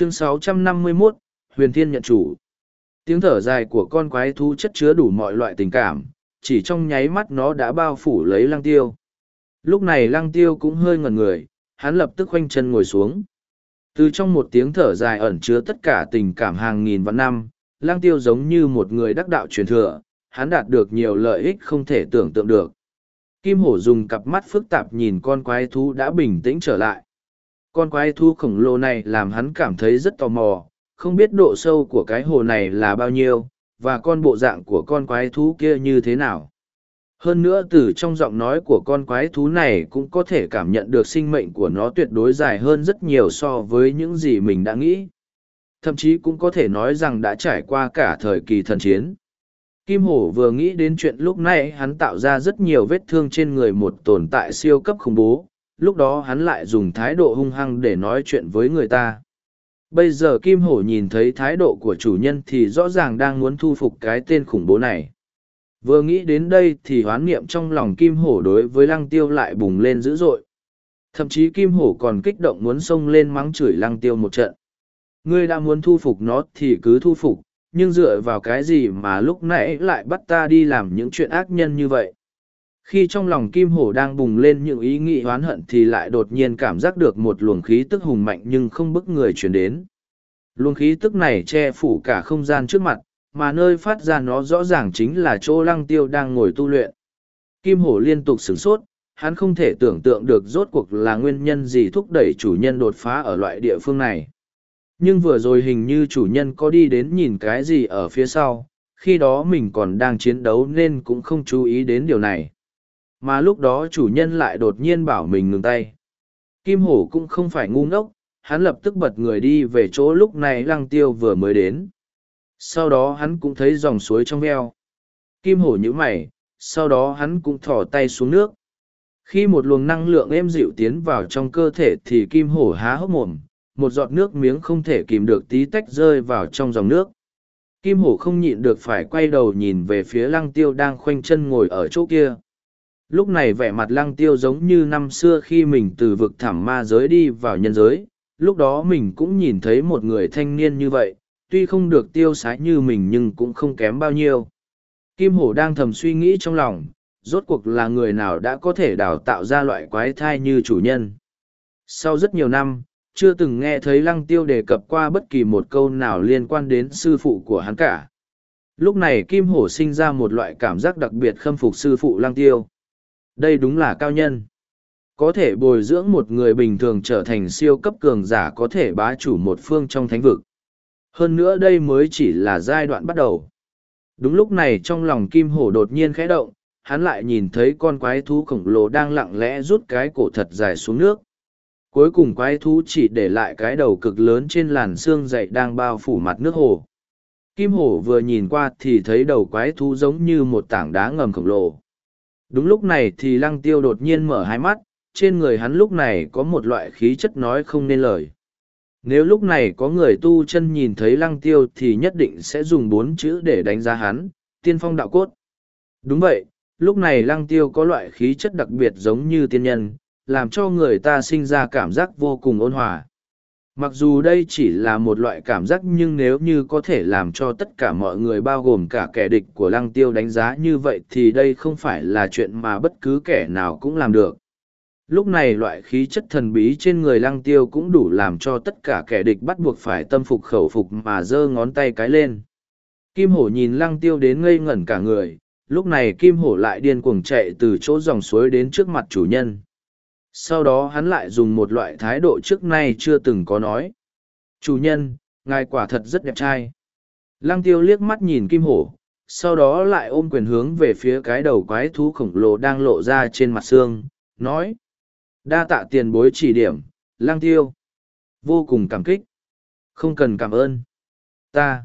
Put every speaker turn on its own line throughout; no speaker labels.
chương 651, huyền thiên nhận chủ. Tiếng thở dài của con quái thú chất chứa đủ mọi loại tình cảm chỉ trong nháy mắt nó đã bao phủ lấy lăng tiêu. Lúc này lăng tiêu cũng hơi ngẩn người hắn lập tức khoanh chân ngồi xuống. Từ trong một tiếng thở dài ẩn chứa tất cả tình cảm hàng nghìn vạn năm lăng tiêu giống như một người đắc đạo truyền thừa hắn đạt được nhiều lợi ích không thể tưởng tượng được. Kim hổ dùng cặp mắt phức tạp nhìn con quái thú đã bình tĩnh trở lại con quái thú khổng lồ này làm hắn cảm thấy rất tò mò không biết độ sâu của cái hồ này là bao nhiêu, và con bộ dạng của con quái thú kia như thế nào. Hơn nữa từ trong giọng nói của con quái thú này cũng có thể cảm nhận được sinh mệnh của nó tuyệt đối dài hơn rất nhiều so với những gì mình đã nghĩ. Thậm chí cũng có thể nói rằng đã trải qua cả thời kỳ thần chiến. Kim Hổ vừa nghĩ đến chuyện lúc này hắn tạo ra rất nhiều vết thương trên người một tồn tại siêu cấp khủng bố, lúc đó hắn lại dùng thái độ hung hăng để nói chuyện với người ta. Bây giờ Kim Hổ nhìn thấy thái độ của chủ nhân thì rõ ràng đang muốn thu phục cái tên khủng bố này. Vừa nghĩ đến đây thì hoán niệm trong lòng Kim Hổ đối với Lăng Tiêu lại bùng lên dữ dội. Thậm chí Kim Hổ còn kích động muốn xông lên mắng chửi Lăng Tiêu một trận. Ngươi đã muốn thu phục nó thì cứ thu phục, nhưng dựa vào cái gì mà lúc nãy lại bắt ta đi làm những chuyện ác nhân như vậy khi trong lòng kim hổ đang bùng lên những ý nghĩ oán hận thì lại đột nhiên cảm giác được một luồng khí tức hùng mạnh nhưng không bức người chuyển đến. Luồng khí tức này che phủ cả không gian trước mặt, mà nơi phát ra nó rõ ràng chính là chỗ lăng tiêu đang ngồi tu luyện. Kim hổ liên tục sửng sốt, hắn không thể tưởng tượng được rốt cuộc là nguyên nhân gì thúc đẩy chủ nhân đột phá ở loại địa phương này. Nhưng vừa rồi hình như chủ nhân có đi đến nhìn cái gì ở phía sau, khi đó mình còn đang chiến đấu nên cũng không chú ý đến điều này mà lúc đó chủ nhân lại đột nhiên bảo mình ngừng tay. Kim hổ cũng không phải ngu ngốc, hắn lập tức bật người đi về chỗ lúc này lăng tiêu vừa mới đến. Sau đó hắn cũng thấy dòng suối trong veo. Kim hổ nhíu mày, sau đó hắn cũng thỏ tay xuống nước. Khi một luồng năng lượng êm dịu tiến vào trong cơ thể thì kim hổ há hốc mồm, một giọt nước miếng không thể kìm được tí tách rơi vào trong dòng nước. Kim hổ không nhịn được phải quay đầu nhìn về phía lăng tiêu đang khoanh chân ngồi ở chỗ kia lúc này vẻ mặt lăng tiêu giống như năm xưa khi mình từ vực thẳm ma giới đi vào nhân giới, lúc đó mình cũng nhìn thấy một người thanh niên như vậy, tuy không được tiêu sái như mình nhưng cũng không kém bao nhiêu. Kim hổ đang thầm suy nghĩ trong lòng, rốt cuộc là người nào đã có thể đào tạo ra loại quái thai như chủ nhân. Sau rất nhiều năm, chưa từng nghe thấy lăng tiêu đề cập qua bất kỳ một câu nào liên quan đến sư phụ của hắn cả. Lúc này kim hổ sinh ra một loại cảm giác đặc biệt khâm phục sư phụ lăng tiêu đây đúng là cao nhân. Có thể bồi dưỡng một người bình thường trở thành siêu cấp cường giả có thể bá chủ một phương trong thánh vực. Hơn nữa đây mới chỉ là giai đoạn bắt đầu. Đúng lúc này trong lòng kim hổ đột nhiên khẽ động, hắn lại nhìn thấy con quái thú khổng lồ đang lặng lẽ rút cái cổ thật dài xuống nước. Cuối cùng quái thú chỉ để lại cái đầu cực lớn trên làn xương dậy đang bao phủ mặt nước hồ. Kim hổ vừa nhìn qua thì thấy đầu quái thú giống như một tảng đá ngầm khổng lồ. Đúng lúc này thì lăng tiêu đột nhiên mở hai mắt, trên người hắn lúc này có một loại khí chất nói không nên lời. Nếu lúc này có người tu chân nhìn thấy lăng tiêu thì nhất định sẽ dùng bốn chữ để đánh giá hắn, tiên phong đạo cốt. Đúng vậy, lúc này lăng tiêu có loại khí chất đặc biệt giống như tiên nhân, làm cho người ta sinh ra cảm giác vô cùng ôn hòa. Mặc dù đây chỉ là một loại cảm giác nhưng nếu như có thể làm cho tất cả mọi người bao gồm cả kẻ địch của lăng tiêu đánh giá như vậy thì đây không phải là chuyện mà bất cứ kẻ nào cũng làm được. Lúc này loại khí chất thần bí trên người lăng tiêu cũng đủ làm cho tất cả kẻ địch bắt buộc phải tâm phục khẩu phục mà giơ ngón tay cái lên. Kim hổ nhìn lăng tiêu đến ngây ngẩn cả người, lúc này kim hổ lại điên cuồng chạy từ chỗ dòng suối đến trước mặt chủ nhân sau đó hắn lại dùng một loại thái độ trước nay chưa từng có nói. Chủ nhân, ngài quả thật rất đẹp trai. Lăng tiêu liếc mắt nhìn kim hổ, sau đó lại ôm quyền hướng về phía cái đầu quái thú khổng lồ đang lộ ra trên mặt xương, nói, đa tạ tiền bối chỉ điểm, lăng tiêu. Vô cùng cảm kích. Không cần cảm ơn. Ta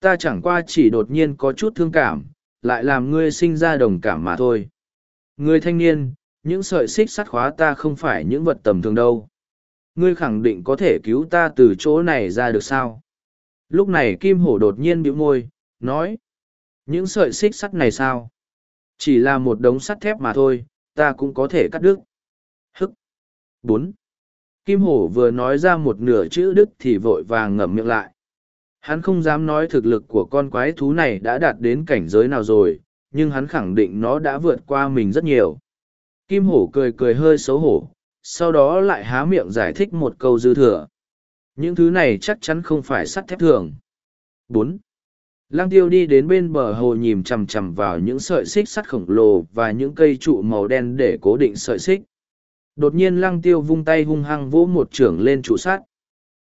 ta chẳng qua chỉ đột nhiên có chút thương cảm, lại làm ngươi sinh ra đồng cảm mà thôi. Người thanh niên những sợi xích sắt khóa ta không phải những vật tầm thường đâu. Ngươi khẳng định có thể cứu ta từ chỗ này ra được sao? Lúc này kim hổ đột nhiên bĩu môi nói những sợi xích sắt này sao? Chỉ là một đống sắt thép mà thôi ta cũng có thể cắt đứt. Hức. Bốn. Kim hổ vừa nói ra một nửa chữ đức thì vội vàng ngậm miệng lại. Hắn không dám nói thực lực của con quái thú này đã đạt đến cảnh giới nào rồi, nhưng hắn khẳng định nó đã vượt qua mình rất nhiều. Kim hổ cười cười hơi xấu hổ, sau đó lại há miệng giải thích một câu dư thừa. Những thứ này chắc chắn không phải sắt thép thường. bốn Lăng tiêu đi đến bên bờ hồ nhìm chằm chằm vào những sợi xích sắt khổng lồ và những cây trụ màu đen để cố định sợi xích. Đột nhiên lăng tiêu vung tay hung hăng vỗ một trưởng lên trụ sắt.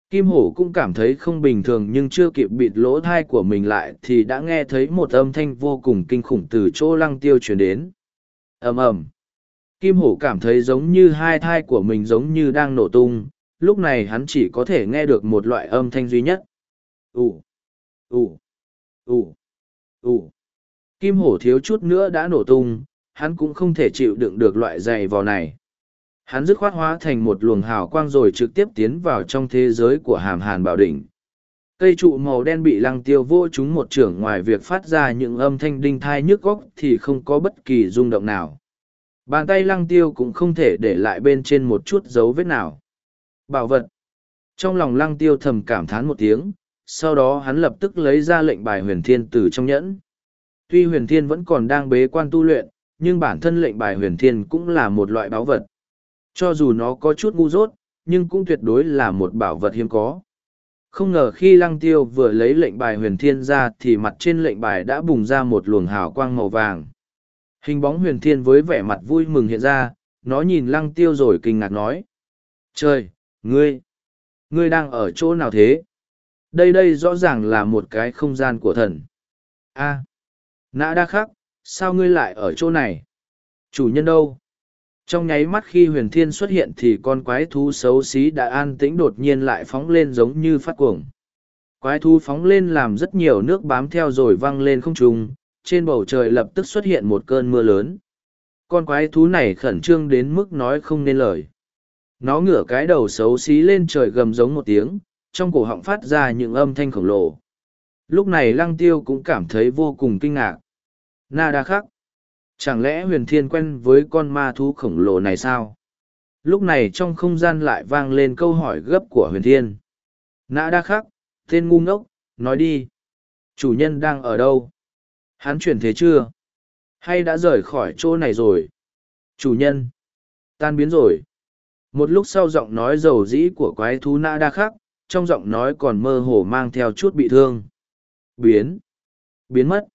Kim hổ cũng cảm thấy không bình thường nhưng chưa kịp bịt lỗ thai của mình lại thì đã nghe thấy một âm thanh vô cùng kinh khủng từ chỗ lăng tiêu chuyển đến. ầm ầm Kim hổ cảm thấy giống như hai thai của mình giống như đang nổ tung, lúc này hắn chỉ có thể nghe được một loại âm thanh duy nhất. Ủ, ủ, ủ, ủ. Kim hổ thiếu chút nữa đã nổ tung, hắn cũng không thể chịu đựng được loại dày vò này. Hắn dứt khoát hóa thành một luồng hào quang rồi trực tiếp tiến vào trong thế giới của hàm hàn bảo đỉnh. Cây trụ màu đen bị lăng tiêu vô chúng một trưởng ngoài việc phát ra những âm thanh đinh thai nhức góc thì không có bất kỳ rung động nào. Bàn tay lăng tiêu cũng không thể để lại bên trên một chút dấu vết nào. Bảo vật. Trong lòng lăng tiêu thầm cảm thán một tiếng, sau đó hắn lập tức lấy ra lệnh bài huyền thiên từ trong nhẫn. Tuy huyền thiên vẫn còn đang bế quan tu luyện, nhưng bản thân lệnh bài huyền thiên cũng là một loại báu vật. Cho dù nó có chút ngu dốt, nhưng cũng tuyệt đối là một bảo vật hiếm có. Không ngờ khi lăng tiêu vừa lấy lệnh bài huyền thiên ra thì mặt trên lệnh bài đã bùng ra một luồng hào quang màu vàng. Hình bóng huyền thiên với vẻ mặt vui mừng hiện ra, nó nhìn lăng tiêu rồi kinh ngạc nói. Trời, ngươi, ngươi đang ở chỗ nào thế? Đây đây rõ ràng là một cái không gian của thần. a à, nã đa khắc, sao ngươi lại ở chỗ này? Chủ nhân đâu? Trong nháy mắt khi huyền thiên xuất hiện thì con quái thú xấu xí đã an tĩnh đột nhiên lại phóng lên giống như phát cuồng. Quái thú phóng lên làm rất nhiều nước bám theo rồi văng lên không trung, trên bầu trời lập tức xuất hiện một cơn mưa lớn. Con quái thú này khẩn trương đến mức nói không nên lời. Nó ngửa cái đầu xấu xí lên trời gầm giống một tiếng, trong cổ họng phát ra những âm thanh khổng lồ. Lúc này lăng tiêu cũng cảm thấy vô cùng kinh ngạc. Na đa khắc. Chẳng lẽ huyền thiên quen với con ma thú khổng lồ này sao? Lúc này trong không gian lại vang lên câu hỏi gấp của huyền thiên. Na đa khắc, tên ngu ngốc, nói đi. Chủ nhân đang ở đâu? Hắn chuyển thế chưa? Hay đã rời khỏi chỗ này rồi? Chủ nhân. Tan biến rồi. Một lúc sau giọng nói dầu dĩ của quái thú nã đa khắc, trong giọng nói còn mơ hồ mang theo chút bị thương. Biến. Biến mất.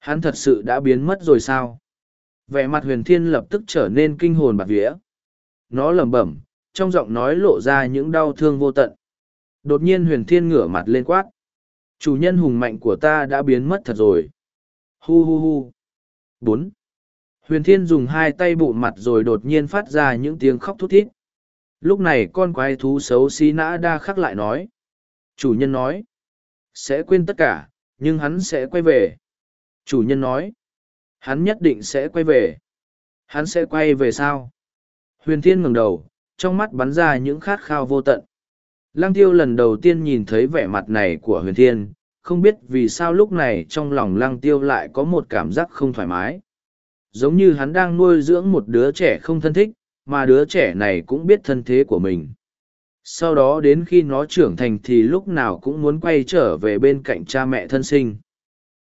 Hắn thật sự đã biến mất rồi sao? vẻ mặt huyền thiên lập tức trở nên kinh hồn bạt vía nó lẩm bẩm trong giọng nói lộ ra những đau thương vô tận đột nhiên huyền thiên ngửa mặt lên quát chủ nhân hùng mạnh của ta đã biến mất thật rồi hu hu hu bốn huyền thiên dùng hai tay bụ mặt rồi đột nhiên phát ra những tiếng khóc thút thít lúc này con quái thú xấu xí nã đa khắc lại nói chủ nhân nói sẽ quên tất cả nhưng hắn sẽ quay về chủ nhân nói Hắn nhất định sẽ quay về. Hắn sẽ quay về sao? Huyền Thiên ngẩng đầu, trong mắt bắn ra những khát khao vô tận. Lăng tiêu lần đầu tiên nhìn thấy vẻ mặt này của huyền thiên, không biết vì sao lúc này trong lòng lăng tiêu lại có một cảm giác không thoải mái. Giống như hắn đang nuôi dưỡng một đứa trẻ không thân thích, mà đứa trẻ này cũng biết thân thế của mình. Sau đó đến khi nó trưởng thành thì lúc nào cũng muốn quay trở về bên cạnh cha mẹ thân sinh.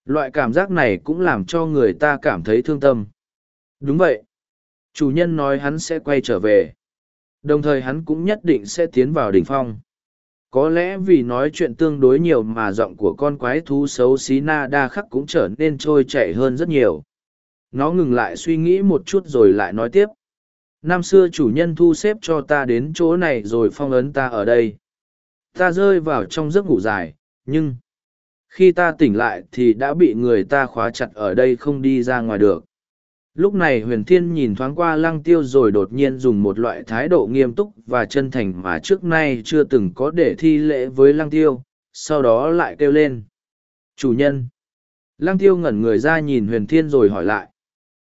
Loại cảm giác này cũng làm cho người ta cảm thấy thương tâm. Đúng vậy. Chủ nhân nói hắn sẽ quay trở về. Đồng thời hắn cũng nhất định sẽ tiến vào đỉnh phong. Có lẽ vì nói chuyện tương đối nhiều mà giọng của con quái thú xấu xí na đa khắc cũng trở nên trôi chảy hơn rất nhiều. Nó ngừng lại suy nghĩ một chút rồi lại nói tiếp. Năm xưa chủ nhân thu xếp cho ta đến chỗ này rồi phong ấn ta ở đây. Ta rơi vào trong giấc ngủ dài, nhưng khi ta tỉnh lại thì đã bị người ta khóa chặt ở đây không đi ra ngoài được lúc này huyền thiên nhìn thoáng qua lăng tiêu rồi đột nhiên dùng một loại thái độ nghiêm túc và chân thành mà trước nay chưa từng có để thi lễ với lăng tiêu, sau đó lại kêu lên. Chủ nhân. Lăng tiêu ngẩn người ra nhìn huyền thiên rồi hỏi lại.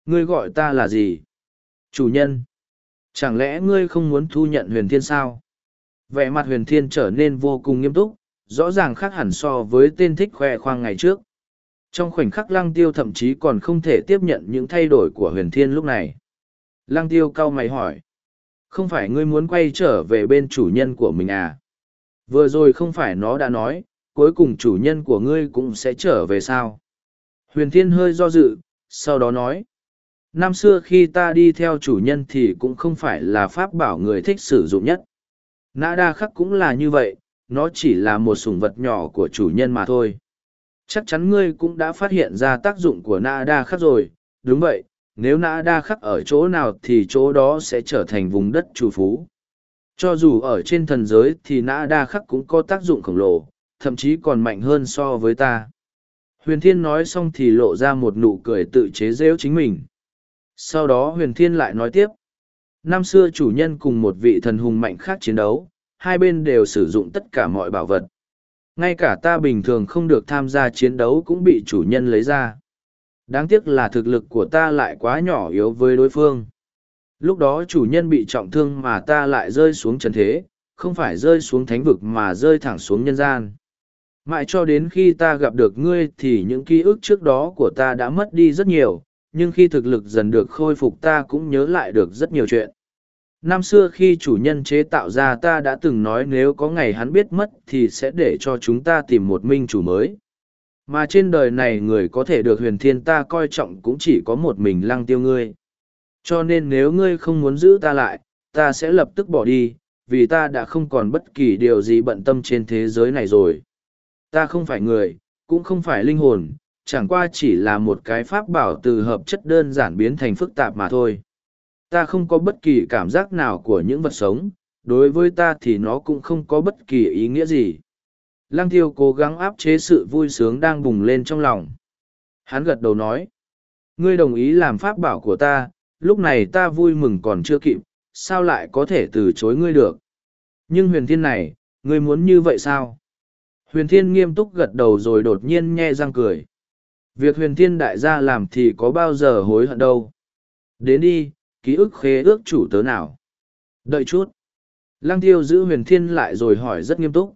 Ngươi gọi ta là gì? Chủ nhân. Chẳng lẽ ngươi không muốn thu nhận huyền thiên sao? Vẻ mặt huyền thiên trở nên vô cùng nghiêm túc, rõ ràng khác hẳn so với tên thích khoe khoang ngày trước. Trong khoảnh khắc lăng tiêu thậm chí còn không thể tiếp nhận những thay đổi của huyền thiên lúc này. Lăng tiêu cau mày hỏi. Không phải ngươi muốn quay trở về bên chủ nhân của mình à? Vừa rồi không phải nó đã nói, cuối cùng chủ nhân của ngươi cũng sẽ trở về sao? Huyền Thiên hơi do dự, sau đó nói. Năm xưa khi ta đi theo chủ nhân thì cũng không phải là pháp bảo người thích sử dụng nhất. Nã đa khắc cũng là như vậy, nó chỉ là một sủng vật nhỏ của chủ nhân mà thôi. Chắc chắn ngươi cũng đã phát hiện ra tác dụng của Na đa khắc rồi, đúng vậy, nếu Na đa khắc ở chỗ nào thì chỗ đó sẽ trở thành vùng đất chủ phú. Cho dù ở trên thần giới thì Na đa khắc cũng có tác dụng khổng lồ, thậm chí còn mạnh hơn so với ta. Huyền Thiên nói xong thì lộ ra một nụ cười tự chế giễu chính mình. Sau đó Huyền Thiên lại nói tiếp. Năm xưa chủ nhân cùng một vị thần hùng mạnh khác chiến đấu, hai bên đều sử dụng tất cả mọi bảo vật. Ngay cả ta bình thường không được tham gia chiến đấu cũng bị chủ nhân lấy ra. Đáng tiếc là thực lực của ta lại quá nhỏ yếu với đối phương. Lúc đó chủ nhân bị trọng thương mà ta lại rơi xuống trần thế, không phải rơi xuống thánh vực mà rơi thẳng xuống nhân gian. Mãi cho đến khi ta gặp được ngươi thì những ký ức trước đó của ta đã mất đi rất nhiều, nhưng khi thực lực dần được khôi phục ta cũng nhớ lại được rất nhiều chuyện. Năm xưa khi chủ nhân chế tạo ra ta đã từng nói nếu có ngày hắn biết mất thì sẽ để cho chúng ta tìm một minh chủ mới. Mà trên đời này người có thể được huyền thiên ta coi trọng cũng chỉ có một mình lăng tiêu ngươi. Cho nên nếu ngươi không muốn giữ ta lại, ta sẽ lập tức bỏ đi, vì ta đã không còn bất kỳ điều gì bận tâm trên thế giới này rồi. Ta không phải người, cũng không phải linh hồn, chẳng qua chỉ là một cái pháp bảo từ hợp chất đơn giản biến thành phức tạp mà thôi. Ta không có bất kỳ cảm giác nào của những vật sống, đối với ta thì nó cũng không có bất kỳ ý nghĩa gì. Lăng tiêu cố gắng áp chế sự vui sướng đang bùng lên trong lòng. Hắn gật đầu nói, ngươi đồng ý làm pháp bảo của ta, lúc này ta vui mừng còn chưa kịp, sao lại có thể từ chối ngươi được. Nhưng huyền thiên này, ngươi muốn như vậy sao? Huyền thiên nghiêm túc gật đầu rồi đột nhiên nhe răng cười. Việc huyền thiên đại gia làm thì có bao giờ hối hận đâu. Đến đi, ký ức khế ước chủ tớ nào. Đợi chút. Lăng tiêu giữ huyền thiên lại rồi hỏi rất nghiêm túc.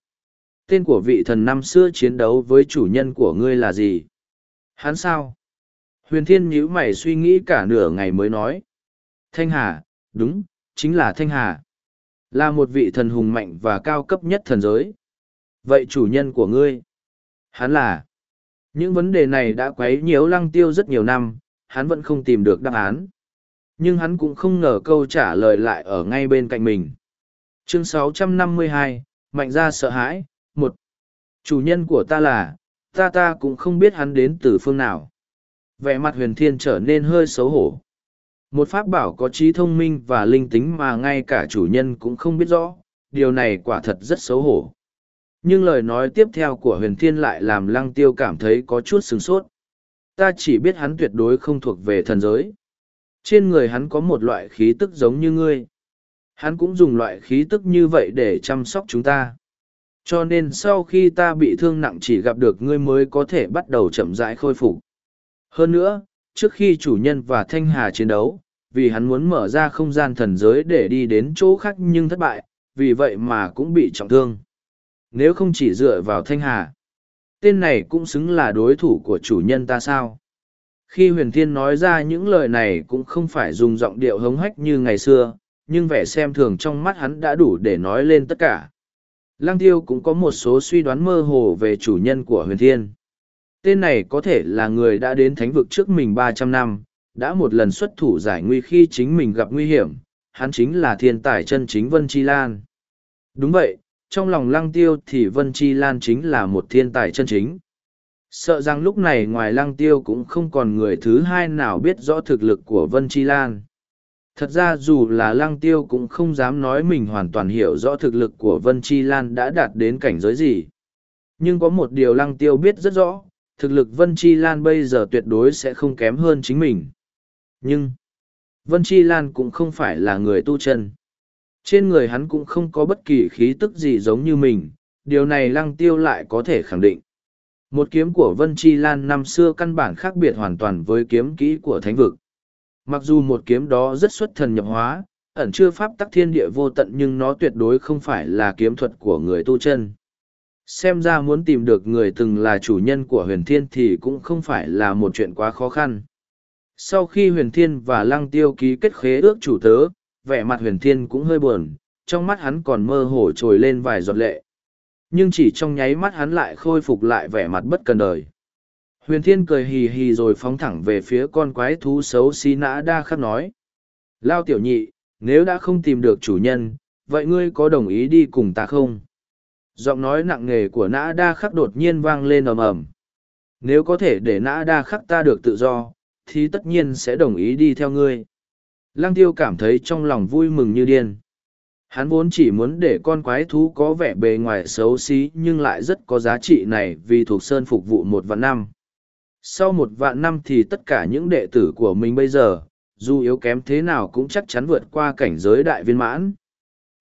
Tên của vị thần năm xưa chiến đấu với chủ nhân của ngươi là gì? Hắn sao? Huyền thiên nhíu mày suy nghĩ cả nửa ngày mới nói. Thanh Hà, đúng, chính là Thanh Hà. Là một vị thần hùng mạnh và cao cấp nhất thần giới. Vậy chủ nhân của ngươi? Hắn là... Những vấn đề này đã quấy nhiễu lăng tiêu rất nhiều năm, hắn vẫn không tìm được đáp án. Nhưng hắn cũng không ngờ câu trả lời lại ở ngay bên cạnh mình. Chương 652, Mạnh ra sợ hãi, một Chủ nhân của ta là, ta ta cũng không biết hắn đến từ phương nào. Vẻ mặt huyền thiên trở nên hơi xấu hổ. Một pháp bảo có trí thông minh và linh tính mà ngay cả chủ nhân cũng không biết rõ, điều này quả thật rất xấu hổ. Nhưng lời nói tiếp theo của huyền thiên lại làm lăng tiêu cảm thấy có chút sửng sốt. Ta chỉ biết hắn tuyệt đối không thuộc về thần giới. Trên người hắn có một loại khí tức giống như ngươi. Hắn cũng dùng loại khí tức như vậy để chăm sóc chúng ta. Cho nên sau khi ta bị thương nặng chỉ gặp được ngươi mới có thể bắt đầu chậm rãi khôi phục. Hơn nữa, trước khi chủ nhân và Thanh Hà chiến đấu, vì hắn muốn mở ra không gian thần giới để đi đến chỗ khác nhưng thất bại, vì vậy mà cũng bị trọng thương. Nếu không chỉ dựa vào Thanh Hà, tên này cũng xứng là đối thủ của chủ nhân ta sao? Khi huyền thiên nói ra những lời này cũng không phải dùng giọng điệu hống hách như ngày xưa, nhưng vẻ xem thường trong mắt hắn đã đủ để nói lên tất cả. Lăng tiêu cũng có một số suy đoán mơ hồ về chủ nhân của huyền thiên. Tên này có thể là người đã đến thánh vực trước mình ba trăm năm, đã một lần xuất thủ giải nguy khi chính mình gặp nguy hiểm, hắn chính là thiên tài chân chính Vân Chi Lan. Đúng vậy, trong lòng lăng tiêu thì Vân Chi Lan chính là một thiên tài chân chính. Sợ rằng lúc này ngoài lăng tiêu cũng không còn người thứ hai nào biết rõ thực lực của Vân Chi Lan. Thật ra dù là lăng tiêu cũng không dám nói mình hoàn toàn hiểu rõ thực lực của Vân Chi Lan đã đạt đến cảnh giới gì. Nhưng có một điều lăng tiêu biết rất rõ, thực lực Vân Chi Lan bây giờ tuyệt đối sẽ không kém hơn chính mình. Nhưng, Vân Chi Lan cũng không phải là người tu chân. Trên người hắn cũng không có bất kỳ khí tức gì giống như mình, điều này lăng tiêu lại có thể khẳng định. Một kiếm của Vân Chi Lan năm xưa căn bản khác biệt hoàn toàn với kiếm kỹ của thánh vực. Mặc dù một kiếm đó rất xuất thần nhập hóa, ẩn chưa pháp tắc thiên địa vô tận nhưng nó tuyệt đối không phải là kiếm thuật của người tu chân. Xem ra muốn tìm được người từng là chủ nhân của huyền thiên thì cũng không phải là một chuyện quá khó khăn. Sau khi huyền thiên và lăng tiêu ký kết khế ước chủ tớ, vẻ mặt huyền thiên cũng hơi buồn, trong mắt hắn còn mơ hồ trồi lên vài giọt lệ. Nhưng chỉ trong nháy mắt hắn lại khôi phục lại vẻ mặt bất cần đời. Huyền thiên cười hì hì rồi phóng thẳng về phía con quái thú xấu xí nã đa khắc nói. Lao tiểu nhị, nếu đã không tìm được chủ nhân, vậy ngươi có đồng ý đi cùng ta không? Giọng nói nặng nề của nã đa khắc đột nhiên vang lên ầm ầm. Nếu có thể để nã đa khắc ta được tự do, thì tất nhiên sẽ đồng ý đi theo ngươi. Lăng tiêu cảm thấy trong lòng vui mừng như điên. Hắn vốn chỉ muốn để con quái thú có vẻ bề ngoài xấu xí nhưng lại rất có giá trị này vì thuộc sơn phục vụ một vạn năm. Sau một vạn năm thì tất cả những đệ tử của mình bây giờ, dù yếu kém thế nào cũng chắc chắn vượt qua cảnh giới đại viên mãn.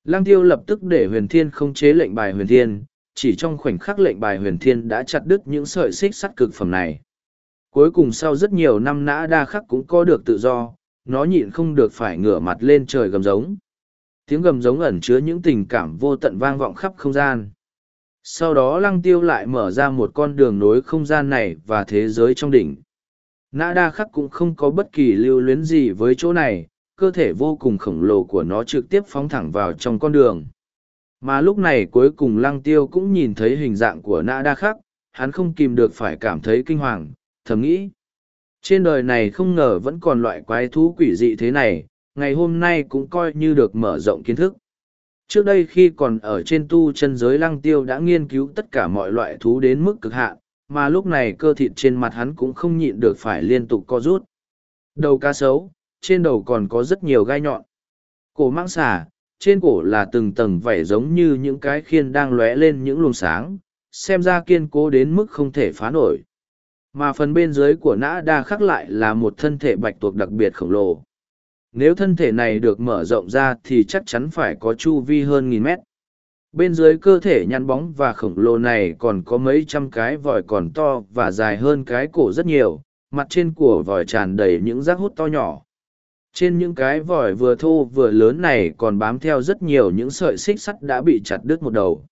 Lăng tiêu lập tức để huyền thiên không chế lệnh bài huyền thiên, chỉ trong khoảnh khắc lệnh bài huyền thiên đã chặt đứt những sợi xích sắt cực phẩm này. Cuối cùng sau rất nhiều năm nã đa khắc cũng có được tự do, nó nhịn không được phải ngửa mặt lên trời gầm giống. Tiếng gầm giống ẩn chứa những tình cảm vô tận vang vọng khắp không gian. Sau đó lăng tiêu lại mở ra một con đường nối không gian này và thế giới trong đỉnh. Nã đa khắc cũng không có bất kỳ lưu luyến gì với chỗ này, cơ thể vô cùng khổng lồ của nó trực tiếp phóng thẳng vào trong con đường. Mà lúc này cuối cùng lăng tiêu cũng nhìn thấy hình dạng của nã đa khắc, hắn không kìm được phải cảm thấy kinh hoàng, thầm nghĩ. Trên đời này không ngờ vẫn còn loại quái thú quỷ dị thế này, ngày hôm nay cũng coi như được mở rộng kiến thức. Trước đây khi còn ở trên tu chân giới lăng tiêu đã nghiên cứu tất cả mọi loại thú đến mức cực hạn, mà lúc này cơ thịt trên mặt hắn cũng không nhịn được phải liên tục co rút. Đầu cá sấu, trên đầu còn có rất nhiều gai nhọn. Cổ mang xà, trên cổ là từng tầng vảy giống như những cái khiên đang lóe lên những luồng sáng, xem ra kiên cố đến mức không thể phá nổi. Mà phần bên dưới của nã đa khắc lại là một thân thể bạch tuộc đặc biệt khổng lồ. Nếu thân thể này được mở rộng ra thì chắc chắn phải có chu vi hơn nghìn mét. Bên dưới cơ thể nhăn bóng và khổng lồ này còn có mấy trăm cái vòi còn to và dài hơn cái cổ rất nhiều, mặt trên của vòi tràn đầy những rác hút to nhỏ. Trên những cái vòi vừa thô vừa lớn này còn bám theo rất nhiều những sợi xích sắt đã bị chặt đứt một đầu.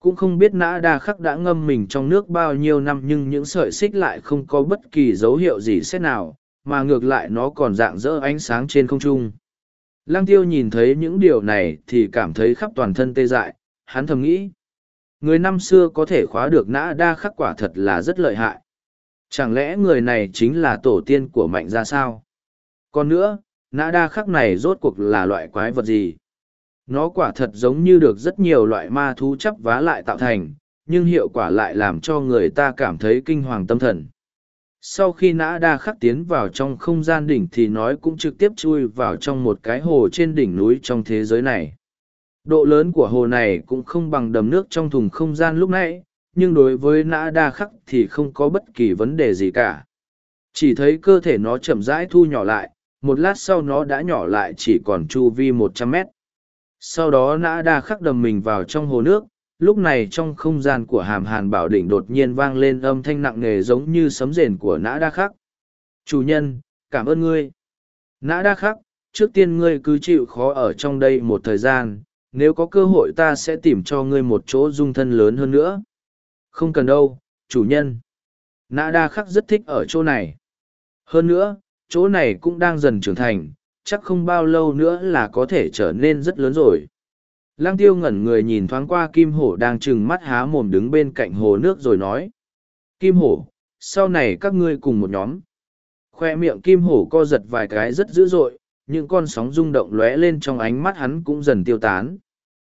Cũng không biết nã đa khắc đã ngâm mình trong nước bao nhiêu năm nhưng những sợi xích lại không có bất kỳ dấu hiệu gì xét nào, mà ngược lại nó còn dạng dỡ ánh sáng trên không trung. Lăng tiêu nhìn thấy những điều này thì cảm thấy khắp toàn thân tê dại, hắn thầm nghĩ. Người năm xưa có thể khóa được nã đa khắc quả thật là rất lợi hại. Chẳng lẽ người này chính là tổ tiên của mạnh ra sao? Còn nữa, nã đa khắc này rốt cuộc là loại quái vật gì? Nó quả thật giống như được rất nhiều loại ma thú chấp vá lại tạo thành, nhưng hiệu quả lại làm cho người ta cảm thấy kinh hoàng tâm thần. Sau khi nã đa khắc tiến vào trong không gian đỉnh thì nói cũng trực tiếp chui vào trong một cái hồ trên đỉnh núi trong thế giới này. Độ lớn của hồ này cũng không bằng đầm nước trong thùng không gian lúc nãy, nhưng đối với nã đa khắc thì không có bất kỳ vấn đề gì cả. Chỉ thấy cơ thể nó chậm rãi thu nhỏ lại, một lát sau nó đã nhỏ lại chỉ còn chu vi một trăm mét. Sau đó nã đa khắc đầm mình vào trong hồ nước, lúc này trong không gian của hàm hàn bảo đỉnh đột nhiên vang lên âm thanh nặng nề giống như sấm rền của nã đa khắc. Chủ nhân, cảm ơn ngươi. Nã đa khắc, trước tiên ngươi cứ chịu khó ở trong đây một thời gian, nếu có cơ hội ta sẽ tìm cho ngươi một chỗ dung thân lớn hơn nữa. Không cần đâu, chủ nhân. Nã đa khắc rất thích ở chỗ này. Hơn nữa, chỗ này cũng đang dần trưởng thành, chắc không bao lâu nữa là có thể trở nên rất lớn rồi. Lăng tiêu ngẩn người nhìn thoáng qua kim hổ đang trừng mắt há mồm đứng bên cạnh hồ nước rồi nói. Kim hổ, sau này các ngươi cùng một nhóm. Khoe miệng kim hổ co giật vài cái rất dữ dội, những con sóng rung động lóe lên trong ánh mắt hắn cũng dần tiêu tán.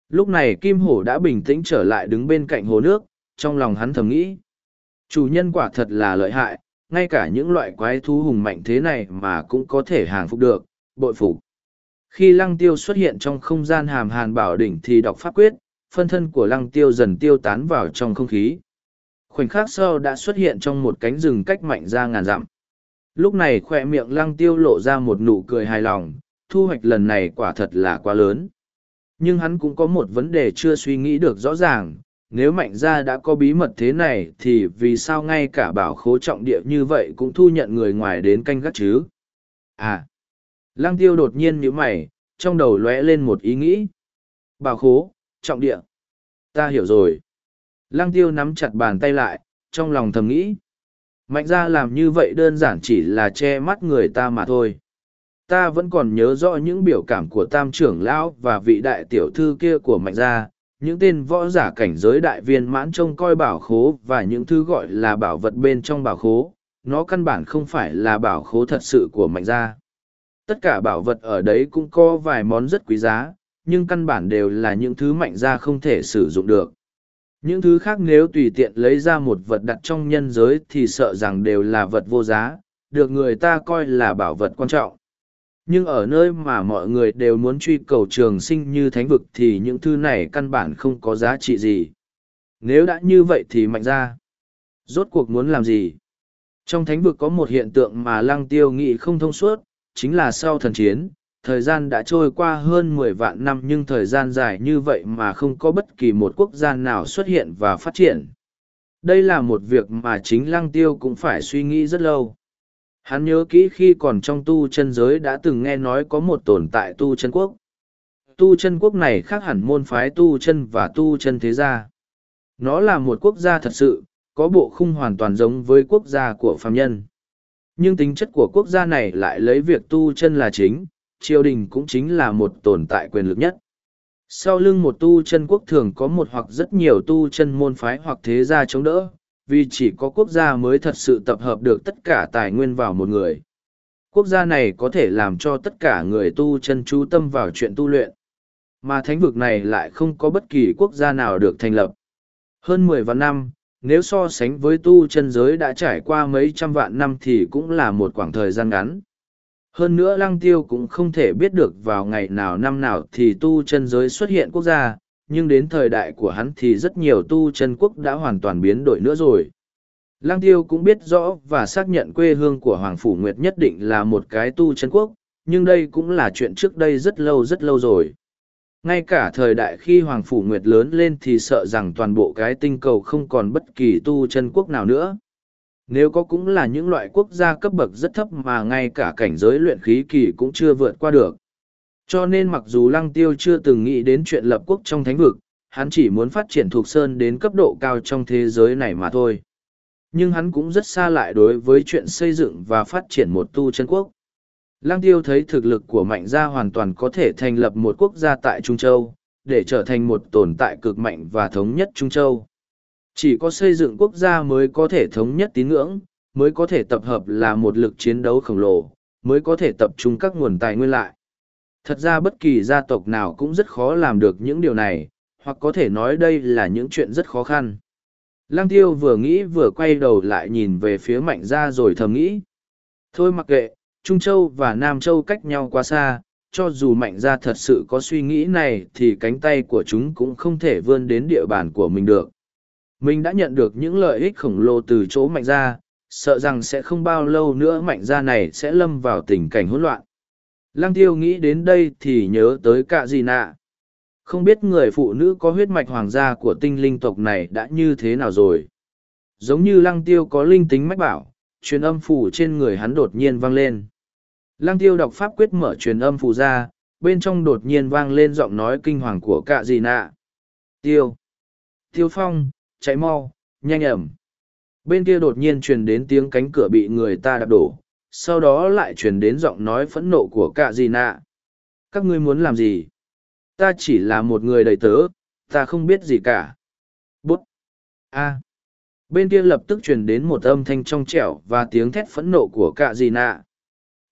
Lúc này kim hổ đã bình tĩnh trở lại đứng bên cạnh hồ nước, trong lòng hắn thầm nghĩ. Chủ nhân quả thật là lợi hại, ngay cả những loại quái thú hùng mạnh thế này mà cũng có thể hàng phục được, bội phục. Khi lăng tiêu xuất hiện trong không gian hàm hàn bảo đỉnh thì đọc pháp quyết, phân thân của lăng tiêu dần tiêu tán vào trong không khí. Khoảnh khắc sau đã xuất hiện trong một cánh rừng cách mạnh ra ngàn dặm. Lúc này khoe miệng lăng tiêu lộ ra một nụ cười hài lòng, thu hoạch lần này quả thật là quá lớn. Nhưng hắn cũng có một vấn đề chưa suy nghĩ được rõ ràng, nếu mạnh gia đã có bí mật thế này thì vì sao ngay cả bảo khố trọng địa như vậy cũng thu nhận người ngoài đến canh gác chứ? À! Lăng tiêu đột nhiên nhíu mày, trong đầu lóe lên một ý nghĩ. Bảo khố, trọng địa. Ta hiểu rồi. Lăng tiêu nắm chặt bàn tay lại, trong lòng thầm nghĩ. Mạnh ra làm như vậy đơn giản chỉ là che mắt người ta mà thôi. ta vẫn còn nhớ rõ những biểu cảm của tam trưởng lão và vị đại tiểu thư kia của mạnh gia những tên võ giả cảnh giới đại viên mãn trông coi bảo khố và những thứ gọi là bảo vật bên trong bảo khố nó căn bản không phải là bảo khố thật sự của mạnh gia tất cả bảo vật ở đấy cũng có vài món rất quý giá, nhưng căn bản đều là những thứ mạnh gia không thể sử dụng được. Những thứ khác nếu tùy tiện lấy ra một vật đặt trong nhân giới thì sợ rằng đều là vật vô giá, được người ta coi là bảo vật quan trọng. Nhưng ở nơi mà mọi người đều muốn truy cầu trường sinh như thánh vực thì những thứ này căn bản không có giá trị gì. Nếu đã như vậy thì mạnh ra. Rốt cuộc muốn làm gì? Trong thánh vực có một hiện tượng mà lăng tiêu nghị không thông suốt chính là sau thần chiến thời gian đã trôi qua hơn mười vạn năm nhưng thời gian dài như vậy mà không có bất kỳ một quốc gia nào xuất hiện và phát triển đây là một việc mà chính lăng tiêu cũng phải suy nghĩ rất lâu Hắn nhớ kỹ khi còn trong tu chân giới đã từng nghe nói có một tồn tại tu chân quốc. Tu chân quốc này khác hẳn môn phái tu chân và tu chân thế gia. Nó là một quốc gia thật sự, có bộ khung hoàn toàn giống với quốc gia của phàm nhân. Nhưng tính chất của quốc gia này lại lấy việc tu chân là chính, triều đình cũng chính là một tồn tại quyền lực nhất. Sau lưng một tu chân quốc thường có một hoặc rất nhiều tu chân môn phái hoặc thế gia chống đỡ, vì chỉ có quốc gia mới thật sự tập hợp được tất cả tài nguyên vào một người. Quốc gia này có thể làm cho tất cả người tu chân chú tâm vào chuyện tu luyện. Mà thánh vực này lại không có bất kỳ quốc gia nào được thành lập. Hơn mười vạn năm, nếu so sánh với tu chân giới đã trải qua mấy trăm vạn năm thì cũng là một khoảng thời gian ngắn. Hơn nữa lăng tiêu cũng không thể biết được vào ngày nào năm nào thì tu chân giới xuất hiện quốc gia, nhưng đến thời đại của hắn thì rất nhiều tu chân quốc đã hoàn toàn biến đổi nữa rồi. Lăng tiêu cũng biết rõ và xác nhận quê hương của Hoàng Phủ Nguyệt nhất định là một cái tu chân quốc, nhưng đây cũng là chuyện trước đây rất lâu rất lâu rồi. Ngay cả thời đại khi Hoàng Phủ Nguyệt lớn lên thì sợ rằng toàn bộ cái tinh cầu không còn bất kỳ tu chân quốc nào nữa. Nếu có cũng là những loại quốc gia cấp bậc rất thấp mà ngay cả cảnh giới luyện khí kỳ cũng chưa vượt qua được. Cho nên mặc dù Lăng Tiêu chưa từng nghĩ đến chuyện lập quốc trong thánh vực, hắn chỉ muốn phát triển thuộc sơn đến cấp độ cao trong thế giới này mà thôi. Nhưng hắn cũng rất xa lại đối với chuyện xây dựng và phát triển một tu chân quốc. Lăng Tiêu thấy thực lực của Mạnh Gia hoàn toàn có thể thành lập một quốc gia tại Trung Châu, để trở thành một tồn tại cực mạnh và thống nhất Trung Châu. Chỉ có xây dựng quốc gia mới có thể thống nhất tín ngưỡng, mới có thể tập hợp là một lực chiến đấu khổng lồ, mới có thể tập trung các nguồn tài nguyên lại. Thật ra bất kỳ gia tộc nào cũng rất khó làm được những điều này, hoặc có thể nói đây là những chuyện rất khó khăn. Lăng tiêu vừa nghĩ vừa quay đầu lại nhìn về phía mạnh gia rồi thầm nghĩ. Thôi mặc kệ, Trung Châu và Nam Châu cách nhau quá xa, cho dù mạnh gia thật sự có suy nghĩ này thì cánh tay của chúng cũng không thể vươn đến địa bàn của mình được. Mình đã nhận được những lợi ích khổng lồ từ chỗ mạnh gia, sợ rằng sẽ không bao lâu nữa mạnh gia này sẽ lâm vào tình cảnh hỗn loạn. Lăng tiêu nghĩ đến đây thì nhớ tới cả gì nạ. Không biết người phụ nữ có huyết mạch hoàng gia của tinh linh tộc này đã như thế nào rồi. Giống như lăng tiêu có linh tính mách bảo, truyền âm phủ trên người hắn đột nhiên vang lên. Lăng tiêu đọc pháp quyết mở truyền âm phù ra, bên trong đột nhiên vang lên giọng nói kinh hoàng của cả gì nạ. Tiêu! Tiêu phong, chạy mau, nhanh ẩm. Bên kia đột nhiên truyền đến tiếng cánh cửa bị người ta đạp đổ, sau đó lại truyền đến giọng nói phẫn nộ của cả gì nạ. Các ngươi muốn làm gì? Ta chỉ là một người đầy tớ, ta không biết gì cả. Bút! A! Bên kia lập tức truyền đến một âm thanh trong trẻo và tiếng thét phẫn nộ của cả gì nạ.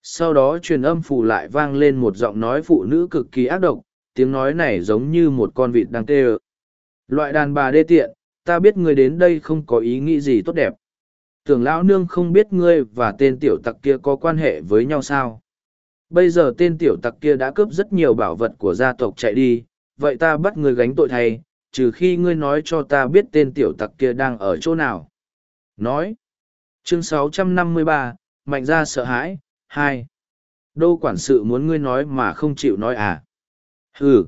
Sau đó truyền âm phụ lại vang lên một giọng nói phụ nữ cực kỳ ác độc, tiếng nói này giống như một con vịt đang tê Loại đàn bà đê tiện, ta biết ngươi đến đây không có ý nghĩ gì tốt đẹp. Tưởng lão nương không biết ngươi và tên tiểu tặc kia có quan hệ với nhau sao? Bây giờ tên tiểu tặc kia đã cướp rất nhiều bảo vật của gia tộc chạy đi vậy ta bắt ngươi gánh tội thay trừ khi ngươi nói cho ta biết tên tiểu tặc kia đang ở chỗ nào. Nói. Chương 653, mạnh ra sợ hãi hai đô quản sự muốn ngươi nói mà không chịu nói à ừ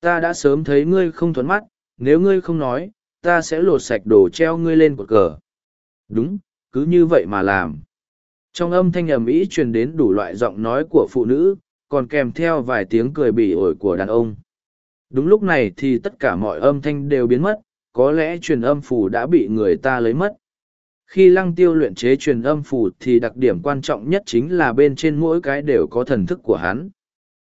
ta đã sớm thấy ngươi không thuận mắt nếu ngươi không nói ta sẽ lột sạch đồ treo ngươi lên cột cờ Đúng, cứ như vậy mà làm. Trong âm thanh ầm ĩ truyền đến đủ loại giọng nói của phụ nữ, còn kèm theo vài tiếng cười bỉ ổi của đàn ông. Đúng lúc này thì tất cả mọi âm thanh đều biến mất, có lẽ truyền âm phủ đã bị người ta lấy mất. Khi lăng tiêu luyện chế truyền âm phủ thì đặc điểm quan trọng nhất chính là bên trên mỗi cái đều có thần thức của hắn.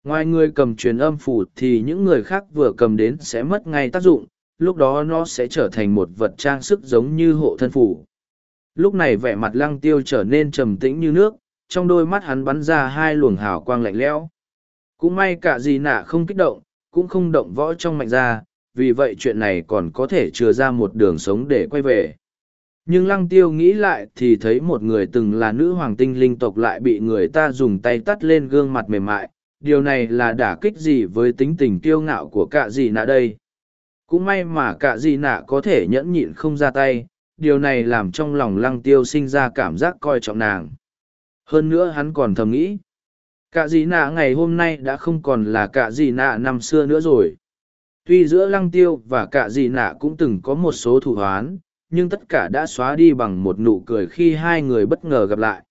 Ngoài người cầm truyền âm phủ thì những người khác vừa cầm đến sẽ mất ngay tác dụng, lúc đó nó sẽ trở thành một vật trang sức giống như hộ thân phủ. Lúc này vẻ mặt lăng tiêu trở nên trầm tĩnh như nước, trong đôi mắt hắn bắn ra hai luồng hào quang lạnh lẽo. Cũng may cả gì nạ không kích động, cũng không động võ trong mạnh ra, vì vậy chuyện này còn có thể chừa ra một đường sống để quay về. Nhưng lăng tiêu nghĩ lại thì thấy một người từng là nữ hoàng tinh linh tộc lại bị người ta dùng tay tắt lên gương mặt mềm mại, điều này là đả kích gì với tính tình kiêu ngạo của cả gì nạ đây. Cũng may mà cả gì nạ có thể nhẫn nhịn không ra tay, điều này làm trong lòng lăng tiêu sinh ra cảm giác coi trọng nàng. Hơn nữa hắn còn thầm nghĩ, cả gì nạ ngày hôm nay đã không còn là cả gì nạ năm xưa nữa rồi. Tuy giữa lăng tiêu và cả gì nạ cũng từng có một số thủ hoán, nhưng tất cả đã xóa đi bằng một nụ cười khi hai người bất ngờ gặp lại.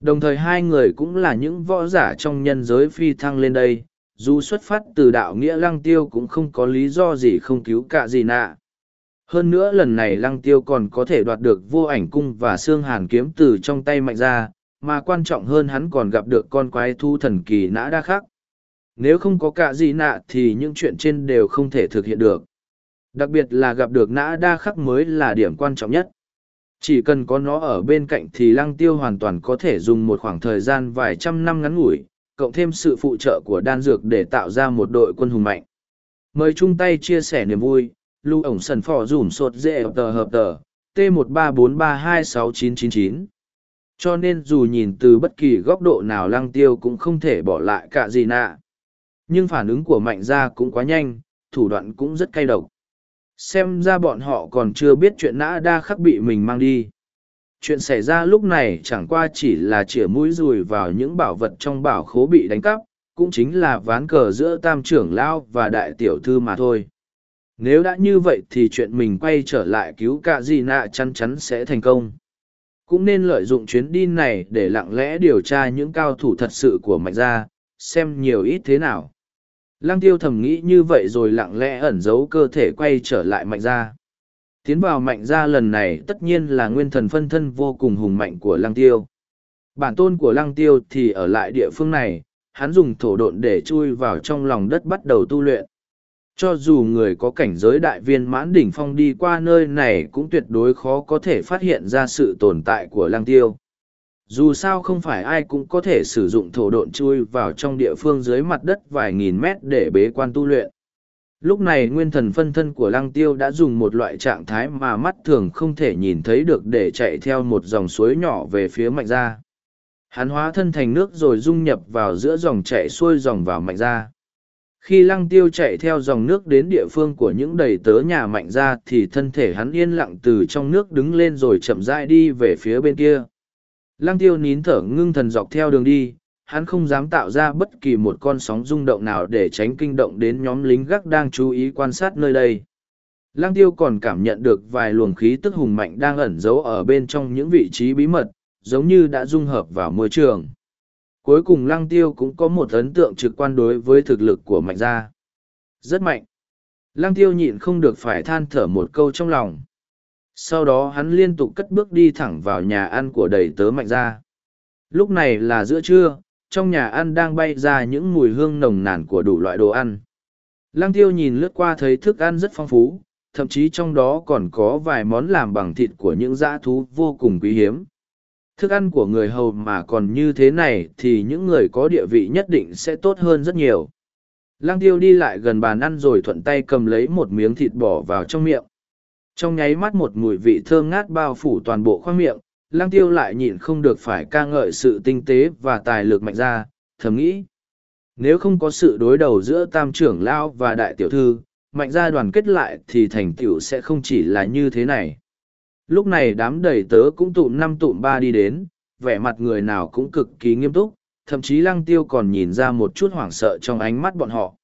Đồng thời hai người cũng là những võ giả trong nhân giới phi thăng lên đây, dù xuất phát từ đạo nghĩa lăng tiêu cũng không có lý do gì không cứu cả gì nạ. Hơn nữa lần này lăng tiêu còn có thể đoạt được vô ảnh cung và xương hàn kiếm từ trong tay mạnh ra, mà quan trọng hơn hắn còn gặp được con quái thu thần kỳ nã đa khắc. Nếu không có cả gì nạ thì những chuyện trên đều không thể thực hiện được. Đặc biệt là gặp được nã đa khắc mới là điểm quan trọng nhất. Chỉ cần có nó ở bên cạnh thì lăng tiêu hoàn toàn có thể dùng một khoảng thời gian vài trăm năm ngắn ngủi, cộng thêm sự phụ trợ của đan dược để tạo ra một đội quân hùng mạnh. Mời chung tay chia sẻ niềm vui, lưu ổng sần phò dùm sột dễ tờ hợp tờ, T134326999. Cho nên dù nhìn từ bất kỳ góc độ nào lăng tiêu cũng không thể bỏ lại cả gì nạ. Nhưng phản ứng của mạnh gia cũng quá nhanh, thủ đoạn cũng rất cay độc. Xem ra bọn họ còn chưa biết chuyện nã đa khắc bị mình mang đi. Chuyện xảy ra lúc này chẳng qua chỉ là chĩa mũi dùi vào những bảo vật trong bảo khố bị đánh cắp, cũng chính là ván cờ giữa tam trưởng lão và đại tiểu thư mà thôi. Nếu đã như vậy thì chuyện mình quay trở lại cứu cả gì nạ chắn chắn sẽ thành công. Cũng nên lợi dụng chuyến đi này để lặng lẽ điều tra những cao thủ thật sự của mạnh gia, xem nhiều ít thế nào. Lăng tiêu thầm nghĩ như vậy rồi lặng lẽ ẩn giấu cơ thể quay trở lại mạnh gia. Tiến vào mạnh gia lần này tất nhiên là nguyên thần phân thân vô cùng hùng mạnh của lăng tiêu. Bản tôn của lăng tiêu thì ở lại địa phương này, hắn dùng thổ độn để chui vào trong lòng đất bắt đầu tu luyện. Cho dù người có cảnh giới đại viên mãn đỉnh phong đi qua nơi này cũng tuyệt đối khó có thể phát hiện ra sự tồn tại của lăng tiêu. Dù sao không phải ai cũng có thể sử dụng thổ độn chui vào trong địa phương dưới mặt đất vài nghìn mét để bế quan tu luyện. Lúc này nguyên thần phân thân của lăng tiêu đã dùng một loại trạng thái mà mắt thường không thể nhìn thấy được để chạy theo một dòng suối nhỏ về phía mạnh ra. Hắn hóa thân thành nước rồi dung nhập vào giữa dòng chạy xuôi dòng vào mạnh ra. Khi lăng tiêu chạy theo dòng nước đến địa phương của những đầy tớ nhà mạnh ra thì thân thể hắn yên lặng từ trong nước đứng lên rồi chậm rãi đi về phía bên kia. Lăng tiêu nín thở ngưng thần dọc theo đường đi, hắn không dám tạo ra bất kỳ một con sóng rung động nào để tránh kinh động đến nhóm lính gác đang chú ý quan sát nơi đây. Lăng tiêu còn cảm nhận được vài luồng khí tức hùng mạnh đang ẩn giấu ở bên trong những vị trí bí mật, giống như đã dung hợp vào môi trường. Cuối cùng lăng tiêu cũng có một ấn tượng trực quan đối với thực lực của mạnh gia. Rất mạnh. Lăng tiêu nhịn không được phải than thở một câu trong lòng sau đó hắn liên tục cất bước đi thẳng vào nhà ăn của đầy tớ mạnh ra lúc này là giữa trưa, trong nhà ăn đang bay ra những mùi hương nồng nàn của đủ loại đồ ăn. Lăng tiêu nhìn lướt qua thấy thức ăn rất phong phú, thậm chí trong đó còn có vài món làm bằng thịt của những dã thú vô cùng quý hiếm. Thức ăn của người hầu mà còn như thế này thì những người có địa vị nhất định sẽ tốt hơn rất nhiều. Lăng tiêu đi lại gần bàn ăn rồi thuận tay cầm lấy một miếng thịt bỏ vào trong miệng trong nháy mắt một mùi vị thơm ngát bao phủ toàn bộ khoang miệng, lăng tiêu lại nhịn không được phải ca ngợi sự tinh tế và tài lực mạnh ra, thầm nghĩ. Nếu không có sự đối đầu giữa tam trưởng lao và đại tiểu thư, mạnh gia đoàn kết lại thì thành tựu sẽ không chỉ là như thế này. Lúc này đám đầy tớ cũng tụm năm tụm ba đi đến, vẻ mặt người nào cũng cực kỳ nghiêm túc, thậm chí lăng tiêu còn nhìn ra một chút hoảng sợ trong ánh mắt bọn họ.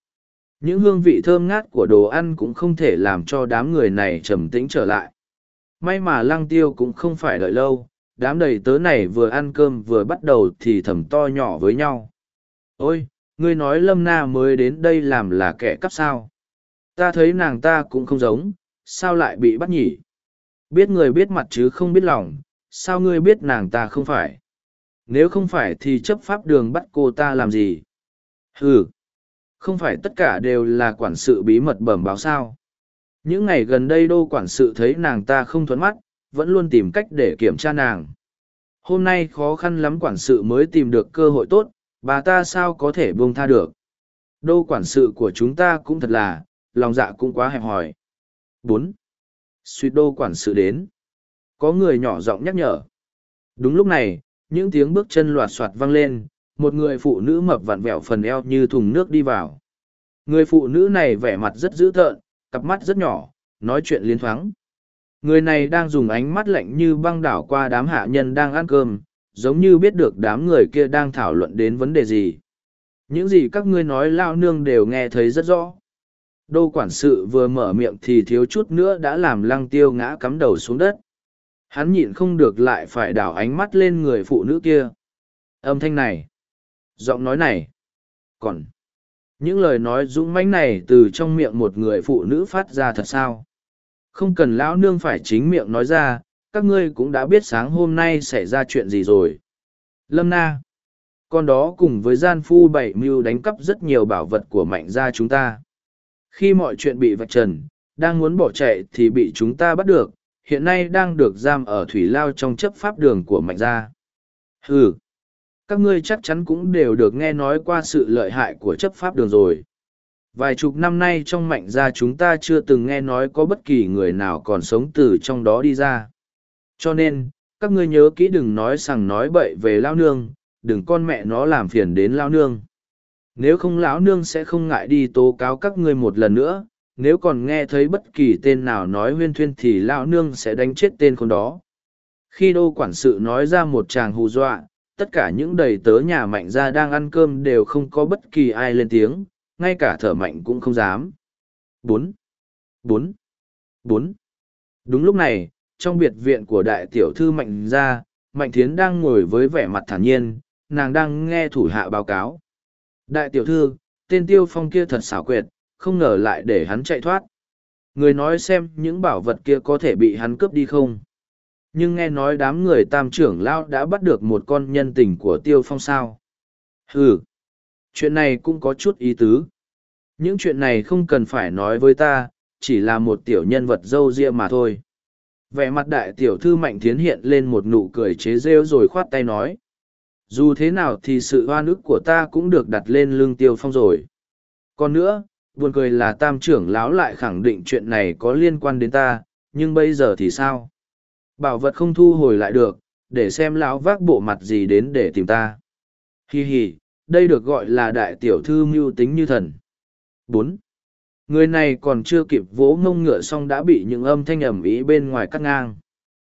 Những hương vị thơm ngát của đồ ăn cũng không thể làm cho đám người này trầm tĩnh trở lại. May mà lăng tiêu cũng không phải đợi lâu, đám đầy tớ này vừa ăn cơm vừa bắt đầu thì thầm to nhỏ với nhau. Ôi, ngươi nói lâm na mới đến đây làm là kẻ cắp sao. Ta thấy nàng ta cũng không giống, sao lại bị bắt nhỉ? Biết người biết mặt chứ không biết lòng, sao ngươi biết nàng ta không phải? Nếu không phải thì chấp pháp đường bắt cô ta làm gì? Ừ, không phải tất cả đều là quản sự bí mật bẩm báo sao. Những ngày gần đây đô quản sự thấy nàng ta không thuận mắt, vẫn luôn tìm cách để kiểm tra nàng. Hôm nay khó khăn lắm quản sự mới tìm được cơ hội tốt, bà ta sao có thể buông tha được. Đô quản sự của chúng ta cũng thật là, lòng dạ cũng quá hẹp hòi. bốn Suy đô quản sự đến. Có người nhỏ giọng nhắc nhở. Đúng lúc này, những tiếng bước chân loạt soạt vang lên, một người phụ nữ mập vặn vẹo phần eo như thùng nước đi vào. Người phụ nữ này vẻ mặt rất dữ tợn, cặp mắt rất nhỏ, nói chuyện liên thoáng. Người này đang dùng ánh mắt lạnh như băng đảo qua đám hạ nhân đang ăn cơm, giống như biết được đám người kia đang thảo luận đến vấn đề gì. Những gì các ngươi nói lao nương đều nghe thấy rất rõ. Đô quản sự vừa mở miệng thì thiếu chút nữa đã làm lăng tiêu ngã cắm đầu xuống đất. Hắn nhịn không được lại phải đảo ánh mắt lên người phụ nữ kia. Âm thanh này, giọng nói này, còn những lời nói dũng mãnh này từ trong miệng một người phụ nữ phát ra thật sao? Không cần lão nương phải chính miệng nói ra các ngươi cũng đã biết sáng hôm nay xảy ra chuyện gì rồi. Lâm na con đó cùng với gian phu bảy mưu đánh cắp rất nhiều bảo vật của mạnh gia chúng ta. Khi mọi chuyện bị vạch trần đang muốn bỏ chạy thì bị chúng ta bắt được hiện nay đang được giam ở thủy lao trong chấp pháp đường của mạnh gia. Ừ các ngươi chắc chắn cũng đều được nghe nói qua sự lợi hại của chấp pháp đường rồi. Vài chục năm nay trong mạnh gia chúng ta chưa từng nghe nói có bất kỳ người nào còn sống từ trong đó đi ra. Cho nên, các ngươi nhớ kỹ đừng nói sằng nói bậy về lao nương, đừng con mẹ nó làm phiền đến lao nương. Nếu không lão nương sẽ không ngại đi tố cáo các ngươi một lần nữa, nếu còn nghe thấy bất kỳ tên nào nói huyên thuyên thì lão nương sẽ đánh chết tên con đó. Khi đô quản sự nói ra một chàng hù dọa tất cả những đầy tớ nhà mạnh ra đang ăn cơm đều không có bất kỳ ai lên tiếng, ngay cả thở mạnh cũng không dám. Bốn, bốn, bốn. Đúng lúc này, trong biệt viện của đại tiểu thư mạnh gia, mạnh thiến đang ngồi với vẻ mặt thản nhiên, nàng đang nghe thủ hạ báo cáo. Đại tiểu thư, tên tiêu phong kia thật xảo quyệt, không ngờ lại để hắn chạy thoát. Người nói xem những bảo vật kia có thể bị hắn cướp đi không? Nhưng nghe nói đám người tam trưởng lão đã bắt được một con nhân tình của tiêu phong sao? Ừ chuyện này cũng có chút ý tứ. Những chuyện này không cần phải nói với ta, chỉ là một tiểu nhân vật d â u ria mà thôi. Vẻ mặt đại tiểu thư mạnh tiến hiện lên một nụ cười chế rêu rồi khoát tay nói. Dù thế nào thì sự oan ức của ta cũng được đặt lên lưng tiêu phong rồi. Còn nữa, buồn cười là tam trưởng lão lại khẳng định chuyện này có liên quan đến ta, nhưng bây giờ thì sao? Bảo vật không thu hồi lại được, để xem lão vác bộ mặt gì đến để tìm ta. Hì hì đây được gọi là đại tiểu thư mưu tính như thần. Bốn. Người này còn chưa kịp vỗ ngông ngựa xong đã bị những âm thanh ầm ĩ bên ngoài cắt ngang.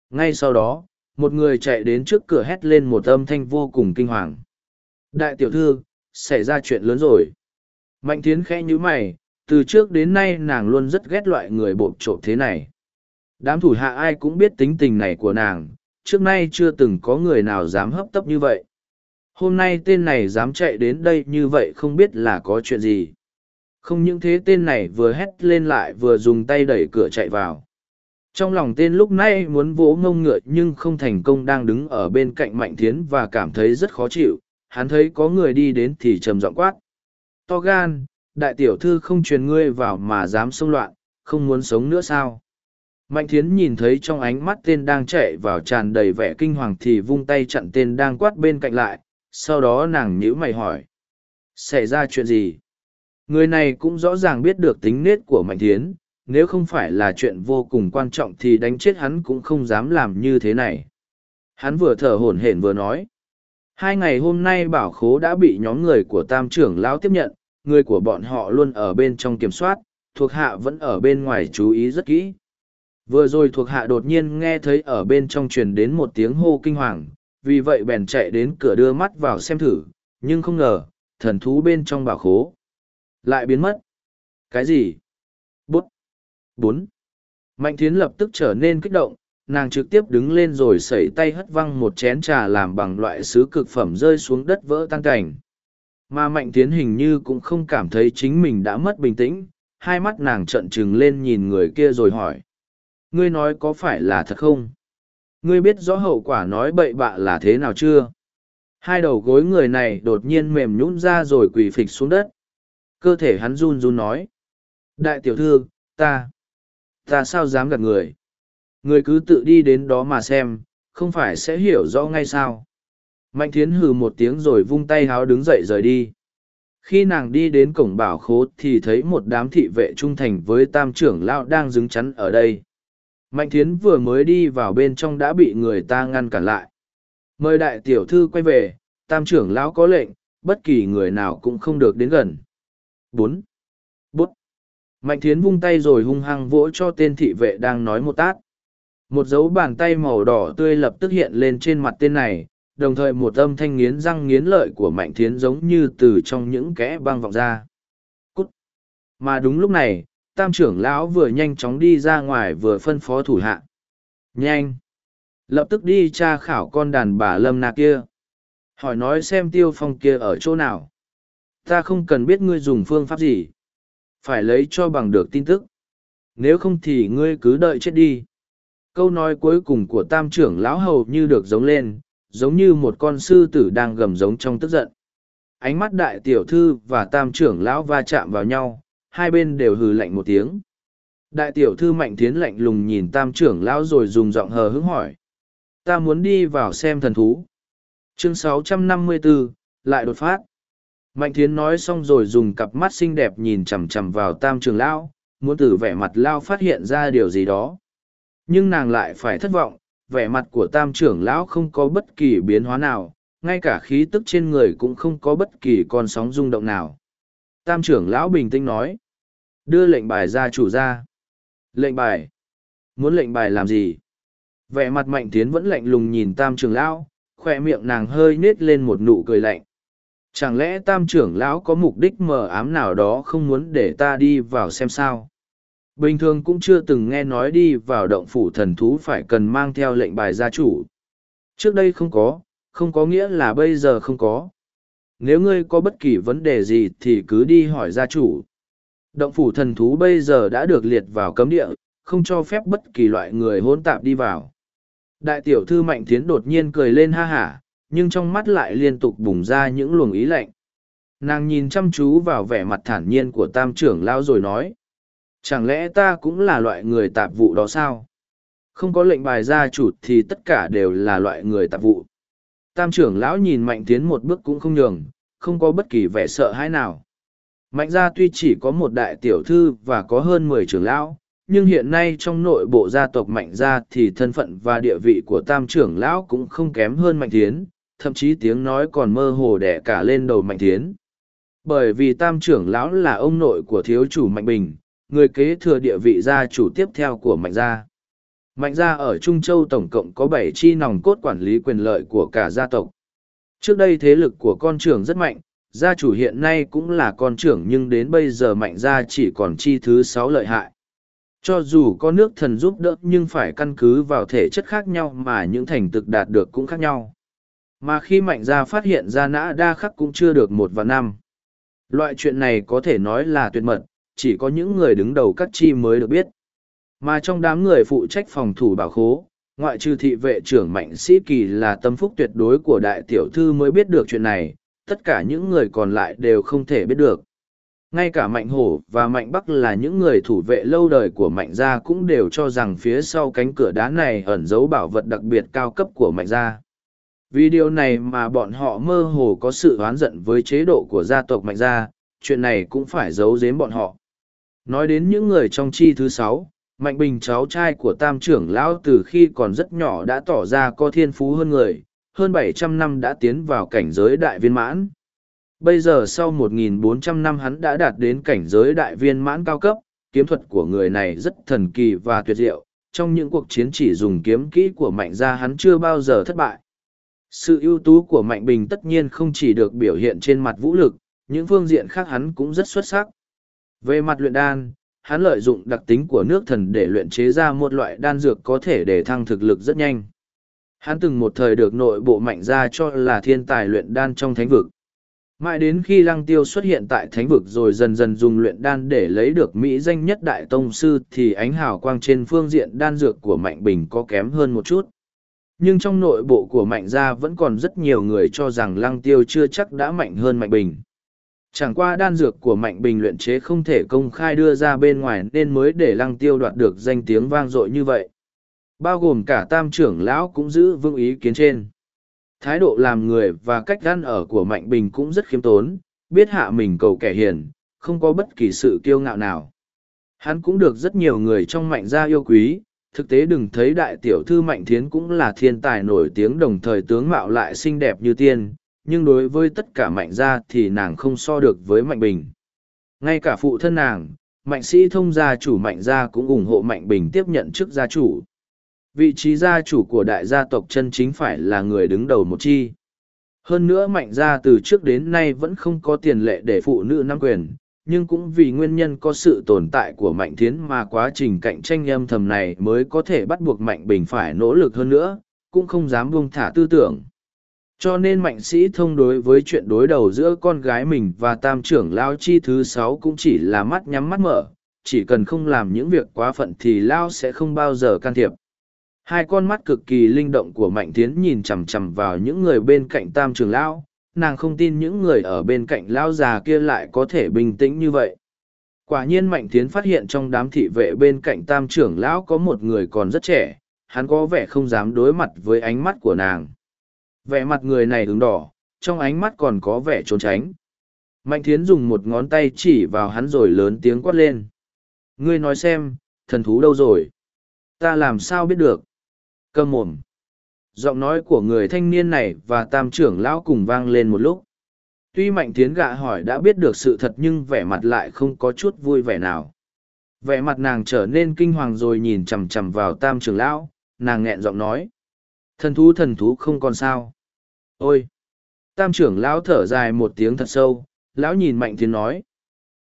Ngay sau đó, một người chạy đến trước cửa hét lên một âm thanh vô cùng kinh hoàng. Đại tiểu thư, xảy ra chuyện lớn rồi. Mạnh tiến khẽ nhíu mày, từ trước đến nay nàng luôn rất ghét loại người bộp trộm thế này. Đám thủ hạ ai cũng biết tính tình này của nàng, trước nay chưa từng có người nào dám hấp tấp như vậy. Hôm nay tên này dám chạy đến đây như vậy không biết là có chuyện gì. Không những thế tên này vừa hét lên lại vừa dùng tay đẩy cửa chạy vào. Trong lòng tên lúc nay muốn vỗ ngông ngựa nhưng không thành công đang đứng ở bên cạnh Mạnh Thiến và cảm thấy rất khó chịu, hắn thấy có người đi đến thì trầm giọng quát. To gan, đại tiểu thư không truyền ngươi vào mà dám xông loạn, không muốn sống nữa sao? Mạnh thiến nhìn thấy trong ánh mắt tên đang chạy vào tràn đầy vẻ kinh hoàng thì vung tay chặn tên đang quát bên cạnh lại, sau đó nàng nhíu mày hỏi. Xảy ra chuyện gì? Người này cũng rõ ràng biết được tính nết của Mạnh thiến, nếu không phải là chuyện vô cùng quan trọng thì đánh chết hắn cũng không dám làm như thế này. Hắn vừa thở hổn hển vừa nói. Hai ngày hôm nay bảo khố đã bị nhóm người của tam trưởng lão tiếp nhận, người của bọn họ luôn ở bên trong kiểm soát, thuộc hạ vẫn ở bên ngoài chú ý rất kỹ Vừa rồi thuộc hạ đột nhiên nghe thấy ở bên trong truyền đến một tiếng hô kinh hoàng, vì vậy bèn chạy đến cửa đưa mắt vào xem thử, nhưng không ngờ, thần thú bên trong bảo khố. Lại biến mất. Cái gì? Bút. Bốn. Mạnh thiến lập tức trở nên kích động, nàng trực tiếp đứng lên rồi sẩy tay hất văng một chén trà làm bằng loại sứ cực phẩm rơi xuống đất vỡ tan cảnh. Mà mạnh thiến hình như cũng không cảm thấy chính mình đã mất bình tĩnh, hai mắt nàng trợn trừng lên nhìn người kia rồi hỏi Ngươi nói có phải là thật không? Ngươi biết rõ hậu quả nói bậy bạ là thế nào chưa? Hai đầu gối người này đột nhiên mềm nhũn ra rồi quỳ phịch xuống đất. Cơ thể hắn run run nói. Đại tiểu thư, ta, ta sao dám gạt người? Người cứ tự đi đến đó mà xem, không phải sẽ hiểu rõ ngay sao? Mạnh thiến hừ một tiếng rồi vung tay háo đứng dậy rời đi. Khi nàng đi đến cổng bảo khố thì thấy một đám thị vệ trung thành với tam trưởng lão đang đứng chắn ở đây. Mạnh thiến vừa mới đi vào bên trong đã bị người ta ngăn cản lại. Mời đại tiểu thư quay về, tam trưởng lão có lệnh, bất kỳ người nào cũng không được đến gần. bốn Bút. Mạnh thiến vung tay rồi hung hăng vỗ cho tên thị vệ đang nói một tát. Một dấu bàn tay màu đỏ tươi lập tức hiện lên trên mặt tên này, đồng thời một âm thanh nghiến răng nghiến lợi của mạnh thiến giống như từ trong những kẽ băng vọng ra. Cút! Mà đúng lúc này, tam trưởng lão vừa nhanh chóng đi ra ngoài vừa phân phó thủ hạ. Nhanh! Lập tức đi tra khảo con đàn bà lâm Na kia. Hỏi nói xem tiêu phong kia ở chỗ nào. Ta không cần biết ngươi dùng phương pháp gì. Phải lấy cho bằng được tin tức. Nếu không thì ngươi cứ đợi chết đi. Câu nói cuối cùng của tam trưởng lão hầu như được giống lên, giống như một con sư tử đang gầm giống trong tức giận. Ánh mắt đại tiểu thư và tam trưởng lão va chạm vào nhau, hai bên đều hừ lạnh một tiếng. Đại tiểu thư mạnh thiến lạnh lùng nhìn tam trưởng lão rồi dùng giọng hờ hững hỏi. Ta muốn đi vào xem thần thú. Chương 654, lại đột phát. Mạnh thiến nói xong rồi dùng cặp mắt xinh đẹp nhìn chằm chằm vào tam trưởng lão, muốn từ vẻ mặt lao phát hiện ra điều gì đó. Nhưng nàng lại phải thất vọng, vẻ mặt của tam trưởng lão không có bất kỳ biến hóa nào, ngay cả khí tức trên người cũng không có bất kỳ con sóng rung động nào. Tam trưởng lão bình tĩnh nói, đưa lệnh bài ra chủ ra. Lệnh bài? Muốn lệnh bài làm gì? Vẻ mặt mạnh tiến vẫn lạnh lùng nhìn tam trưởng lão, khoe miệng nàng hơi nết lên một nụ cười lạnh. Chẳng lẽ tam trưởng lão có mục đích mờ ám nào đó không muốn để ta đi vào xem sao? Bình thường cũng chưa từng nghe nói đi vào động phủ thần thú phải cần mang theo lệnh bài gia chủ. Trước đây không có, không có nghĩa là bây giờ không có. Nếu ngươi có bất kỳ vấn đề gì thì cứ đi hỏi gia chủ. Động phủ thần thú bây giờ đã được liệt vào cấm địa, không cho phép bất kỳ loại người hỗn tạp đi vào. Đại tiểu thư Mạnh Thiến đột nhiên cười lên ha hả, nhưng trong mắt lại liên tục bùng ra những luồng ý lạnh. Nàng nhìn chăm chú vào vẻ mặt thản nhiên của tam trưởng lao rồi nói. Chẳng lẽ ta cũng là loại người tạp vụ đó sao? Không có lệnh bài gia chủ thì tất cả đều là loại người tạp vụ. Tam trưởng lão nhìn Mạnh Tiến một bước cũng không nhường, không có bất kỳ vẻ sợ hãi nào. Mạnh gia tuy chỉ có một đại tiểu thư và có hơn mười trưởng lão, nhưng hiện nay trong nội bộ gia tộc Mạnh gia thì thân phận và địa vị của tam trưởng lão cũng không kém hơn Mạnh Thiến, thậm chí tiếng nói còn mơ hồ đẻ cả lên đầu Mạnh Thiến, Bởi vì tam trưởng lão là ông nội của thiếu chủ Mạnh Bình, người kế thừa địa vị gia chủ tiếp theo của Mạnh gia. Mạnh gia ở Trung Châu tổng cộng có bảy chi nòng cốt quản lý quyền lợi của cả gia tộc. Trước đây thế lực của con trưởng rất mạnh, gia chủ hiện nay cũng là con trưởng nhưng đến bây giờ mạnh gia chỉ còn chi thứ sáu lợi hại. Cho dù có nước thần giúp đỡ nhưng phải căn cứ vào thể chất khác nhau mà những thành tựu đạt được cũng khác nhau. Mà khi mạnh gia phát hiện ra nã đa khắc cũng chưa được một và năm. Loại chuyện này có thể nói là tuyệt mật, chỉ có những người đứng đầu các chi mới được biết. Mà trong đám người phụ trách phòng thủ bảo khố, ngoại trừ thị vệ trưởng mạnh sĩ kỳ là tâm phúc tuyệt đối của đại tiểu thư mới biết được chuyện này, tất cả những người còn lại đều không thể biết được. Ngay cả Mạnh Hổ và Mạnh Bắc là những người thủ vệ lâu đời của Mạnh Gia cũng đều cho rằng phía sau cánh cửa đá này ẩn giấu bảo vật đặc biệt cao cấp của Mạnh Gia. Vì điều này mà bọn họ mơ hồ có sự oán giận với chế độ của gia tộc Mạnh Gia, chuyện này cũng phải giấu giếm bọn họ. Nói đến những người trong chi thứ sáu, Mạnh Bình cháu trai của tam trưởng lão từ khi còn rất nhỏ đã tỏ ra có thiên phú hơn người, hơn bảy trăm năm đã tiến vào cảnh giới đại viên mãn. Bây giờ sau một nghìn bốn trăm năm hắn đã đạt đến cảnh giới đại viên mãn cao cấp, kiếm thuật của người này rất thần kỳ và tuyệt diệu, trong những cuộc chiến chỉ dùng kiếm kỹ của Mạnh gia hắn chưa bao giờ thất bại. Sự ưu tú của Mạnh Bình tất nhiên không chỉ được biểu hiện trên mặt vũ lực, những phương diện khác hắn cũng rất xuất sắc. Về mặt luyện đan, hắn lợi dụng đặc tính của nước thần để luyện chế ra một loại đan dược có thể để thăng thực lực rất nhanh. Hắn từng một thời được nội bộ mạnh ra cho là thiên tài luyện đan trong thánh vực. Mãi đến khi lăng tiêu xuất hiện tại thánh vực rồi dần dần dùng luyện đan để lấy được Mỹ danh nhất đại tông sư thì ánh hào quang trên phương diện đan dược của Mạnh Bình có kém hơn một chút. Nhưng trong nội bộ của Mạnh Gia vẫn còn rất nhiều người cho rằng lăng tiêu chưa chắc đã mạnh hơn Mạnh Bình. Chẳng qua đan dược của Mạnh Bình luyện chế không thể công khai đưa ra bên ngoài nên mới để lăng tiêu đoạt được danh tiếng vang dội như vậy. Bao gồm cả tam trưởng lão cũng giữ vững ý kiến trên thái độ làm người và cách ăn ở của Mạnh Bình cũng rất khiêm tốn, biết hạ mình cầu kẻ hiền, không có bất kỳ sự kiêu ngạo nào. Hắn cũng được rất nhiều người trong Mạnh gia yêu quý, thực tế đừng thấy đại tiểu thư Mạnh Thiến cũng là thiên tài nổi tiếng đồng thời tướng mạo lại xinh đẹp như tiên, nhưng đối với tất cả Mạnh gia thì nàng không so được với Mạnh Bình. Ngay cả phụ thân nàng, Mạnh sĩ thông gia chủ Mạnh gia cũng ủng hộ Mạnh Bình tiếp nhận chức gia chủ vị trí gia chủ của đại gia tộc chân chính phải là người đứng đầu một chi. Hơn nữa mạnh gia từ trước đến nay vẫn không có tiền lệ để phụ nữ nắm quyền, nhưng cũng vì nguyên nhân có sự tồn tại của mạnh thiến mà quá trình cạnh tranh âm thầm này mới có thể bắt buộc mạnh bình phải nỗ lực hơn nữa, cũng không dám buông thả tư tưởng. Cho nên mạnh sĩ thông đối với chuyện đối đầu giữa con gái mình và tam trưởng lao chi thứ sáu cũng chỉ là mắt nhắm mắt mở, chỉ cần không làm những việc quá phận thì lao sẽ không bao giờ can thiệp hai con mắt cực kỳ linh động của mạnh tiến nhìn chằm chằm vào những người bên cạnh tam trường lão, nàng không tin những người ở bên cạnh lão già kia lại có thể bình tĩnh như vậy. Quả nhiên mạnh tiến phát hiện trong đám thị vệ bên cạnh tam trưởng lão có một người còn rất trẻ, hắn có vẻ không dám đối mặt với ánh mắt của nàng. Vẻ mặt người này ứng đỏ, trong ánh mắt còn có vẻ trốn tránh. Mạnh tiến dùng một ngón tay chỉ vào hắn rồi lớn tiếng quát lên. Ngươi nói xem, thần thú đâu rồi? Ta làm sao biết được? Cơm mồm. Giọng nói của người thanh niên này và tam trưởng lão cùng vang lên một lúc. Tuy mạnh tiến gạ hỏi đã biết được sự thật nhưng vẻ mặt lại không có chút vui vẻ nào. Vẻ mặt nàng trở nên kinh hoàng rồi nhìn chằm chằm vào tam trưởng lão, nàng nghẹn giọng nói. Thần thú thần thú không còn sao. Ôi! Tam trưởng lão thở dài một tiếng thật sâu, lão nhìn mạnh tiến nói.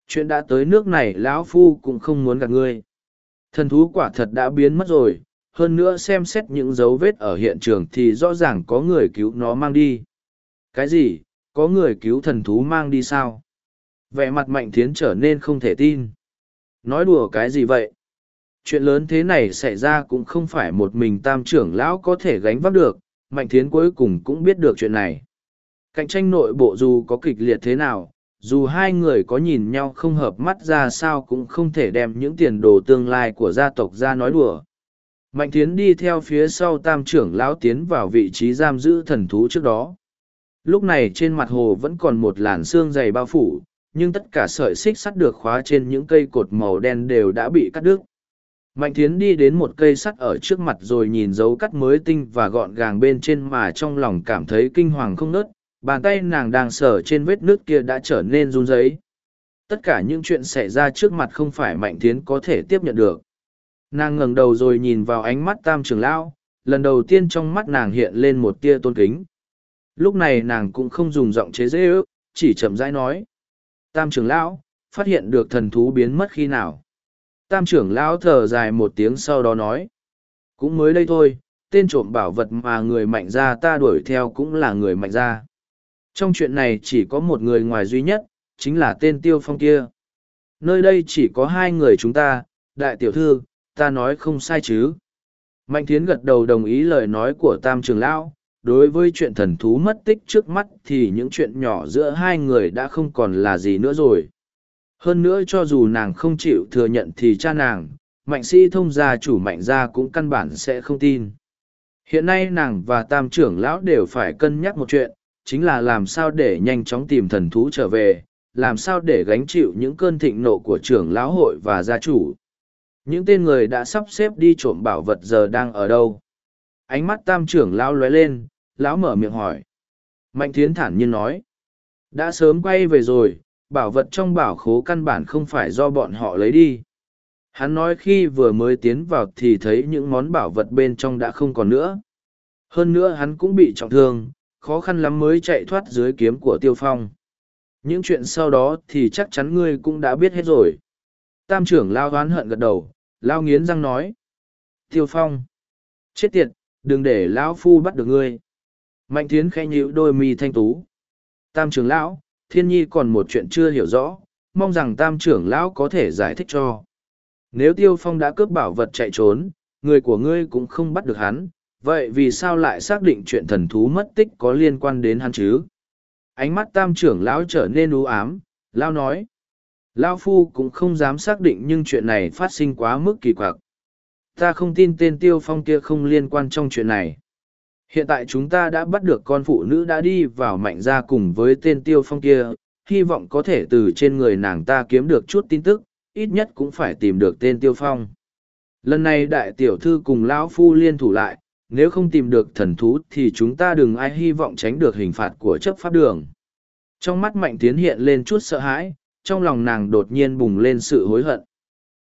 Chuyện đã tới nước này lão phu cũng không muốn gặp ngươi. Thần thú quả thật đã biến mất rồi, hơn nữa xem xét những dấu vết ở hiện trường thì rõ ràng có người cứu nó mang đi. Cái gì? Có người cứu thần thú mang đi sao? Vẻ mặt mạnh thiến trở nên không thể tin. Nói đùa cái gì vậy? Chuyện lớn thế này xảy ra cũng không phải một mình tam trưởng lão có thể gánh vác được, mạnh thiến cuối cùng cũng biết được chuyện này. Cạnh tranh nội bộ dù có kịch liệt thế nào, dù hai người có nhìn nhau không hợp mắt ra sao cũng không thể đem những tiền đồ tương lai của gia tộc ra nói đùa. Mạnh Thiến đi theo phía sau tam trưởng lão tiến vào vị trí giam giữ thần thú trước đó. Lúc này trên mặt hồ vẫn còn một làn xương dày bao phủ, nhưng tất cả sợi xích sắt được khóa trên những cây cột màu đen đều đã bị cắt đứt. Mạnh Thiến đi đến một cây sắt ở trước mặt rồi nhìn dấu cắt mới tinh và gọn gàng bên trên mà trong lòng cảm thấy kinh hoàng không nớt, bàn tay nàng đang sờ trên vết nước kia đã trở nên run rẩy. Tất cả những chuyện xảy ra trước mặt không phải Mạnh Thiến có thể tiếp nhận được nàng ngẩng đầu rồi nhìn vào ánh mắt tam trưởng lão, lần đầu tiên trong mắt nàng hiện lên một tia tôn kính. Lúc này nàng cũng không dùng giọng chế dễ ước, chỉ chậm rãi nói. Tam trưởng lão, phát hiện được thần thú biến mất khi nào? Tam trưởng lão thở dài một tiếng sau đó nói. Cũng mới đây thôi, tên trộm bảo vật mà người mạnh gia ta đuổi theo cũng là người mạnh gia. trong chuyện này chỉ có một người ngoài duy nhất, chính là tên tiêu phong kia. Nơi đây chỉ có hai người chúng ta, đại tiểu thư ta nói không sai chứ. Mạnh thiến gật đầu đồng ý lời nói của tam trường lão, đối với chuyện thần thú mất tích trước mắt thì những chuyện nhỏ giữa hai người đã không còn là gì nữa rồi. Hơn nữa cho dù nàng không chịu thừa nhận thì cha nàng, mạnh sĩ thông gia chủ mạnh gia cũng căn bản sẽ không tin. Hiện nay nàng và tam trưởng lão đều phải cân nhắc một chuyện, chính là làm sao để nhanh chóng tìm thần thú trở về, làm sao để gánh chịu những cơn thịnh nộ của trưởng lão hội và gia chủ những tên người đã sắp xếp đi trộm bảo vật giờ đang ở đâu? Ánh mắt tam trưởng lão lóe lên, lão mở miệng hỏi. Mạnh thiến thản nhiên nói. Đã sớm quay về rồi, bảo vật trong bảo khố căn bản không phải do bọn họ lấy đi. Hắn nói khi vừa mới tiến vào thì thấy những món bảo vật bên trong đã không còn nữa. Hơn nữa hắn cũng bị trọng thương, khó khăn lắm mới chạy thoát dưới kiếm của tiêu phong. Những chuyện sau đó thì chắc chắn ngươi cũng đã biết hết rồi. Tam trưởng lao oán hận gật đầu lao nghiến răng nói. Tiêu phong. Chết tiệt, đừng để lão phu bắt được ngươi. Mạnh thiến khẽ nhíu đôi mi thanh tú. Tam trưởng lão, thiên nhi còn một chuyện chưa hiểu rõ, mong rằng tam trưởng lão có thể giải thích cho. Nếu tiêu phong đã cướp bảo vật chạy trốn, người của ngươi cũng không bắt được hắn, vậy vì sao lại xác định chuyện thần thú mất tích có liên quan đến hắn chứ? Ánh mắt tam trưởng lão trở nên u ám, lão nói. Lão phu cũng không dám xác định nhưng chuyện này phát sinh quá mức kỳ quặc. Ta không tin tên tiêu phong kia không liên quan trong chuyện này. Hiện tại chúng ta đã bắt được con phụ nữ đã đi vào mạnh ra cùng với tên tiêu phong kia, hy vọng có thể từ trên người nàng ta kiếm được chút tin tức, ít nhất cũng phải tìm được tên tiêu phong. Lần này đại tiểu thư cùng lão phu liên thủ lại, nếu không tìm được thần thú thì chúng ta đừng ai hy vọng tránh được hình phạt của chấp pháp đường. Trong mắt mạnh tiến hiện lên chút sợ hãi, trong lòng nàng đột nhiên bùng lên sự hối hận.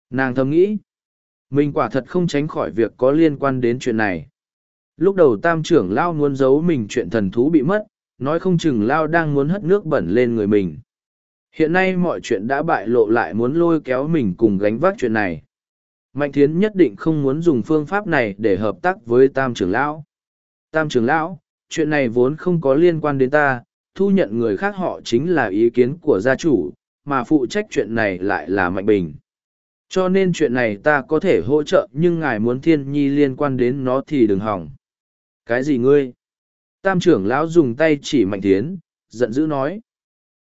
Nàng thầm nghĩ, mình quả thật không tránh khỏi việc có liên quan đến chuyện này. Lúc đầu tam trưởng lao muốn giấu mình chuyện thần thú bị mất, nói không chừng lao đang muốn hất nước bẩn lên người mình. Hiện nay mọi chuyện đã bại lộ lại muốn lôi kéo mình cùng gánh vác chuyện này. Mạnh thiến nhất định không muốn dùng phương pháp này để hợp tác với tam trưởng lão. Tam trưởng lão, chuyện này vốn không có liên quan đến ta, thu nhận người khác họ chính là ý kiến của gia chủ, mà phụ trách chuyện này lại là Mạnh Bình. Cho nên chuyện này ta có thể hỗ trợ nhưng ngài muốn thiên nhi liên quan đến nó thì đừng hỏng. Cái gì ngươi? Tam trưởng lão dùng tay chỉ Mạnh Thiến, giận dữ nói.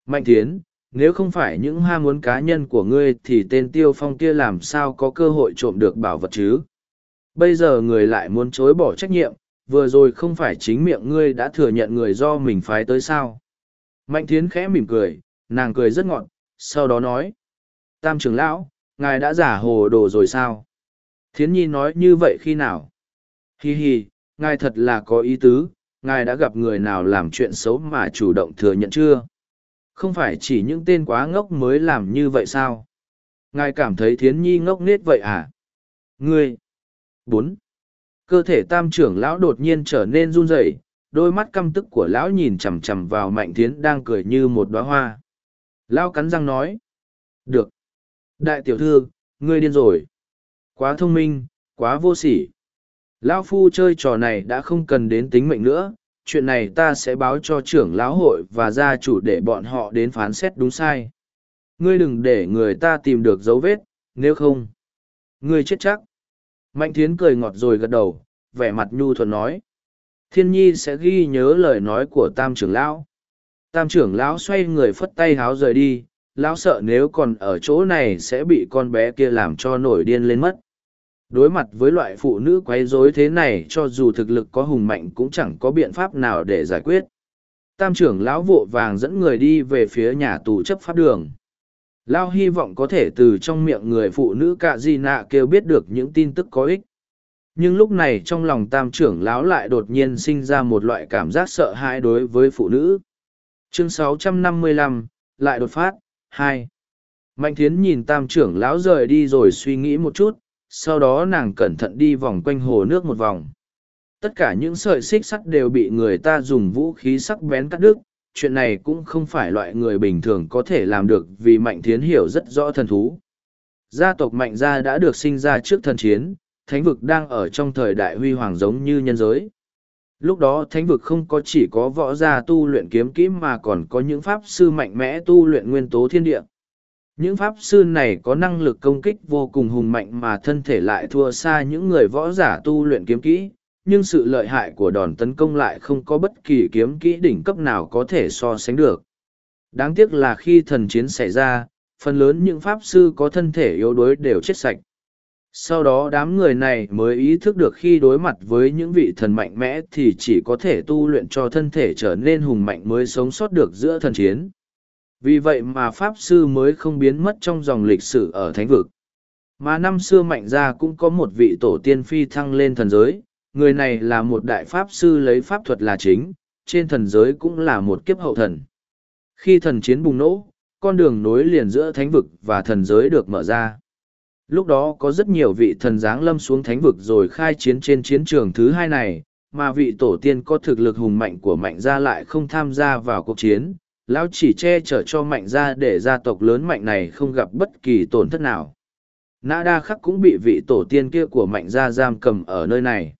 Mạnh Thiến, nếu không phải những ham muốn cá nhân của ngươi thì tên tiêu phong kia làm sao có cơ hội trộm được bảo vật chứ? Bây giờ người lại muốn chối bỏ trách nhiệm, vừa rồi không phải chính miệng ngươi đã thừa nhận người do mình phái tới sao? Mạnh Thiến khẽ mỉm cười, nàng cười rất ngọt, sau đó nói. Tam trưởng lão, ngài đã giả hồ đồ rồi sao? Thiến Nhi nói như vậy khi nào? Hi hi, ngài thật là có ý tứ, ngài đã gặp người nào làm chuyện xấu mà chủ động thừa nhận chưa? Không phải chỉ những tên quá ngốc mới làm như vậy sao? Ngài cảm thấy Thiến Nhi ngốc nết vậy à? Ngươi! bốn Cơ thể tam trưởng lão đột nhiên trở nên run rẩy, đôi mắt căm tức của lão nhìn chằm chằm vào mạnh thiến đang cười như một đoá hoa lão cắn răng nói. Được. Đại tiểu thư, ngươi điên rồi. Quá thông minh, quá vô sỉ. Lão phu chơi trò này đã không cần đến tính mệnh nữa. Chuyện này ta sẽ báo cho trưởng lão hội và gia chủ để bọn họ đến phán xét đúng sai. Ngươi đừng để người ta tìm được dấu vết, nếu không, ngươi chết chắc. Mạnh thiến cười ngọt rồi gật đầu, vẻ mặt nhu thuận nói. Thiên nhi sẽ ghi nhớ lời nói của tam trưởng lão tam trưởng lão xoay người phất tay háo rời đi, lão sợ nếu còn ở chỗ này sẽ bị con bé kia làm cho nổi điên lên mất. Đối mặt với loại phụ nữ quấy rối thế này, cho dù thực lực có hùng mạnh cũng chẳng có biện pháp nào để giải quyết. Tam trưởng lão vội vàng dẫn người đi về phía nhà tù chấp pháp đường. Lao hy vọng có thể từ trong miệng người phụ nữ cạ di nạ kêu biết được những tin tức có ích. Nhưng lúc này trong lòng tam trưởng lão lại đột nhiên sinh ra một loại cảm giác sợ hãi đối với phụ nữ chương 655, lại đột phát hai. Mạnh thiến nhìn tam trưởng lão rời đi rồi suy nghĩ một chút sau đó nàng cẩn thận đi vòng quanh hồ nước một vòng. Tất cả những sợi xích sắt đều bị người ta dùng vũ khí sắc bén cắt đứt chuyện này cũng không phải loại người bình thường có thể làm được vì mạnh thiến hiểu rất rõ thần thú. Gia tộc mạnh gia đã được sinh ra trước thần chiến thánh vực đang ở trong thời đại huy hoàng giống như nhân giới. Lúc đó thánh vực không có chỉ có võ gia tu luyện kiếm kỹ mà còn có những pháp sư mạnh mẽ tu luyện nguyên tố thiên địa. Những pháp sư này có năng lực công kích vô cùng hùng mạnh mà thân thể lại thua xa những người võ giả tu luyện kiếm kỹ, nhưng sự lợi hại của đòn tấn công lại không có bất kỳ kiếm kỹ đỉnh cấp nào có thể so sánh được. Đáng tiếc là khi thần chiến xảy ra, phần lớn những pháp sư có thân thể yếu đuối đều chết sạch sau đó đám người này mới ý thức được khi đối mặt với những vị thần mạnh mẽ thì chỉ có thể tu luyện cho thân thể trở nên hùng mạnh mới sống sót được giữa thần chiến. Vì vậy mà pháp sư mới không biến mất trong dòng lịch sử ở thánh vực. Mà năm xưa mạnh gia cũng có một vị tổ tiên phi thăng lên thần giới. Người này là một đại pháp sư lấy pháp thuật là chính, trên thần giới cũng là một kiếp hậu thần. Khi thần chiến bùng nổ, con đường nối liền giữa thánh vực và thần giới được mở ra. Lúc đó có rất nhiều vị thần giáng lâm xuống thánh vực rồi khai chiến trên chiến trường thứ hai này, mà vị tổ tiên có thực lực hùng mạnh của mạnh gia lại không tham gia vào cuộc chiến. Lão chỉ che chở cho mạnh gia để gia tộc lớn mạnh này không gặp bất kỳ tổn thất nào. Nã đa khắc cũng bị vị tổ tiên kia của mạnh gia giam cầm ở nơi này.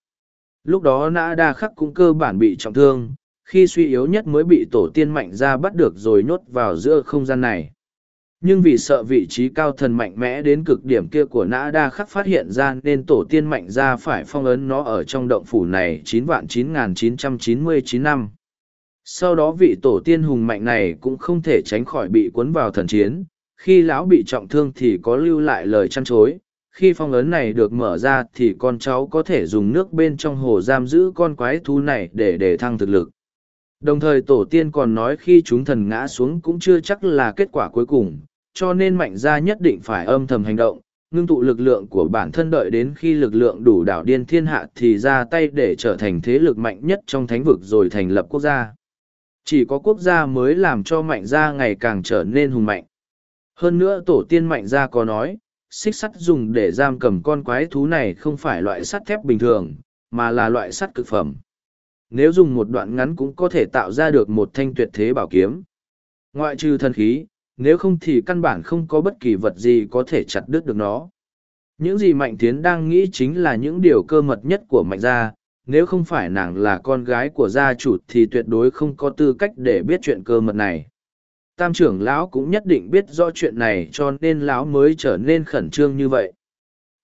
Lúc đó nã đa khắc cũng cơ bản bị trọng thương, khi suy yếu nhất mới bị tổ tiên mạnh gia bắt được rồi nhốt vào giữa không gian này nhưng vì sợ vị trí cao thần mạnh mẽ đến cực điểm kia của nã đa khắc phát hiện ra nên tổ tiên mạnh ra phải phong ấn nó ở trong động phủ này chín vạn chín nghìn chín trăm chín mươi chín năm. Sau đó vị tổ tiên hùng mạnh này cũng không thể tránh khỏi bị cuốn vào thần chiến. Khi lão bị trọng thương thì có lưu lại lời chăn chối. Khi phong ấn này được mở ra thì con cháu có thể dùng nước bên trong hồ giam giữ con quái thú này để để thăng thực lực. Đồng thời tổ tiên còn nói khi chúng thần ngã xuống cũng chưa chắc là kết quả cuối cùng cho nên mạnh gia nhất định phải âm thầm hành động, ngưng tụ lực lượng của bản thân đợi đến khi lực lượng đủ đảo điên thiên hạ thì ra tay để trở thành thế lực mạnh nhất trong thánh vực rồi thành lập quốc gia. Chỉ có quốc gia mới làm cho mạnh gia ngày càng trở nên hùng mạnh. Hơn nữa tổ tiên mạnh gia có nói, xích sắt dùng để giam cầm con quái thú này không phải loại sắt thép bình thường, mà là loại sắt cực phẩm. Nếu dùng một đoạn ngắn cũng có thể tạo ra được một thanh tuyệt thế bảo kiếm. Ngoại trừ thần khí, nếu không thì căn bản không có bất kỳ vật gì có thể chặt đứt được nó. Những gì Mạnh Tiến đang nghĩ chính là những điều cơ mật nhất của Mạnh gia, nếu không phải nàng là con gái của gia chủ thì tuyệt đối không có tư cách để biết chuyện cơ mật này. Tam trưởng lão cũng nhất định biết rõ chuyện này cho nên lão mới trở nên khẩn trương như vậy.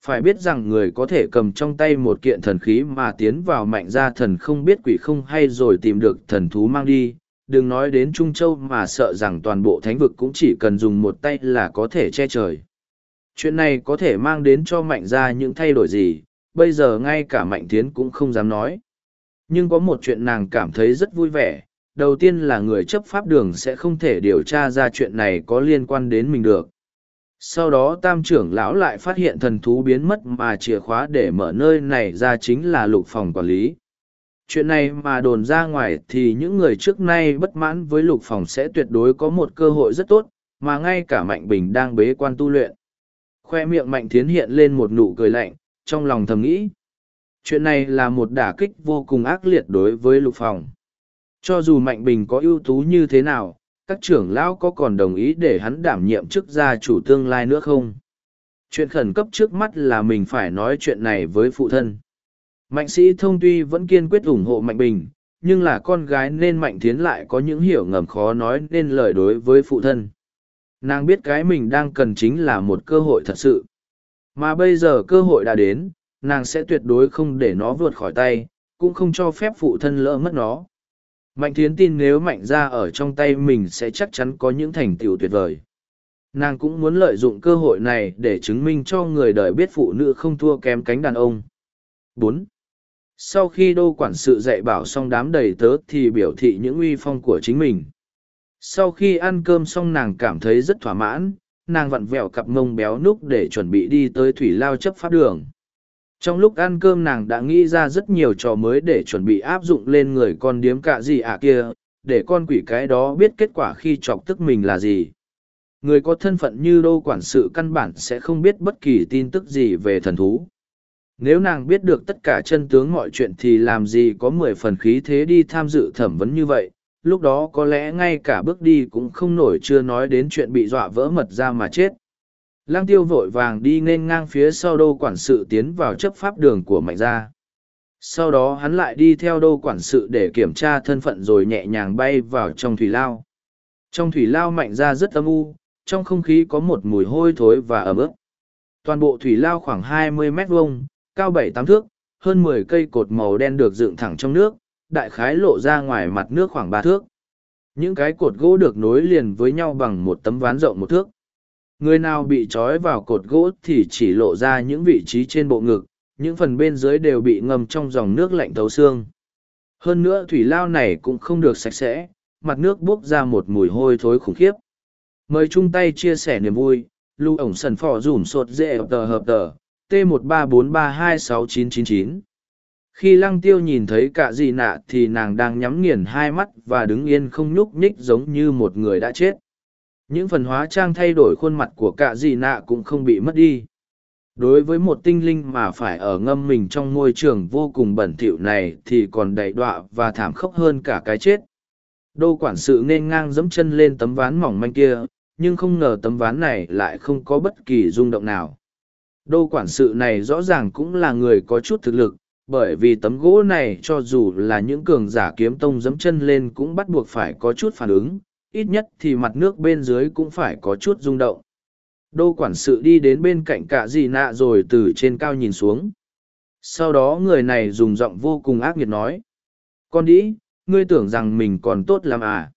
Phải biết rằng người có thể cầm trong tay một kiện thần khí mà tiến vào mạnh gia thần không biết quỷ không hay rồi tìm được thần thú mang đi, đừng nói đến Trung Châu mà sợ rằng toàn bộ thánh vực cũng chỉ cần dùng một tay là có thể che trời. Chuyện này có thể mang đến cho mạnh ra những thay đổi gì, bây giờ ngay cả mạnh thiến cũng không dám nói. Nhưng có một chuyện nàng cảm thấy rất vui vẻ, đầu tiên là người chấp pháp đường sẽ không thể điều tra ra chuyện này có liên quan đến mình được. Sau đó tam trưởng lão lại phát hiện thần thú biến mất mà chìa khóa để mở nơi này ra chính là lục phòng quản lý chuyện này mà đồn ra ngoài thì những người trước nay bất mãn với lục phòng sẽ tuyệt đối có một cơ hội rất tốt, mà ngay cả mạnh bình đang bế quan tu luyện. Khoe miệng mạnh thiến hiện lên một nụ cười lạnh, trong lòng thầm nghĩ, chuyện này là một đả kích vô cùng ác liệt đối với lục phòng. Cho dù mạnh bình có ưu tú như thế nào, các trưởng lão có còn đồng ý để hắn đảm nhiệm chức gia chủ tương lai nữa không? Chuyện khẩn cấp trước mắt là mình phải nói chuyện này với phụ thân. Mạnh sĩ thông tuy vẫn kiên quyết ủng hộ Mạnh Bình, nhưng là con gái nên Mạnh Thiến lại có những hiểu ngầm khó nói nên lời đối với phụ thân. Nàng biết cái mình đang cần chính là một cơ hội thật sự. Mà bây giờ cơ hội đã đến, nàng sẽ tuyệt đối không để nó vượt khỏi tay, cũng không cho phép phụ thân lỡ mất nó. Mạnh Thiến tin nếu Mạnh ra ở trong tay mình sẽ chắc chắn có những thành tựu tuyệt vời. Nàng cũng muốn lợi dụng cơ hội này để chứng minh cho người đời biết phụ nữ không thua kém cánh đàn ông. Bốn sau khi đô quản sự dạy bảo xong đám đầy tớ thì biểu thị những uy phong của chính mình. Sau khi ăn cơm xong nàng cảm thấy rất thỏa mãn, nàng vặn vẹo cặp mông béo núc để chuẩn bị đi tới thủy lao chấp pháp đường. Trong lúc ăn cơm nàng đã nghĩ ra rất nhiều trò mới để chuẩn bị áp dụng lên người con điếm cạ gì ạ kia, để con quỷ cái đó biết kết quả khi chọc tức mình là gì. Người có thân phận như đô quản sự căn bản sẽ không biết bất kỳ tin tức gì về thần thú nếu nàng biết được tất cả chân tướng mọi chuyện thì làm gì có mười phần khí thế đi tham dự thẩm vấn như vậy, lúc đó có lẽ ngay cả bước đi cũng không nổi chưa nói đến chuyện bị dọa vỡ mật ra mà chết. Lăng tiêu vội vàng đi nên ngang phía sau đô quản sự tiến vào chấp pháp đường của mạnh gia. Sau đó hắn lại đi theo đô quản sự để kiểm tra thân phận rồi nhẹ nhàng bay vào trong thủy lao. Trong thủy lao mạnh gia rất âm u, trong không khí có một mùi hôi thối và ẩm ướt. Toàn bộ thủy lao khoảng 20 mét vuông, cao bảy tám thước, hơn mười cây cột màu đen được dựng thẳng trong nước, đại khái lộ ra ngoài mặt nước khoảng ba thước. Những cái cột gỗ được nối liền với nhau bằng một tấm ván rộng một thước. Người nào bị trói vào cột gỗ thì chỉ lộ ra những vị trí trên bộ ngực, những phần bên dưới đều bị ngâm trong dòng nước lạnh thấu xương. Hơn nữa thủy lao này cũng không được sạch sẽ, mặt nước bốc ra một mùi hôi thối khủng khiếp. Mời chung tay chia sẻ niềm vui, lưu ổng sần phỏ dùm sột dễ tờ hợp tờ, t 134326999 khi lăng tiêu nhìn thấy cả dị nạ thì nàng đang nhắm nghiền hai mắt và đứng yên không nhúc nhích giống như một người đã chết. Những phần hóa trang thay đổi khuôn mặt của cả dị nạ cũng không bị mất đi. Đối với một tinh linh mà phải ở ngâm mình trong môi trường vô cùng bẩn thỉu này thì còn đầy đọa và thảm khốc hơn cả cái chết. Đô quản sự nên ngang dẫm chân lên tấm ván mỏng manh kia, nhưng không ngờ tấm ván này lại không có bất kỳ rung động nào. Đô quản sự này rõ ràng cũng là người có chút thực lực, bởi vì tấm gỗ này cho dù là những cường giả kiếm tông dấm chân lên cũng bắt buộc phải có chút phản ứng, ít nhất thì mặt nước bên dưới cũng phải có chút rung động. Đô quản sự đi đến bên cạnh cả gì nạ rồi từ trên cao nhìn xuống. Sau đó người này dùng giọng vô cùng ác nghiệt nói. Con đĩ, ngươi tưởng rằng mình còn tốt làm à?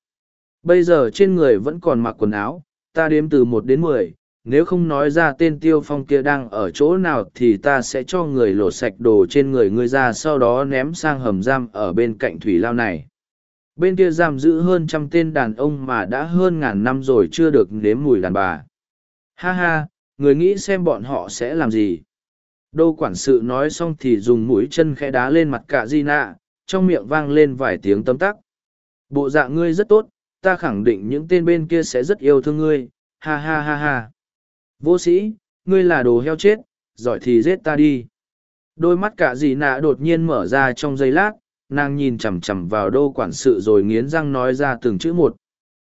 Bây giờ trên người vẫn còn mặc quần áo, ta đếm từ một đến mười nếu không nói ra tên tiêu phong kia đang ở chỗ nào thì ta sẽ cho người lột sạch đồ trên người ngươi ra sau đó ném sang hầm giam ở bên cạnh thủy lao này. Bên kia giam giữ hơn trăm tên đàn ông mà đã hơn ngàn năm rồi chưa được nếm mùi đàn bà. Ha ha, người nghĩ xem bọn họ sẽ làm gì? Đô quản sự nói xong thì dùng mũi chân khẽ đá lên mặt cả di nạ, trong miệng vang lên vài tiếng tấm tắc. Bộ dạng ngươi rất tốt, ta khẳng định những tên bên kia sẽ rất yêu thương ngươi. Ha ha ha ha. Vô sĩ, ngươi là đồ heo chết, giỏi thì giết ta đi. Đôi mắt cả dì nạ đột nhiên mở ra trong giây lát, nàng nhìn chằm chằm vào đô quản sự rồi nghiến răng nói ra từng chữ một.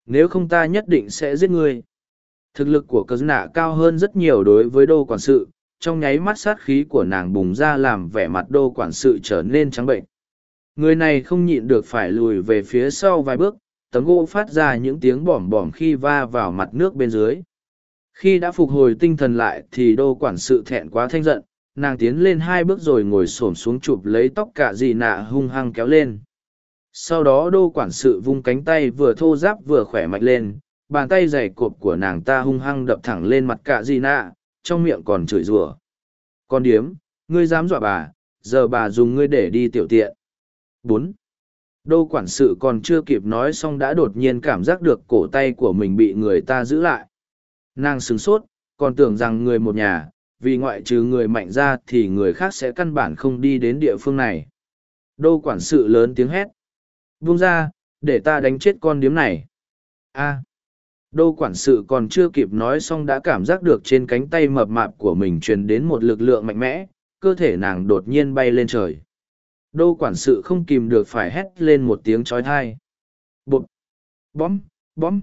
Nếu không ta nhất định sẽ giết ngươi. Thực lực của cờ nạ cao hơn rất nhiều đối với đô quản sự, trong nháy mắt sát khí của nàng bùng ra làm vẻ mặt đô quản sự trở nên trắng bệnh. Người này không nhịn được phải lùi về phía sau vài bước, tấm gỗ phát ra những tiếng bỏm bỏm khi va vào mặt nước bên dưới khi đã phục hồi tinh thần lại thì đô quản sự thẹn quá thanh giận, nàng tiến lên hai bước rồi ngồi s ổ m xuống chụp lấy tóc cả dì nạ hung hăng kéo lên. Sau đó đô quản sự vung cánh tay vừa thô giáp vừa khỏe mạnh lên, bàn tay dày cộp của nàng ta hung hăng đập thẳng lên mặt cả dì nạ, trong miệng còn chửi rủa. Con điếm, ngươi dám dọa bà, giờ bà dùng ngươi để đi tiểu tiện. Bốn. Đô quản sự còn chưa kịp nói xong đã đột nhiên cảm giác được cổ tay của mình bị người ta giữ lại. Nàng sửng sốt, còn tưởng rằng người một nhà, vì ngoại trừ người mạnh ra thì người khác sẽ căn bản không đi đến địa phương này. Đô quản sự lớn tiếng hét. Vung ra, để ta đánh chết con điếm này. a Đô quản sự còn chưa kịp nói xong đã cảm giác được trên cánh tay mập mạp của mình truyền đến một lực lượng mạnh mẽ, cơ thể nàng đột nhiên bay lên trời. Đô quản sự không kìm được phải hét lên một tiếng trói thai. Bụt! Bóm! Bóm!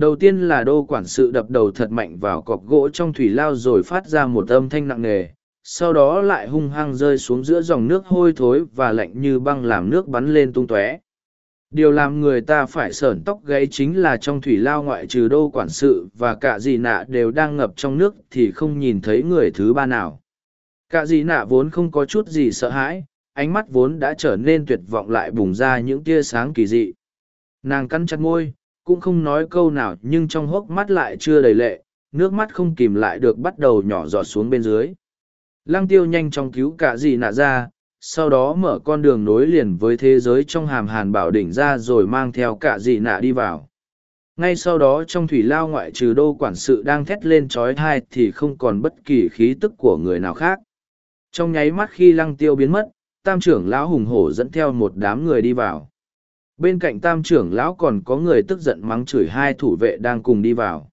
Đầu tiên là đô quản sự đập đầu thật mạnh vào cọc gỗ trong thủy lao rồi phát ra một âm thanh nặng nề, sau đó lại hung hăng rơi xuống giữa dòng nước hôi thối và lạnh như băng làm nước bắn lên tung tóe. Điều làm người ta phải sởn tóc gáy chính là trong thủy lao ngoại trừ đô quản sự và cả dì nạ đều đang ngập trong nước thì không nhìn thấy người thứ ba nào. Cả dì nạ vốn không có chút gì sợ hãi, ánh mắt vốn đã trở nên tuyệt vọng lại bùng ra những tia sáng kỳ dị. Nàng cắn chặt môi, cũng không nói câu nào nhưng trong hốc mắt lại chưa đầy lệ, nước mắt không kìm lại được bắt đầu nhỏ giọt xuống bên dưới. Lăng tiêu nhanh chóng cứu cả gì nạ ra, sau đó mở con đường nối liền với thế giới trong hàm hàn bảo đỉnh ra rồi mang theo cả gì nạ đi vào. Ngay sau đó trong thủy lao ngoại trừ đô quản sự đang thét lên trói thai thì không còn bất kỳ khí tức của người nào khác. Trong nháy mắt khi lăng tiêu biến mất, tam trưởng lão hùng hổ dẫn theo một đám người đi vào bên cạnh tam trưởng lão còn có người tức giận mắng chửi hai thủ vệ đang cùng đi vào.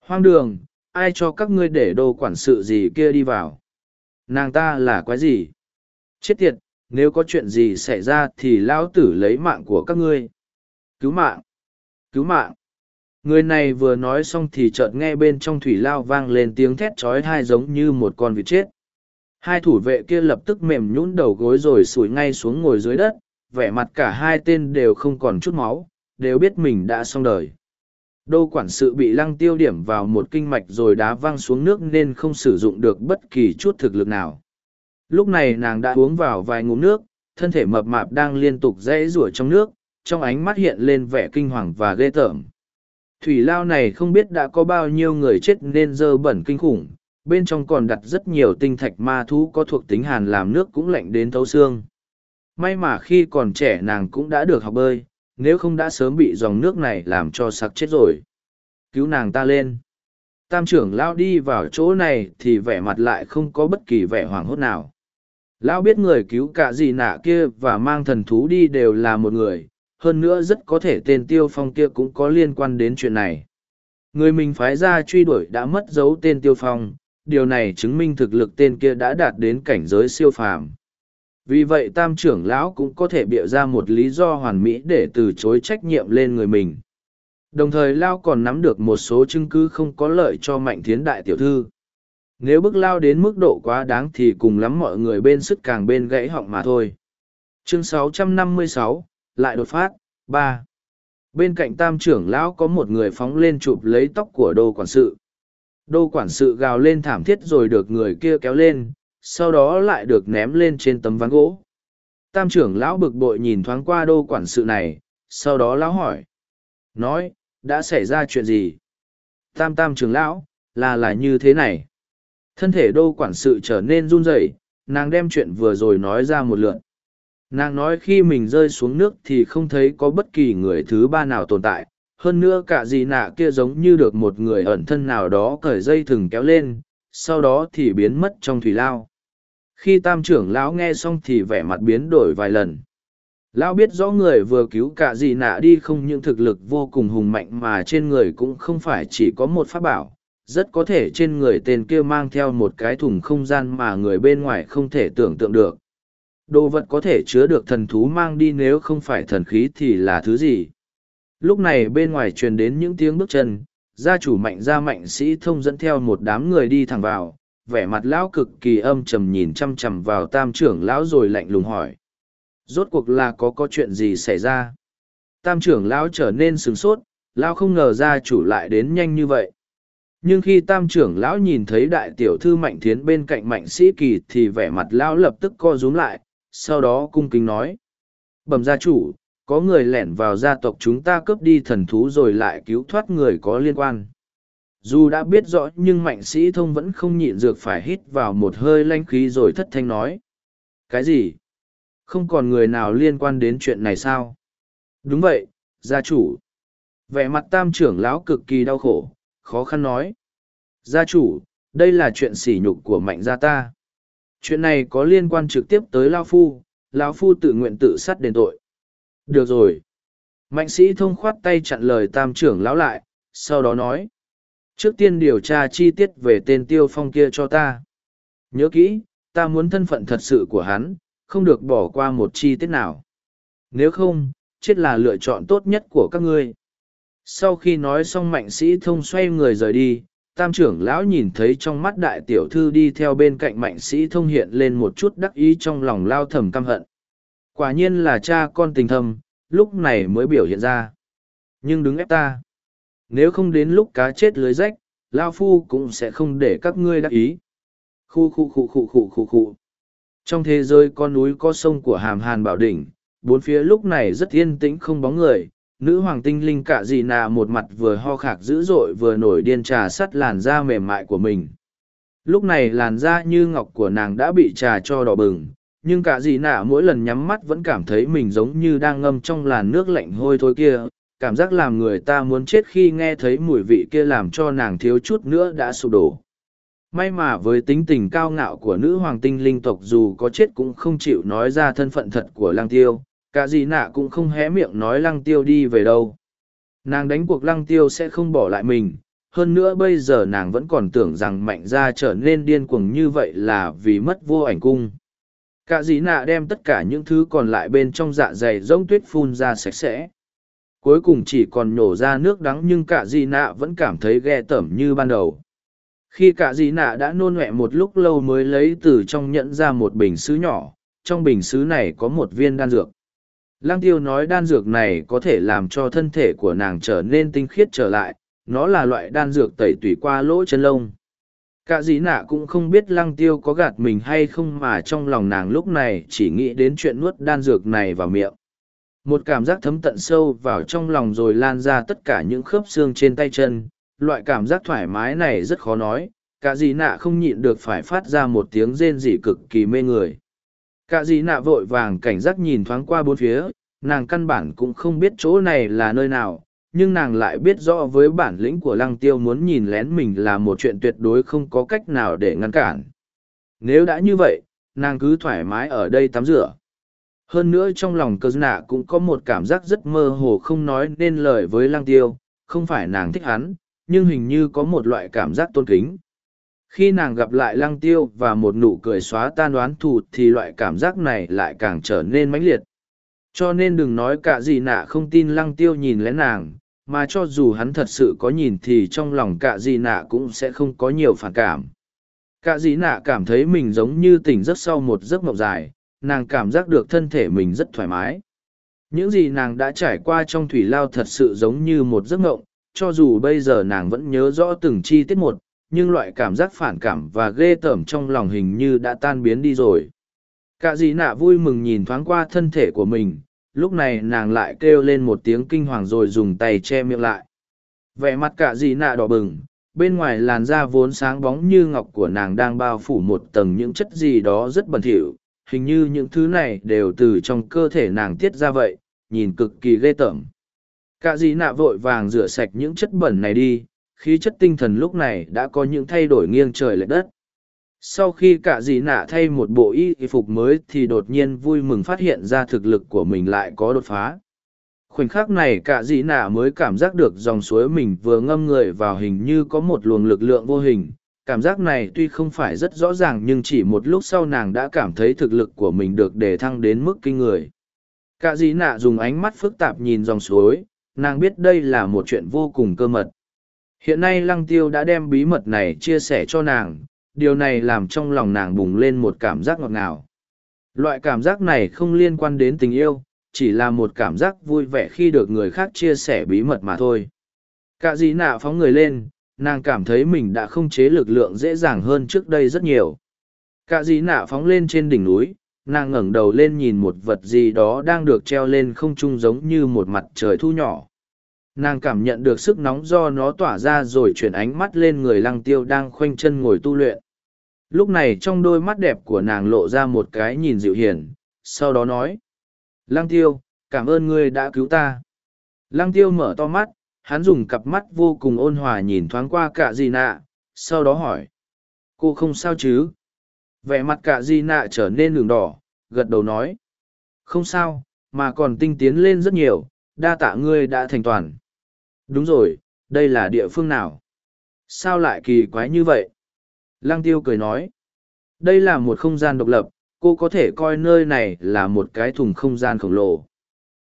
Hoang đường, ai cho các ngươi để đồ quản sự gì kia đi vào? Nàng ta là quái gì? Chết tiệt, nếu có chuyện gì xảy ra thì lão tử lấy mạng của các ngươi. Cứu mạng cứu mạng. Người này vừa nói xong thì chợt nghe bên trong thủy lao vang lên tiếng thét trói thai giống như một con vịt chết. Hai thủ vệ kia lập tức mềm nhũn đầu gối rồi sủi ngay xuống ngồi dưới đất vẻ mặt cả hai tên đều không còn chút máu, đều biết mình đã xong đời. Đô quản sự bị lăng tiêu điểm vào một kinh mạch rồi đá văng xuống nước nên không sử dụng được bất kỳ chút thực lực nào. Lúc này nàng đã uống vào vài ngụm nước, thân thể mập mạp đang liên tục rẽ rủa trong nước, trong ánh mắt hiện lên vẻ kinh hoàng và ghê tởm. Thủy lao này không biết đã có bao nhiêu người chết nên dơ bẩn kinh khủng, bên trong còn đặt rất nhiều tinh thạch ma thú có thuộc tính hàn làm nước cũng lạnh đến thấu xương. May mà khi còn trẻ nàng cũng đã được học bơi, nếu không đã sớm bị dòng nước này làm cho sặc chết rồi. Cứu nàng ta lên. Tam trưởng lão đi vào chỗ này thì vẻ mặt lại không có bất kỳ vẻ hoảng hốt nào. Lão biết người cứu cả gì nạ kia và mang thần thú đi đều là một người, hơn nữa rất có thể tên tiêu phong kia cũng có liên quan đến chuyện này. Người mình phái ra truy đuổi đã mất dấu tên tiêu phong, điều này chứng minh thực lực tên kia đã đạt đến cảnh giới siêu phàm vì vậy tam trưởng lão cũng có thể bịa ra một lý do hoàn mỹ để từ chối trách nhiệm lên người mình. Đồng thời lao còn nắm được một số chứng cứ không có lợi cho mạnh thiến đại tiểu thư. Nếu bức lao đến mức độ quá đáng thì cùng lắm mọi người bên sức càng bên gãy họng mà thôi. Chương 656, lại đột phát ba. Bên cạnh tam trưởng lão có một người phóng lên chụp lấy tóc của đô quản sự. Đô quản sự gào lên thảm thiết rồi được người kia kéo lên sau đó lại được ném lên trên tấm ván gỗ. Tam trưởng lão bực bội nhìn thoáng qua đô quản sự này, sau đó lão hỏi. Nói, đã xảy ra chuyện gì? Tam tam trưởng lão, là là như thế này. Thân thể đô quản sự trở nên run rẩy, nàng đem chuyện vừa rồi nói ra một lượn. Nàng nói khi mình rơi xuống nước thì không thấy có bất kỳ người thứ ba nào tồn tại, hơn nữa cả gì nạ kia giống như được một người ẩn thân nào đó cởi dây thừng kéo lên, sau đó thì biến mất trong thủy lao khi tam trưởng lão nghe xong thì vẻ mặt biến đổi vài lần. Lão biết rõ người vừa cứu cả gì nạ đi không những thực lực vô cùng hùng mạnh mà trên người cũng không phải chỉ có một pháp bảo. Rất có thể trên người tên kia mang theo một cái thùng không gian mà người bên ngoài không thể tưởng tượng được. Đồ vật có thể chứa được thần thú mang đi nếu không phải thần khí thì là thứ gì? Lúc này bên ngoài truyền đến những tiếng bước chân, gia chủ mạnh gia mạnh sĩ thông dẫn theo một đám người đi thẳng vào vẻ mặt lão cực kỳ âm trầm nhìn chăm chằm vào tam trưởng lão rồi lạnh lùng hỏi. Rốt cuộc là có có chuyện gì xảy ra? Tam trưởng lão trở nên sửng sốt, lão không ngờ ra chủ lại đến nhanh như vậy. Nhưng khi tam trưởng lão nhìn thấy đại tiểu thư mạnh thiến bên cạnh mạnh sĩ kỳ thì vẻ mặt lão lập tức co rúm lại, sau đó cung kính nói. Bẩm gia chủ, có người lẻn vào gia tộc chúng ta cướp đi thần thú rồi lại cứu thoát người có liên quan dù đã biết rõ nhưng mạnh sĩ thông vẫn không nhịn dược phải hít vào một hơi lanh khí rồi thất thanh nói. Cái gì? Không còn người nào liên quan đến chuyện này sao? Đúng vậy, gia chủ. Vẻ mặt tam trưởng lão cực kỳ đau khổ, khó khăn nói. Gia chủ, đây là chuyện sỉ nhục của mạnh gia ta. Chuyện này có liên quan trực tiếp tới lao phu lao phu tự nguyện tự sát đền tội. Được rồi. Mạnh sĩ thông khoát tay chặn lời tam trưởng lão lại, sau đó nói trước tiên điều tra chi tiết về tên tiêu phong kia cho ta. Nhớ kỹ, ta muốn thân phận thật sự của hắn, không được bỏ qua một chi tiết nào. Nếu không, chết là lựa chọn tốt nhất của các ngươi. Sau khi nói xong mạnh sĩ thông xoay người rời đi, tam trưởng lão nhìn thấy trong mắt đại tiểu thư đi theo bên cạnh mạnh sĩ thông hiện lên một chút đắc ý trong lòng lao thầm căm hận. Quả nhiên là cha con tình thâm, lúc này mới biểu hiện ra. Nhưng đứng ép ta nếu không đến lúc cá chết lưới rách, lao phu cũng sẽ không để các ngươi đắc ý. Khu khu khu khu khu khu khu. Trong thế giới có núi có sông của hàm hàn bảo đỉnh, bốn phía lúc này rất yên tĩnh không bóng người. Nữ hoàng tinh linh cạ dị nạ một mặt vừa ho khạc dữ dội vừa nổi điên trà sắt làn da mềm mại của mình. Lúc này làn da như ngọc của nàng đã bị trà cho đỏ bừng, nhưng cạ dị nạ mỗi lần nhắm mắt vẫn cảm thấy mình giống như đang ngâm trong làn nước lạnh hôi thôi kia cảm giác làm người ta muốn chết khi nghe thấy mùi vị kia làm cho nàng thiếu chút nữa đã sụp đổ. May mà với tính tình cao ngạo của nữ hoàng tinh linh tộc dù có chết cũng không chịu nói ra thân phận thật của lăng tiêu, cả dì nạ cũng không hé miệng nói lăng tiêu đi về đâu. Nàng đánh cuộc lăng tiêu sẽ không bỏ lại mình, hơn nữa bây giờ nàng vẫn còn tưởng rằng mạnh gia trở nên điên cuồng như vậy là vì mất vô ảnh cung. Cả dĩ nạ đem tất cả những thứ còn lại bên trong dạ dày rỗng tuyết phun ra sạch sẽ cuối cùng chỉ còn nhổ ra nước đắng nhưng cả Di nạ vẫn cảm thấy ghê tởm như ban đầu khi cả Di nạ đã nôn nọe một lúc lâu mới lấy từ trong nhẫn ra một bình xứ nhỏ trong bình xứ này có một viên đan dược Lăng tiêu nói đan dược này có thể làm cho thân thể của nàng trở nên tinh khiết trở lại, nó là loại đan dược tẩy tủy qua lỗ chân lông. Cả dĩ nạ cũng không biết lăng tiêu có gạt mình hay không mà trong lòng nàng lúc này chỉ nghĩ đến chuyện nuốt đan dược này vào miệng. Một cảm giác thấm tận sâu vào trong lòng rồi lan ra tất cả những khớp xương trên tay chân, loại cảm giác thoải mái này rất khó nói, cả dì nạ không nhịn được phải phát ra một tiếng rên rỉ cực kỳ mê người. Cả dì nạ vội vàng cảnh giác nhìn thoáng qua bốn phía, nàng căn bản cũng không biết chỗ này là nơi nào, nhưng nàng lại biết rõ với bản lĩnh của lăng tiêu muốn nhìn lén mình là một chuyện tuyệt đối không có cách nào để ngăn cản. Nếu đã như vậy, nàng cứ thoải mái ở đây tắm rửa. Hơn nữa trong lòng cơ nạ cũng có một cảm giác rất mơ hồ không nói nên lời với lăng tiêu, không phải nàng thích hắn, nhưng hình như có một loại cảm giác tôn kính. Khi nàng gặp lại lăng tiêu và một nụ cười xóa tan đoán thù thì loại cảm giác này lại càng trở nên mãnh liệt. Cho nên đừng nói cả gì nạ không tin lăng tiêu nhìn lén nàng mà cho dù hắn thật sự có nhìn thì trong lòng cả gì nạ cũng sẽ không có nhiều phản cảm. Cả dĩ nạ cảm thấy mình giống như tỉnh giấc sau một giấc mộng dài, nàng cảm giác được thân thể mình rất thoải mái. Những gì nàng đã trải qua trong thủy lao thật sự giống như một giấc ngộng cho dù bây giờ nàng vẫn nhớ rõ từng chi tiết một, nhưng loại cảm giác phản cảm và ghê tởm trong lòng hình như đã tan biến đi rồi. Cả dì nạ vui mừng nhìn thoáng qua thân thể của mình, lúc này nàng lại kêu lên một tiếng kinh hoàng rồi dùng tay che miệng lại. Vẻ mặt cả dì nạ đỏ bừng, bên ngoài làn da vốn sáng bóng như ngọc của nàng đang bao phủ một tầng những chất gì đó rất bẩn thỉu hình như những thứ này đều từ trong cơ thể nàng tiết ra vậy, nhìn cực kỳ ghê tởm. Cả dì nạ vội vàng rửa sạch những chất bẩn này đi, khí chất tinh thần lúc này đã có những thay đổi nghiêng trời lệch đất. Sau khi cả dì nạ thay một bộ y phục mới thì đột nhiên vui mừng phát hiện ra thực lực của mình lại có đột phá. Khoảnh khắc này cả dì nạ mới cảm giác được dòng suối mình vừa ngâm người vào hình như có một luồng lực lượng vô hình cảm giác này tuy không phải rất rõ ràng nhưng chỉ một lúc sau nàng đã cảm thấy thực lực của mình được đề thăng đến mức kinh người. Cả dĩ nạ dùng ánh mắt phức tạp nhìn dòng suối, nàng biết đây là một chuyện vô cùng cơ mật. Hiện nay lăng tiêu đã đem bí mật này chia sẻ cho nàng, điều này làm trong lòng nàng bùng lên một cảm giác ngọt ngào. Loại cảm giác này không liên quan đến tình yêu, chỉ là một cảm giác vui vẻ khi được người khác chia sẻ bí mật mà thôi. Cả dĩ nạ phóng người lên nàng cảm thấy mình đã không chế lực lượng dễ dàng hơn trước đây rất nhiều. Cả dì nạ phóng lên trên đỉnh núi, nàng ngẩng đầu lên nhìn một vật gì đó đang được treo lên không trung giống như một mặt trời thu nhỏ. Nàng cảm nhận được sức nóng do nó tỏa ra rồi chuyển ánh mắt lên người lăng tiêu đang khoanh chân ngồi tu luyện. Lúc này trong đôi mắt đẹp của nàng lộ ra một cái nhìn dịu hiền, sau đó nói, lăng tiêu, cảm ơn ngươi đã cứu ta. Lăng tiêu mở to mắt hắn dùng cặp mắt vô cùng ôn hòa nhìn thoáng qua cả di nạ, sau đó hỏi, cô không sao chứ? Vẻ mặt cả di nạ trở nên đường đỏ, gật đầu nói, không sao, mà còn tinh tiến lên rất nhiều, đa tạ ngươi đã thành toàn. Đúng rồi, đây là địa phương nào? Sao lại kỳ quái như vậy? Lăng tiêu cười nói, đây là một không gian độc lập, cô có thể coi nơi này là một cái thùng không gian khổng lồ.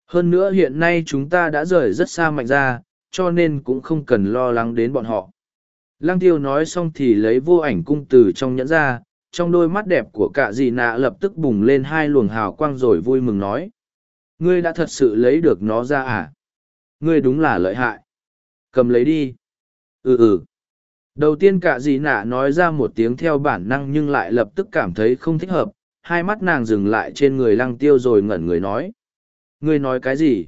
Hơn nữa hiện nay chúng ta đã rời rất xa mạnh ra cho nên cũng không cần lo lắng đến bọn họ. Lăng tiêu nói xong thì lấy vô ảnh cung từ trong nhẫn ra, trong đôi mắt đẹp của cả dì nạ lập tức bùng lên hai luồng hào quang rồi vui mừng nói, ngươi đã thật sự lấy được nó ra à? Ngươi đúng là lợi hại. Cầm lấy đi. Ừ ừ. Đầu tiên cả dì nạ nói ra một tiếng theo bản năng nhưng lại lập tức cảm thấy không thích hợp, hai mắt nàng dừng lại trên người lăng tiêu rồi ngẩn người nói, ngươi nói cái gì?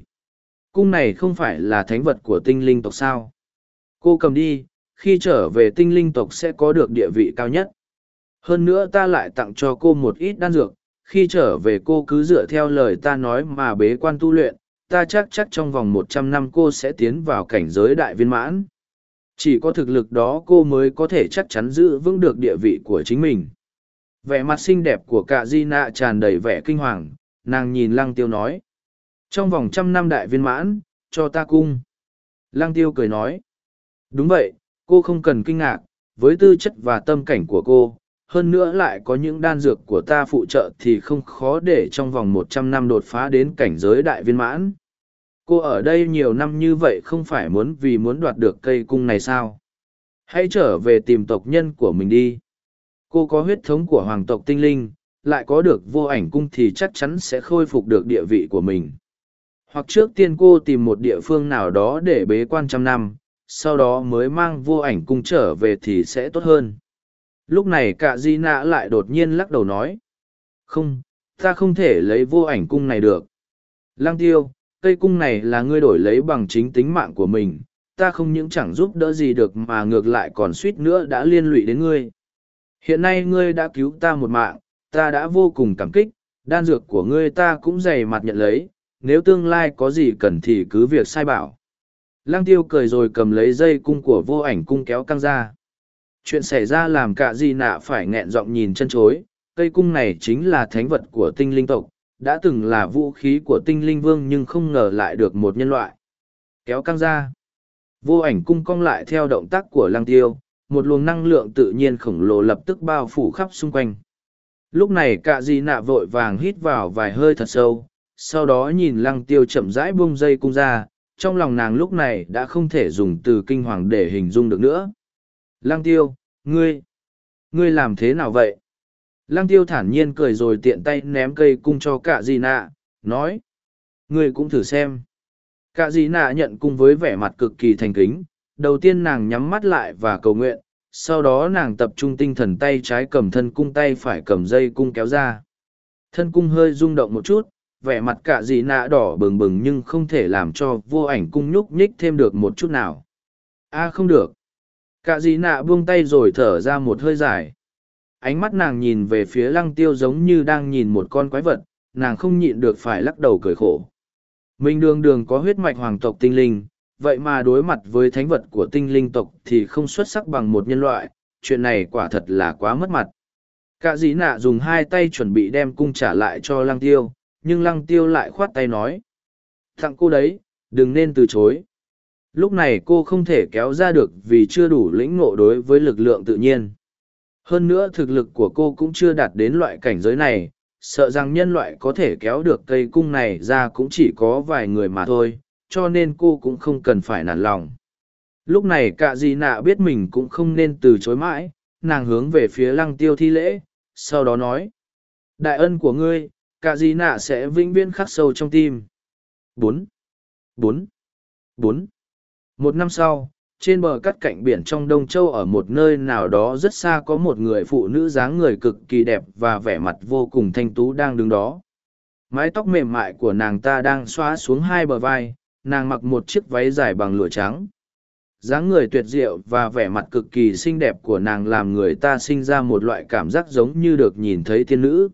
Cung này không phải là thánh vật của tinh linh tộc sao? Cô cầm đi, khi trở về tinh linh tộc sẽ có được địa vị cao nhất. Hơn nữa ta lại tặng cho cô một ít đan dược, khi trở về cô cứ dựa theo lời ta nói mà bế quan tu luyện, ta chắc chắc trong vòng một trăm năm cô sẽ tiến vào cảnh giới đại viên mãn. Chỉ có thực lực đó cô mới có thể chắc chắn giữ vững được địa vị của chính mình. Vẻ mặt xinh đẹp của cạ di nạ tràn đầy vẻ kinh hoàng, nàng nhìn lăng tiêu nói trong vòng trăm năm đại viên mãn, cho ta cung. Lăng tiêu cười nói. Đúng vậy, cô không cần kinh ngạc, với tư chất và tâm cảnh của cô, hơn nữa lại có những đan dược của ta phụ trợ thì không khó để trong vòng một trăm năm đột phá đến cảnh giới đại viên mãn. Cô ở đây nhiều năm như vậy không phải muốn vì muốn đoạt được cây cung này sao? Hãy trở về tìm tộc nhân của mình đi. Cô có huyết thống của hoàng tộc tinh linh, lại có được vô ảnh cung thì chắc chắn sẽ khôi phục được địa vị của mình hoặc trước tiên cô tìm một địa phương nào đó để bế quan trăm năm, sau đó mới mang vô ảnh cung trở về thì sẽ tốt hơn. Lúc này cả di nạ lại đột nhiên lắc đầu nói, không, ta không thể lấy vô ảnh cung này được. Lang tiêu, cây cung này là ngươi đổi lấy bằng chính tính mạng của mình, ta không những chẳng giúp đỡ gì được mà ngược lại còn suýt nữa đã liên lụy đến ngươi. Hiện nay ngươi đã cứu ta một mạng, ta đã vô cùng cảm kích, đan dược của ngươi ta cũng dày mặt nhận lấy nếu tương lai có gì cần thì cứ việc sai bảo. Lăng tiêu cười rồi cầm lấy dây cung của vô ảnh cung kéo căng ra. Chuyện xảy ra làm cả di nạ phải nghẹn giọng nhìn chân chối, cây cung này chính là thánh vật của tinh linh tộc, đã từng là vũ khí của tinh linh vương nhưng không ngờ lại được một nhân loại. Kéo căng ra. Vô ảnh cung cong lại theo động tác của lăng tiêu, một luồng năng lượng tự nhiên khổng lồ lập tức bao phủ khắp xung quanh. Lúc này cả di nạ vội vàng hít vào vài hơi thật sâu sau đó nhìn lăng tiêu chậm rãi buông dây cung ra trong lòng nàng lúc này đã không thể dùng từ kinh hoàng để hình dung được nữa lăng tiêu ngươi Ngươi làm thế nào vậy? Lăng tiêu thản nhiên cười rồi tiện tay ném cây cung cho cả gì nạ, nói. Ngươi cũng thử xem. Cả gì nạ nhận cung với vẻ mặt cực kỳ thành kính. Đầu tiên nàng nhắm mắt lại và cầu nguyện, sau đó nàng tập trung tinh thần tay trái cầm thân cung tay phải cầm dây cung kéo ra. Thân cung hơi rung động một chút, vẻ mặt cả dị nạ đỏ bừng bừng nhưng không thể làm cho vô ảnh cung nhúc nhích thêm được một chút nào. a không được. Cả dị nạ buông tay rồi thở ra một hơi dài. Ánh mắt nàng nhìn về phía lăng tiêu giống như đang nhìn một con quái vật, nàng không nhịn được phải lắc đầu cười khổ. Mình đường đường có huyết mạch hoàng tộc tinh linh, vậy mà đối mặt với thánh vật của tinh linh tộc thì không xuất sắc bằng một nhân loại, chuyện này quả thật là quá mất mặt. Cả dĩ nạ dùng hai tay chuẩn bị đem cung trả lại cho lăng tiêu, nhưng lăng tiêu lại khoát tay nói. Tặng cô đấy, đừng nên từ chối. Lúc này cô không thể kéo ra được vì chưa đủ lĩnh ngộ đối với lực lượng tự nhiên. Hơn nữa thực lực của cô cũng chưa đạt đến loại cảnh giới này, sợ rằng nhân loại có thể kéo được cây cung này ra cũng chỉ có vài người mà thôi, cho nên cô cũng không cần phải nản lòng. Lúc này cả dì nạ biết mình cũng không nên từ chối mãi, nàng hướng về phía lăng tiêu thi lễ, sau đó nói. Đại ân của ngươi, cả gì nạ sẽ vĩnh viễn khắc sâu trong tim. bốn. Bốn. Bốn. Một năm sau, trên bờ cắt cạnh biển trong Đông Châu ở một nơi nào đó rất xa có một người phụ nữ dáng người cực kỳ đẹp và vẻ mặt vô cùng thanh tú đang đứng đó. Mái tóc mềm mại của nàng ta đang xóa xuống hai bờ vai, nàng mặc một chiếc váy dài bằng lụa trắng. Dáng người tuyệt diệu và vẻ mặt cực kỳ xinh đẹp của nàng làm người ta sinh ra một loại cảm giác giống như được nhìn thấy thiên nữ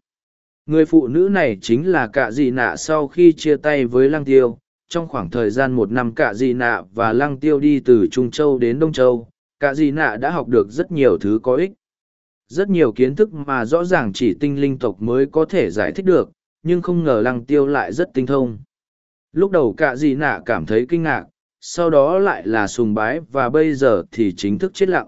người phụ nữ này chính là Cả dị nạ sau khi chia tay với lăng tiêu. Trong khoảng thời gian một năm Cả dị nạ và lăng tiêu đi từ trung châu đến đông châu Cả dị nạ đã học được rất nhiều thứ có ích. Rất nhiều kiến thức mà rõ ràng chỉ tinh linh tộc mới có thể giải thích được, nhưng không ngờ lăng tiêu lại rất tinh thông. Lúc đầu Cả dị nạ cảm thấy kinh ngạc, sau đó lại là sùng bái và bây giờ thì chính thức chết lặng.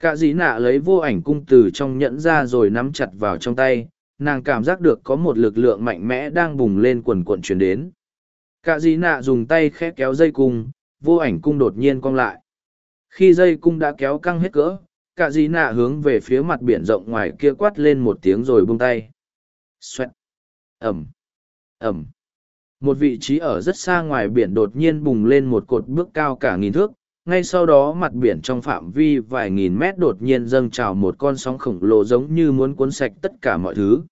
Cả dị nạ lấy vô ảnh cung từ trong nhẫn ra rồi nắm chặt vào trong tay nàng cảm giác được có một lực lượng mạnh mẽ đang bùng lên quần quận chuyển đến. Cạ dị nạ dùng tay khẽ kéo dây cung, vô ảnh cung đột nhiên cong lại. Khi dây cung đã kéo căng hết cỡ cạ dị nạ hướng về phía mặt biển rộng ngoài kia quát lên một tiếng rồi bung tay. Xoẹt. Ẩm. Ẩm. Một vị trí ở rất xa ngoài biển đột nhiên bùng lên một cột bước cao cả nghìn thước, ngay sau đó mặt biển trong phạm vi vài nghìn mét đột nhiên dâng trào một con sóng khổng lồ giống như muốn cuốn sạch tất cả mọi thứ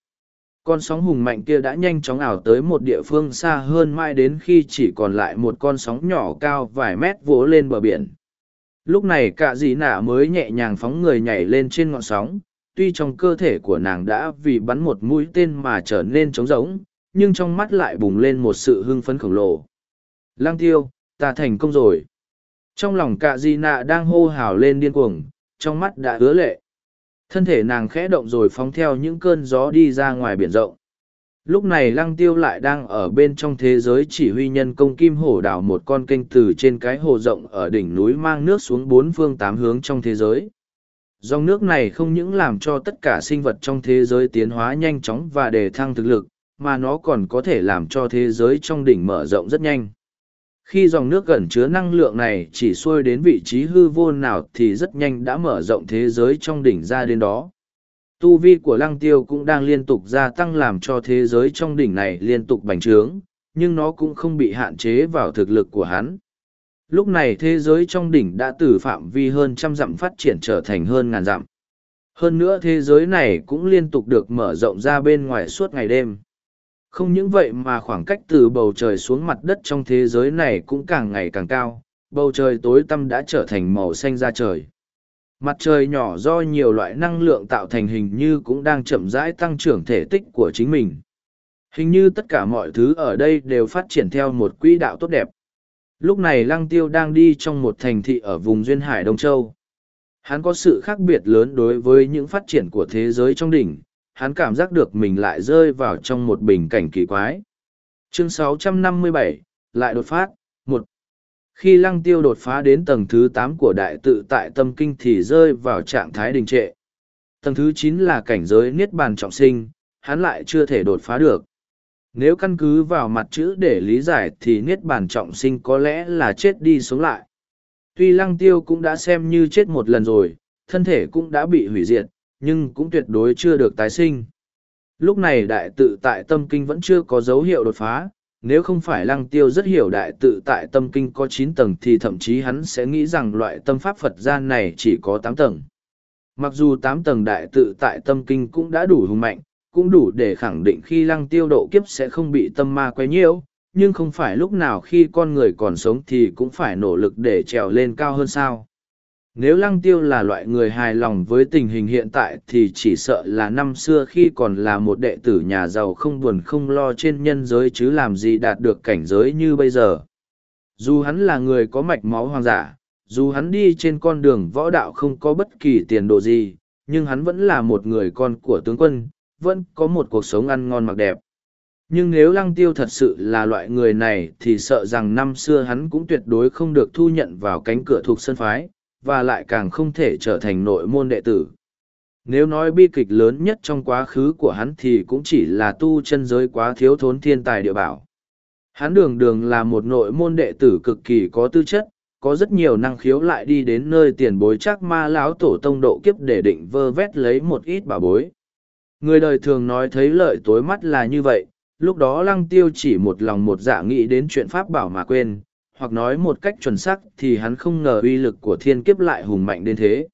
con sóng hùng mạnh kia đã nhanh chóng ảo tới một địa phương xa hơn mãi đến khi chỉ còn lại một con sóng nhỏ cao vài mét vỗ lên bờ biển lúc này cạ dì nạ mới nhẹ nhàng phóng người nhảy lên trên ngọn sóng tuy trong cơ thể của nàng đã vì bắn một mũi tên mà trở nên trống rỗng nhưng trong mắt lại bùng lên một sự hưng phấn khổng lồ. Lang tiêu, ta thành công rồi. Trong lòng cạ dị nạ đang hô hào lên điên cuồng, trong mắt đã ứa lệ. Thân thể nàng khẽ động rồi phóng theo những cơn gió đi ra ngoài biển rộng. Lúc này lăng tiêu lại đang ở bên trong thế giới chỉ huy nhân công kim hổ đảo một con kênh từ trên cái hồ rộng ở đỉnh núi mang nước xuống bốn phương tám hướng trong thế giới. Dòng nước này không những làm cho tất cả sinh vật trong thế giới tiến hóa nhanh chóng và đề thăng thực lực, mà nó còn có thể làm cho thế giới trong đỉnh mở rộng rất nhanh. Khi dòng nước gần chứa năng lượng này chỉ xuôi đến vị trí hư vô nào thì rất nhanh đã mở rộng thế giới trong đỉnh ra đến đó. Tu vi của lăng tiêu cũng đang liên tục gia tăng làm cho thế giới trong đỉnh này liên tục bành trướng, nhưng nó cũng không bị hạn chế vào thực lực của hắn. Lúc này thế giới trong đỉnh đã từ phạm vi hơn trăm dặm phát triển trở thành hơn ngàn dặm. Hơn nữa thế giới này cũng liên tục được mở rộng ra bên ngoài suốt ngày đêm. Không những vậy mà khoảng cách từ bầu trời xuống mặt đất trong thế giới này cũng càng ngày càng cao, bầu trời tối tăm đã trở thành màu xanh da trời. Mặt trời nhỏ do nhiều loại năng lượng tạo thành hình như cũng đang chậm rãi tăng trưởng thể tích của chính mình. Hình như tất cả mọi thứ ở đây đều phát triển theo một quỹ đạo tốt đẹp. Lúc này Lăng Tiêu đang đi trong một thành thị ở vùng Duyên Hải Đông Châu. Hắn có sự khác biệt lớn đối với những phát triển của thế giới trong đỉnh, hắn cảm giác được mình lại rơi vào trong một bình cảnh kỳ quái. Chương 657, lại đột phát, một Khi lăng tiêu đột phá đến tầng thứ tám của đại tự tại tâm kinh thì rơi vào trạng thái đình trệ. Tầng thứ chín là cảnh giới niết bàn trọng sinh, hắn lại chưa thể đột phá được. Nếu căn cứ vào mặt chữ để lý giải thì niết bàn trọng sinh có lẽ là chết đi sống lại. Tuy lăng tiêu cũng đã xem như chết một lần rồi, thân thể cũng đã bị hủy diệt, nhưng cũng tuyệt đối chưa được tái sinh. Lúc này đại tự tại tâm kinh vẫn chưa có dấu hiệu đột phá, nếu không phải lăng tiêu rất hiểu đại tự tại tâm kinh có chín tầng thì thậm chí hắn sẽ nghĩ rằng loại tâm pháp Phật gian này chỉ có tám tầng. Mặc dù tám tầng đại tự tại tâm kinh cũng đã đủ hùng mạnh, cũng đủ để khẳng định khi lăng tiêu độ kiếp sẽ không bị tâm ma quấy nhiễu, nhưng không phải lúc nào khi con người còn sống thì cũng phải nỗ lực để trèo lên cao hơn sao. Nếu lăng tiêu là loại người hài lòng với tình hình hiện tại thì chỉ sợ là năm xưa khi còn là một đệ tử nhà giàu không buồn không lo trên nhân giới chứ làm gì đạt được cảnh giới như bây giờ. Dù hắn là người có mạch máu hoàng giả, dù hắn đi trên con đường võ đạo không có bất kỳ tiền đồ gì, nhưng hắn vẫn là một người con của tướng quân, vẫn có một cuộc sống ăn ngon mặc đẹp. Nhưng nếu lăng tiêu thật sự là loại người này thì sợ rằng năm xưa hắn cũng tuyệt đối không được thu nhận vào cánh cửa thuộc sân phái, và lại càng không thể trở thành nội môn đệ tử. Nếu nói bi kịch lớn nhất trong quá khứ của hắn thì cũng chỉ là tu chân giới quá thiếu thốn thiên tài địa bảo. Hắn đường đường là một nội môn đệ tử cực kỳ có tư chất, có rất nhiều năng khiếu lại đi đến nơi tiền bối chắc ma lão tổ tông độ kiếp để định vơ vét lấy một ít bà bối. Người đời thường nói thấy lợi tối mắt là như vậy, lúc đó lăng tiêu chỉ một lòng một dạ nghĩ đến chuyện pháp bảo mà quên, hoặc nói một cách chuẩn xác thì hắn không ngờ uy lực của thiên kiếp lại hùng mạnh đến thế.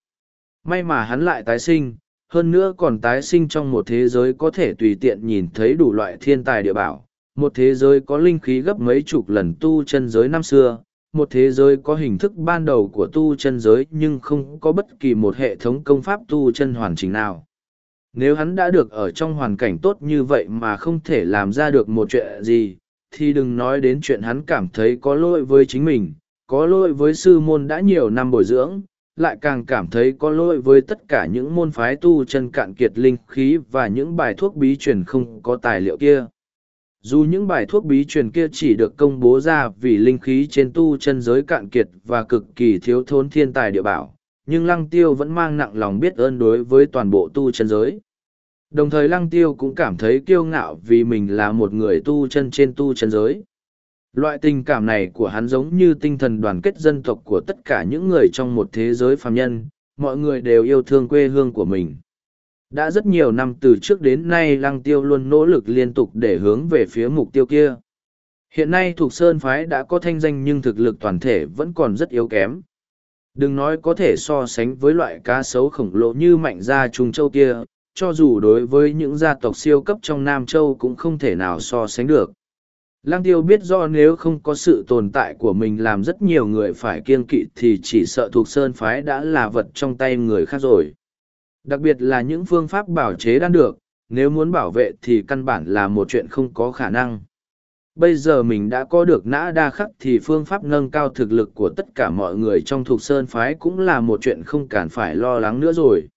May mà hắn lại tái sinh, hơn nữa còn tái sinh trong một thế giới có thể tùy tiện nhìn thấy đủ loại thiên tài địa bảo, một thế giới có linh khí gấp mấy chục lần tu chân giới năm xưa, một thế giới có hình thức ban đầu của tu chân giới nhưng không có bất kỳ một hệ thống công pháp tu chân hoàn chỉnh nào. Nếu hắn đã được ở trong hoàn cảnh tốt như vậy mà không thể làm ra được một chuyện gì, thì đừng nói đến chuyện hắn cảm thấy có lỗi với chính mình, có lỗi với sư môn đã nhiều năm bồi dưỡng, lại càng cảm thấy có lỗi với tất cả những môn phái tu chân cạn kiệt linh khí và những bài thuốc bí truyền không có tài liệu kia. Dù những bài thuốc bí truyền kia chỉ được công bố ra vì linh khí trên tu chân giới cạn kiệt và cực kỳ thiếu thốn thiên tài địa bảo, nhưng lăng tiêu vẫn mang nặng lòng biết ơn đối với toàn bộ tu chân giới. Đồng thời lăng tiêu cũng cảm thấy kiêu ngạo vì mình là một người tu chân trên tu chân giới. Loại tình cảm này của hắn giống như tinh thần đoàn kết dân tộc của tất cả những người trong một thế giới phàm nhân, mọi người đều yêu thương quê hương của mình. Đã rất nhiều năm từ trước đến nay lăng tiêu luôn nỗ lực liên tục để hướng về phía mục tiêu kia. Hiện nay thuộc Sơn Phái đã có thanh danh nhưng thực lực toàn thể vẫn còn rất yếu kém. Đừng nói có thể so sánh với loại cá sấu khổng lồ như mạnh gia Trung Châu kia, cho dù đối với những gia tộc siêu cấp trong Nam Châu cũng không thể nào so sánh được. Lăng tiêu biết do nếu không có sự tồn tại của mình làm rất nhiều người phải kiên kỵ thì chỉ sợ thuộc sơn phái đã là vật trong tay người khác rồi. Đặc biệt là những phương pháp bảo chế đan được, nếu muốn bảo vệ thì căn bản là một chuyện không có khả năng. Bây giờ mình đã có được nã đa khắc thì phương pháp nâng cao thực lực của tất cả mọi người trong thuộc sơn phái cũng là một chuyện không cần phải lo lắng nữa rồi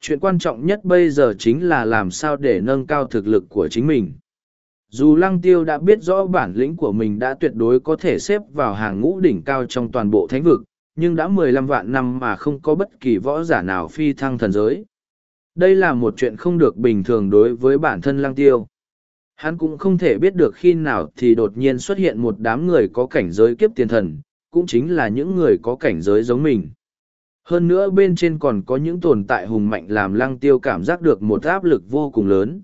chuyện quan trọng nhất bây giờ chính là làm sao để nâng cao thực lực của chính mình. Dù lăng tiêu đã biết rõ bản lĩnh của mình đã tuyệt đối có thể xếp vào hàng ngũ đỉnh cao trong toàn bộ thánh vực, nhưng đã mười lăm vạn năm mà không có bất kỳ võ giả nào phi thăng thần giới. Đây là một chuyện không được bình thường đối với bản thân lăng tiêu. Hắn cũng không thể biết được khi nào thì đột nhiên xuất hiện một đám người có cảnh giới kiếp tiền thần, cũng chính là những người có cảnh giới giống mình hơn nữa bên trên còn có những tồn tại hùng mạnh làm lăng tiêu cảm giác được một áp lực vô cùng lớn.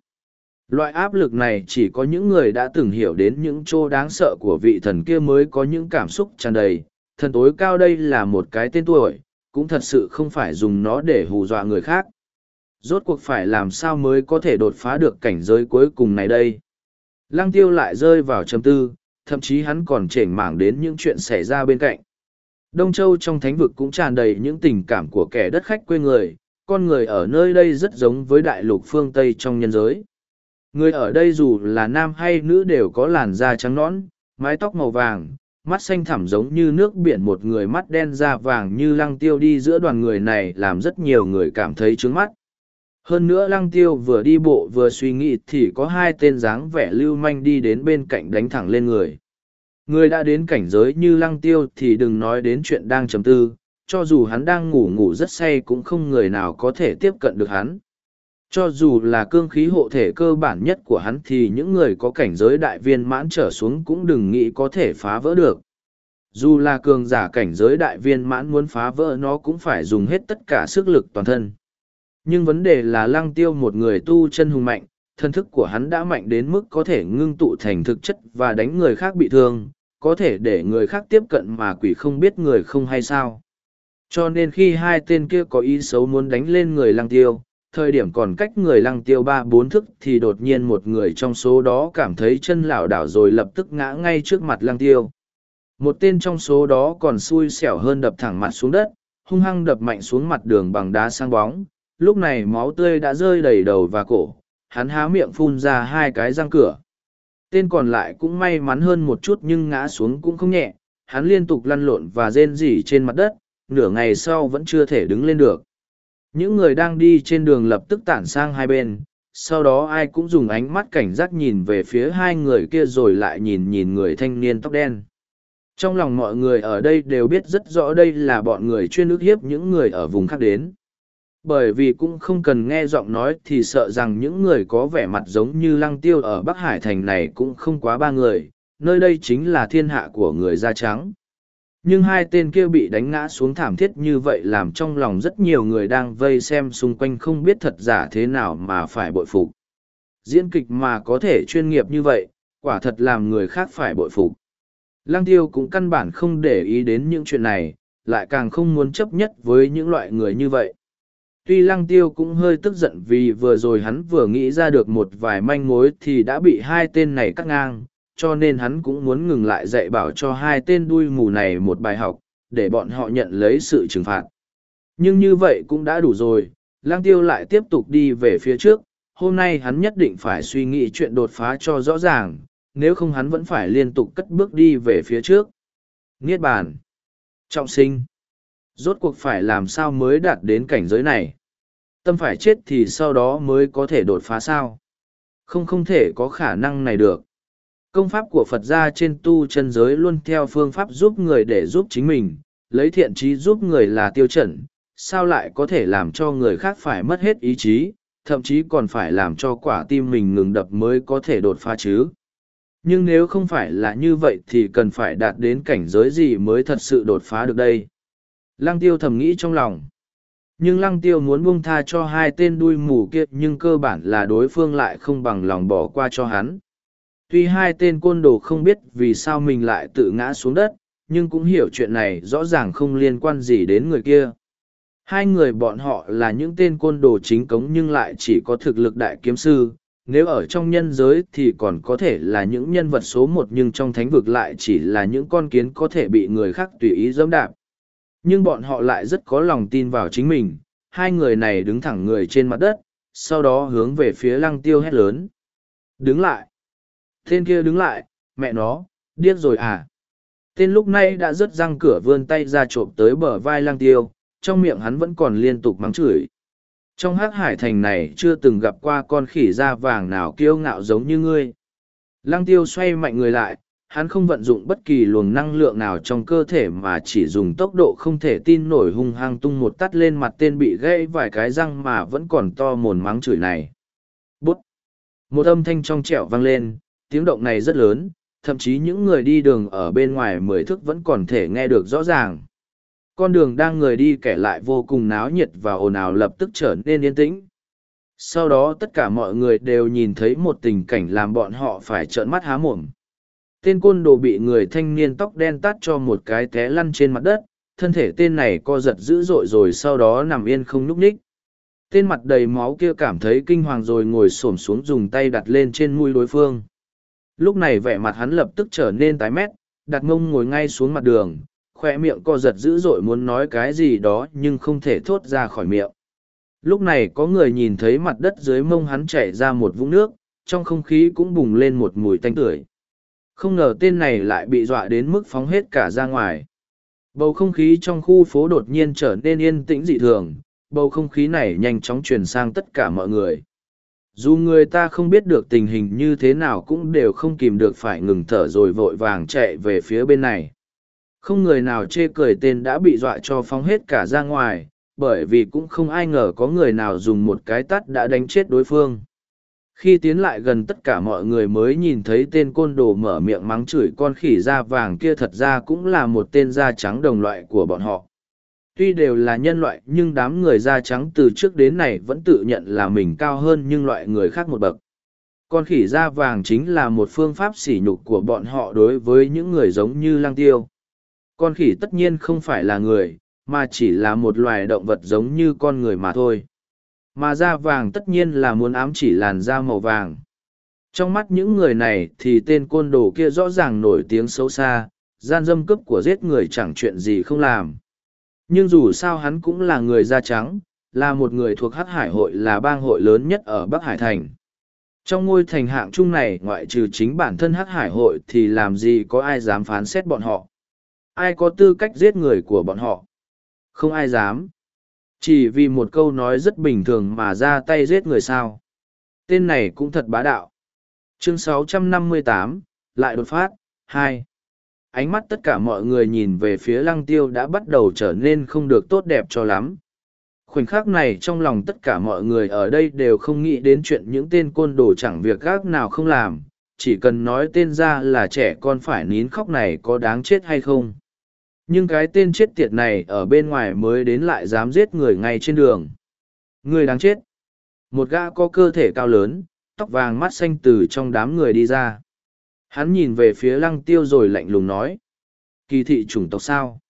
Loại áp lực này chỉ có những người đã từng hiểu đến những chỗ đáng sợ của vị thần kia mới có những cảm xúc tràn đầy. Thần tối cao đây là một cái tên tuổi, cũng thật sự không phải dùng nó để hù dọa người khác. Rốt cuộc phải làm sao mới có thể đột phá được cảnh giới cuối cùng này đây. Lăng tiêu lại rơi vào trầm tư, thậm chí hắn còn chểnh mảng đến những chuyện xảy ra bên cạnh. Đông Châu trong thánh vực cũng tràn đầy những tình cảm của kẻ đất khách quê người, con người ở nơi đây rất giống với đại lục phương Tây trong nhân giới. Người ở đây dù là nam hay nữ đều có làn da trắng nõn, mái tóc màu vàng, mắt xanh thẳm giống như nước biển một người mắt đen da vàng như lăng tiêu đi giữa đoàn người này làm rất nhiều người cảm thấy trướng mắt. Hơn nữa lăng tiêu vừa đi bộ vừa suy nghĩ thì có hai tên dáng vẻ lưu manh đi đến bên cạnh đánh thẳng lên người. Người đã đến cảnh giới như lăng tiêu thì đừng nói đến chuyện đang trầm tư, cho dù hắn đang ngủ ngủ rất say cũng không người nào có thể tiếp cận được hắn. Cho dù là cương khí hộ thể cơ bản nhất của hắn thì những người có cảnh giới đại viên mãn trở xuống cũng đừng nghĩ có thể phá vỡ được. Dù là cường giả cảnh giới đại viên mãn muốn phá vỡ nó cũng phải dùng hết tất cả sức lực toàn thân. Nhưng vấn đề là lăng tiêu một người tu chân hùng mạnh, thân thức của hắn đã mạnh đến mức có thể ngưng tụ thành thực chất và đánh người khác bị thương, có thể để người khác tiếp cận mà quỷ không biết người không hay sao. Cho nên khi hai tên kia có ý xấu muốn đánh lên người lăng tiêu, thời điểm còn cách người lăng tiêu ba bốn thức thì đột nhiên một người trong số đó cảm thấy chân lảo đảo rồi lập tức ngã ngay trước mặt lăng tiêu. Một tên trong số đó còn xui xẻo hơn đập thẳng mặt xuống đất, hung hăng đập mạnh xuống mặt đường bằng đá sang bóng, lúc này máu tươi đã rơi đầy đầu và cổ, hắn há miệng phun ra hai cái răng cửa. Tên còn lại cũng may mắn hơn một chút nhưng ngã xuống cũng không nhẹ, hắn liên tục lăn lộn và rên rỉ trên mặt đất, nửa ngày sau vẫn chưa thể đứng lên được. Những người đang đi trên đường lập tức tản sang hai bên, sau đó ai cũng dùng ánh mắt cảnh giác nhìn về phía hai người kia rồi lại nhìn nhìn người thanh niên tóc đen. Trong lòng mọi người ở đây đều biết rất rõ đây là bọn người chuyên ước hiếp những người ở vùng khác đến. Bởi vì cũng không cần nghe giọng nói thì sợ rằng những người có vẻ mặt giống như lăng tiêu ở Bắc Hải Thành này cũng không quá ba người, nơi đây chính là thiên hạ của người da trắng. Nhưng hai tên kia bị đánh ngã xuống thảm thiết như vậy làm trong lòng rất nhiều người đang vây xem xung quanh không biết thật giả thế nào mà phải bội phục. Diễn kịch mà có thể chuyên nghiệp như vậy quả thật làm người khác phải bội phục. Lăng tiêu cũng căn bản không để ý đến những chuyện này lại càng không muốn chấp nhất với những loại người như vậy tuy lăng tiêu cũng hơi tức giận vì vừa rồi hắn vừa nghĩ ra được một vài manh mối thì đã bị hai tên này cắt ngang cho nên hắn cũng muốn ngừng lại dạy bảo cho hai tên đuôi mù này một bài học, để bọn họ nhận lấy sự trừng phạt. Nhưng như vậy cũng đã đủ rồi, lang tiêu lại tiếp tục đi về phía trước, hôm nay hắn nhất định phải suy nghĩ chuyện đột phá cho rõ ràng, nếu không hắn vẫn phải liên tục cất bước đi về phía trước. Niết bàn. Trọng sinh. Rốt cuộc phải làm sao mới đạt đến cảnh giới này. Tâm phải chết thì sau đó mới có thể đột phá sao. Không không thể có khả năng này được công pháp của phật gia trên tu chân giới luôn theo phương pháp giúp người để giúp chính mình, lấy thiện trí giúp người là tiêu chuẩn, sao lại có thể làm cho người khác phải mất hết ý chí, thậm chí còn phải làm cho quả tim mình ngừng đập mới có thể đột phá chứ nhưng nếu không phải là như vậy thì cần phải đạt đến cảnh giới gì mới thật sự đột phá được đây lăng tiêu thầm nghĩ trong lòng nhưng lăng tiêu muốn buông tha cho hai tên đuôi mù kia nhưng cơ bản là đối phương lại không bằng lòng bỏ qua cho hắn Tuy hai tên côn đồ không biết vì sao mình lại tự ngã xuống đất, nhưng cũng hiểu chuyện này rõ ràng không liên quan gì đến người kia. Hai người bọn họ là những tên côn đồ chính cống nhưng lại chỉ có thực lực đại kiếm sư, nếu ở trong nhân giới thì còn có thể là những nhân vật số một nhưng trong thánh vực lại chỉ là những con kiến có thể bị người khác tùy ý dẫm đạp. Nhưng bọn họ lại rất có lòng tin vào chính mình, hai người này đứng thẳng người trên mặt đất, sau đó hướng về phía lăng tiêu hét lớn. Đứng lại! Tên kia đứng lại, mẹ nó, điếc rồi à. Tên lúc này đã rớt răng cửa vươn tay ra trộm tới bờ vai lang tiêu, trong miệng hắn vẫn còn liên tục mắng chửi. Trong Hát hải thành này chưa từng gặp qua con khỉ da vàng nào kiêu ngạo giống như ngươi. Lăng tiêu xoay mạnh người lại, hắn không vận dụng bất kỳ luồng năng lượng nào trong cơ thể mà chỉ dùng tốc độ không thể tin nổi hung hăng tung một tắt lên mặt tên bị gãy vài cái răng mà vẫn còn to mồn mắng chửi này. Bút! Một âm thanh trong trẻo vang lên, tiếng động này rất lớn, thậm chí những người đi đường ở bên ngoài mười thước vẫn còn thể nghe được rõ ràng. Con đường đang người đi kẻ lại vô cùng náo nhiệt và ồn ào lập tức trở nên yên tĩnh. Sau đó tất cả mọi người đều nhìn thấy một tình cảnh làm bọn họ phải trợn mắt há mồm. Tên côn đồ bị người thanh niên tóc đen tát cho một cái té lăn trên mặt đất, thân thể tên này co giật dữ dội rồi sau đó nằm yên không nhúc nhích. Tên mặt đầy máu kia cảm thấy kinh hoàng rồi ngồi xổm xuống dùng tay đặt lên trên mũi đối phương. Lúc này vẻ mặt hắn lập tức trở nên tái mét đặt mông ngồi ngay xuống mặt đường khoe miệng co giật dữ dội muốn nói cái gì đó nhưng không thể thốt ra khỏi miệng. Lúc này có người nhìn thấy mặt đất dưới mông hắn chảy ra một vũng nước trong không khí cũng bùng lên một mùi tanh tưởi không ngờ tên này lại bị dọa đến mức phóng hết cả ra ngoài. Bầu không khí trong khu phố đột nhiên trở nên yên tĩnh dị thường, bầu không khí này nhanh chóng truyền sang tất cả mọi người. Dù người ta không biết được tình hình như thế nào cũng đều không kìm được phải ngừng thở rồi vội vàng chạy về phía bên này. Không người nào chê cười tên đã bị dọa cho phóng hết cả ra ngoài, bởi vì cũng không ai ngờ có người nào dùng một cái tắt đã đánh chết đối phương khi tiến lại gần tất cả mọi người mới nhìn thấy tên côn đồ mở miệng mắng chửi con khỉ da vàng kia thật ra cũng là một tên da trắng đồng loại của bọn họ Tuy đều là nhân loại nhưng đám người da trắng từ trước đến nay vẫn tự nhận là mình cao hơn nhưng loại người khác một bậc. Con khỉ da vàng chính là một phương pháp sỉ nhục của bọn họ đối với những người giống như lang tiêu. Con khỉ tất nhiên không phải là người, mà chỉ là một loài động vật giống như con người mà thôi. Mà da vàng tất nhiên là muốn ám chỉ làn da màu vàng. Trong mắt những người này thì tên côn đồ kia rõ ràng nổi tiếng xấu xa, gian dâm cướp của giết người chẳng chuyện gì không làm. Nhưng dù sao hắn cũng là người da trắng, là một người thuộc Hắc Hải hội là bang hội lớn nhất ở Bắc Hải Thành. Trong ngôi thành hạng chung này ngoại trừ chính bản thân Hắc Hải hội thì làm gì có ai dám phán xét bọn họ. Ai có tư cách giết người của bọn họ? Không ai dám. Chỉ vì một câu nói rất bình thường mà ra tay giết người sao. Tên này cũng thật bá đạo. Chương 658, lại đột phát, 2. Ánh mắt tất cả mọi người nhìn về phía lăng tiêu đã bắt đầu trở nên không được tốt đẹp cho lắm. Khoảnh khắc này trong lòng tất cả mọi người ở đây đều không nghĩ đến chuyện những tên côn đồ chẳng việc gác nào không làm, chỉ cần nói tên ra là trẻ con phải nín khóc này có đáng chết hay không nhưng cái tên chết tiệt này ở bên ngoài mới đến lại dám giết người ngay trên đường. Người đáng chết. Một gã có cơ thể cao lớn, tóc vàng mắt xanh từ trong đám người đi ra. Hắn nhìn về phía lăng tiêu rồi lạnh lùng nói. Kỳ thị chủng tộc sao?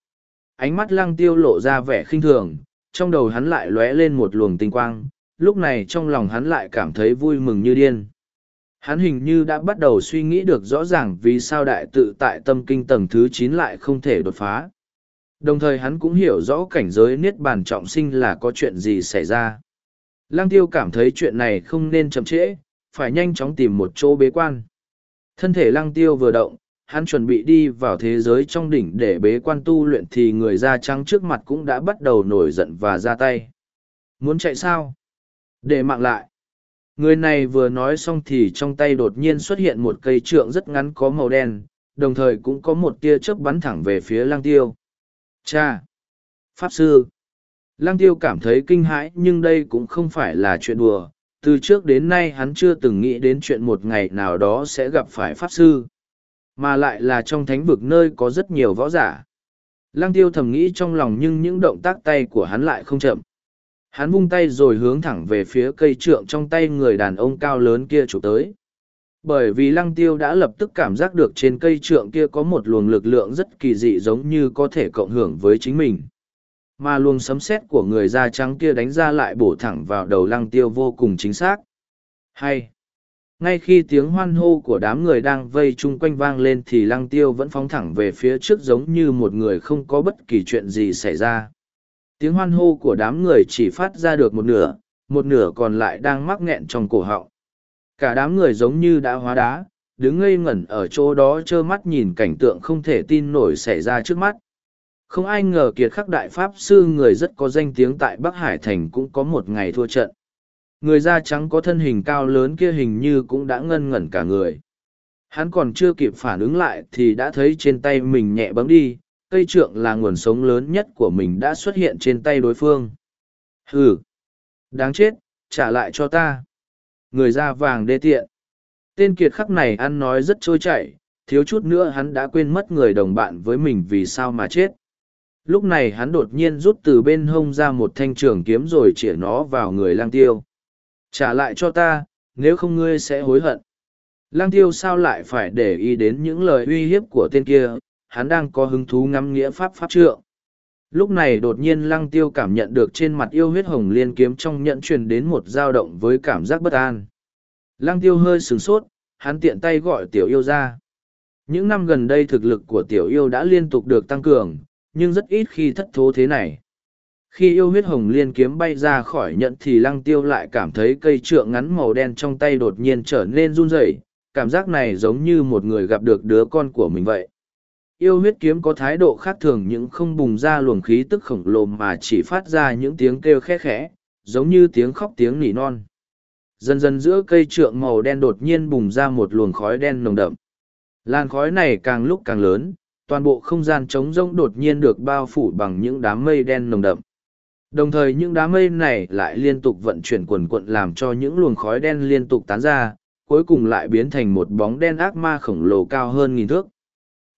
Ánh mắt lăng tiêu lộ ra vẻ khinh thường, trong đầu hắn lại lóe lên một luồng tinh quang, lúc này trong lòng hắn lại cảm thấy vui mừng như điên. Hắn hình như đã bắt đầu suy nghĩ được rõ ràng vì sao đại tự tại tâm kinh tầng thứ chín lại không thể đột phá. Đồng thời hắn cũng hiểu rõ cảnh giới niết bàn trọng sinh là có chuyện gì xảy ra. Lăng tiêu cảm thấy chuyện này không nên chậm trễ, phải nhanh chóng tìm một chỗ bế quan. Thân thể lăng tiêu vừa động, hắn chuẩn bị đi vào thế giới trong đỉnh để bế quan tu luyện thì người da trắng trước mặt cũng đã bắt đầu nổi giận và ra tay. Muốn chạy sao? Để mạng lại. Người này vừa nói xong thì trong tay đột nhiên xuất hiện một cây trượng rất ngắn có màu đen, đồng thời cũng có một tia chớp bắn thẳng về phía lăng tiêu. Cha! Pháp Sư! Lăng tiêu cảm thấy kinh hãi nhưng đây cũng không phải là chuyện đùa. Từ trước đến nay hắn chưa từng nghĩ đến chuyện một ngày nào đó sẽ gặp phải Pháp Sư. Mà lại là trong thánh vực nơi có rất nhiều võ giả. Lăng tiêu thầm nghĩ trong lòng nhưng những động tác tay của hắn lại không chậm. Hắn vung tay rồi hướng thẳng về phía cây trượng trong tay người đàn ông cao lớn kia chụp tới. Bởi vì lăng tiêu đã lập tức cảm giác được trên cây trượng kia có một luồng lực lượng rất kỳ dị giống như có thể cộng hưởng với chính mình. Mà luồng sấm sét của người da trắng kia đánh ra lại bổ thẳng vào đầu lăng tiêu vô cùng chính xác. Hay! Ngay khi tiếng hoan hô của đám người đang vây chung quanh vang lên thì lăng tiêu vẫn phóng thẳng về phía trước giống như một người không có bất kỳ chuyện gì xảy ra tiếng hoan hô của đám người chỉ phát ra được một nửa một nửa còn lại đang mắc nghẹn trong cổ họng. Cả đám người giống như đã hóa đá, đứng ngây ngẩn ở chỗ đó trơ mắt nhìn cảnh tượng không thể tin nổi xảy ra trước mắt. Không ai ngờ kiệt khắc đại pháp sư người rất có danh tiếng tại bắc hải thành cũng có một ngày thua trận. Người da trắng có thân hình cao lớn kia hình như cũng đã ngân ngẩn cả người. Hắn còn chưa kịp phản ứng lại thì đã thấy trên tay mình nhẹ bấm đi cây trượng là nguồn sống lớn nhất của mình đã xuất hiện trên tay đối phương. Hừ! Đáng chết, trả lại cho ta. Người da vàng đê tiện. Tên kiệt khắc này ăn nói rất trôi chảy, thiếu chút nữa hắn đã quên mất người đồng bạn với mình vì sao mà chết. Lúc này hắn đột nhiên rút từ bên hông ra một thanh trường kiếm rồi chĩa nó vào người lang tiêu. Trả lại cho ta, nếu không ngươi sẽ hối hận. Lang tiêu sao lại phải để ý đến những lời uy hiếp của tên kia, hắn đang có hứng thú ngắm nghĩa pháp pháp trượng. Lúc này đột nhiên lăng tiêu cảm nhận được trên mặt yêu huyết hồng liên kiếm trong nhận truyền đến một dao động với cảm giác bất an. Lăng tiêu hơi sửng sốt, hắn tiện tay gọi tiểu yêu ra. Những năm gần đây thực lực của tiểu yêu đã liên tục được tăng cường, nhưng rất ít khi thất thố thế này. Khi yêu huyết hồng liên kiếm bay ra khỏi nhận thì lăng tiêu lại cảm thấy cây trượng ngắn màu đen trong tay đột nhiên trở nên run rẩy, cảm giác này giống như một người gặp được đứa con của mình vậy yêu huyết kiếm có thái độ khác thường những không bùng ra luồng khí tức khổng lồ mà chỉ phát ra những tiếng kêu khẽ khẽ, giống như tiếng khóc tiếng nỉ non. Dần dần giữa cây trượng màu đen đột nhiên bùng ra một luồng khói đen nồng đậm. Làn khói này càng lúc càng lớn, toàn bộ không gian trống rỗng đột nhiên được bao phủ bằng những đám mây đen nồng đậm. Đồng thời những đám mây này lại liên tục vận chuyển quần quận làm cho những luồng khói đen liên tục tán ra, cuối cùng lại biến thành một bóng đen ác ma khổng lồ cao hơn nghìn thước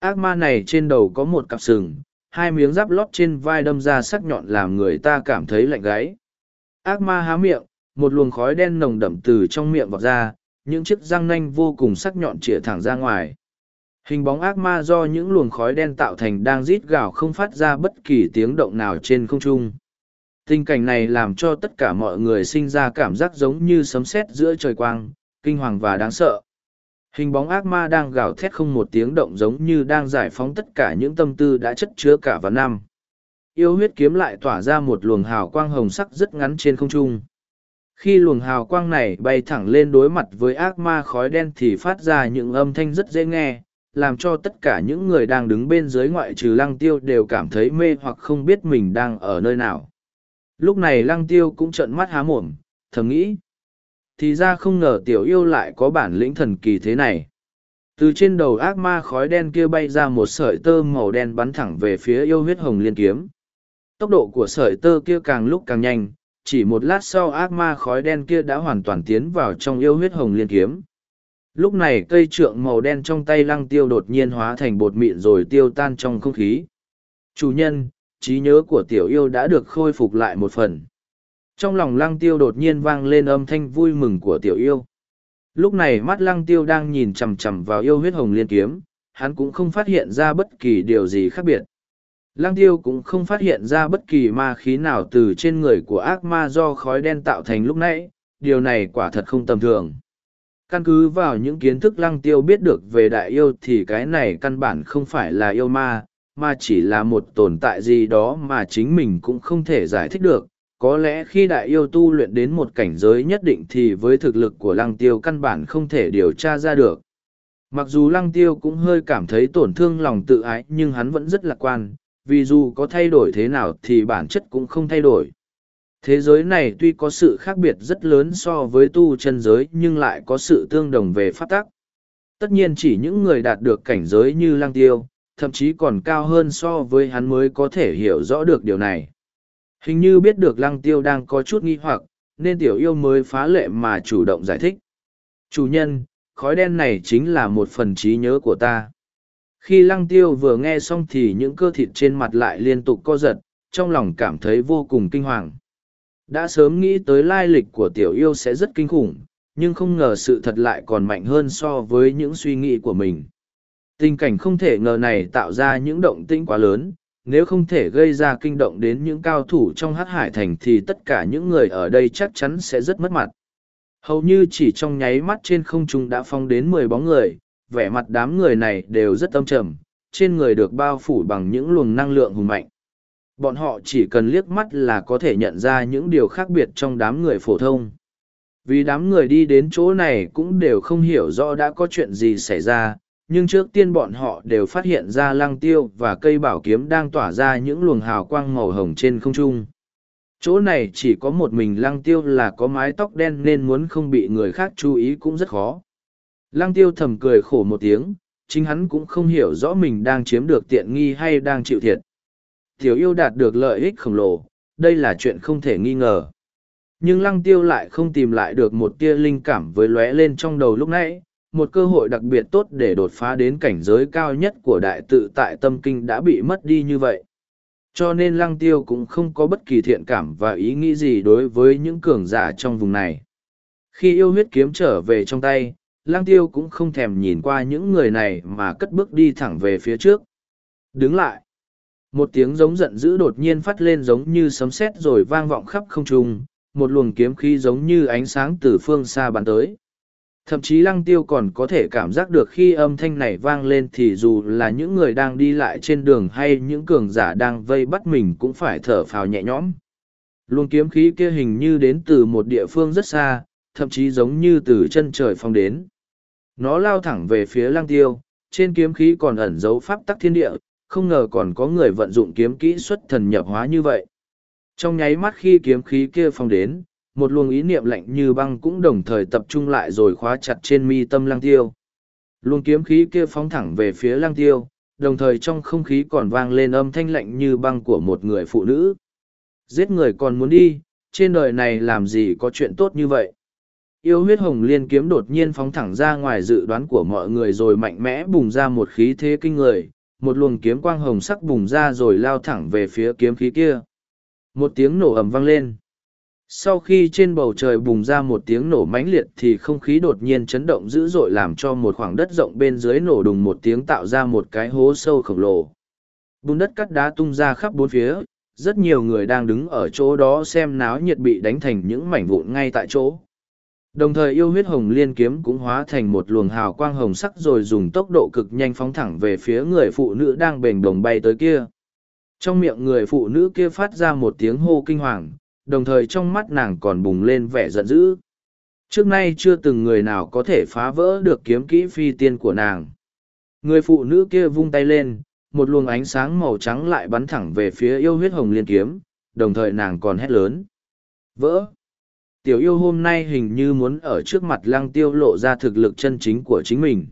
ác ma này trên đầu có một cặp sừng hai miếng giáp lót trên vai đâm ra sắc nhọn làm người ta cảm thấy lạnh gáy. Ác ma há miệng, một luồng khói đen nồng đậm từ trong miệng vọt ra, những chiếc răng nanh vô cùng sắc nhọn chĩa thẳng ra ngoài. Hình bóng ác ma do những luồng khói đen tạo thành đang rít gào không phát ra bất kỳ tiếng động nào trên không trung. Tình cảnh này làm cho tất cả mọi người sinh ra cảm giác giống như sấm sét giữa trời quang, kinh hoàng và đáng sợ. Hình bóng ác ma đang gào thét không một tiếng động giống như đang giải phóng tất cả những tâm tư đã chất chứa cả vào năm. Yêu huyết kiếm lại tỏa ra một luồng hào quang hồng sắc rất ngắn trên không trung. Khi luồng hào quang này bay thẳng lên đối mặt với ác ma khói đen thì phát ra những âm thanh rất dễ nghe, làm cho tất cả những người đang đứng bên dưới ngoại trừ lăng tiêu đều cảm thấy mê hoặc không biết mình đang ở nơi nào. Lúc này lăng tiêu cũng trợn mắt há mồm, thầm nghĩ. Thì ra không ngờ tiểu yêu lại có bản lĩnh thần kỳ thế này. Từ trên đầu ác ma khói đen kia bay ra một sợi tơ màu đen bắn thẳng về phía yêu huyết hồng liên kiếm. Tốc độ của sợi tơ kia càng lúc càng nhanh, chỉ một lát sau ác ma khói đen kia đã hoàn toàn tiến vào trong yêu huyết hồng liên kiếm. Lúc này cây trượng màu đen trong tay lăng tiêu đột nhiên hóa thành bột mịn rồi tiêu tan trong không khí. Chủ nhân, trí nhớ của tiểu yêu đã được khôi phục lại một phần. Trong lòng lăng tiêu đột nhiên vang lên âm thanh vui mừng của tiểu yêu. Lúc này mắt lăng tiêu đang nhìn chằm chằm vào yêu huyết hồng liên kiếm, hắn cũng không phát hiện ra bất kỳ điều gì khác biệt. Lăng tiêu cũng không phát hiện ra bất kỳ ma khí nào từ trên người của ác ma do khói đen tạo thành lúc nãy, điều này quả thật không tầm thường. Căn cứ vào những kiến thức lăng tiêu biết được về đại yêu thì cái này căn bản không phải là yêu ma, mà chỉ là một tồn tại gì đó mà chính mình cũng không thể giải thích được. Có lẽ khi đại yêu tu luyện đến một cảnh giới nhất định thì với thực lực của lăng tiêu căn bản không thể điều tra ra được. Mặc dù lăng tiêu cũng hơi cảm thấy tổn thương lòng tự ái nhưng hắn vẫn rất lạc quan, vì dù có thay đổi thế nào thì bản chất cũng không thay đổi. Thế giới này tuy có sự khác biệt rất lớn so với tu chân giới nhưng lại có sự tương đồng về phát tắc. Tất nhiên chỉ những người đạt được cảnh giới như lăng tiêu, thậm chí còn cao hơn so với hắn mới có thể hiểu rõ được điều này. Hình như biết được lăng tiêu đang có chút nghi hoặc, nên tiểu yêu mới phá lệ mà chủ động giải thích. Chủ nhân, khói đen này chính là một phần trí nhớ của ta. Khi lăng tiêu vừa nghe xong thì những cơ thịt trên mặt lại liên tục co giật, trong lòng cảm thấy vô cùng kinh hoàng. Đã sớm nghĩ tới lai lịch của tiểu yêu sẽ rất kinh khủng, nhưng không ngờ sự thật lại còn mạnh hơn so với những suy nghĩ của mình. Tình cảnh không thể ngờ này tạo ra những động tĩnh quá lớn, nếu không thể gây ra kinh động đến những cao thủ trong hát hải thành thì tất cả những người ở đây chắc chắn sẽ rất mất mặt. Hầu như chỉ trong nháy mắt trên không trung đã phong đến mười bóng người, vẻ mặt đám người này đều rất âm trầm, trên người được bao phủ bằng những luồng năng lượng hùng mạnh. Bọn họ chỉ cần liếc mắt là có thể nhận ra những điều khác biệt trong đám người phổ thông. Vì đám người đi đến chỗ này cũng đều không hiểu rõ đã có chuyện gì xảy ra, nhưng trước tiên bọn họ đều phát hiện ra lăng tiêu và cây bảo kiếm đang tỏa ra những luồng hào quang màu hồng trên không trung. Chỗ này chỉ có một mình lăng tiêu là có mái tóc đen nên muốn không bị người khác chú ý cũng rất khó. Lăng tiêu thầm cười khổ một tiếng, chính hắn cũng không hiểu rõ mình đang chiếm được tiện nghi hay đang chịu thiệt. Tiểu yêu đạt được lợi ích khổng lồ, đây là chuyện không thể nghi ngờ. Nhưng lăng tiêu lại không tìm lại được một tia linh cảm với lóe lên trong đầu lúc nãy, một cơ hội đặc biệt tốt để đột phá đến cảnh giới cao nhất của đại tự tại tâm kinh đã bị mất đi như vậy. Cho nên lăng tiêu cũng không có bất kỳ thiện cảm và ý nghĩ gì đối với những cường giả trong vùng này. Khi yêu huyết kiếm trở về trong tay, lăng tiêu cũng không thèm nhìn qua những người này mà cất bước đi thẳng về phía trước. Đứng lại. Một tiếng giống giận dữ đột nhiên phát lên giống như sấm sét rồi vang vọng khắp không trung, một luồng kiếm khí giống như ánh sáng từ phương xa bắn tới. Thậm chí lăng tiêu còn có thể cảm giác được khi âm thanh này vang lên thì dù là những người đang đi lại trên đường hay những cường giả đang vây bắt mình cũng phải thở phào nhẹ nhõm. Luồng kiếm khí kia hình như đến từ một địa phương rất xa, thậm chí giống như từ chân trời phong đến. Nó lao thẳng về phía lăng tiêu, trên kiếm khí còn ẩn dấu pháp tắc thiên địa, không ngờ còn có người vận dụng kiếm kỹ xuất thần nhập hóa như vậy. Trong nháy mắt khi kiếm khí kia phong đến, một luồng ý niệm lạnh như băng cũng đồng thời tập trung lại rồi khóa chặt trên mi tâm lăng tiêu. Luồng kiếm khí kia phóng thẳng về phía lăng tiêu, đồng thời trong không khí còn vang lên âm thanh lạnh như băng của một người phụ nữ. Giết người còn muốn đi, trên đời này làm gì có chuyện tốt như vậy. Yêu huyết hồng liên kiếm đột nhiên phóng thẳng ra ngoài dự đoán của mọi người rồi mạnh mẽ bùng ra một khí thế kinh người, một luồng kiếm quang hồng sắc bùng ra rồi lao thẳng về phía kiếm khí kia. Một tiếng nổ ầm vang lên. Sau khi trên bầu trời bùng ra một tiếng nổ mãnh liệt thì không khí đột nhiên chấn động dữ dội làm cho một khoảng đất rộng bên dưới nổ đùng một tiếng tạo ra một cái hố sâu khổng lồ. Bùn đất cắt đá tung ra khắp bốn phía, rất nhiều người đang đứng ở chỗ đó xem náo nhiệt bị đánh thành những mảnh vụn ngay tại chỗ. Đồng thời yêu huyết hồng liên kiếm cũng hóa thành một luồng hào quang hồng sắc rồi dùng tốc độ cực nhanh phóng thẳng về phía người phụ nữ đang bềnh đồng bay tới kia. Trong miệng người phụ nữ kia phát ra một tiếng hô kinh hoàng, đồng thời trong mắt nàng còn bùng lên vẻ giận dữ. Trước nay chưa từng người nào có thể phá vỡ được kiếm kỹ phi tiên của nàng. Người phụ nữ kia vung tay lên, một luồng ánh sáng màu trắng lại bắn thẳng về phía yêu huyết hồng liên kiếm, đồng thời nàng còn hét lớn. Vỡ! Tiểu yêu hôm nay hình như muốn ở trước mặt lăng tiêu lộ ra thực lực chân chính của chính mình.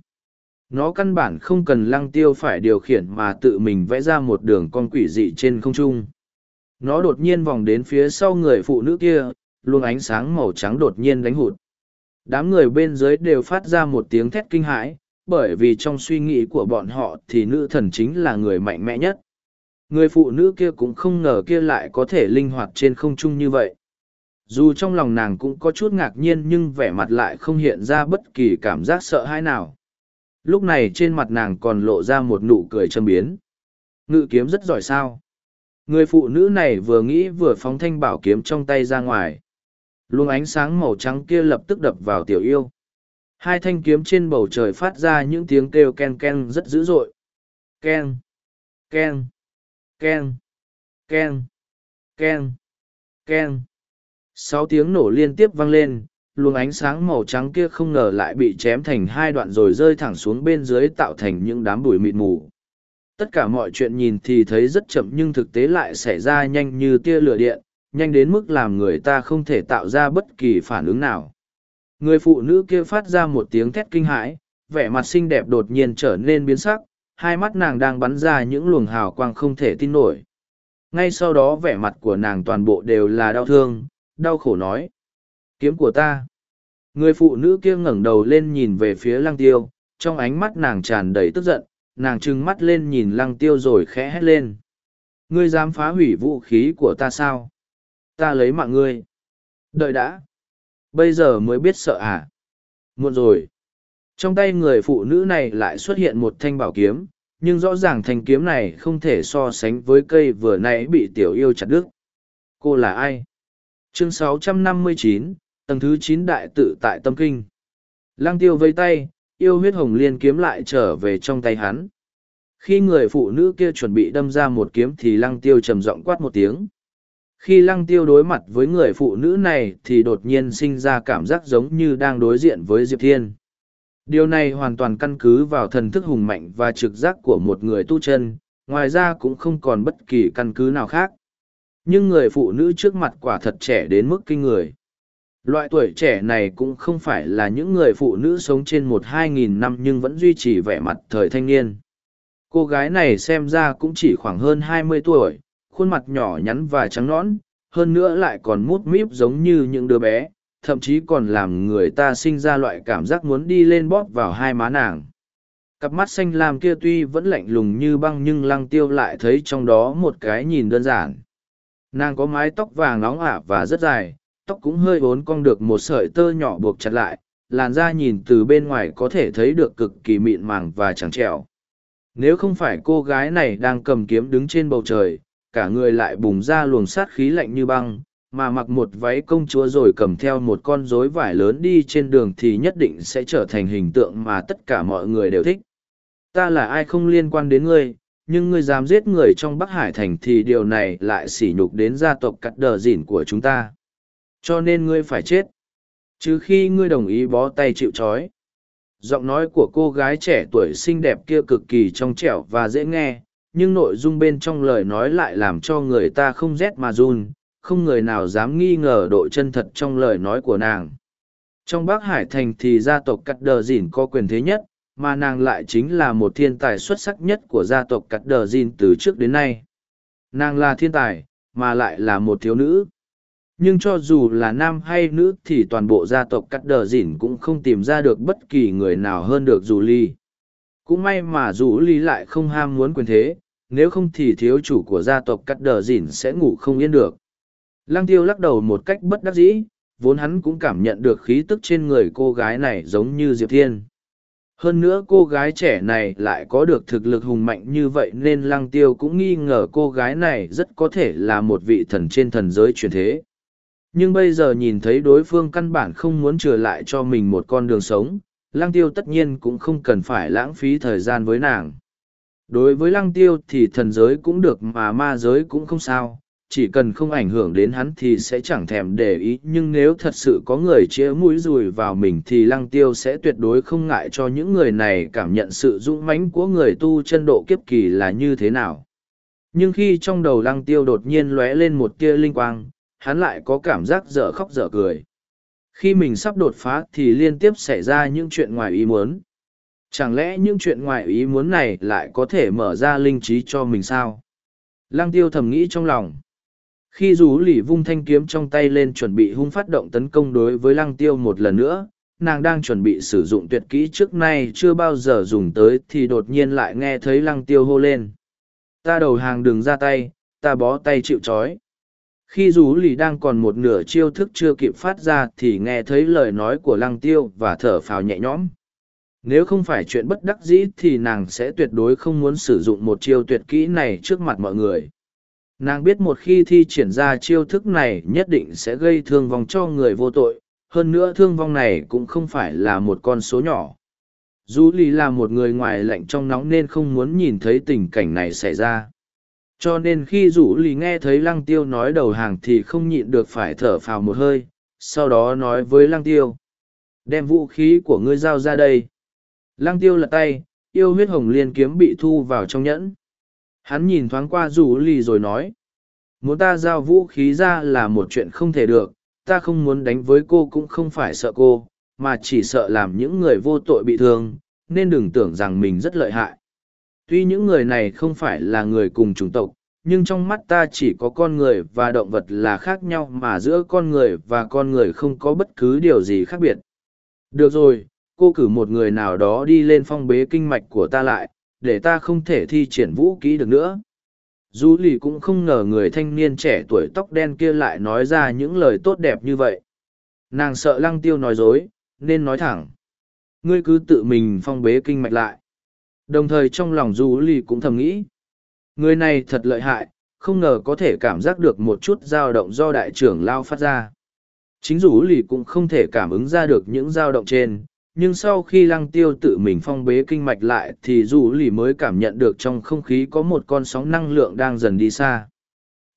Nó căn bản không cần lăng tiêu phải điều khiển mà tự mình vẽ ra một đường con quỷ dị trên không trung. Nó đột nhiên vòng đến phía sau người phụ nữ kia, luồng ánh sáng màu trắng đột nhiên đánh hụt. Đám người bên dưới đều phát ra một tiếng thét kinh hãi, bởi vì trong suy nghĩ của bọn họ thì nữ thần chính là người mạnh mẽ nhất. Người phụ nữ kia cũng không ngờ kia lại có thể linh hoạt trên không trung như vậy. Dù trong lòng nàng cũng có chút ngạc nhiên nhưng vẻ mặt lại không hiện ra bất kỳ cảm giác sợ hãi nào. Lúc này trên mặt nàng còn lộ ra một nụ cười châm biến. Ngự kiếm rất giỏi sao. Người phụ nữ này vừa nghĩ vừa phóng thanh bảo kiếm trong tay ra ngoài. Luồng ánh sáng màu trắng kia lập tức đập vào tiểu yêu. Hai thanh kiếm trên bầu trời phát ra những tiếng kêu ken ken rất dữ dội. Ken, ken, ken, ken, ken, ken. Sáu tiếng nổ liên tiếp vang lên, luồng ánh sáng màu trắng kia không ngờ lại bị chém thành hai đoạn rồi rơi thẳng xuống bên dưới tạo thành những đám bụi mịt mù. Tất cả mọi chuyện nhìn thì thấy rất chậm nhưng thực tế lại xảy ra nhanh như tia lửa điện, nhanh đến mức làm người ta không thể tạo ra bất kỳ phản ứng nào. Người phụ nữ kia phát ra một tiếng thét kinh hãi, vẻ mặt xinh đẹp đột nhiên trở nên biến sắc, hai mắt nàng đang bắn ra những luồng hào quang không thể tin nổi. Ngay sau đó vẻ mặt của nàng toàn bộ đều là đau thương, đau khổ nói. Kiếm của ta. Người phụ nữ kia ngẩng đầu lên nhìn về phía lăng tiêu, trong ánh mắt nàng tràn đầy tức giận, nàng trừng mắt lên nhìn lăng tiêu rồi khẽ hét lên. Ngươi dám phá hủy vũ khí của ta sao? Ta lấy mạng ngươi. Đợi đã. Bây giờ mới biết sợ à? Muộn rồi. Trong tay người phụ nữ này lại xuất hiện một thanh bảo kiếm, nhưng rõ ràng thanh kiếm này không thể so sánh với cây vừa nãy bị tiểu yêu chặt đứt. Cô là ai? Chương 659, tầng thứ chín đại tự tại tâm kinh. Lăng tiêu vây tay, yêu huyết hồng liên kiếm lại trở về trong tay hắn. Khi người phụ nữ kia chuẩn bị đâm ra một kiếm thì lăng tiêu trầm giọng quát một tiếng. Khi lăng tiêu đối mặt với người phụ nữ này thì đột nhiên sinh ra cảm giác giống như đang đối diện với Diệp Thiên. Điều này hoàn toàn căn cứ vào thần thức hùng mạnh và trực giác của một người tu chân, ngoài ra cũng không còn bất kỳ căn cứ nào khác. Nhưng người phụ nữ trước mặt quả thật trẻ đến mức kinh người. Loại tuổi trẻ này cũng không phải là những người phụ nữ sống trên một hai nghìn năm nhưng vẫn duy trì vẻ mặt thời thanh niên. Cô gái này xem ra cũng chỉ khoảng hơn hai mươi tuổi, khuôn mặt nhỏ nhắn và trắng nõn, hơn nữa lại còn mút míp giống như những đứa bé, thậm chí còn làm người ta sinh ra loại cảm giác muốn đi lên bóp vào hai má nàng. Cặp mắt xanh lam kia tuy vẫn lạnh lùng như băng nhưng lăng tiêu lại thấy trong đó một cái nhìn đơn giản. Nàng có mái tóc vàng nóng ả và rất dài, tóc cũng hơi vốn cong được một sợi tơ nhỏ buộc chặt lại, làn da nhìn từ bên ngoài có thể thấy được cực kỳ mịn màng và trắng trẻo. Nếu không phải cô gái này đang cầm kiếm đứng trên bầu trời, cả người lại bùng ra luồng sát khí lạnh như băng, mà mặc một váy công chúa rồi cầm theo một con rối vải lớn đi trên đường thì nhất định sẽ trở thành hình tượng mà tất cả mọi người đều thích. Ta là ai không liên quan đến ngươi, nhưng ngươi dám giết người trong Bắc Hải Thành thì điều này lại sỉ nhục đến gia tộc cắt đờ dỉn của chúng ta. Cho nên ngươi phải chết. Trừ khi ngươi đồng ý bó tay chịu trói. Giọng nói của cô gái trẻ tuổi xinh đẹp kia cực kỳ trong trẻo và dễ nghe, nhưng nội dung bên trong lời nói lại làm cho người ta không rét mà run, không người nào dám nghi ngờ độ chân thật trong lời nói của nàng. Trong Bắc Hải Thành thì gia tộc Cắt Đờ Dìn có quyền thế nhất, mà nàng lại chính là một thiên tài xuất sắc nhất của gia tộc Cắt Đờ Dìn từ trước đến nay. Nàng là thiên tài, mà lại là một thiếu nữ. Nhưng cho dù là nam hay nữ thì toàn bộ gia tộc Cắt Đờ dỉn cũng không tìm ra được bất kỳ người nào hơn được dù ly. cũng may mà dù Ly lại không ham muốn quyền thế, nếu không thì thiếu chủ của gia tộc cắt đờ dỉn sẽ ngủ không yên được. Lăng tiêu lắc đầu một cách bất đắc dĩ, vốn hắn cũng cảm nhận được khí tức trên người cô gái này giống như diệp thiên. Hơn nữa cô gái trẻ này lại có được thực lực hùng mạnh như vậy nên lăng tiêu cũng nghi ngờ cô gái này rất có thể là một vị thần trên thần giới truyền thế nhưng bây giờ nhìn thấy đối phương căn bản không muốn trở lại cho mình một con đường sống, lăng tiêu tất nhiên cũng không cần phải lãng phí thời gian với nàng. Đối với lăng tiêu thì thần giới cũng được mà ma giới cũng không sao, chỉ cần không ảnh hưởng đến hắn thì sẽ chẳng thèm để ý. Nhưng nếu thật sự có người chĩa mũi dùi vào mình thì lăng tiêu sẽ tuyệt đối không ngại cho những người này cảm nhận sự dũng mãnh của người tu chân độ kiếp kỳ là như thế nào. Nhưng khi trong đầu lăng tiêu đột nhiên lóe lên một tia linh quang hắn lại có cảm giác dở khóc dở cười. Khi mình sắp đột phá thì liên tiếp xảy ra những chuyện ngoài ý muốn. Chẳng lẽ những chuyện ngoài ý muốn này lại có thể mở ra linh trí cho mình sao? Lăng tiêu thầm nghĩ trong lòng. Khi rú lì vung thanh kiếm trong tay lên chuẩn bị hung phát động tấn công đối với lăng tiêu một lần nữa, nàng đang chuẩn bị sử dụng tuyệt kỹ trước nay chưa bao giờ dùng tới thì đột nhiên lại nghe thấy lăng tiêu hô lên. Ta đầu hàng đừng ra tay, ta bó tay chịu c khi dù lì đang còn một nửa chiêu thức chưa kịp phát ra thì nghe thấy lời nói của lăng tiêu và thở phào nhẹ nhõm. Nếu không phải chuyện bất đắc dĩ thì nàng sẽ tuyệt đối không muốn sử dụng một chiêu tuyệt kỹ này trước mặt mọi người. Nàng biết một khi thi triển ra chiêu thức này nhất định sẽ gây thương vong cho người vô tội. Hơn nữa thương vong này cũng không phải là một con số nhỏ. Dù lì là một người ngoài lạnh trong nóng nên không muốn nhìn thấy tình cảnh này xảy ra cho nên khi rủ lì nghe thấy lăng tiêu nói đầu hàng thì không nhịn được phải thở phào một hơi sau đó nói với lăng tiêu đem vũ khí của ngươi giao ra đây lăng tiêu lật tay yêu huyết hồng liên kiếm bị thu vào trong nhẫn Hắn nhìn thoáng qua rủ lì rồi nói. Muốn ta giao vũ khí ra là một chuyện không thể được, ta không muốn đánh với cô cũng không phải sợ cô, mà chỉ sợ làm những người vô tội bị thương, nên đừng tưởng rằng mình rất lợi hại. Tuy những người này không phải là người cùng chủng tộc, nhưng trong mắt ta chỉ có con người và động vật là khác nhau mà giữa con người và con người không có bất cứ điều gì khác biệt. Được rồi, cô cử một người nào đó đi lên phong bế kinh mạch của ta lại, để ta không thể thi triển vũ kỹ được nữa. Du lì cũng không ngờ người thanh niên trẻ tuổi tóc đen kia lại nói ra những lời tốt đẹp như vậy. Nàng sợ lăng tiêu nói dối nên nói thẳng. Ngươi cứ tự mình phong bế kinh mạch lại đồng thời trong lòng du lì cũng thầm nghĩ. Người này thật lợi hại, không ngờ có thể cảm giác được một chút dao động do đại trưởng lao phát ra. Chính du lì cũng không thể cảm ứng ra được những dao động trên, nhưng sau khi lăng tiêu tự mình phong bế kinh mạch lại thì Du lì mới cảm nhận được trong không khí có một con sóng năng lượng đang dần đi xa.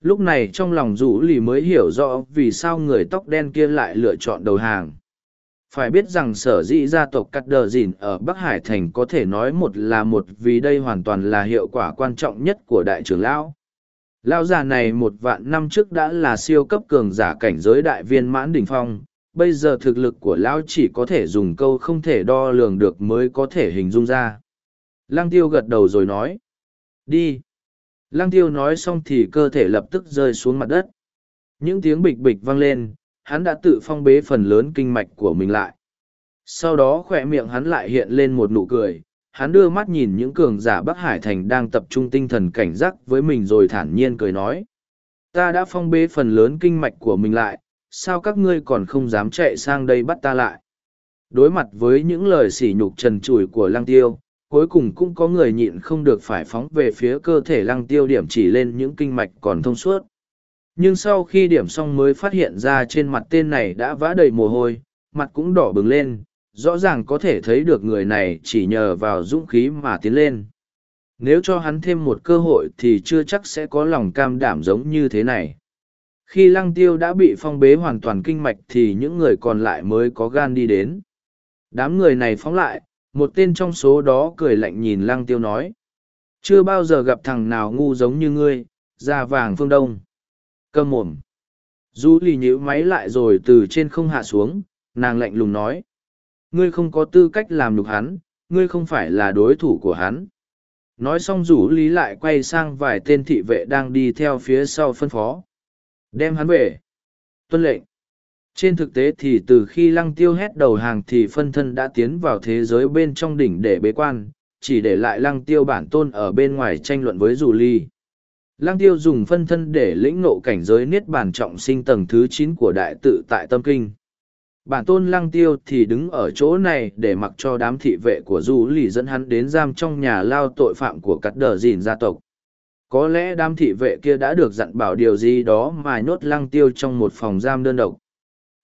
Lúc này trong lòng Du lì mới hiểu rõ vì sao người tóc đen kia lại lựa chọn đầu hàng phải biết rằng sở dĩ gia tộc cắt đờ dìn ở bắc hải thành có thể nói một là một vì đây hoàn toàn là hiệu quả quan trọng nhất của đại trưởng lão. Lão già này một vạn năm trước đã là siêu cấp cường giả cảnh giới đại viên mãn đ ỉ n h phong. Bây giờ thực lực của lão chỉ có thể dùng câu không thể đo lường được mới có thể hình dung ra. Lăng tiêu gật đầu rồi nói, đi. Lăng tiêu nói xong thì cơ thể lập tức rơi xuống mặt đất. Những tiếng bịch bịch vang lên hắn đã tự phong bế phần lớn kinh mạch của mình lại. Sau đó khỏe miệng hắn lại hiện lên một nụ cười, hắn đưa mắt nhìn những cường giả bắc hải thành đang tập trung tinh thần cảnh giác với mình rồi thản nhiên cười nói, ta đã phong bế phần lớn kinh mạch của mình lại, sao các ngươi còn không dám chạy sang đây bắt ta lại? Đối mặt với những lời sỉ nhục trần trùi của lăng tiêu, cuối cùng cũng có người nhịn không được phải phóng về phía cơ thể lăng tiêu điểm chỉ lên những kinh mạch còn thông suốt nhưng sau khi điểm xong mới phát hiện ra trên mặt tên này đã vã đầy mồ hôi, mặt cũng đỏ bừng lên, rõ ràng có thể thấy được người này chỉ nhờ vào dũng khí mà tiến lên. Nếu cho hắn thêm một cơ hội thì chưa chắc sẽ có lòng cam đảm giống như thế này. Khi lăng tiêu đã bị phong bế hoàn toàn kinh mạch thì những người còn lại mới có gan đi đến. Đám người này phóng lại, một tên trong số đó cười lạnh nhìn lăng tiêu nói, chưa bao giờ gặp thằng nào ngu giống như ngươi, da vàng phương đông cơm mồm du lì nhíu máy lại rồi từ trên không hạ xuống nàng lạnh lùng nói ngươi không có tư cách làm nhục hắn ngươi không phải là đối thủ của hắn nói xong rủ lý lại quay sang vài tên thị vệ đang đi theo phía sau phân phó Đem hắn về. Tuân lệnh. Trên thực tế thì từ khi lăng tiêu hét đầu hàng thì phân thân đã tiến vào thế giới bên trong đỉnh để bế quan, chỉ để lại lăng tiêu bản tôn ở bên ngoài tranh luận với rủ ly. Lăng tiêu dùng phân thân để lĩnh ngộ cảnh giới niết bàn trọng sinh tầng thứ chín của đại tự tại tâm kinh. Bản tôn lăng tiêu thì đứng ở chỗ này để mặc cho đám thị vệ của du lì dẫn hắn đến giam trong nhà lao tội phạm của cắt đờ dìn gia tộc. Có lẽ đám thị vệ kia đã được dặn bảo điều gì đó mà nhốt lăng tiêu trong một phòng giam đơn độc.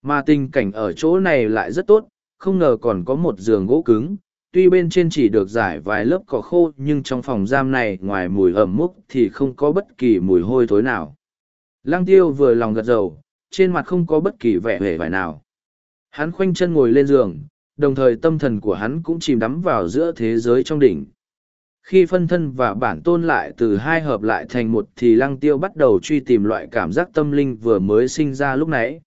Mà tình cảnh ở chỗ này lại rất tốt, không ngờ còn có một giường gỗ cứng, tuy bên trên chỉ được giải vài lớp cỏ khô nhưng trong phòng giam này ngoài mùi ẩm múc thì không có bất kỳ mùi hôi thối nào. Lăng tiêu vừa lòng gật dầu, trên mặt không có bất kỳ vẻ vẻ vải nào. Hắn khoanh chân ngồi lên giường, đồng thời tâm thần của hắn cũng chìm đắm vào giữa thế giới trong đỉnh. Khi phân thân và bản tôn lại từ hai hợp lại thành một thì lăng tiêu bắt đầu truy tìm loại cảm giác tâm linh vừa mới sinh ra lúc nãy.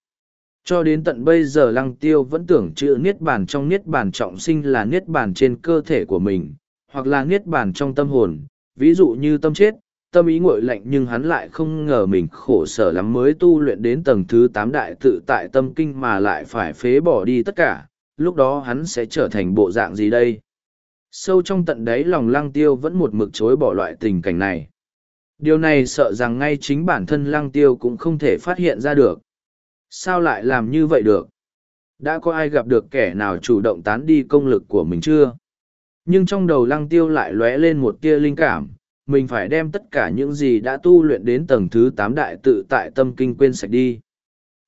Cho đến tận bây giờ lăng tiêu vẫn tưởng chữ niết bàn trong niết bàn trọng sinh là niết bàn trên cơ thể của mình, hoặc là niết bàn trong tâm hồn, ví dụ như tâm chết, tâm ý nguội lạnh nhưng hắn lại không ngờ mình khổ sở lắm mới tu luyện đến tầng thứ tám đại tự tại tâm kinh mà lại phải phế bỏ đi tất cả, lúc đó hắn sẽ trở thành bộ dạng gì đây? Sâu trong tận đáy lòng lăng tiêu vẫn một mực chối bỏ loại tình cảnh này. Điều này sợ rằng ngay chính bản thân lăng tiêu cũng không thể phát hiện ra được. Sao lại làm như vậy được? Đã có ai gặp được kẻ nào chủ động tán đi công lực của mình chưa? Nhưng trong đầu lăng tiêu lại lóe lên một tia linh cảm, mình phải đem tất cả những gì đã tu luyện đến tầng thứ tám đại tự tại tâm kinh quên sạch đi.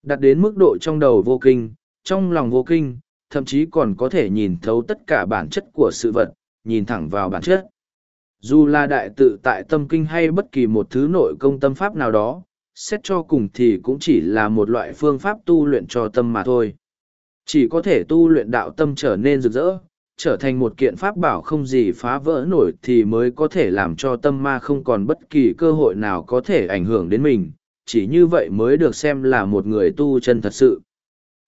Đặt đến mức độ trong đầu vô kinh, trong lòng vô kinh, thậm chí còn có thể nhìn thấu tất cả bản chất của sự vật, nhìn thẳng vào bản chất. Dù là đại tự tại tâm kinh hay bất kỳ một thứ nội công tâm pháp nào đó, xét cho cùng thì cũng chỉ là một loại phương pháp tu luyện cho tâm mà thôi. Chỉ có thể tu luyện đạo tâm trở nên rực rỡ, trở thành một kiện pháp bảo không gì phá vỡ nổi thì mới có thể làm cho tâm ma không còn bất kỳ cơ hội nào có thể ảnh hưởng đến mình, chỉ như vậy mới được xem là một người tu chân thật sự.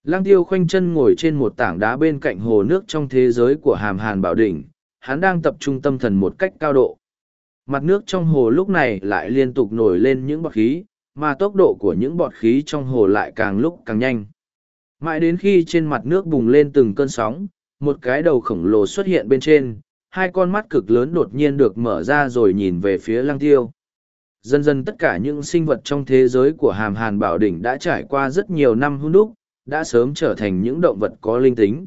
Lăng tiêu khoanh chân ngồi trên một tảng đá bên cạnh hồ nước trong thế giới của hàm hàn bảo đỉnh, hắn đang tập trung tâm thần một cách cao độ. Mặt nước trong hồ lúc này lại liên tục nổi lên những bọt khí, mà tốc độ của những bọt khí trong hồ lại càng lúc càng nhanh. Mãi đến khi trên mặt nước bùng lên từng cơn sóng, một cái đầu khổng lồ xuất hiện bên trên, hai con mắt cực lớn đột nhiên được mở ra rồi nhìn về phía lăng tiêu. Dần dần tất cả những sinh vật trong thế giới của hàm hàn bảo đỉnh đã trải qua rất nhiều năm hôn đúc, đã sớm trở thành những động vật có linh tính.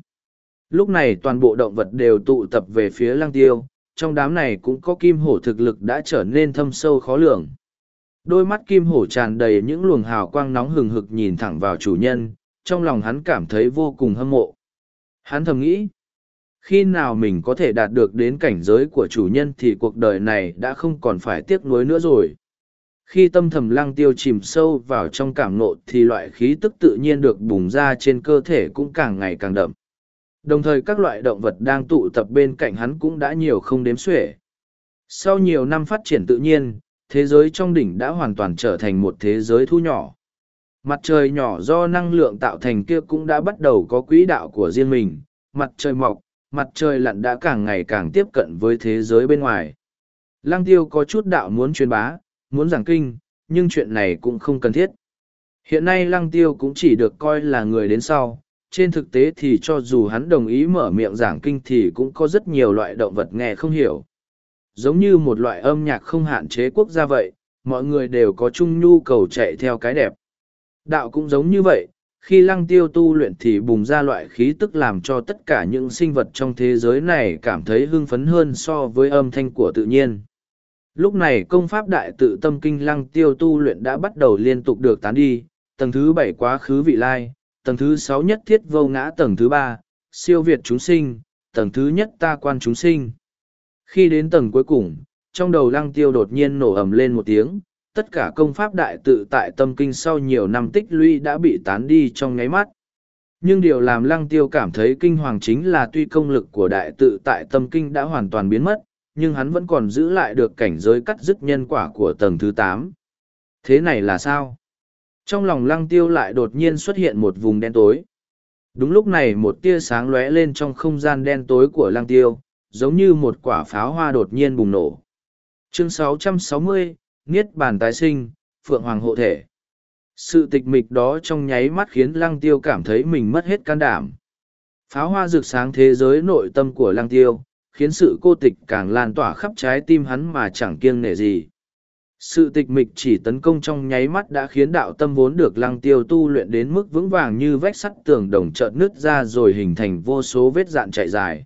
Lúc này toàn bộ động vật đều tụ tập về phía lăng tiêu, trong đám này cũng có kim hổ thực lực đã trở nên thâm sâu khó lường. Đôi mắt kim hổ tràn đầy những luồng hào quang nóng hừng hực nhìn thẳng vào chủ nhân, trong lòng hắn cảm thấy vô cùng hâm mộ. Hắn thầm nghĩ, khi nào mình có thể đạt được đến cảnh giới của chủ nhân thì cuộc đời này đã không còn phải tiếc nuối nữa rồi. Khi tâm thầm lăng tiêu chìm sâu vào trong cảm nộ thì loại khí tức tự nhiên được bùng ra trên cơ thể cũng càng ngày càng đậm. Đồng thời các loại động vật đang tụ tập bên cạnh hắn cũng đã nhiều không đếm xuể. Sau nhiều năm phát triển tự nhiên, thế giới trong đỉnh đã hoàn toàn trở thành một thế giới thu nhỏ. Mặt trời nhỏ do năng lượng tạo thành kia cũng đã bắt đầu có quỹ đạo của riêng mình, mặt trời mọc, mặt trời lặn đã càng ngày càng tiếp cận với thế giới bên ngoài. Lăng tiêu có chút đạo muốn truyền bá, muốn giảng kinh, nhưng chuyện này cũng không cần thiết. Hiện nay lăng tiêu cũng chỉ được coi là người đến sau, trên thực tế thì cho dù hắn đồng ý mở miệng giảng kinh thì cũng có rất nhiều loại động vật nghe không hiểu. Giống như một loại âm nhạc không hạn chế quốc gia vậy, mọi người đều có chung nhu cầu chạy theo cái đẹp. Đạo cũng giống như vậy, khi lăng tiêu tu luyện thì bùng ra loại khí tức làm cho tất cả những sinh vật trong thế giới này cảm thấy hưng phấn hơn so với âm thanh của tự nhiên. Lúc này công pháp đại tự tâm kinh lăng tiêu tu luyện đã bắt đầu liên tục được tán đi, tầng thứ bảy quá khứ vị lai, tầng thứ sáu nhất thiết vô ngã tầng thứ ba, siêu việt chúng sinh, tầng thứ nhất ta quan chúng sinh. Khi đến tầng cuối cùng, trong đầu lăng tiêu đột nhiên nổ ầm lên một tiếng, tất cả công pháp đại tự tại tâm kinh sau nhiều năm tích lũy đã bị tán đi trong nháy mắt. Nhưng điều làm lăng tiêu cảm thấy kinh hoàng chính là tuy công lực của đại tự tại tâm kinh đã hoàn toàn biến mất, nhưng hắn vẫn còn giữ lại được cảnh giới cắt dứt nhân quả của tầng thứ tám. Thế này là sao? Trong lòng lăng tiêu lại đột nhiên xuất hiện một vùng đen tối. Đúng lúc này một tia sáng lóe lên trong không gian đen tối của lăng tiêu, giống như một quả pháo hoa đột nhiên bùng nổ. Chương 660, Niết Bàn Tái Sinh, Phượng Hoàng Hộ Thể. Sự tịch mịch đó trong nháy mắt khiến lăng tiêu cảm thấy mình mất hết can đảm. Pháo hoa rực sáng thế giới nội tâm của lăng tiêu, khiến sự cô tịch càng lan tỏa khắp trái tim hắn mà chẳng kiêng nể gì. Sự tịch mịch chỉ tấn công trong nháy mắt đã khiến đạo tâm vốn được lăng tiêu tu luyện đến mức vững vàng như vách sắt tường đồng trợn nứt ra rồi hình thành vô số vết dạn chạy dài.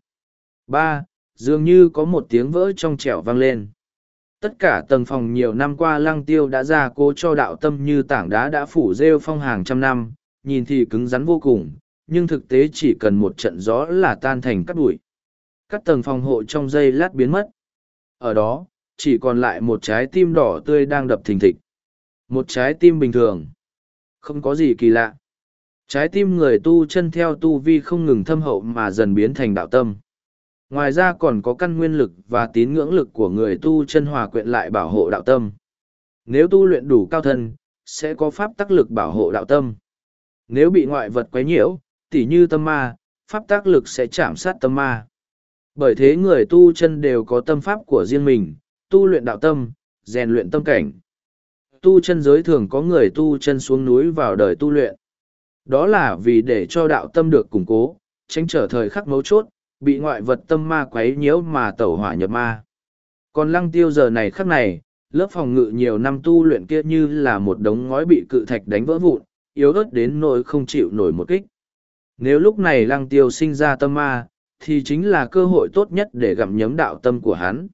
ba Dường như có một tiếng vỡ trong trẻo vang lên. Tất cả tầng phòng nhiều năm qua lăng tiêu đã ra cố cho đạo tâm như tảng đá đã phủ rêu phong hàng trăm năm, nhìn thì cứng rắn vô cùng, nhưng thực tế chỉ cần một trận gió là tan thành cát bụi. Các tầng phòng hộ trong giây lát biến mất. Ở đó, chỉ còn lại một trái tim đỏ tươi đang đập thình thịch. Một trái tim bình thường. Không có gì kỳ lạ. Trái tim người tu chân theo tu vi không ngừng thâm hậu mà dần biến thành đạo tâm. Ngoài ra còn có căn nguyên lực và tín ngưỡng lực của người tu chân hòa quyện lại bảo hộ đạo tâm. Nếu tu luyện đủ cao thân, sẽ có pháp tác lực bảo hộ đạo tâm. Nếu bị ngoại vật quấy nhiễu, tỉ như tâm ma, pháp tác lực sẽ chạm sát tâm ma. Bởi thế người tu chân đều có tâm pháp của riêng mình, tu luyện đạo tâm, rèn luyện tâm cảnh. Tu chân giới thường có người tu chân xuống núi vào đời tu luyện. Đó là vì để cho đạo tâm được củng cố, tránh trở thời khắc mấu chốt, bị ngoại vật tâm ma quấy nhiễu mà tẩu hỏa nhập ma. Còn lăng tiêu giờ này khắc này, lớp phòng ngự nhiều năm tu luyện kia như là một đống ngói bị cự thạch đánh vỡ vụn, yếu ớt đến nỗi không chịu nổi một kích. Nếu lúc này lăng tiêu sinh ra tâm ma, thì chính là cơ hội tốt nhất để gặm nhấm đạo tâm của hắn.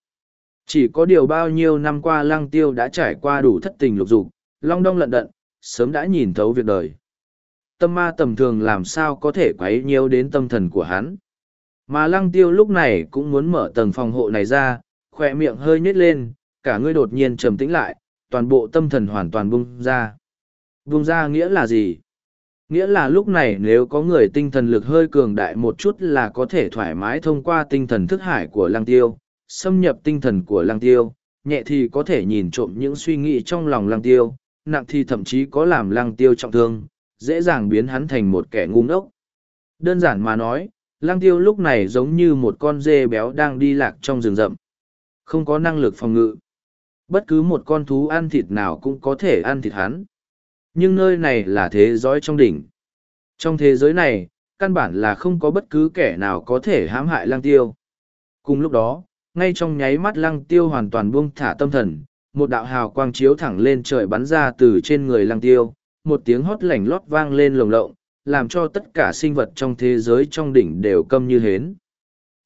Chỉ có điều bao nhiêu năm qua lăng tiêu đã trải qua đủ thất tình lục dục, long đong lận đận, sớm đã nhìn thấu việc đời. Tâm ma tầm thường làm sao có thể quấy nhiễu đến tâm thần của hắn. Mà lăng tiêu lúc này cũng muốn mở tầng phòng hộ này ra, khỏe miệng hơi nhếch lên, cả người đột nhiên trầm tĩnh lại, toàn bộ tâm thần hoàn toàn bung ra. Bung ra nghĩa là gì? Nghĩa là lúc này nếu có người tinh thần lực hơi cường đại một chút là có thể thoải mái thông qua tinh thần thức hải của lăng tiêu, xâm nhập tinh thần của lăng tiêu, nhẹ thì có thể nhìn trộm những suy nghĩ trong lòng lăng tiêu, nặng thì thậm chí có làm lăng tiêu trọng thương, dễ dàng biến hắn thành một kẻ ngu ngốc. Đơn giản mà nói, Lang tiêu lúc này giống như một con dê béo đang đi lạc trong rừng rậm. Không có năng lực phòng ngự. Bất cứ một con thú ăn thịt nào cũng có thể ăn thịt hắn. Nhưng nơi này là thế giới trong đỉnh. Trong thế giới này, căn bản là không có bất cứ kẻ nào có thể hãm hại Lang tiêu. Cùng lúc đó, ngay trong nháy mắt lăng tiêu hoàn toàn buông thả tâm thần, một đạo hào quang chiếu thẳng lên trời bắn ra từ trên người lăng tiêu, một tiếng hót lảnh lót vang lên lồng lộng, làm cho tất cả sinh vật trong thế giới trong đỉnh đều câm như hến.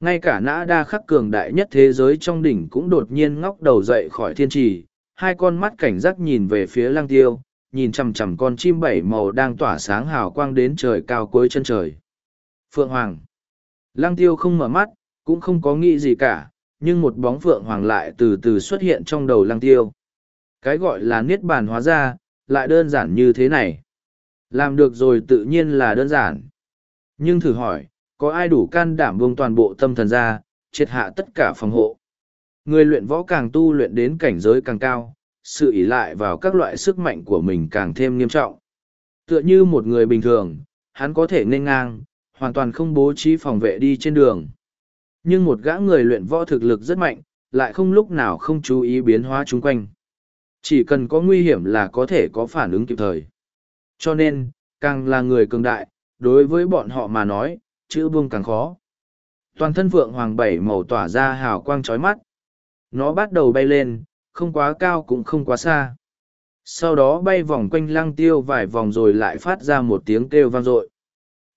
Ngay cả nã đa khắc cường đại nhất thế giới trong đỉnh cũng đột nhiên ngóc đầu dậy khỏi thiên trì, hai con mắt cảnh giác nhìn về phía lăng tiêu, nhìn chằm chằm con chim bảy màu đang tỏa sáng hào quang đến trời cao cuối chân trời. Phượng Hoàng Lăng tiêu không mở mắt, cũng không có nghĩ gì cả, nhưng một bóng Phượng Hoàng lại từ từ xuất hiện trong đầu lăng tiêu. Cái gọi là niết bàn hóa ra, lại đơn giản như thế này. Làm được rồi tự nhiên là đơn giản. Nhưng thử hỏi, có ai đủ can đảm buông toàn bộ tâm thần ra, triệt hạ tất cả phòng hộ. Người luyện võ càng tu luyện đến cảnh giới càng cao, sự ỷ lại vào các loại sức mạnh của mình càng thêm nghiêm trọng. Tựa như một người bình thường, hắn có thể nên ngang, hoàn toàn không bố trí phòng vệ đi trên đường. Nhưng một gã người luyện võ thực lực rất mạnh, lại không lúc nào không chú ý biến hóa chung quanh. Chỉ cần có nguy hiểm là có thể có phản ứng kịp thời. Cho nên, càng là người cường đại, đối với bọn họ mà nói, chữ buông càng khó. Toàn thân vượng hoàng bảy màu tỏa ra hào quang chói mắt. Nó bắt đầu bay lên, không quá cao cũng không quá xa. Sau đó bay vòng quanh lăng tiêu vài vòng rồi lại phát ra một tiếng kêu vang dội.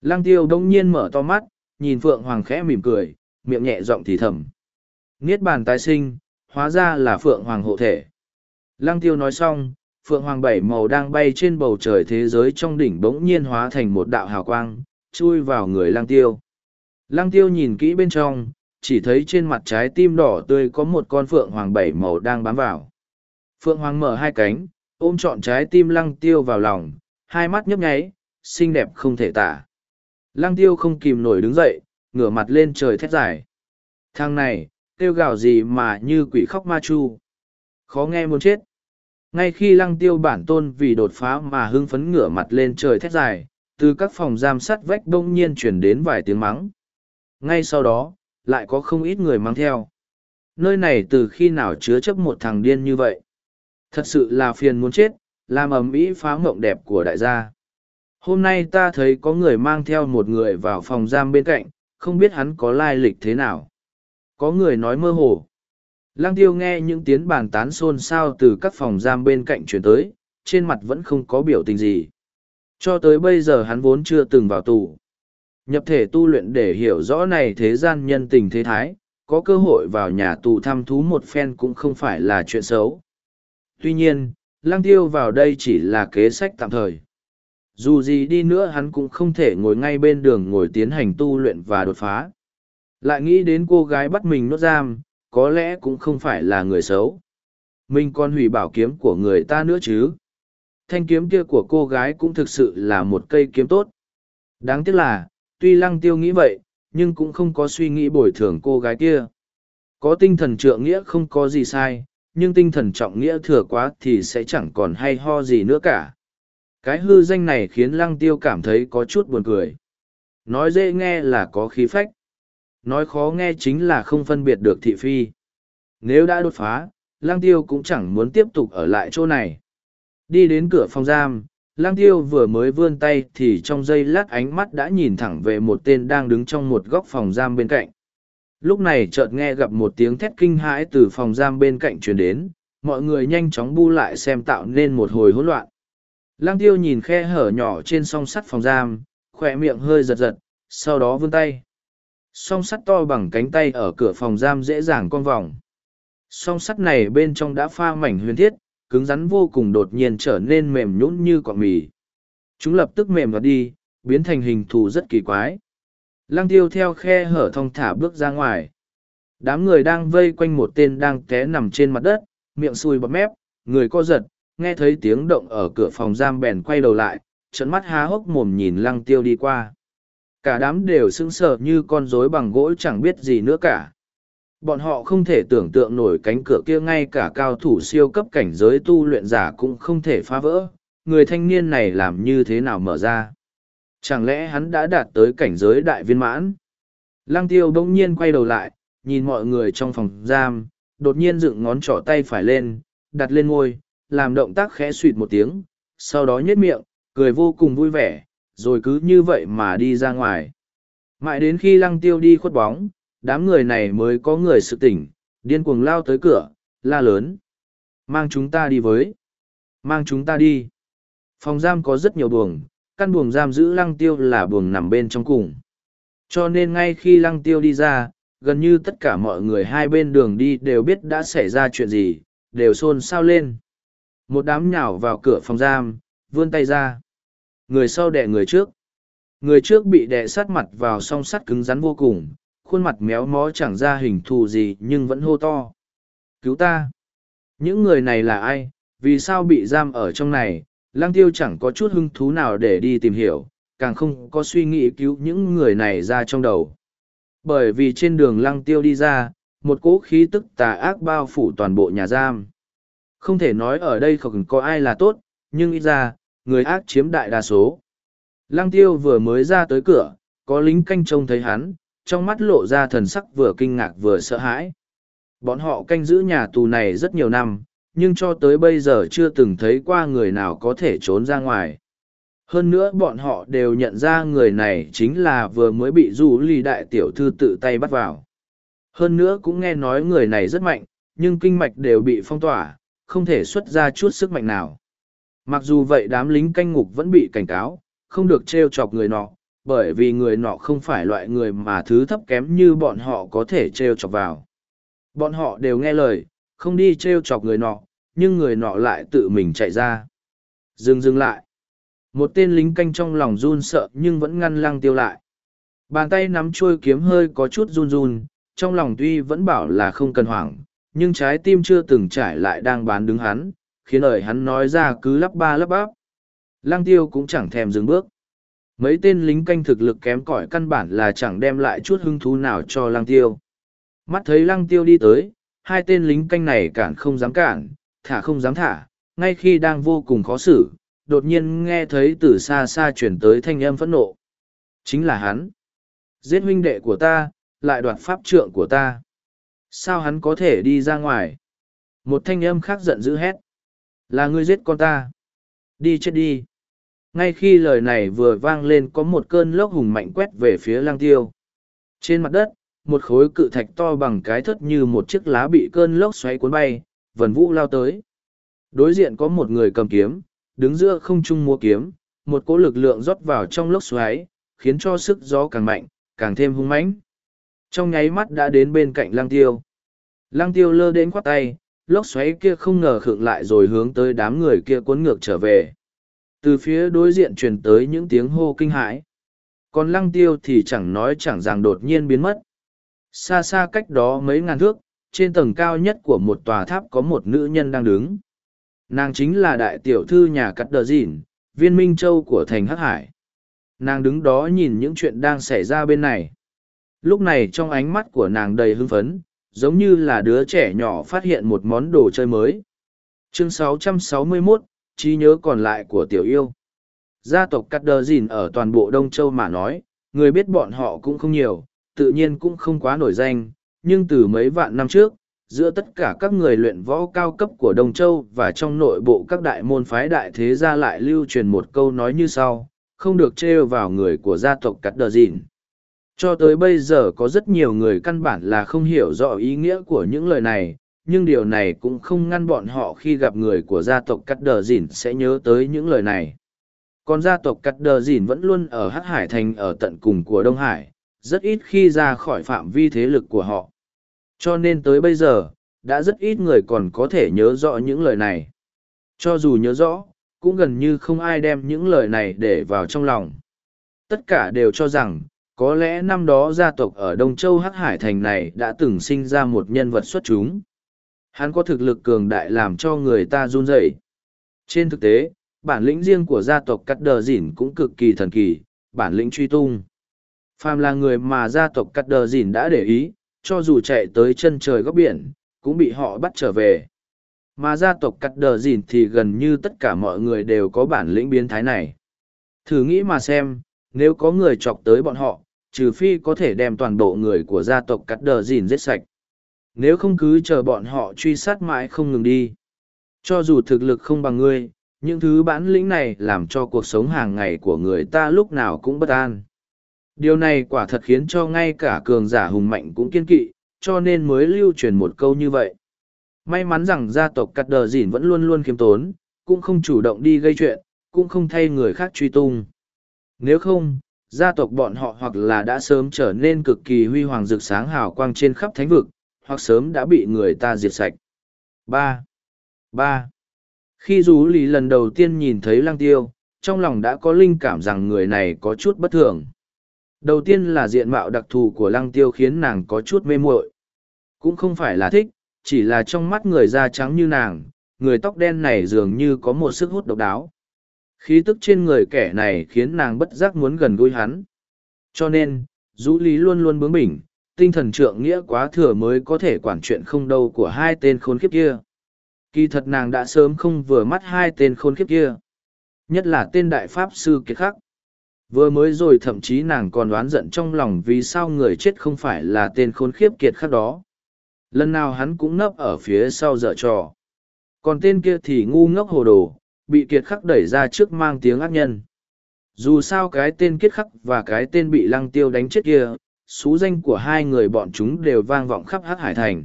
Lăng tiêu đông nhiên mở to mắt, nhìn Phượng Hoàng khẽ mỉm cười, miệng nhẹ giọng thì thầm. Niết bàn tái sinh, hóa ra là Phượng Hoàng hộ thể. Lăng tiêu nói xong, Phượng Hoàng bảy màu đang bay trên bầu trời thế giới trong đỉnh bỗng nhiên hóa thành một đạo hào quang, chui vào người Lang tiêu. Lang tiêu nhìn kỹ bên trong, chỉ thấy trên mặt trái tim đỏ tươi có một con phượng hoàng bảy màu đang bám vào. Phượng hoàng mở hai cánh, ôm trọn trái tim lăng tiêu vào lòng, hai mắt nhấp nháy, xinh đẹp không thể tả. Lăng tiêu không kìm nổi đứng dậy, ngửa mặt lên trời thét dài. Thằng này, kêu gào gì mà như quỷ khóc ma chu. Khó nghe muốn chết. Ngay khi lăng tiêu bản tôn vì đột phá mà hưng phấn ngửa mặt lên trời thét dài, từ các phòng giam sắt vách đông nhiên chuyển đến vài tiếng mắng. Ngay sau đó, lại có không ít người mang theo. Nơi này từ khi nào chứa chấp một thằng điên như vậy? Thật sự là phiền muốn chết, làm ầm ĩ phá mộng đẹp của đại gia. Hôm nay ta thấy có người mang theo một người vào phòng giam bên cạnh, không biết hắn có lai lịch thế nào. có người nói mơ hồ. Lăng tiêu nghe những tiếng bàn tán xôn xao từ các phòng giam bên cạnh chuyển tới, trên mặt vẫn không có biểu tình gì. Cho tới bây giờ hắn vốn chưa từng vào tù. Nhập thể tu luyện để hiểu rõ này thế gian nhân tình thế thái, có cơ hội vào nhà tù thăm thú một phen cũng không phải là chuyện xấu. Tuy nhiên, lăng tiêu vào đây chỉ là kế sách tạm thời. Dù gì đi nữa hắn cũng không thể ngồi ngay bên đường ngồi tiến hành tu luyện và đột phá. Lại nghĩ đến cô gái bắt mình nốt giam, có lẽ cũng không phải là người xấu. Mình còn hủy bảo kiếm của người ta nữa chứ. Thanh kiếm kia của cô gái cũng thực sự là một cây kiếm tốt. Đáng tiếc là, tuy lăng tiêu nghĩ vậy, nhưng cũng không có suy nghĩ bồi thường cô gái kia. Có tinh thần trượng nghĩa không có gì sai, nhưng tinh thần trọng nghĩa thừa quá thì sẽ chẳng còn hay ho gì nữa cả. Cái hư danh này khiến lăng tiêu cảm thấy có chút buồn cười. Nói dễ nghe là có khí phách. Nói khó nghe chính là không phân biệt được thị phi. Nếu đã đột phá, lăng tiêu cũng chẳng muốn tiếp tục ở lại chỗ này. Đi đến cửa phòng giam, lang tiêu vừa mới vươn tay thì trong giây lát ánh mắt đã nhìn thẳng về một tên đang đứng trong một góc phòng giam bên cạnh. Lúc này chợt nghe gặp một tiếng thét kinh hãi từ phòng giam bên cạnh truyền đến, mọi người nhanh chóng bu lại xem tạo nên một hồi hỗn loạn. Lang tiêu nhìn khe hở nhỏ trên song sắt phòng giam, khỏe miệng hơi giật giật, sau đó vươn tay. Song sắt to bằng cánh tay ở cửa phòng giam dễ dàng con vòng. Song sắt này bên trong đã pha mảnh huyền thiết, cứng rắn vô cùng đột nhiên trở nên mềm nhũn như cọng mì. Chúng lập tức mềm vào đi, biến thành hình thù rất kỳ quái. Lăng tiêu theo khe hở thong thả bước ra ngoài. Đám người đang vây quanh một tên đang té nằm trên mặt đất, miệng sùi bọt mép, người co giật, nghe thấy tiếng động ở cửa phòng giam bèn quay đầu lại, trận mắt há hốc mồm nhìn lăng tiêu đi qua. Cả đám đều sững sờ như con rối bằng gỗ chẳng biết gì nữa cả. Bọn họ không thể tưởng tượng nổi cánh cửa kia ngay cả cao thủ siêu cấp cảnh giới tu luyện giả cũng không thể phá vỡ. Người thanh niên này làm như thế nào mở ra? Chẳng lẽ hắn đã đạt tới cảnh giới đại viên mãn? Lăng tiêu bỗng nhiên quay đầu lại, nhìn mọi người trong phòng giam, đột nhiên dựng ngón trỏ tay phải lên, đặt lên ngôi, làm động tác khẽ suyệt một tiếng, sau đó nhếch miệng, cười vô cùng vui vẻ, rồi cứ như vậy mà đi ra ngoài. Mãi đến khi lăng tiêu đi khuất bóng, đám người này mới có người sự tỉnh, điên cuồng lao tới cửa, la lớn. Mang chúng ta đi với. Mang chúng ta đi. Phòng giam có rất nhiều buồng, căn buồng giam giữ lăng tiêu là buồng nằm bên trong cùng. Cho nên ngay khi lăng tiêu đi ra, gần như tất cả mọi người hai bên đường đi đều biết đã xảy ra chuyện gì, đều xôn xao lên. Một đám nhào vào cửa phòng giam, vươn tay ra. Người sau đẻ người trước. Người trước bị đẻ sát mặt vào song sắt cứng rắn vô cùng, khuôn mặt méo mó chẳng ra hình thù gì nhưng vẫn hô to. Cứu ta! Những người này là ai? Vì sao bị giam ở trong này? Lăng tiêu chẳng có chút hứng thú nào để đi tìm hiểu, càng không có suy nghĩ cứu những người này ra trong đầu. Bởi vì trên đường lăng tiêu đi ra, một cỗ khí tức tà ác bao phủ toàn bộ nhà giam. Không thể nói ở đây không có ai là tốt, nhưng ít ra, người ác chiếm đại đa số. Lăng tiêu vừa mới ra tới cửa, có lính canh trông thấy hắn, trong mắt lộ ra thần sắc vừa kinh ngạc vừa sợ hãi. Bọn họ canh giữ nhà tù này rất nhiều năm, nhưng cho tới bây giờ chưa từng thấy qua người nào có thể trốn ra ngoài. Hơn nữa bọn họ đều nhận ra người này chính là vừa mới bị du ly đại tiểu thư tự tay bắt vào. Hơn nữa cũng nghe nói người này rất mạnh, nhưng kinh mạch đều bị phong tỏa, không thể xuất ra chút sức mạnh nào. Mặc dù vậy đám lính canh ngục vẫn bị cảnh cáo, không được trêu chọc người nọ, bởi vì người nọ không phải loại người mà thứ thấp kém như bọn họ có thể trêu chọc vào. Bọn họ đều nghe lời không đi trêu chọc người nọ nhưng người nọ lại tự mình chạy ra. Dừng dừng lại. Một tên lính canh trong lòng run sợ nhưng vẫn ngăn lăng tiêu lại. Bàn tay nắm chuôi kiếm hơi có chút run run trong lòng tuy vẫn bảo là không cần hoảng nhưng trái tim chưa từng trải lại đang bán đứng hắn khiến lời hắn nói ra cứ lắp ba lắp bắp lăng tiêu cũng chẳng thèm dừng bước mấy tên lính canh thực lực kém cỏi căn bản là chẳng đem lại chút hứng thú nào cho lăng tiêu. Mắt thấy lăng tiêu đi tới, hai tên lính canh này cản không dám cản, thả không dám thả, ngay khi đang vô cùng khó xử, đột nhiên nghe thấy từ xa xa chuyển tới thanh âm phẫn nộ. Chính là hắn. Giết huynh đệ của ta, lại đoạt pháp trượng của ta. Sao hắn có thể đi ra ngoài? Một thanh âm khác giận dữ hét. Là ngươi giết con ta. Đi chết đi ngay khi lời này vừa vang lên có một cơn lốc hùng mạnh quét về phía lang tiêu trên mặt đất một khối cự thạch to bằng cái thất như một chiếc lá bị cơn lốc xoáy cuốn bay, vần vũ lao tới. Đối diện có một người cầm kiếm, đứng giữa không trung mua kiếm, một cỗ lực lượng rót vào trong lốc xoáy, khiến cho sức gió càng mạnh, càng thêm hung mãnh. Trong nháy mắt đã đến bên cạnh Lang tiêu. Lang tiêu lơ đến khoát tay, lốc xoáy kia không ngờ khựng lại rồi hướng tới đám người kia cuốn ngược trở về. Từ phía đối diện truyền tới những tiếng hô kinh hãi. Còn lăng tiêu thì chẳng nói chẳng rằng đột nhiên biến mất. Xa xa cách đó mấy ngàn thước, trên tầng cao nhất của một tòa tháp có một nữ nhân đang đứng. Nàng chính là đại tiểu thư nhà cắt đờ dịn, viên minh châu của thành Hắc Hải. Nàng đứng đó nhìn những chuyện đang xảy ra bên này. Lúc này trong ánh mắt của nàng đầy hưng phấn, giống như là đứa trẻ nhỏ phát hiện một món đồ chơi mới. Chương 661, trí nhớ còn lại của tiểu yêu. Gia tộc Cắt Đờ Dìn ở toàn bộ Đông Châu mà nói, người biết bọn họ cũng không nhiều, tự nhiên cũng không quá nổi danh, nhưng từ mấy vạn năm trước, giữa tất cả các người luyện võ cao cấp của Đông Châu và trong nội bộ các đại môn phái đại thế gia lại lưu truyền một câu nói như sau, không được trêu vào người của gia tộc Cắt Đờ Dìn. Cho tới bây giờ có rất nhiều người căn bản là không hiểu rõ ý nghĩa của những lời này, nhưng điều này cũng không ngăn bọn họ khi gặp người của gia tộc Cắt Đờ Dìn sẽ nhớ tới những lời này. Còn gia tộc Cắt Đờ Dìn vẫn luôn ở Hắc Hải Thành ở tận cùng của Đông Hải, rất ít khi ra khỏi phạm vi thế lực của họ. Cho nên tới bây giờ, đã rất ít người còn có thể nhớ rõ những lời này. Cho dù nhớ rõ, cũng gần như không ai đem những lời này để vào trong lòng. Tất cả đều cho rằng, có lẽ năm đó gia tộc ở Đông Châu Hắc Hải Thành này đã từng sinh ra một nhân vật xuất chúng. Hắn có thực lực cường đại làm cho người ta run rẩy. Trên thực tế, bản lĩnh riêng của gia tộc Cắt Đờ Dỉn cũng cực kỳ thần kỳ, bản lĩnh truy tung. Phàm là người mà gia tộc Cắt Đờ Dỉn đã để ý, cho dù chạy tới chân trời góc biển, cũng bị họ bắt trở về. Mà gia tộc Cắt Đờ Dỉn thì gần như tất cả mọi người đều có bản lĩnh biến thái này. Thử nghĩ mà xem, nếu có người chọc tới bọn họ, trừ phi có thể đem toàn bộ người của gia tộc Cắt Đờ Dìn giết sạch. Nếu không cứ chờ bọn họ truy sát mãi không ngừng đi. Cho dù thực lực không bằng ngươi, những thứ bản lĩnh này làm cho cuộc sống hàng ngày của người ta lúc nào cũng bất an. Điều này quả thật khiến cho ngay cả cường giả hùng mạnh cũng kiên kỵ, cho nên mới lưu truyền một câu như vậy. May mắn rằng gia tộc Cắt Đờ Dìn vẫn luôn luôn khiêm tốn, cũng không chủ động đi gây chuyện, cũng không thay người khác truy tung. Nếu không, gia tộc bọn họ hoặc là đã sớm trở nên cực kỳ huy hoàng rực sáng hào quang trên khắp thánh vực, hoặc sớm đã bị người ta diệt sạch. ba ba Khi rú lì lần đầu tiên nhìn thấy lăng tiêu, trong lòng đã có linh cảm rằng người này có chút bất thường. Đầu tiên là diện mạo đặc thù của lăng tiêu khiến nàng có chút mê muội Cũng không phải là thích, chỉ là trong mắt người da trắng như nàng, người tóc đen này dường như có một sức hút độc đáo. Khí tức trên người kẻ này khiến nàng bất giác muốn gần gũi hắn. Cho nên, Dũ Lý luôn luôn bướng bỉnh, tinh thần trượng nghĩa quá thừa mới có thể quản chuyện không đâu của hai tên khốn kiếp kia. Kỳ thật nàng đã sớm không vừa mắt hai tên khốn kiếp kia. Nhất là tên đại pháp sư kiệt khắc. Vừa mới rồi thậm chí nàng còn đoán giận trong lòng vì sao người chết không phải là tên khốn khiếp kiệt khắc đó. Lần nào hắn cũng nấp ở phía sau dở trò. Còn tên kia thì ngu ngốc hồ đồ, bị kiệt khắc đẩy ra trước mang tiếng ác nhân. Dù sao cái tên kiệt khắc và cái tên bị lăng tiêu đánh chết kia, xú danh của hai người bọn chúng đều vang vọng khắp hắc hải thành.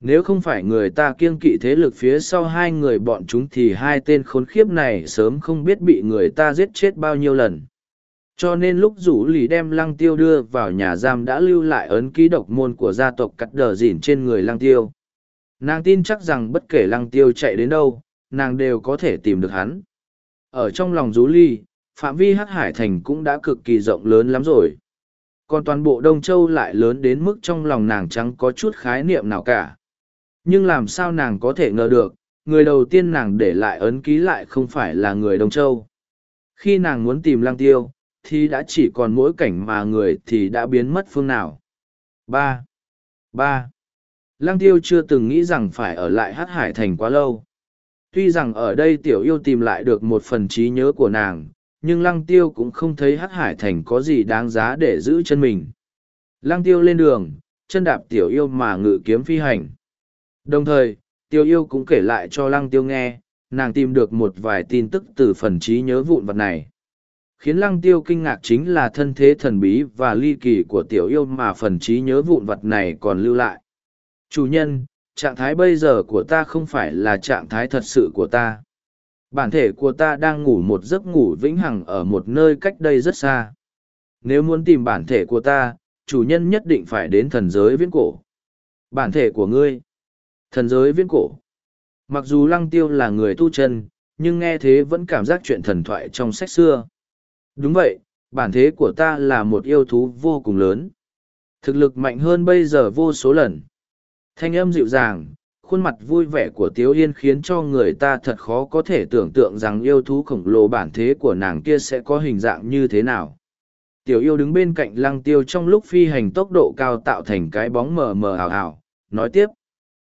Nếu không phải người ta kiêng kỵ thế lực phía sau hai người bọn chúng thì hai tên khốn khiếp này sớm không biết bị người ta giết chết bao nhiêu lần cho nên lúc rủ lì đem lăng tiêu đưa vào nhà giam đã lưu lại ấn ký độc môn của gia tộc cắt đờ dỉn trên người lăng tiêu nàng tin chắc rằng bất kể lăng tiêu chạy đến đâu nàng đều có thể tìm được hắn. Ở trong lòng rú ly, phạm vi hắc hải thành cũng đã cực kỳ rộng lớn lắm rồi. Còn toàn bộ đông châu lại lớn đến mức trong lòng nàng chẳng có chút khái niệm nào cả. Nhưng làm sao nàng có thể ngờ được, người đầu tiên nàng để lại ấn ký lại không phải là người đông châu. Khi nàng muốn tìm lăng tiêu, thì đã chỉ còn mỗi cảnh mà người thì đã biến mất phương nào. ba. Ba. Lăng tiêu chưa từng nghĩ rằng phải ở lại hát hải thành quá lâu. Tuy rằng ở đây tiểu yêu tìm lại được một phần trí nhớ của nàng, nhưng lăng tiêu cũng không thấy Hắc hải thành có gì đáng giá để giữ chân mình. Lăng tiêu lên đường, chân đạp tiểu yêu mà ngự kiếm phi hành. Đồng thời, tiểu yêu cũng kể lại cho lăng tiêu nghe, nàng tìm được một vài tin tức từ phần trí nhớ vụn vật này khiến lăng tiêu kinh ngạc chính là thân thế thần bí và ly kỳ của tiểu yêu mà phần trí nhớ vụn vặt này còn lưu lại. Chủ nhân, trạng thái bây giờ của ta không phải là trạng thái thật sự của ta. Bản thể của ta đang ngủ một giấc ngủ vĩnh hằng ở một nơi cách đây rất xa. Nếu muốn tìm bản thể của ta, chủ nhân nhất định phải đến thần giới viễn cổ. Bản thể của ngươi. Thần giới viễn cổ. Mặc dù lăng tiêu là người tu chân, nhưng nghe thế vẫn cảm giác chuyện thần thoại trong sách xưa. Đúng vậy, bản thế của ta là một yêu thú vô cùng lớn. Thực lực mạnh hơn bây giờ vô số lần. Thanh âm dịu dàng, khuôn mặt vui vẻ của Tiếu Yên khiến cho người ta thật khó có thể tưởng tượng rằng yêu thú khổng lồ bản thế của nàng kia sẽ có hình dạng như thế nào. Tiểu yêu đứng bên cạnh lăng tiêu trong lúc phi hành tốc độ cao tạo thành cái bóng mờ mờ ảo ảo, nói tiếp.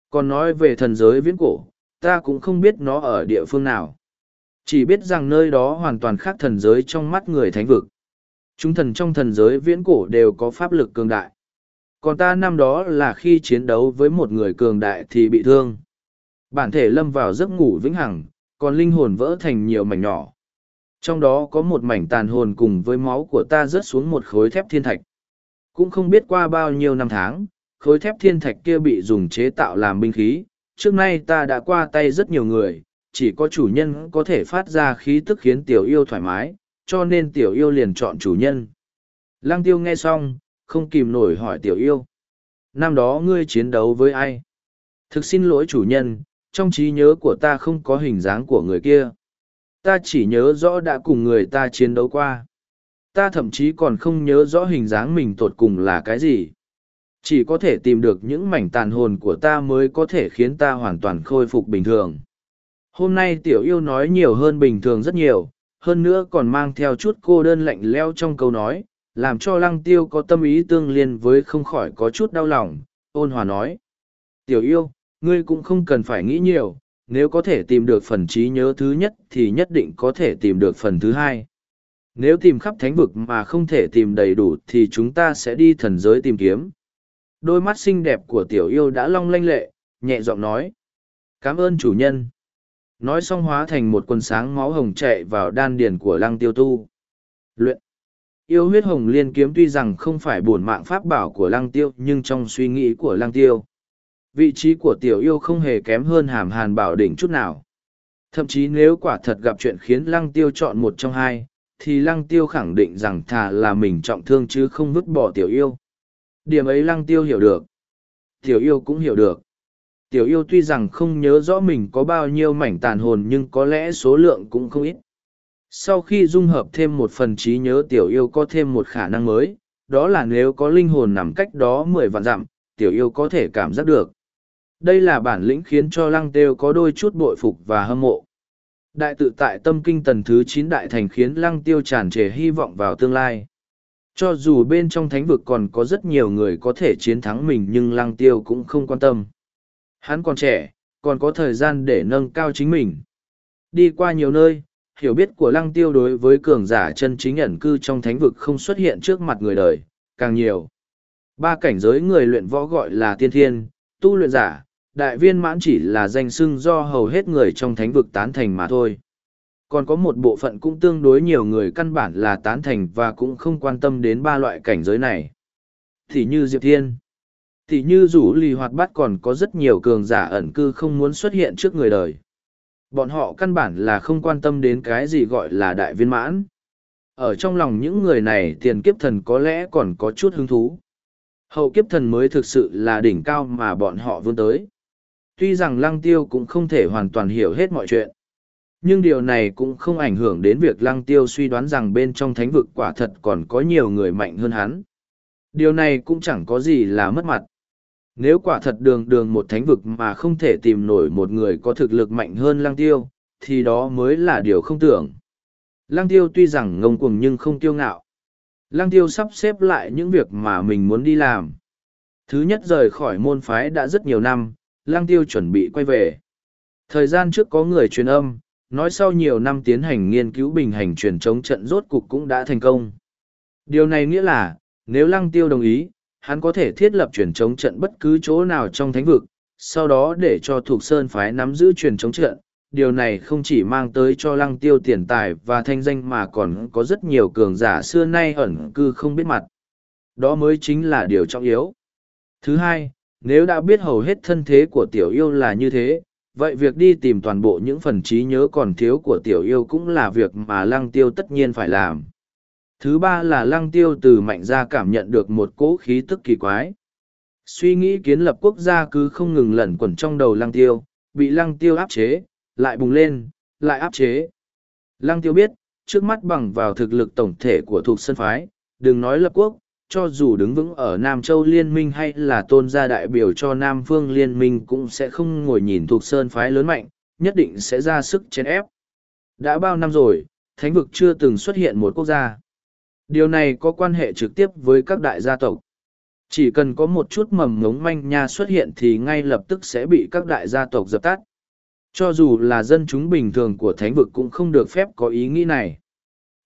Còn nói về thần giới viễn cổ, ta cũng không biết nó ở địa phương nào. Chỉ biết rằng nơi đó hoàn toàn khác thần giới trong mắt người thánh vực. Chúng thần trong thần giới viễn cổ đều có pháp lực cường đại. Còn ta năm đó là khi chiến đấu với một người cường đại thì bị thương. Bản thể lâm vào giấc ngủ vĩnh hằng, còn linh hồn vỡ thành nhiều mảnh nhỏ. Trong đó có một mảnh tàn hồn cùng với máu của ta rớt xuống một khối thép thiên thạch. Cũng không biết qua bao nhiêu năm tháng, khối thép thiên thạch kia bị dùng chế tạo làm binh khí. Trước nay ta đã qua tay rất nhiều người, chỉ có chủ nhân có thể phát ra khí tức khiến tiểu yêu thoải mái, cho nên tiểu yêu liền chọn chủ nhân. Lăng tiêu nghe xong, không kìm nổi hỏi tiểu yêu. Năm đó ngươi chiến đấu với ai? Thực xin lỗi chủ nhân, trong trí nhớ của ta không có hình dáng của người kia. Ta chỉ nhớ rõ đã cùng người ta chiến đấu qua. Ta thậm chí còn không nhớ rõ hình dáng mình tột cùng là cái gì. Chỉ có thể tìm được những mảnh tàn hồn của ta mới có thể khiến ta hoàn toàn khôi phục bình thường. Hôm nay tiểu yêu nói nhiều hơn bình thường rất nhiều, hơn nữa còn mang theo chút cô đơn lạnh leo trong câu nói, làm cho lăng tiêu có tâm ý tương liên với không khỏi có chút đau lòng, ôn hòa nói. Tiểu yêu, ngươi cũng không cần phải nghĩ nhiều, nếu có thể tìm được phần trí nhớ thứ nhất thì nhất định có thể tìm được phần thứ hai. Nếu tìm khắp thánh vực mà không thể tìm đầy đủ thì chúng ta sẽ đi thần giới tìm kiếm. Đôi mắt xinh đẹp của tiểu yêu đã long lanh lệ, nhẹ giọng nói. Cảm ơn chủ nhân. Nói xong hóa thành một quần sáng máu hồng chạy vào đan điền của lăng tiêu tu. Luyện. Yêu huyết hồng liên kiếm tuy rằng không phải bổn mạng pháp bảo của lăng tiêu nhưng trong suy nghĩ của lăng tiêu. Vị trí của tiểu yêu không hề kém hơn hàm hàn bảo đỉnh chút nào. Thậm chí nếu quả thật gặp chuyện khiến lăng tiêu chọn một trong hai, thì lăng tiêu khẳng định rằng thà là mình trọng thương chứ không vứt bỏ tiểu yêu. Điểm ấy lăng tiêu hiểu được. Tiểu yêu cũng hiểu được. Tiểu yêu tuy rằng không nhớ rõ mình có bao nhiêu mảnh tàn hồn nhưng có lẽ số lượng cũng không ít. Sau khi dung hợp thêm một phần trí nhớ tiểu yêu có thêm một khả năng mới, đó là nếu có linh hồn nằm cách đó mười vạn dặm, tiểu yêu có thể cảm giác được. Đây là bản lĩnh khiến cho lăng têu có đôi chút bội phục và hâm mộ. Đại tự tại tâm kinh tần thứ chín đại thành khiến lăng tiêu tràn trề hy vọng vào tương lai. Cho dù bên trong thánh vực còn có rất nhiều người có thể chiến thắng mình nhưng lăng tiêu cũng không quan tâm. Hắn còn trẻ, còn có thời gian để nâng cao chính mình. Đi qua nhiều nơi, hiểu biết của lăng tiêu đối với cường giả chân chính ẩn cư trong thánh vực không xuất hiện trước mặt người đời, càng nhiều. Ba cảnh giới người luyện võ gọi là tiên thiên, tu luyện giả, đại viên mãn chỉ là danh xưng do hầu hết người trong thánh vực tán thành mà thôi. Còn có một bộ phận cũng tương đối nhiều người căn bản là tán thành và cũng không quan tâm đến ba loại cảnh giới này. Thì như Diệp Thiên, thì như rủ lì hoạt bát còn có rất nhiều cường giả ẩn cư không muốn xuất hiện trước người đời. Bọn họ căn bản là không quan tâm đến cái gì gọi là đại viên mãn. Ở trong lòng những người này, tiền kiếp thần có lẽ còn có chút hứng thú. Hậu kiếp thần mới thực sự là đỉnh cao mà bọn họ vươn tới. Tuy rằng lăng tiêu cũng không thể hoàn toàn hiểu hết mọi chuyện. Nhưng điều này cũng không ảnh hưởng đến việc lăng tiêu suy đoán rằng bên trong thánh vực quả thật còn có nhiều người mạnh hơn hắn. Điều này cũng chẳng có gì là mất mặt nếu quả thật đường đường một thánh vực mà không thể tìm nổi một người có thực lực mạnh hơn lăng tiêu, thì đó mới là điều không tưởng. Lăng tiêu tuy rằng ngông cuồng nhưng không tiêu ngạo. Lăng tiêu sắp xếp lại những việc mà mình muốn đi làm. Thứ nhất rời khỏi môn phái đã rất nhiều năm, lăng tiêu chuẩn bị quay về. Thời gian trước có người truyền âm, nói sau nhiều năm tiến hành nghiên cứu bình hành truyền chống trận rốt cục cũng đã thành công. Điều này nghĩa là, nếu lăng tiêu đồng ý, hắn có thể thiết lập truyền chống trận bất cứ chỗ nào trong thánh vực, sau đó để cho thuộc sơn phái nắm giữ truyền chống trận, điều này không chỉ mang tới cho lăng tiêu tiền tài và thanh danh mà còn có rất nhiều cường giả xưa nay ẩn cư không biết mặt. Đó mới chính là điều trọng yếu. Thứ hai, nếu đã biết hầu hết thân thế của tiểu yêu là như thế, vậy việc đi tìm toàn bộ những phần trí nhớ còn thiếu của tiểu yêu cũng là việc mà lăng tiêu tất nhiên phải làm. Thứ ba là lăng tiêu từ mạnh ra cảm nhận được một cỗ khí tức kỳ quái. Suy nghĩ kiến lập quốc gia cứ không ngừng lẩn quẩn trong đầu lăng tiêu, bị lăng tiêu áp chế, lại bùng lên, lại áp chế. Lăng tiêu biết, trước mắt bằng vào thực lực tổng thể của thuộc sân phái, đừng nói lập quốc, cho dù đứng vững ở Nam Châu Liên minh hay là tôn gia đại biểu cho Nam Phương Liên minh cũng sẽ không ngồi nhìn thuộc sơn phái lớn mạnh, nhất định sẽ ra sức chèn ép. Đã bao năm rồi, thánh vực chưa từng xuất hiện một quốc gia. Điều này có quan hệ trực tiếp với các đại gia tộc. Chỉ cần có một chút mầm ngống manh nha xuất hiện thì ngay lập tức sẽ bị các đại gia tộc dập tắt. Cho dù là dân chúng bình thường của thánh vực cũng không được phép có ý nghĩ này.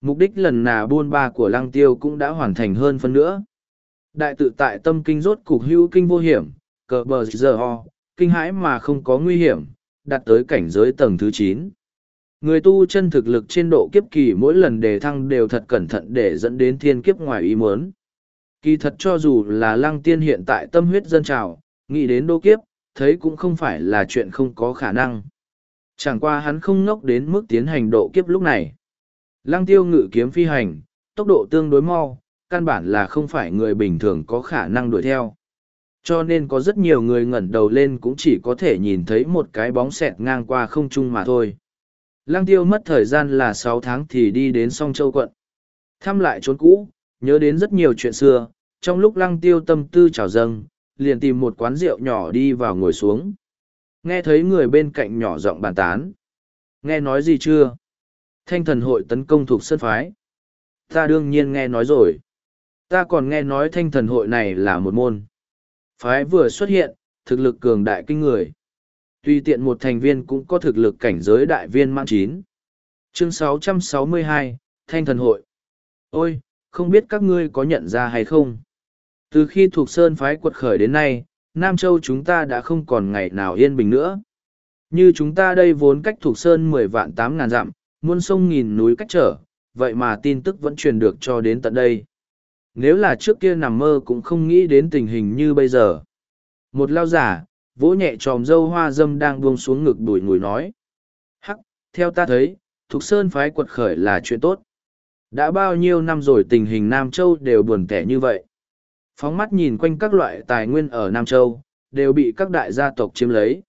Mục đích lần nà buôn ba của lăng tiêu cũng đã hoàn thành hơn phân nữa. Đại tự tại tâm kinh rốt cục hữu kinh vô hiểm, cờ bờ giờ ho, kinh hãi mà không có nguy hiểm, đạt tới cảnh giới tầng thứ chín. Người tu chân thực lực trên độ kiếp kỳ mỗi lần đề thăng đều thật cẩn thận để dẫn đến thiên kiếp ngoài ý muốn. Kỳ thật cho dù là lăng tiên hiện tại tâm huyết dân trào, nghĩ đến đô kiếp, thấy cũng không phải là chuyện không có khả năng. Chẳng qua hắn không ngốc đến mức tiến hành độ kiếp lúc này. Lăng tiêu ngự kiếm phi hành, tốc độ tương đối mau, căn bản là không phải người bình thường có khả năng đuổi theo. Cho nên có rất nhiều người ngẩn đầu lên cũng chỉ có thể nhìn thấy một cái bóng xẹt ngang qua không trung mà thôi. Lăng tiêu mất thời gian là sáu tháng thì đi đến song châu quận. Thăm lại trốn cũ, nhớ đến rất nhiều chuyện xưa, trong lúc lăng tiêu tâm tư trào dâng, liền tìm một quán rượu nhỏ đi vào ngồi xuống. Nghe thấy người bên cạnh nhỏ giọng bàn tán. Nghe nói gì chưa? Thanh thần hội tấn công thuộc sân phái. Ta đương nhiên nghe nói rồi. Ta còn nghe nói thanh thần hội này là một môn. Phái vừa xuất hiện, thực lực cường đại kinh người. Tuy tiện một thành viên cũng có thực lực cảnh giới đại viên mãn chín. Chương 662, Thanh thần hội. Ôi, không biết các ngươi có nhận ra hay không? Từ khi thuộc sơn phái quật khởi đến nay, Nam Châu chúng ta đã không còn ngày nào yên bình nữa. Như chúng ta đây vốn cách thuộc sơn mười vạn tám ngàn dặm, muôn sông nghìn núi cách trở, vậy mà tin tức vẫn truyền được cho đến tận đây. Nếu là trước kia nằm mơ cũng không nghĩ đến tình hình như bây giờ. Một lao giả, vỗ nhẹ tròm dâu hoa dâm đang buông xuống ngực đùi ngùi nói. Hắc, theo ta thấy, Thục Sơn phái quật khởi là chuyện tốt. Đã bao nhiêu năm rồi tình hình Nam Châu đều buồn tẻ như vậy. Phóng mắt nhìn quanh các loại tài nguyên ở Nam Châu, đều bị các đại gia tộc chiếm lấy.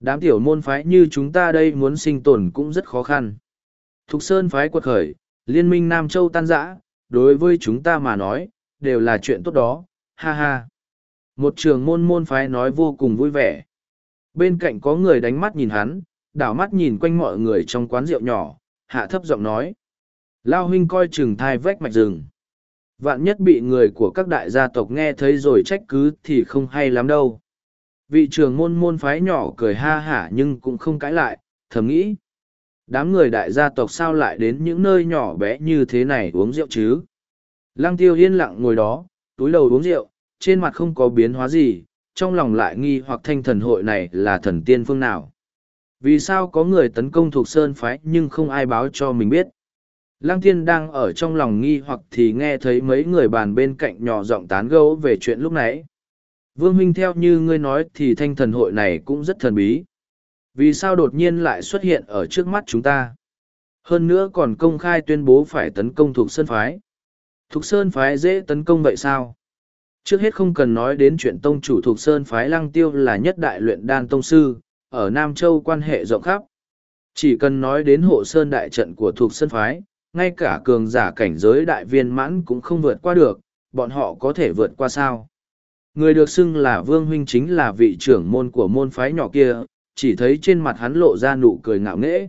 Đám tiểu môn phái như chúng ta đây muốn sinh tồn cũng rất khó khăn. Thục Sơn phái quật khởi, liên minh Nam Châu tan rã, đối với chúng ta mà nói, đều là chuyện tốt đó, ha ha. Một trường môn môn phái nói vô cùng vui vẻ. Bên cạnh có người đánh mắt nhìn hắn, đảo mắt nhìn quanh mọi người trong quán rượu nhỏ, hạ thấp giọng nói. Lao huynh coi chừng thai vách mạch rừng. Vạn nhất bị người của các đại gia tộc nghe thấy rồi trách cứ thì không hay lắm đâu. Vị trường môn môn phái nhỏ cười ha hả nhưng cũng không cãi lại, thầm nghĩ. Đám người đại gia tộc sao lại đến những nơi nhỏ bé như thế này uống rượu chứ? Lăng tiêu yên lặng ngồi đó, túi đầu uống rượu, trên mặt không có biến hóa gì, trong lòng lại nghi hoặc thanh thần hội này là thần tiên phương nào. Vì sao có người tấn công thuộc sơn phái nhưng không ai báo cho mình biết? Lăng tiên đang ở trong lòng nghi hoặc thì nghe thấy mấy người bàn bên cạnh nhỏ giọng tán gẫu về chuyện lúc nãy. Vương huynh theo như ngươi nói thì thanh thần hội này cũng rất thần bí. Vì sao đột nhiên lại xuất hiện ở trước mắt chúng ta? Hơn nữa còn công khai tuyên bố phải tấn công thuộc sơn phái. Thuộc sơn phái dễ tấn công vậy sao? Trước hết không cần nói đến chuyện tông chủ thuộc sơn phái lăng tiêu là nhất đại luyện đan tông sư, ở Nam Châu quan hệ rộng khắp. Chỉ cần nói đến hộ sơn đại trận của thuộc sơn phái, ngay cả cường giả cảnh giới đại viên mãn cũng không vượt qua được, bọn họ có thể vượt qua sao. Người được xưng là Vương Huynh chính là vị trưởng môn của môn phái nhỏ kia, chỉ thấy trên mặt hắn lộ ra nụ cười ngạo nghễ.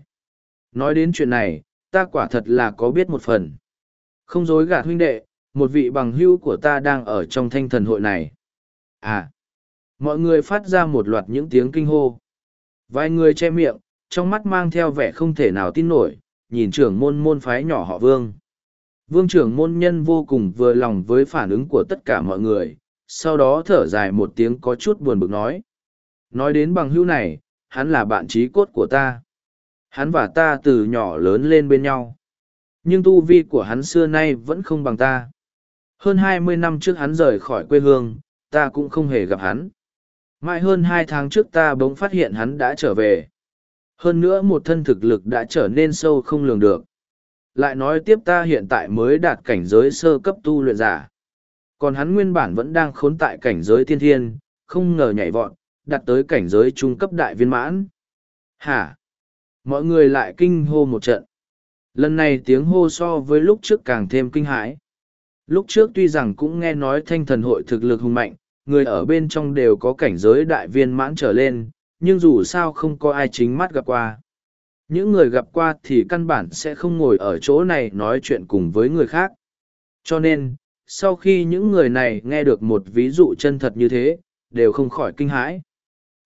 Nói đến chuyện này, ta quả thật là có biết một phần. Không dối gạt huynh đệ, một vị bằng hữu của ta đang ở trong thanh thần hội này. À! Mọi người phát ra một loạt những tiếng kinh hô. Vài người che miệng, trong mắt mang theo vẻ không thể nào tin nổi, nhìn trưởng môn môn phái nhỏ họ Vương. Vương trưởng môn nhân vô cùng vừa lòng với phản ứng của tất cả mọi người, sau đó thở dài một tiếng có chút buồn bực nói. Nói đến bằng hữu này, hắn là bạn trí cốt của ta. Hắn và ta từ nhỏ lớn lên bên nhau. Nhưng tu vi của hắn xưa nay vẫn không bằng ta. Hơn hai mươi năm trước hắn rời khỏi quê hương, ta cũng không hề gặp hắn. Mãi hơn hai tháng trước ta bỗng phát hiện hắn đã trở về. Hơn nữa một thân thực lực đã trở nên sâu không lường được. Lại nói tiếp ta hiện tại mới đạt cảnh giới sơ cấp tu luyện giả. Còn hắn nguyên bản vẫn đang khốn tại cảnh giới tiên thiên, không ngờ nhảy vọt, đạt tới cảnh giới trung cấp đại viên mãn. Hả? Mọi người lại kinh hô một trận. Lần này tiếng hô so với lúc trước càng thêm kinh hãi. Lúc trước tuy rằng cũng nghe nói thanh thần hội thực lực hùng mạnh, người ở bên trong đều có cảnh giới đại viên mãn trở lên, nhưng dù sao không có ai chính mắt gặp qua. Những người gặp qua thì căn bản sẽ không ngồi ở chỗ này nói chuyện cùng với người khác. Cho nên, sau khi những người này nghe được một ví dụ chân thật như thế, đều không khỏi kinh hãi.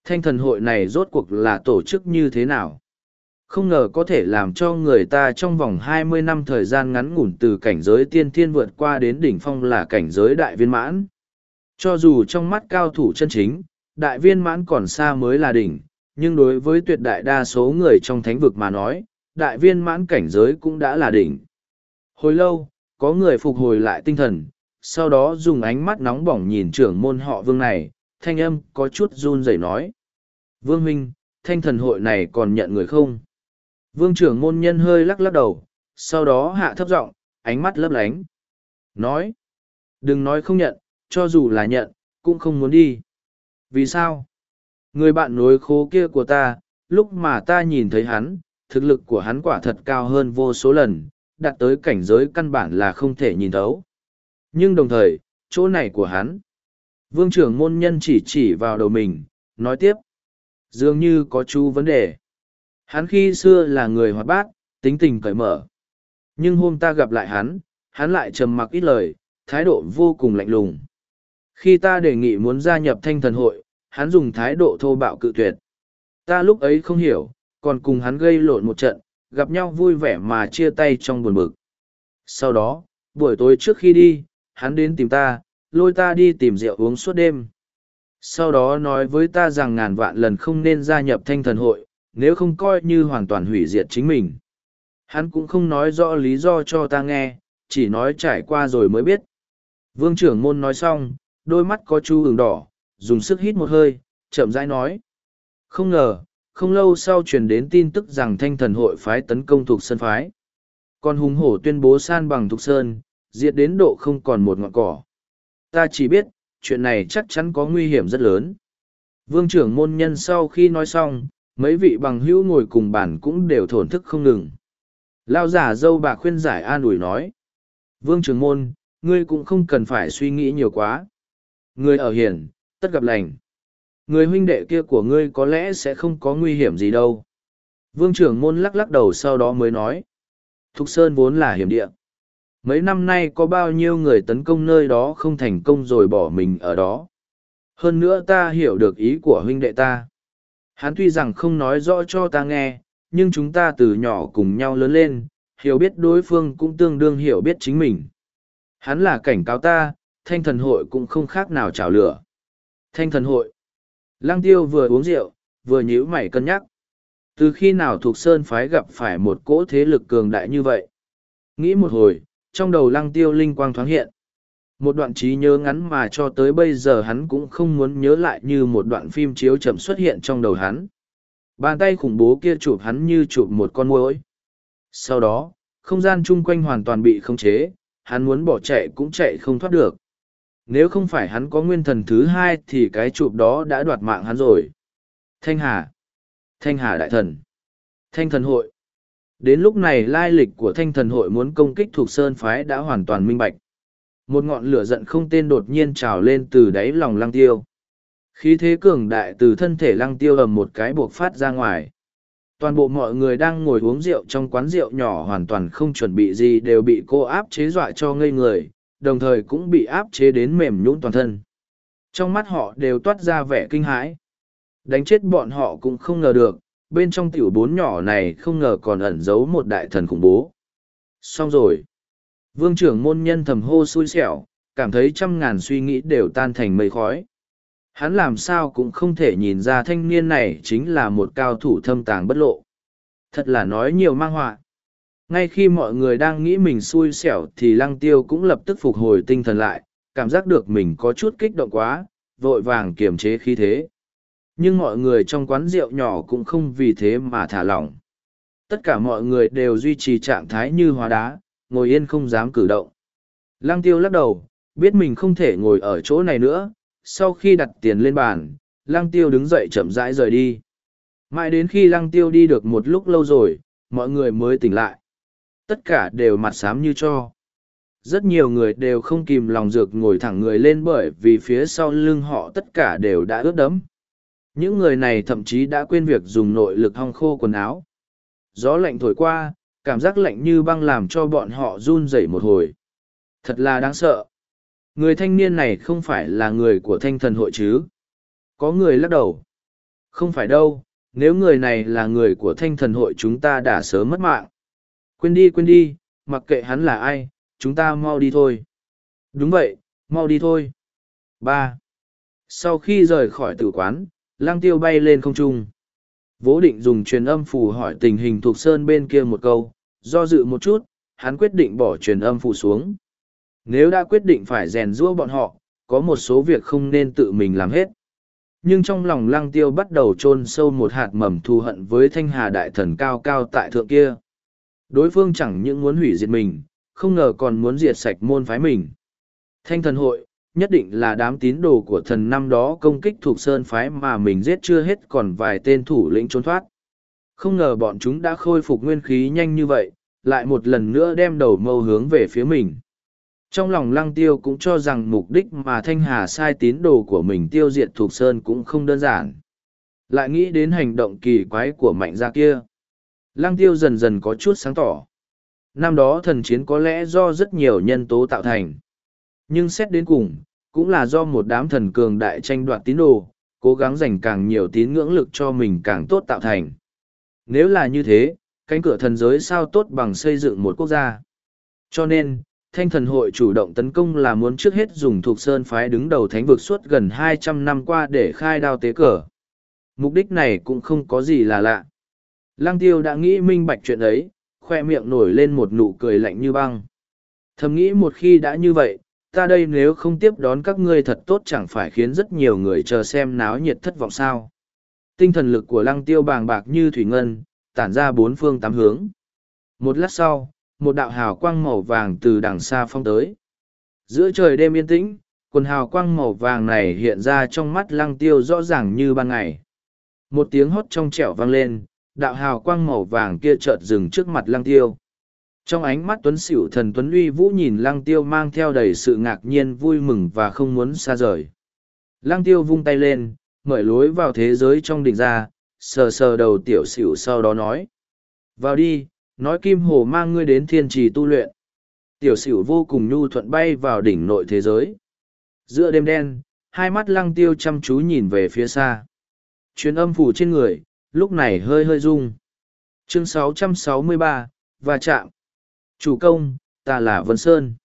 Thanh thần hội này rốt cuộc là tổ chức như thế nào? Không ngờ có thể làm cho người ta trong vòng hai mươi năm thời gian ngắn ngủn từ cảnh giới tiên thiên vượt qua đến đỉnh phong là cảnh giới đại viên mãn. Cho dù trong mắt cao thủ chân chính, đại viên mãn còn xa mới là đỉnh, nhưng đối với tuyệt đại đa số người trong thánh vực mà nói, đại viên mãn cảnh giới cũng đã là đỉnh. Hồi lâu, có người phục hồi lại tinh thần, sau đó dùng ánh mắt nóng bỏng nhìn trưởng môn họ vương này, thanh âm có chút run rẩy nói. Vương huynh, thanh thần hội này còn nhận người không? Vương trưởng môn nhân hơi lắc lắc đầu, sau đó hạ thấp giọng, ánh mắt lấp lánh. Nói, đừng nói không nhận, cho dù là nhận, cũng không muốn đi. Vì sao? Người bạn nối khố kia của ta, lúc mà ta nhìn thấy hắn, thực lực của hắn quả thật cao hơn vô số lần, đạt tới cảnh giới căn bản là không thể nhìn thấu. Nhưng đồng thời, chỗ này của hắn, vương trưởng môn nhân chỉ chỉ vào đầu mình, nói tiếp, dường như có chú vấn đề. Hắn khi xưa là người hoạt bát, tính tình cởi mở. Nhưng hôm ta gặp lại hắn, hắn lại trầm mặc ít lời, thái độ vô cùng lạnh lùng. Khi ta đề nghị muốn gia nhập thanh thần hội, hắn dùng thái độ thô bạo cự tuyệt. Ta lúc ấy không hiểu, còn cùng hắn gây lộn một trận, gặp nhau vui vẻ mà chia tay trong buồn bực. Sau đó, buổi tối trước khi đi, hắn đến tìm ta, lôi ta đi tìm rượu uống suốt đêm. Sau đó nói với ta rằng ngàn vạn lần không nên gia nhập thanh thần hội, nếu không coi như hoàn toàn hủy diệt chính mình. Hắn cũng không nói rõ lý do cho ta nghe, chỉ nói trải qua rồi mới biết. Vương trưởng môn nói xong, đôi mắt có chu ửng đỏ, dùng sức hít một hơi, chậm rãi nói. Không ngờ, không lâu sau truyền đến tin tức rằng thanh thần hội phái tấn công thuộc sơn phái. Còn hùng hổ tuyên bố san bằng thuộc sơn, diệt đến độ không còn một ngọn cỏ. Ta chỉ biết, chuyện này chắc chắn có nguy hiểm rất lớn. Vương trưởng môn nhân sau khi nói xong, mấy vị bằng hữu ngồi cùng bàn cũng đều thổn thức không ngừng. Lao giả dâu bà khuyên giải an ủi nói. Vương trưởng môn, ngươi cũng không cần phải suy nghĩ nhiều quá. Ngươi ở hiền, tất gặp lành. Người huynh đệ kia của ngươi có lẽ sẽ không có nguy hiểm gì đâu. Vương trưởng môn lắc lắc đầu sau đó mới nói. Thục Sơn vốn là hiểm địa. Mấy năm nay có bao nhiêu người tấn công nơi đó không thành công rồi bỏ mình ở đó. Hơn nữa ta hiểu được ý của huynh đệ ta. Hắn tuy rằng không nói rõ cho ta nghe, nhưng chúng ta từ nhỏ cùng nhau lớn lên, hiểu biết đối phương cũng tương đương hiểu biết chính mình. Hắn là cảnh cáo ta, thanh thần hội cũng không khác nào chảo lửa. Thanh thần hội. Lăng tiêu vừa uống rượu, vừa nhíu mày cân nhắc. Từ khi nào thuộc sơn phái gặp phải một cỗ thế lực cường đại như vậy? Nghĩ một hồi, trong đầu lăng tiêu linh quang thoáng hiện. Một đoạn trí nhớ ngắn mà cho tới bây giờ hắn cũng không muốn nhớ lại như một đoạn phim chiếu chậm xuất hiện trong đầu hắn. Bàn tay khủng bố kia chụp hắn như chụp một con muỗi. Sau đó, không gian chung quanh hoàn toàn bị khống chế, hắn muốn bỏ chạy cũng chạy không thoát được. Nếu không phải hắn có nguyên thần thứ hai thì cái chụp đó đã đoạt mạng hắn rồi. Thanh Hà. Thanh Hà Đại Thần. Thanh Thần Hội. Đến lúc này lai lịch của Thanh Thần Hội muốn công kích thuộc Sơn Phái đã hoàn toàn minh bạch. Một ngọn lửa giận không tên đột nhiên trào lên từ đáy lòng lăng tiêu. Khí thế cường đại từ thân thể lăng tiêu ầm một cái buộc phát ra ngoài. Toàn bộ mọi người đang ngồi uống rượu trong quán rượu nhỏ hoàn toàn không chuẩn bị gì đều bị cô áp chế dọa cho ngây người, đồng thời cũng bị áp chế đến mềm nhũn toàn thân. Trong mắt họ đều toát ra vẻ kinh hãi. Đánh chết bọn họ cũng không ngờ được, bên trong tiểu bốn nhỏ này không ngờ còn ẩn giấu một đại thần khủng bố. Xong rồi. Vương trưởng môn nhân thầm hô xui xẻo, cảm thấy trăm ngàn suy nghĩ đều tan thành mây khói. Hắn làm sao cũng không thể nhìn ra thanh niên này chính là một cao thủ thâm tàng bất lộ. Thật là nói nhiều mang họa. Ngay khi mọi người đang nghĩ mình xui xẻo thì lăng tiêu cũng lập tức phục hồi tinh thần lại, cảm giác được mình có chút kích động quá, vội vàng kiềm chế khí thế. Nhưng mọi người trong quán rượu nhỏ cũng không vì thế mà thả lỏng. Tất cả mọi người đều duy trì trạng thái như hóa đá, ngồi yên không dám cử động. Lăng tiêu lắc đầu, biết mình không thể ngồi ở chỗ này nữa, sau khi đặt tiền lên bàn, lăng tiêu đứng dậy chậm rãi rời đi. Mãi đến khi lăng tiêu đi được một lúc lâu rồi, mọi người mới tỉnh lại. Tất cả đều mặt xám như cho. Rất nhiều người đều không kìm lòng dược ngồi thẳng người lên bởi vì phía sau lưng họ tất cả đều đã ướt đẫm. Những người này thậm chí đã quên việc dùng nội lực hong khô quần áo. Gió lạnh thổi qua, cảm giác lạnh như băng làm cho bọn họ run rẩy một hồi. Thật là đáng sợ. Người thanh niên này không phải là người của thanh thần hội chứ. Có người lắc đầu. Không phải đâu, nếu người này là người của thanh thần hội chúng ta đã sớm mất mạng. Quên đi quên đi, mặc kệ hắn là ai, chúng ta mau đi thôi. Đúng vậy, mau đi thôi. ba Sau khi rời khỏi tử quán, lang tiêu bay lên không trung. vô định dùng truyền âm phù hỏi tình hình thuộc sơn bên kia một câu, do dự một chút, hắn quyết định bỏ truyền âm phụ xuống. Nếu đã quyết định phải rèn rũa bọn họ, có một số việc không nên tự mình làm hết. Nhưng trong lòng lăng tiêu bắt đầu chôn sâu một hạt mầm thù hận với thanh hà đại thần cao cao tại thượng kia. Đối phương chẳng những muốn hủy diệt mình, không ngờ còn muốn diệt sạch môn phái mình. Thanh thần hội, nhất định là đám tín đồ của thần năm đó công kích thuộc sơn phái mà mình giết chưa hết còn vài tên thủ lĩnh trốn thoát. Không ngờ bọn chúng đã khôi phục nguyên khí nhanh như vậy, lại một lần nữa đem đầu mâu hướng về phía mình. Trong lòng lăng tiêu cũng cho rằng mục đích mà Thanh Hà sai tín đồ của mình tiêu diệt thuộc sơn cũng không đơn giản. Lại nghĩ đến hành động kỳ quái của mạnh gia kia. Lăng tiêu dần dần có chút sáng tỏ. Năm đó thần chiến có lẽ do rất nhiều nhân tố tạo thành. Nhưng xét đến cùng, cũng là do một đám thần cường đại tranh đoạt tín đồ, cố gắng dành càng nhiều tín ngưỡng lực cho mình càng tốt tạo thành. Nếu là như thế, cánh cửa thần giới sao tốt bằng xây dựng một quốc gia. Cho nên, thanh thần hội chủ động tấn công là muốn trước hết dùng thuộc sơn phái đứng đầu thánh vực suốt gần hai trăm năm qua để khai đao tế cờ. Mục đích này cũng không có gì là lạ. Lăng tiêu đã nghĩ minh bạch chuyện ấy, khoe miệng nổi lên một nụ cười lạnh như băng. Thầm nghĩ một khi đã như vậy, ta đây nếu không tiếp đón các ngươi thật tốt chẳng phải khiến rất nhiều người chờ xem náo nhiệt thất vọng sao. Tinh thần lực của lăng tiêu bàng bạc như thủy ngân, tản ra bốn phương tám hướng. Một lát sau, một đạo hào quang màu vàng từ đằng xa phong tới. Giữa trời đêm yên tĩnh, quần hào quang màu vàng này hiện ra trong mắt lăng tiêu rõ ràng như ban ngày. Một tiếng hót trong trẻo vang lên, đạo hào quang màu vàng kia chợt dừng trước mặt lăng tiêu. Trong ánh mắt tuấn xỉu thần tuấn uy vũ nhìn lăng tiêu mang theo đầy sự ngạc nhiên vui mừng và không muốn xa rời. Lăng tiêu vung tay lên, mở lối vào thế giới trong đỉnh ra, sờ sờ đầu tiểu xỉu sau đó nói. Vào đi, nói kim hồ mang ngươi đến thiên trì tu luyện. Tiểu xỉu vô cùng nhu thuận bay vào đỉnh nội thế giới. Giữa đêm đen, hai mắt lăng tiêu chăm chú nhìn về phía xa. Chuyến âm phủ trên người, lúc này hơi hơi rung. Chương 663, và chạm. Chủ công, ta là Vân Sơn.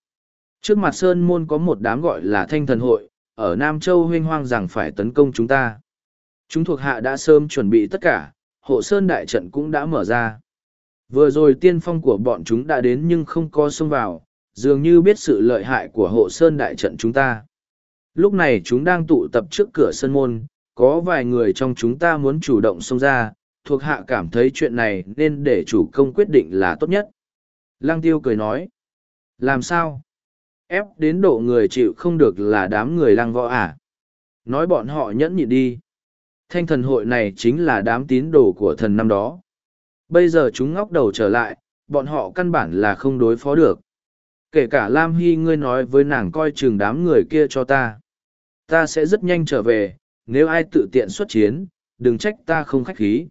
Trước mặt Sơn Môn có một đám gọi là Thanh Thần Hội, ở Nam Châu huynh hoang rằng phải tấn công chúng ta. Chúng thuộc hạ đã sớm chuẩn bị tất cả, hộ Sơn đại trận cũng đã mở ra. Vừa rồi tiên phong của bọn chúng đã đến nhưng không có xông vào, dường như biết sự lợi hại của hộ Sơn đại trận chúng ta. Lúc này chúng đang tụ tập trước cửa sân Môn, có vài người trong chúng ta muốn chủ động xông ra, thuộc hạ cảm thấy chuyện này nên để chủ công quyết định là tốt nhất. Lăng tiêu cười nói. Làm sao? Ép đến độ người chịu không được là đám người lăng võ à? Nói bọn họ nhẫn nhịn đi. Thanh thần hội này chính là đám tín đồ của thần năm đó. Bây giờ chúng ngóc đầu trở lại, bọn họ căn bản là không đối phó được. Kể cả Lam Hy ngươi nói với nàng coi chừng đám người kia cho ta. Ta sẽ rất nhanh trở về, nếu ai tự tiện xuất chiến, đừng trách ta không khách khí.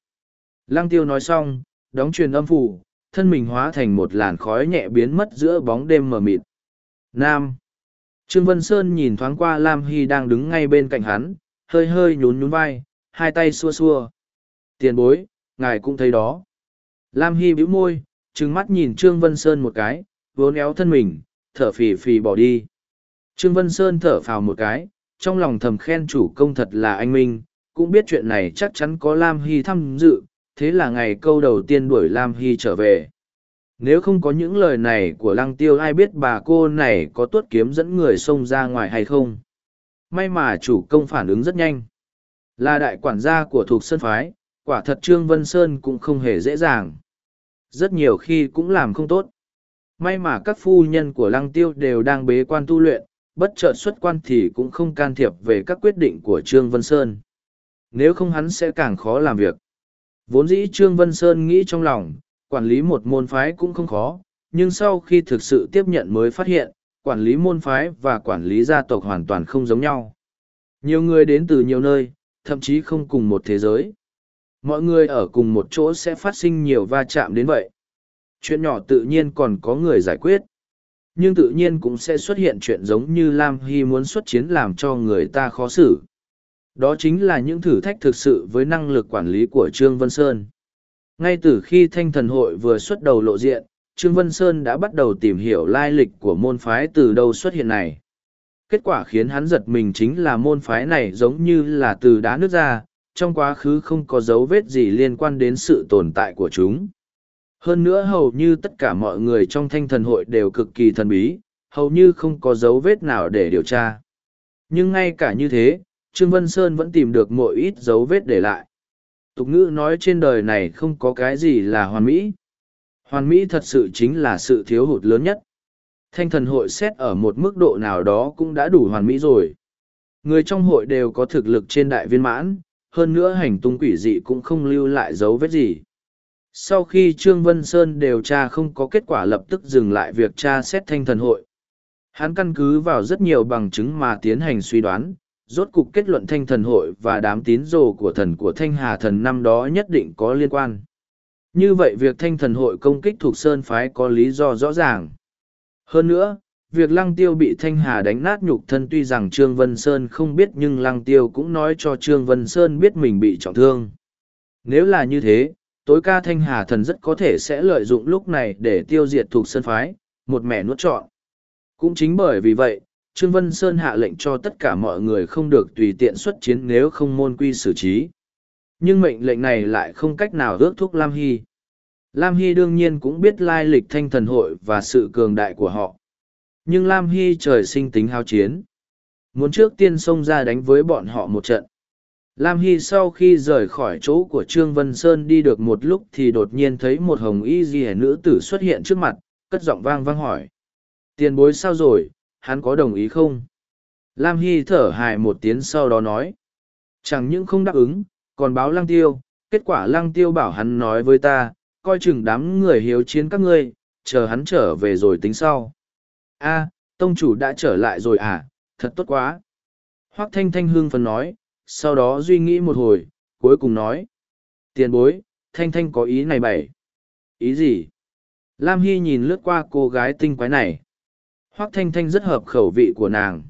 Lăng tiêu nói xong, đóng truyền âm phủ, thân mình hóa thành một làn khói nhẹ biến mất giữa bóng đêm mờ mịt. Nam. Trương Vân Sơn nhìn thoáng qua Lam Hy đang đứng ngay bên cạnh hắn, hơi hơi nhún nhún vai, hai tay xua xua. Tiền bối, ngài cũng thấy đó. Lam Hy bĩu môi, trừng mắt nhìn Trương Vân Sơn một cái, vốn éo thân mình, thở phì phì bỏ đi. Trương Vân Sơn thở phào một cái, trong lòng thầm khen chủ công thật là anh Minh, cũng biết chuyện này chắc chắn có Lam Hy tham dự, thế là ngày câu đầu tiên đuổi Lam Hy trở về. Nếu không có những lời này của lăng tiêu ai biết bà cô này có tuốt kiếm dẫn người xông ra ngoài hay không. May mà chủ công phản ứng rất nhanh. Là đại quản gia của thuộc sơn phái, quả thật Trương Vân Sơn cũng không hề dễ dàng. Rất nhiều khi cũng làm không tốt. May mà các phu nhân của lăng tiêu đều đang bế quan tu luyện, bất chợt xuất quan thì cũng không can thiệp về các quyết định của Trương Vân Sơn. Nếu không hắn sẽ càng khó làm việc. Vốn dĩ Trương Vân Sơn nghĩ trong lòng, quản lý một môn phái cũng không khó, nhưng sau khi thực sự tiếp nhận mới phát hiện, quản lý môn phái và quản lý gia tộc hoàn toàn không giống nhau. Nhiều người đến từ nhiều nơi, thậm chí không cùng một thế giới. Mọi người ở cùng một chỗ sẽ phát sinh nhiều va chạm đến vậy. Chuyện nhỏ tự nhiên còn có người giải quyết. Nhưng tự nhiên cũng sẽ xuất hiện chuyện giống như Lam Hy muốn xuất chiến làm cho người ta khó xử. Đó chính là những thử thách thực sự với năng lực quản lý của Trương Vân Sơn. Ngay từ khi thanh thần hội vừa xuất đầu lộ diện, Trương Vân Sơn đã bắt đầu tìm hiểu lai lịch của môn phái từ đâu xuất hiện này. Kết quả khiến hắn giật mình chính là môn phái này giống như là từ đá nước ra, trong quá khứ không có dấu vết gì liên quan đến sự tồn tại của chúng. Hơn nữa hầu như tất cả mọi người trong thanh thần hội đều cực kỳ thần bí, hầu như không có dấu vết nào để điều tra. Nhưng ngay cả như thế, Trương Vân Sơn vẫn tìm được mỗi ít dấu vết để lại. Tục ngữ nói trên đời này không có cái gì là hoàn mỹ. Hoàn mỹ thật sự chính là sự thiếu hụt lớn nhất. Thanh thần hội xét ở một mức độ nào đó cũng đã đủ hoàn mỹ rồi. Người trong hội đều có thực lực trên đại viên mãn, hơn nữa hành tung quỷ dị cũng không lưu lại dấu vết gì. Sau khi Trương Vân Sơn điều tra không có kết quả lập tức dừng lại việc tra xét thanh thần hội. Hắn căn cứ vào rất nhiều bằng chứng mà tiến hành suy đoán, rốt cục kết luận thanh thần hội và đám tín đồ của thần của thanh hà thần năm đó nhất định có liên quan. Như vậy việc thanh thần hội công kích thuộc sơn phái có lý do rõ ràng. Hơn nữa, việc lăng tiêu bị thanh hà đánh nát nhục thân tuy rằng Trương Vân Sơn không biết nhưng lăng tiêu cũng nói cho Trương Vân Sơn biết mình bị trọng thương. Nếu là như thế, tối ca thanh hà thần rất có thể sẽ lợi dụng lúc này để tiêu diệt thuộc sơn phái, một mẻ nuốt trọn. Cũng chính bởi vì vậy, Trương Vân Sơn hạ lệnh cho tất cả mọi người không được tùy tiện xuất chiến nếu không môn quy xử trí. Nhưng mệnh lệnh này lại không cách nào ước thúc Lam Hy. Lam Hy đương nhiên cũng biết lai lịch thanh thần hội và sự cường đại của họ. Nhưng Lam Hy trời sinh tính hao chiến. Muốn trước tiên xông ra đánh với bọn họ một trận. Lam Hy sau khi rời khỏi chỗ của Trương Vân Sơn đi được một lúc thì đột nhiên thấy một hồng y dì nữ tử xuất hiện trước mặt, cất giọng vang vang hỏi. Tiền bối sao rồi, hắn có đồng ý không? Lam Hy thở hài một tiếng sau đó nói. Chẳng những không đáp ứng, còn báo lăng tiêu, kết quả lăng tiêu bảo hắn nói với ta, coi chừng đám người hiếu chiến các ngươi, chờ hắn trở về rồi tính sau. a tông chủ đã trở lại rồi à, thật tốt quá. Hoác thanh thanh hương phần nói, sau đó duy nghĩ một hồi, cuối cùng nói. Tiền bối, thanh thanh có ý này bảy. Ý gì? Lam Hy nhìn lướt qua cô gái tinh quái này. Hoác Thanh Thanh rất hợp khẩu vị của nàng.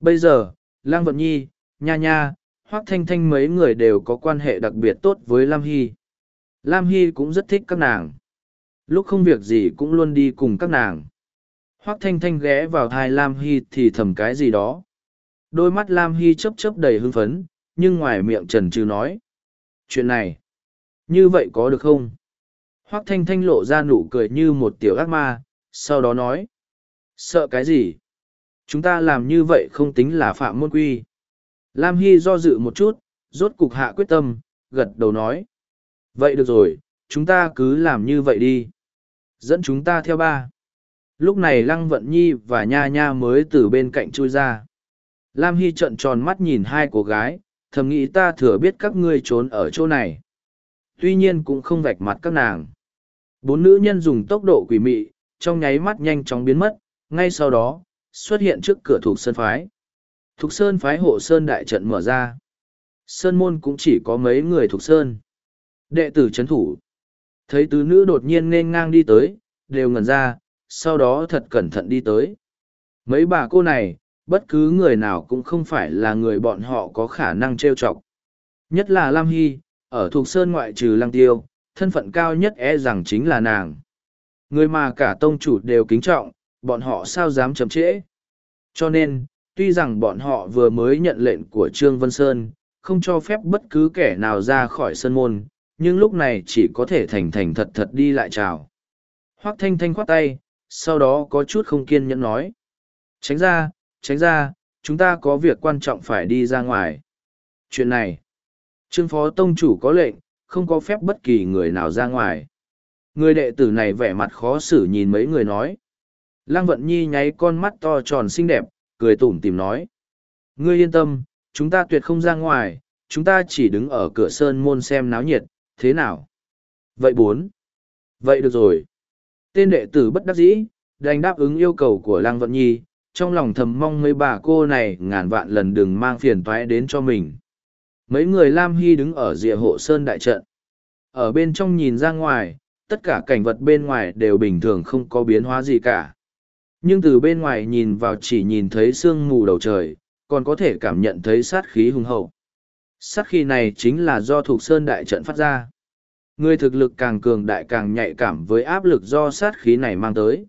Bây giờ, Lang Vận Nhi, Nha Nha, Hoác Thanh Thanh mấy người đều có quan hệ đặc biệt tốt với Lam Hy. Lam Hy cũng rất thích các nàng. Lúc không việc gì cũng luôn đi cùng các nàng. Hoác Thanh Thanh ghé vào thai Lam Hy thì thầm cái gì đó. Đôi mắt Lam Hy chấp chấp đầy hưng phấn, nhưng ngoài miệng trần trừ nói. Chuyện này, như vậy có được không? Hoác Thanh Thanh lộ ra nụ cười như một tiểu ác ma, sau đó nói. Sợ cái gì? Chúng ta làm như vậy không tính là phạm môn quy. Lam Hy do dự một chút, rốt cục hạ quyết tâm, gật đầu nói. Vậy được rồi, chúng ta cứ làm như vậy đi. Dẫn chúng ta theo ba. Lúc này Lăng Vận Nhi và Nha Nha mới từ bên cạnh chui ra. Lam Hy trợn tròn mắt nhìn hai cô gái, thầm nghĩ ta thừa biết các ngươi trốn ở chỗ này. Tuy nhiên cũng không vạch mặt các nàng. Bốn nữ nhân dùng tốc độ quỷ mị, trong nháy mắt nhanh chóng biến mất, ngay sau đó, xuất hiện trước cửa thuộc sơn phái. Thục sơn phái hộ sơn đại trận mở ra. Sơn môn cũng chỉ có mấy người thuộc sơn. Đệ tử chấn thủ. Thấy tứ nữ đột nhiên nên ngang đi tới, đều ngẩn ra, sau đó thật cẩn thận đi tới. Mấy bà cô này, bất cứ người nào cũng không phải là người bọn họ có khả năng trêu chọc. Nhất là Lam Hy, ở thuộc sơn ngoại trừ Lăng Tiêu, thân phận cao nhất e rằng chính là nàng. Người mà cả tông chủ đều kính trọng, bọn họ sao dám chậm trễ. Cho nên, tuy rằng bọn họ vừa mới nhận lệnh của Trương Vân Sơn, không cho phép bất cứ kẻ nào ra khỏi sân môn, nhưng lúc này chỉ có thể thành thành thật thật đi lại chào. Hoác thanh thanh khoát tay, sau đó có chút không kiên nhẫn nói. Tránh ra, tránh ra, chúng ta có việc quan trọng phải đi ra ngoài. Chuyện này, trương phó tông chủ có lệnh, không có phép bất kỳ người nào ra ngoài. Người đệ tử này vẻ mặt khó xử nhìn mấy người nói. Lăng vận nhi nháy con mắt to tròn xinh đẹp, cười tủm tìm nói. Ngươi yên tâm, chúng ta tuyệt không ra ngoài, chúng ta chỉ đứng ở cửa sơn môn xem náo nhiệt, thế nào? Vậy bốn. Vậy được rồi. Tên đệ tử bất đắc dĩ, đành đáp ứng yêu cầu của Lăng Vận Nhi, trong lòng thầm mong mấy bà cô này ngàn vạn lần đừng mang phiền toái đến cho mình. Mấy người Lam Hy đứng ở rìa hộ sơn đại trận. Ở bên trong nhìn ra ngoài, tất cả cảnh vật bên ngoài đều bình thường không có biến hóa gì cả. Nhưng từ bên ngoài nhìn vào chỉ nhìn thấy sương mù đầu trời, còn có thể cảm nhận thấy sát khí hùng hậu. Sát khí này chính là do thuộc sơn đại trận phát ra. Người thực lực càng cường đại càng nhạy cảm với áp lực do sát khí này mang tới.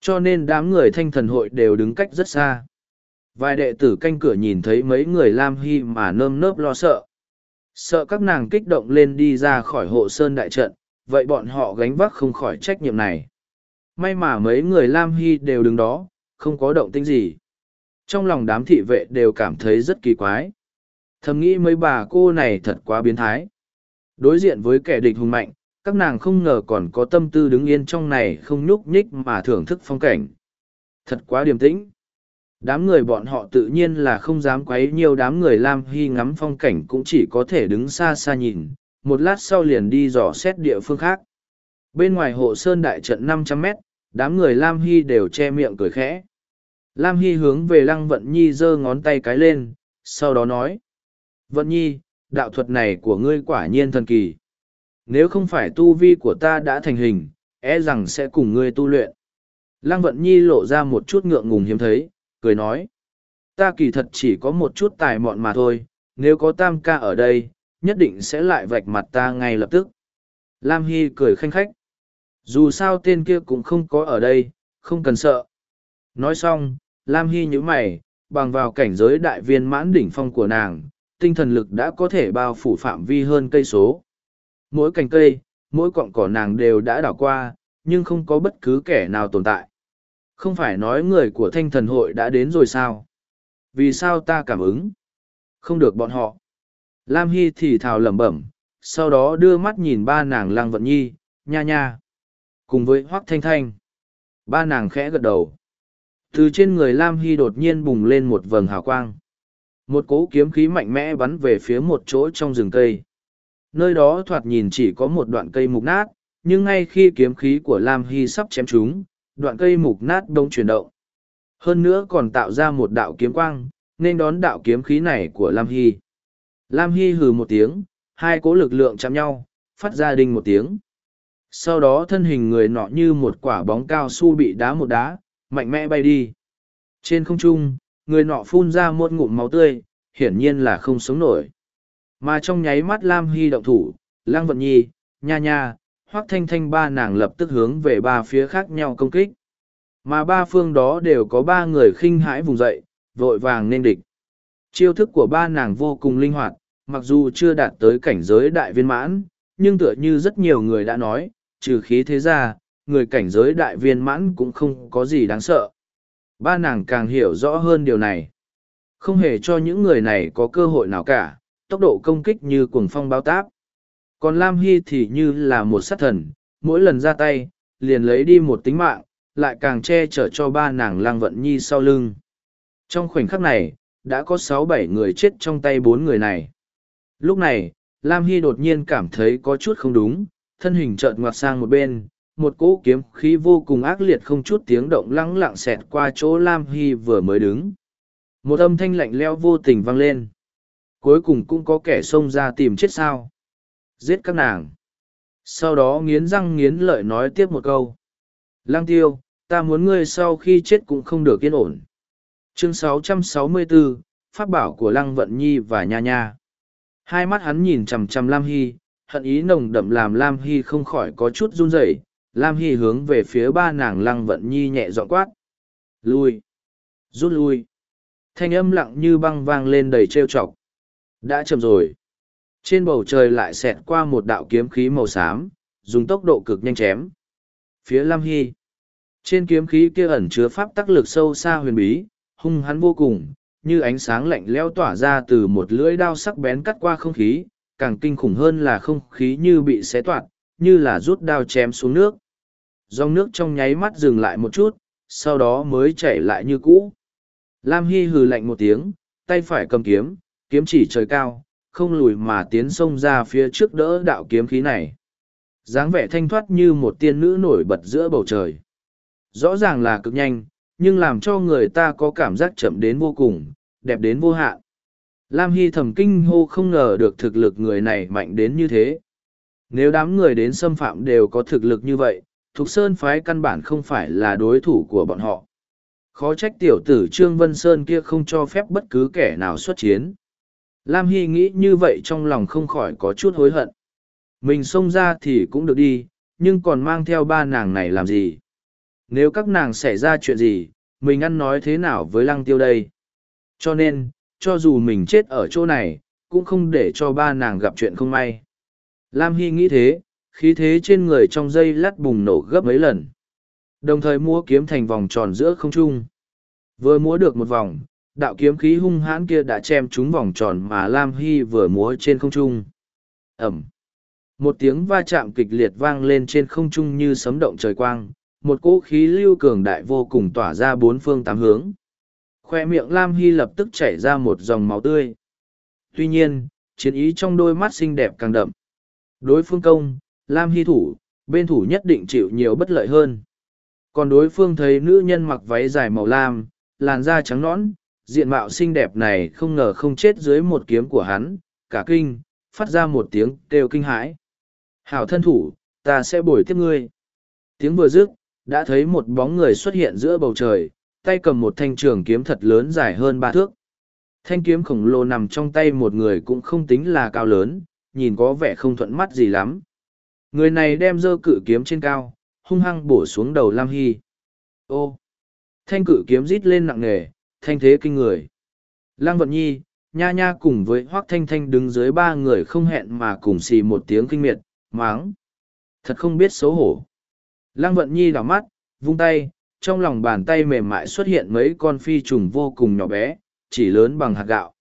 Cho nên đám người thanh thần hội đều đứng cách rất xa. Vài đệ tử canh cửa nhìn thấy mấy người Lam Hy mà nơm nớp lo sợ. Sợ các nàng kích động lên đi ra khỏi hộ sơn đại trận, vậy bọn họ gánh vác không khỏi trách nhiệm này. May mà mấy người Lam Hy đều đứng đó, không có động tĩnh gì. Trong lòng đám thị vệ đều cảm thấy rất kỳ quái. Thầm nghĩ mấy bà cô này thật quá biến thái. Đối diện với kẻ địch hùng mạnh, các nàng không ngờ còn có tâm tư đứng yên trong này không nhúc nhích mà thưởng thức phong cảnh. Thật quá điềm tĩnh. Đám người bọn họ tự nhiên là không dám quấy nhiều đám người Lam Hy ngắm phong cảnh cũng chỉ có thể đứng xa xa nhìn, một lát sau liền đi dò xét địa phương khác. Bên ngoài hộ sơn đại trận năm trăm mét, đám người Lam Hy đều che miệng cười khẽ. Lam Hy hướng về Lăng Vận Nhi giơ ngón tay cái lên, sau đó nói. Vận Nhi, đạo thuật này của ngươi quả nhiên thần kỳ. Nếu không phải tu vi của ta đã thành hình, e rằng sẽ cùng ngươi tu luyện. Lăng Vận Nhi lộ ra một chút ngượng ngùng hiếm thấy, cười nói. Ta kỳ thật chỉ có một chút tài mọn mà thôi, nếu có tam ca ở đây, nhất định sẽ lại vạch mặt ta ngay lập tức. Lam Hy cười khanh khách. Dù sao tên kia cũng không có ở đây, không cần sợ. Nói xong, Lam Hy nhíu mày, bằng vào cảnh giới đại viên mãn đỉnh phong của nàng, tinh thần lực đã có thể bao phủ phạm vi hơn cây số. Mỗi cành cây, mỗi cọng cỏ nàng đều đã đảo qua, nhưng không có bất cứ kẻ nào tồn tại. Không phải nói người của thanh thần hội đã đến rồi sao? Vì sao ta cảm ứng? Không được bọn họ. Lam Hy thì thào lẩm bẩm, sau đó đưa mắt nhìn ba nàng Lăng Vận Nhi, nha nha. Cùng với Hoác Thanh Thanh. Ba nàng khẽ gật đầu. Từ trên người Lam Hy đột nhiên bùng lên một vầng hào quang. Một cỗ kiếm khí mạnh mẽ bắn về phía một chỗ trong rừng cây. Nơi đó thoạt nhìn chỉ có một đoạn cây mục nát, nhưng ngay khi kiếm khí của Lam Hy sắp chém chúng, đoạn cây mục nát đông chuyển động. Hơn nữa còn tạo ra một đạo kiếm quang, nên đón đạo kiếm khí này của Lam Hy. Lam Hy hừ một tiếng, hai cỗ lực lượng chạm nhau, phát ra đinh một tiếng. Sau đó thân hình người nọ như một quả bóng cao su bị đá một đá, mạnh mẽ bay đi. Trên không trung, người nọ phun ra một ngụm máu tươi, hiển nhiên là không sống nổi. Mà trong nháy mắt Lam Hy động thủ, Lăng Vận Nhi, Nha Nha, Hoác Thanh Thanh ba nàng lập tức hướng về ba phía khác nhau công kích. Mà ba phương đó đều có ba người khinh hãi vùng dậy, vội vàng nên địch. Chiêu thức của ba nàng vô cùng linh hoạt, mặc dù chưa đạt tới cảnh giới đại viên mãn, nhưng tựa như rất nhiều người đã nói, trừ khí thế ra, người cảnh giới đại viên mãn cũng không có gì đáng sợ. Ba nàng càng hiểu rõ hơn điều này. Không hề cho những người này có cơ hội nào cả, tốc độ công kích như cuồng phong bao táp. Còn Lam Hy thì như là một sát thần, mỗi lần ra tay, liền lấy đi một tính mạng, lại càng che chở cho ba nàng lang vận nhi sau lưng. Trong khoảnh khắc này, đã có sáu bảy người chết trong tay bốn người này. Lúc này, Lam Hy đột nhiên cảm thấy có chút không đúng, thân hình trợn ngoặt sang một bên, một cỗ kiếm khí vô cùng ác liệt không chút tiếng động lắng lặng xẹt qua chỗ Lam Hy vừa mới đứng. Một âm thanh lạnh leo vô tình vang lên. Cuối cùng cũng có kẻ xông ra tìm chết sao. Giết các nàng. Sau đó nghiến răng nghiến lợi nói tiếp một câu. Lang tiêu, ta muốn ngươi sau khi chết cũng không được yên ổn. Chương 664, Pháp bảo của Lăng Vận Nhi và Nha Nha. Hai mắt hắn nhìn chằm chằm Lam Hy, hận ý nồng đậm làm Lam Hy không khỏi có chút run rẩy. Lam Hy hướng về phía ba nàng Lăng Vận Nhi nhẹ dọn quát. Lui. Rút lui. Thanh âm lặng như băng vang lên đầy trêu chọc. Đã chậm rồi. Trên bầu trời lại xẹt qua một đạo kiếm khí màu xám, dùng tốc độ cực nhanh chém. Phía Lam Hy. Trên kiếm khí kia ẩn chứa pháp tắc lực sâu xa huyền bí, hung hắn vô cùng, như ánh sáng lạnh lẽo tỏa ra từ một lưỡi đao sắc bén cắt qua không khí, càng kinh khủng hơn là không khí như bị xé toạc, như là rút đao chém xuống nước. Dòng nước trong nháy mắt dừng lại một chút, sau đó mới chảy lại như cũ. Lam Hy hừ lạnh một tiếng, tay phải cầm kiếm, kiếm chỉ trời cao, không lùi mà tiến sông ra phía trước đỡ đạo kiếm khí này. dáng vẻ thanh thoát như một tiên nữ nổi bật giữa bầu trời. Rõ ràng là cực nhanh, nhưng làm cho người ta có cảm giác chậm đến vô cùng, đẹp đến vô hạn. Lam Hy thầm kinh hô không ngờ được thực lực người này mạnh đến như thế. Nếu đám người đến xâm phạm đều có thực lực như vậy, Thục Sơn phái căn bản không phải là đối thủ của bọn họ. Khó trách tiểu tử Trương Vân Sơn kia không cho phép bất cứ kẻ nào xuất chiến. Lam Hy nghĩ như vậy trong lòng không khỏi có chút hối hận. Mình xông ra thì cũng được đi, nhưng còn mang theo ba nàng này làm gì? Nếu các nàng xảy ra chuyện gì, mình ăn nói thế nào với lăng tiêu đây? Cho nên, cho dù mình chết ở chỗ này, cũng không để cho ba nàng gặp chuyện không may. Lam Hy nghĩ thế, khí thế trên người trong dây lát bùng nổ gấp mấy lần. Đồng thời múa kiếm thành vòng tròn giữa không trung. Vừa múa được một vòng, đạo kiếm khí hung hãn kia đã chém trúng vòng tròn mà Lam Hy vừa múa trên không trung. Ẩm. Một tiếng va chạm kịch liệt vang lên trên không trung như sấm động trời quang, một cỗ khí lưu cường đại vô cùng tỏa ra bốn phương tám hướng. Khoe miệng Lam Hy lập tức chảy ra một dòng máu tươi. Tuy nhiên, chiến ý trong đôi mắt xinh đẹp càng đậm. Đối phương công, Lam Hy thủ, bên thủ nhất định chịu nhiều bất lợi hơn. Còn đối phương thấy nữ nhân mặc váy dài màu lam, làn da trắng nõn, diện mạo xinh đẹp này không ngờ không chết dưới một kiếm của hắn, cả kinh, phát ra một tiếng kêu kinh hãi. Hảo thân thủ, ta sẽ bồi tiếp ngươi. Tiếng vừa dứt, đã thấy một bóng người xuất hiện giữa bầu trời, tay cầm một thanh trường kiếm thật lớn dài hơn ba thước. Thanh kiếm khổng lồ nằm trong tay một người cũng không tính là cao lớn, nhìn có vẻ không thuận mắt gì lắm. Người này đem dơ cự kiếm trên cao, hung hăng bổ xuống đầu Lam Hy. Ô! Thanh cự kiếm rít lên nặng nề, thanh thế kinh người. Lăng Vận Nhi, Nha Nha cùng với Hoác Thanh Thanh đứng dưới ba người không hẹn mà cùng xì một tiếng kinh miệt, máng. Thật không biết xấu hổ. Lăng Vận Nhi đỏ mắt, vung tay, trong lòng bàn tay mềm mại xuất hiện mấy con phi trùng vô cùng nhỏ bé, chỉ lớn bằng hạt gạo.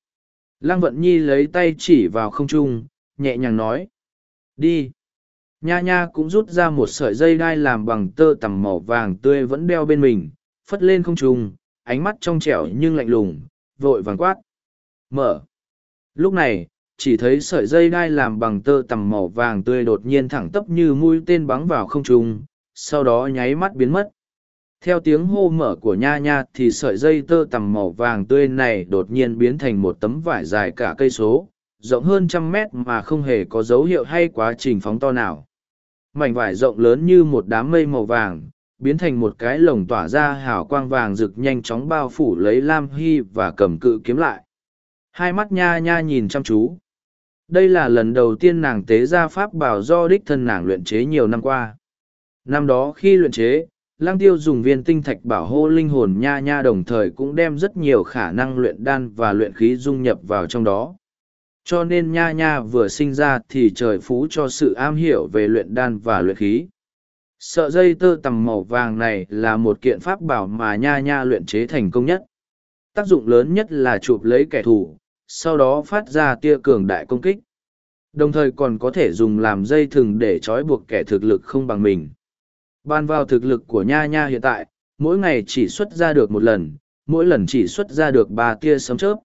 Lăng Vận Nhi lấy tay chỉ vào không trung, nhẹ nhàng nói. Đi. Nha nha cũng rút ra một sợi dây đai làm bằng tơ tằm màu vàng tươi vẫn đeo bên mình, phất lên không trung, ánh mắt trong trẻo nhưng lạnh lùng, vội vàng quát. Mở. Lúc này, chỉ thấy sợi dây đai làm bằng tơ tằm màu vàng tươi đột nhiên thẳng tấp như mũi tên bắn vào không trung, sau đó nháy mắt biến mất. Theo tiếng hô mở của nha nha thì sợi dây tơ tằm màu vàng tươi này đột nhiên biến thành một tấm vải dài cả cây số, rộng hơn trăm mét mà không hề có dấu hiệu hay quá trình phóng to nào. Mảnh vải rộng lớn như một đám mây màu vàng, biến thành một cái lồng tỏa ra hào quang vàng rực nhanh chóng bao phủ lấy Lam Hy và cầm cự kiếm lại. Hai mắt nha nha nhìn chăm chú. Đây là lần đầu tiên nàng tế ra pháp bảo do đích thân nàng luyện chế nhiều năm qua. Năm đó khi luyện chế, lang tiêu dùng viên tinh thạch bảo hô linh hồn nha nha đồng thời cũng đem rất nhiều khả năng luyện đan và luyện khí dung nhập vào trong đó cho nên nha nha vừa sinh ra thì trời phú cho sự am hiểu về luyện đan và luyện khí. Sợ dây tơ tằm màu vàng này là một kiện pháp bảo mà nha nha luyện chế thành công nhất. Tác dụng lớn nhất là chụp lấy kẻ thù, sau đó phát ra tia cường đại công kích. Đồng thời còn có thể dùng làm dây thừng để trói buộc kẻ thực lực không bằng mình. Ban vào thực lực của nha nha hiện tại, mỗi ngày chỉ xuất ra được một lần, mỗi lần chỉ xuất ra được ba tia sấm chớp.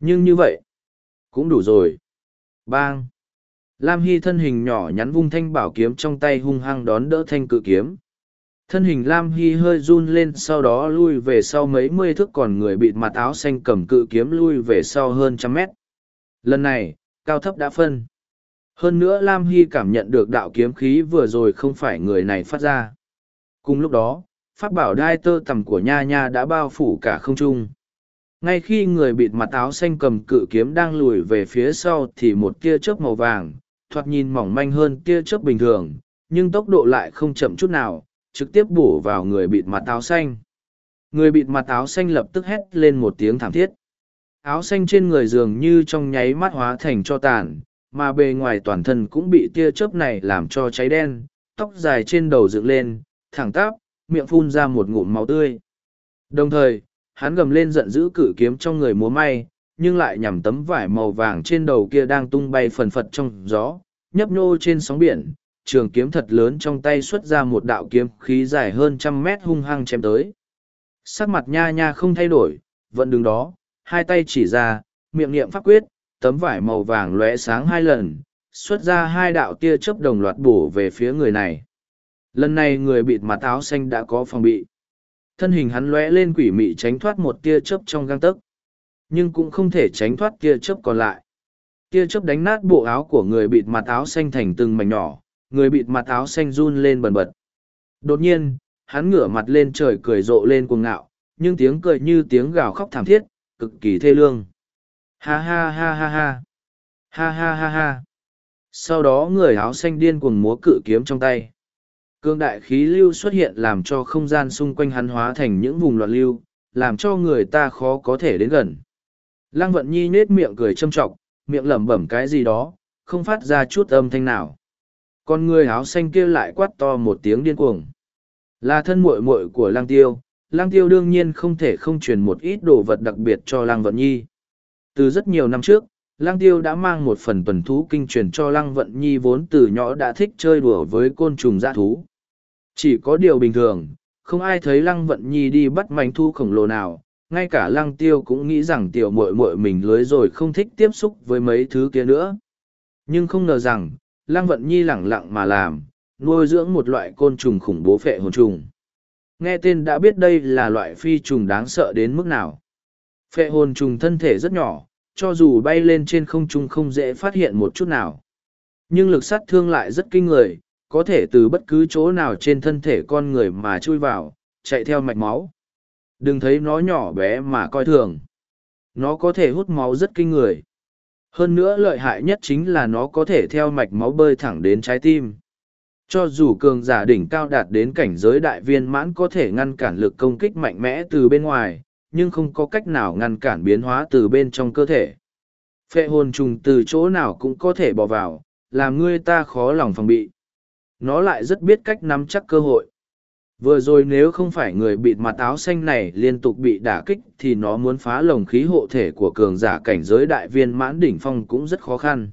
Nhưng như vậy cũng đủ rồi. Bang! Lam Hy thân hình nhỏ nhắn vung thanh bảo kiếm trong tay hung hăng đón đỡ thanh cự kiếm. Thân hình Lam Hy hơi run lên sau đó lui về sau mấy mươi thước còn người bịt mặt áo xanh cầm cự kiếm lui về sau hơn trăm mét. Lần này, cao thấp đã phân. Hơn nữa Lam Hy cảm nhận được đạo kiếm khí vừa rồi không phải người này phát ra. Cùng lúc đó, pháp bảo đai tơ tầm của Nha Nha đã bao phủ cả không trung ngay khi người bịt mặt áo xanh cầm cự kiếm đang lùi về phía sau thì một tia chớp màu vàng thoạt nhìn mỏng manh hơn tia chớp bình thường nhưng tốc độ lại không chậm chút nào trực tiếp bổ vào người bịt mặt áo xanh người bịt mặt áo xanh lập tức hét lên một tiếng thảm thiết áo xanh trên người dường như trong nháy mắt hóa thành cho tàn mà bề ngoài toàn thân cũng bị tia chớp này làm cho cháy đen, tóc dài trên đầu dựng lên, thẳng tắp, miệng phun ra một ngụm máu tươi. Đồng thời, hắn gầm lên giận dữ cử kiếm trong người múa may, nhưng lại nhằm tấm vải màu vàng trên đầu kia đang tung bay phần phật trong gió, nhấp nhô trên sóng biển, trường kiếm thật lớn trong tay xuất ra một đạo kiếm khí dài hơn trăm mét hung hăng chém tới. Sắc mặt nha nha không thay đổi, vẫn đứng đó, hai tay chỉ ra, miệng niệm pháp quyết, tấm vải màu vàng lóe sáng hai lần, xuất ra hai đạo tia chớp đồng loạt bổ về phía người này. Lần này người bịt mặt áo xanh đã có phòng bị. Thân hình hắn lóe lên quỷ mị tránh thoát một tia chớp trong găng tấc, nhưng cũng không thể tránh thoát tia chớp còn lại. Tia chớp đánh nát bộ áo của người bịt mặt áo xanh thành từng mảnh nhỏ, người bịt mặt áo xanh run lên bần bật. Đột nhiên, hắn ngửa mặt lên trời cười rộ lên cuồng ngạo, nhưng tiếng cười như tiếng gào khóc thảm thiết, cực kỳ thê lương. Ha ha ha ha ha. Ha ha ha ha. Sau đó người áo xanh điên cuồng múa cự kiếm trong tay. Cương đại khí lưu xuất hiện làm cho không gian xung quanh hắn hóa thành những vùng loạn lưu, làm cho người ta khó có thể đến gần. Lăng vận nhi nết miệng cười châm trọng, miệng lẩm bẩm cái gì đó, không phát ra chút âm thanh nào. Con người áo xanh kia lại quát to một tiếng điên cuồng. Là thân muội muội của Lăng Tiêu, Lăng Tiêu đương nhiên không thể không truyền một ít đồ vật đặc biệt cho Lăng Vận Nhi. Từ rất nhiều năm trước, Lăng Tiêu đã mang một phần tuần thú kinh truyền cho Lăng Vận Nhi vốn từ nhỏ đã thích chơi đùa với côn trùng dã thú. Chỉ có điều bình thường, không ai thấy Lăng Vận Nhi đi bắt manh thu khổng lồ nào, ngay cả Lăng Tiêu cũng nghĩ rằng tiểu muội muội mình lưới rồi không thích tiếp xúc với mấy thứ kia nữa. Nhưng không ngờ rằng, Lăng Vận Nhi lẳng lặng mà làm, nuôi dưỡng một loại côn trùng khủng bố phệ hồn trùng. Nghe tên đã biết đây là loại phi trùng đáng sợ đến mức nào. Phệ hồn trùng thân thể rất nhỏ, cho dù bay lên trên không trung không dễ phát hiện một chút nào. Nhưng lực sát thương lại rất kinh người, có thể từ bất cứ chỗ nào trên thân thể con người mà chui vào, chạy theo mạch máu. Đừng thấy nó nhỏ bé mà coi thường. Nó có thể hút máu rất kinh người. Hơn nữa lợi hại nhất chính là nó có thể theo mạch máu bơi thẳng đến trái tim. Cho dù cường giả đỉnh cao đạt đến cảnh giới đại viên mãn có thể ngăn cản lực công kích mạnh mẽ từ bên ngoài, nhưng không có cách nào ngăn cản biến hóa từ bên trong cơ thể. Phệ hồn trùng từ chỗ nào cũng có thể bỏ vào, làm ngươi ta khó lòng phòng bị. Nó lại rất biết cách nắm chắc cơ hội. Vừa rồi nếu không phải người bịt mặt áo xanh này liên tục bị đả kích thì nó muốn phá lồng khí hộ thể của cường giả cảnh giới đại viên mãn đỉnh phong cũng rất khó khăn.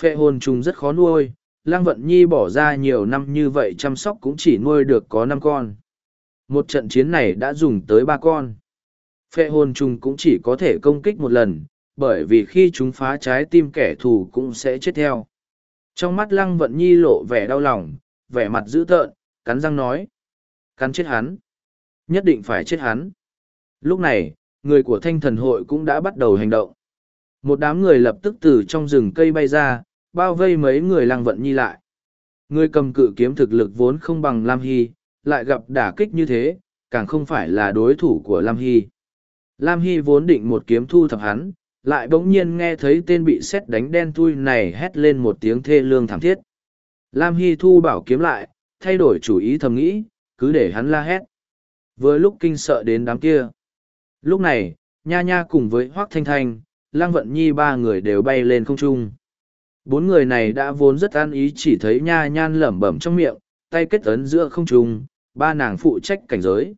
Phệ hồn trùng rất khó nuôi, Lăng Vận Nhi bỏ ra nhiều năm như vậy chăm sóc cũng chỉ nuôi được có năm con. Một trận chiến này đã dùng tới ba con. Phệ hồn trùng cũng chỉ có thể công kích một lần, bởi vì khi chúng phá trái tim kẻ thù cũng sẽ chết theo. Trong mắt Lăng Vận Nhi lộ vẻ đau lòng, vẻ mặt dữ tợn, cắn răng nói. Cắn chết hắn. Nhất định phải chết hắn. Lúc này, người của thanh thần hội cũng đã bắt đầu hành động. Một đám người lập tức từ trong rừng cây bay ra, bao vây mấy người lăng vận nhi lại. Người cầm cự kiếm thực lực vốn không bằng Lam Hy, lại gặp đả kích như thế, càng không phải là đối thủ của Lam Hy. Lam Hy vốn định một kiếm thu thập hắn, lại bỗng nhiên nghe thấy tên bị xét đánh đen thui này hét lên một tiếng thê lương thảm thiết. Lam Hy thu bảo kiếm lại, thay đổi chủ ý thầm nghĩ, cứ để hắn la hét. Vừa lúc kinh sợ đến đám kia. Lúc này, Nha Nha cùng với Hoác Thanh Thanh, Lăng Vận Nhi ba người đều bay lên không trung. Bốn người này đã vốn rất an ý chỉ thấy Nha Nhan lẩm bẩm trong miệng, tay kết ấn giữa không trung, ba nàng phụ trách cảnh giới.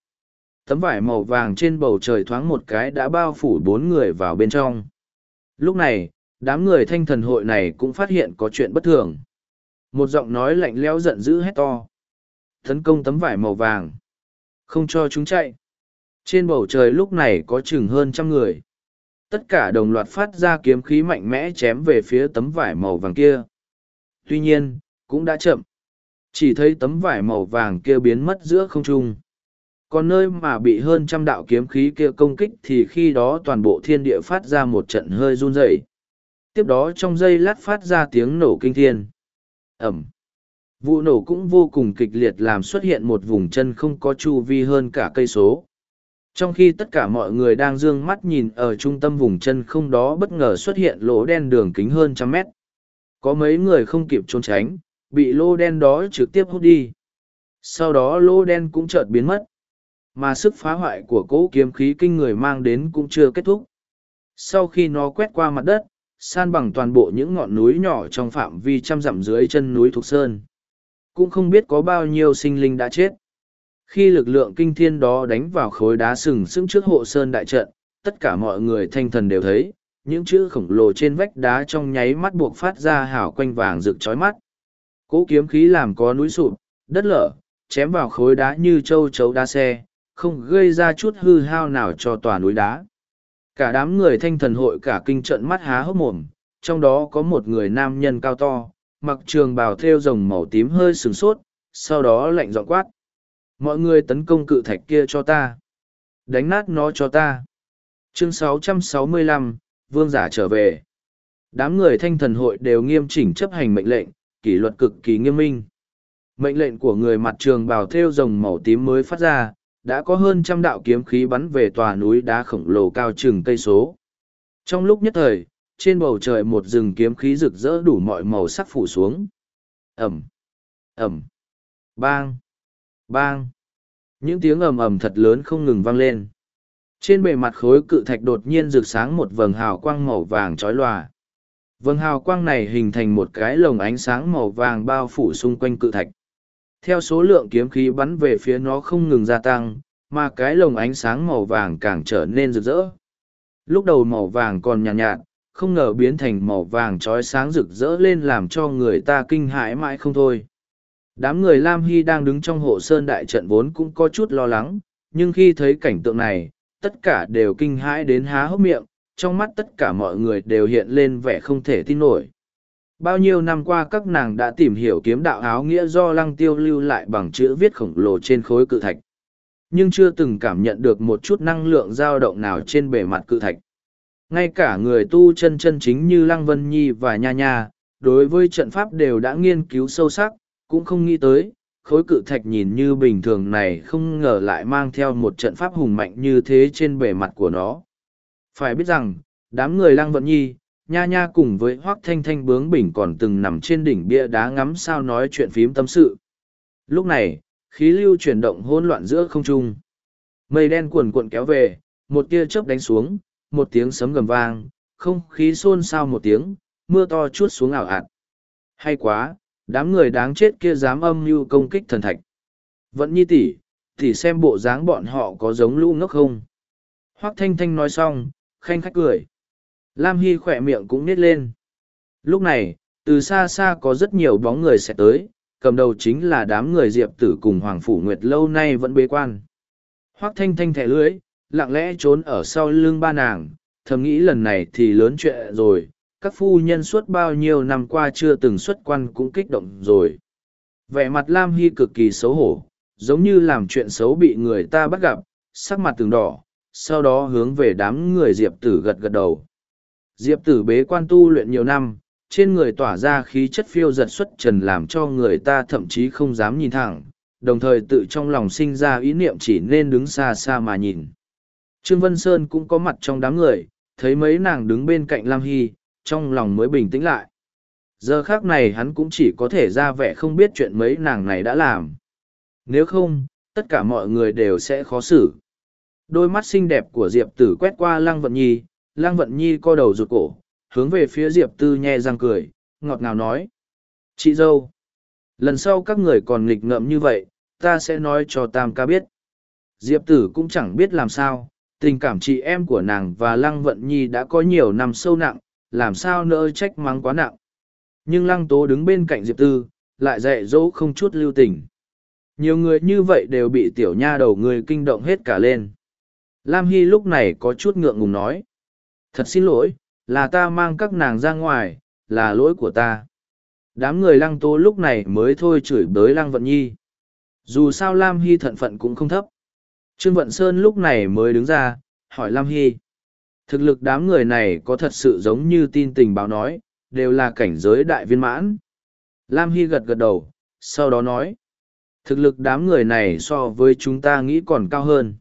Tấm vải màu vàng trên bầu trời thoáng một cái đã bao phủ bốn người vào bên trong. Lúc này, đám người thanh thần hội này cũng phát hiện có chuyện bất thường. Một giọng nói lạnh lẽo giận dữ hét to. Tấn công tấm vải màu vàng. Không cho chúng chạy. Trên bầu trời lúc này có chừng hơn trăm người. Tất cả đồng loạt phát ra kiếm khí mạnh mẽ chém về phía tấm vải màu vàng kia. Tuy nhiên cũng đã chậm. Chỉ thấy tấm vải màu vàng kia biến mất giữa không trung còn nơi mà bị hơn trăm đạo kiếm khí kia công kích thì khi đó toàn bộ thiên địa phát ra một trận hơi run rẩy. Tiếp đó trong giây lát phát ra tiếng nổ kinh thiên. Ẩm. Vụ nổ cũng vô cùng kịch liệt làm xuất hiện một vùng chân không có chu vi hơn cả cây số. Trong khi tất cả mọi người đang d ư ơ n g mắt nhìn ở trung tâm vùng chân không đó bất ngờ xuất hiện lỗ đen đường kính hơn trăm mét. Có mấy người không kịp trốn tránh, bị lỗ đen đó trực tiếp hút đi. Sau đó lỗ đen cũng chợt biến mất mà sức phá hoại của cỗ kiếm khí kinh người mang đến cũng chưa kết thúc sau khi nó quét qua mặt đất san bằng toàn bộ những ngọn núi nhỏ trong phạm vi trăm dặm dưới chân núi Thục Sơn. Cũng không biết có bao nhiêu sinh linh đã chết. Khi lực lượng kinh thiên đó đánh vào khối đá sừng sững trước hộ Sơn đại trận, tất cả mọi người thanh thần đều thấy, những chữ khổng lồ trên vách đá trong nháy mắt buộc phát ra hào quanh vàng rực chói mắt. Cỗ kiếm khí làm có núi sụp, đất lở, chém vào khối đá như châu chấu đá xe, không gây ra chút hư hao nào cho tòa núi đá. Cả đám người thanh thần hội cả kinh trận mắt há hốc mồm, trong đó có một người nam nhân cao to, mặc trường bào thêu rồng màu tím hơi sừng sốt, sau đó lạnh giọng quát. Mọi người tấn công cự thạch kia cho ta. Đánh nát nó cho ta. Chương 665, Vương giả trở về. Đám người thanh thần hội đều nghiêm chỉnh chấp hành mệnh lệnh, kỷ luật cực kỳ nghiêm minh. Mệnh lệnh của người mặt trường bào thêu rồng màu tím mới phát ra, đã có hơn trăm đạo kiếm khí bắn về tòa núi đá khổng lồ cao chừng cây số. Trong lúc nhất thời, trên bầu trời một rừng kiếm khí rực rỡ đủ mọi màu sắc phủ xuống. Ẩm, Ẩm, Bang, Bang. Những tiếng ầm ầm thật lớn không ngừng vang lên. Trên bề mặt khối cự thạch đột nhiên rực sáng một vầng hào quang màu vàng chói lòa. Vầng hào quang này hình thành một cái lồng ánh sáng màu vàng bao phủ xung quanh cự thạch. Theo số lượng kiếm khí bắn về phía nó không ngừng gia tăng, mà cái lồng ánh sáng màu vàng càng trở nên rực rỡ. Lúc đầu màu vàng còn nhàn nhạt, nhạt, không ngờ biến thành màu vàng trói sáng rực rỡ lên làm cho người ta kinh hãi mãi không thôi. Đám người Lam Hy đang đứng trong hộ sơn đại trận vốn cũng có chút lo lắng, nhưng khi thấy cảnh tượng này, tất cả đều kinh hãi đến há hốc miệng, trong mắt tất cả mọi người đều hiện lên vẻ không thể tin nổi. Bao nhiêu năm qua các nàng đã tìm hiểu kiếm đạo áo nghĩa do lăng tiêu lưu lại bằng chữ viết khổng lồ trên khối cự thạch. Nhưng chưa từng cảm nhận được một chút năng lượng dao động nào trên bề mặt cự thạch. Ngay cả người tu chân chân chính như Lăng Vân Nhi và Nha Nha, đối với trận pháp đều đã nghiên cứu sâu sắc, cũng không nghĩ tới, khối cự thạch nhìn như bình thường này không ngờ lại mang theo một trận pháp hùng mạnh như thế trên bề mặt của nó. Phải biết rằng, đám người Lăng Vận Nhi, Nha Nha cùng với Hoác Thanh Thanh bướng bỉnh còn từng nằm trên đỉnh bia đá ngắm sao nói chuyện phím tâm sự. Lúc này, khí lưu chuyển động hỗn loạn giữa không trung. Mây đen cuồn cuộn kéo về, một tia chớp đánh xuống, một tiếng sấm gầm vang, không khí xôn xao một tiếng, mưa to chút xuống ảo ạt. Hay quá, đám người đáng chết kia dám âm mưu công kích thần thạch. Vẫn nhi tỷ, tỷ xem bộ dáng bọn họ có giống lũ ngốc không. Hoác Thanh Thanh nói xong, khanh khách cười. Lam Hy khỏe miệng cũng nít lên. Lúc này, từ xa xa có rất nhiều bóng người sẽ tới, cầm đầu chính là đám người diệp tử cùng Hoàng Phủ Nguyệt lâu nay vẫn bế quan. Hoác Thanh Thanh thẻ lưới, lặng lẽ trốn ở sau lưng ba nàng, thầm nghĩ lần này thì lớn chuyện rồi, các phu nhân suốt bao nhiêu năm qua chưa từng xuất quan cũng kích động rồi. Vẻ mặt Lam Hy cực kỳ xấu hổ, giống như làm chuyện xấu bị người ta bắt gặp, sắc mặt từng đỏ, sau đó hướng về đám người Diệp Tử gật gật đầu. Diệp Tử bế quan tu luyện nhiều năm, trên người tỏa ra khí chất phiêu giật xuất trần làm cho người ta thậm chí không dám nhìn thẳng, đồng thời tự trong lòng sinh ra ý niệm chỉ nên đứng xa xa mà nhìn. Trương Vân Sơn cũng có mặt trong đám người, thấy mấy nàng đứng bên cạnh Lam Hy, trong lòng mới bình tĩnh lại. Giờ khác này hắn cũng chỉ có thể ra vẻ không biết chuyện mấy nàng này đã làm. Nếu không, tất cả mọi người đều sẽ khó xử. Đôi mắt xinh đẹp của Diệp Tử quét qua Lăng Vận Nhi, Lăng Vận Nhi co đầu rụt cổ, hướng về phía Diệp Tư nhe răng cười, ngọt ngào nói. Chị dâu, lần sau các người còn nghịch ngợm như vậy, ta sẽ nói cho Tam ca biết. Diệp Tử cũng chẳng biết làm sao, tình cảm chị em của nàng và Lăng Vận Nhi đã có nhiều năm sâu nặng, làm sao nỡ trách mắng quá nặng. Nhưng Lăng Tố đứng bên cạnh Diệp Tư, lại dạy dỗ không chút lưu tình. Nhiều người như vậy đều bị tiểu nha đầu người kinh động hết cả lên. Lam Hy lúc này có chút ngượng ngùng nói. Thật xin lỗi, là ta mang các nàng ra ngoài, là lỗi của ta. Đám người lăng tố lúc này mới thôi chửi bới lăng vận nhi. Dù sao Lam Hy thận phận cũng không thấp. Trương Vận Sơn lúc này mới đứng ra, hỏi Lam Hy. Thực lực đám người này có thật sự giống như tin tình báo nói, đều là cảnh giới đại viên mãn. Lam Hy gật gật đầu, sau đó nói. Thực lực đám người này so với chúng ta nghĩ còn cao hơn.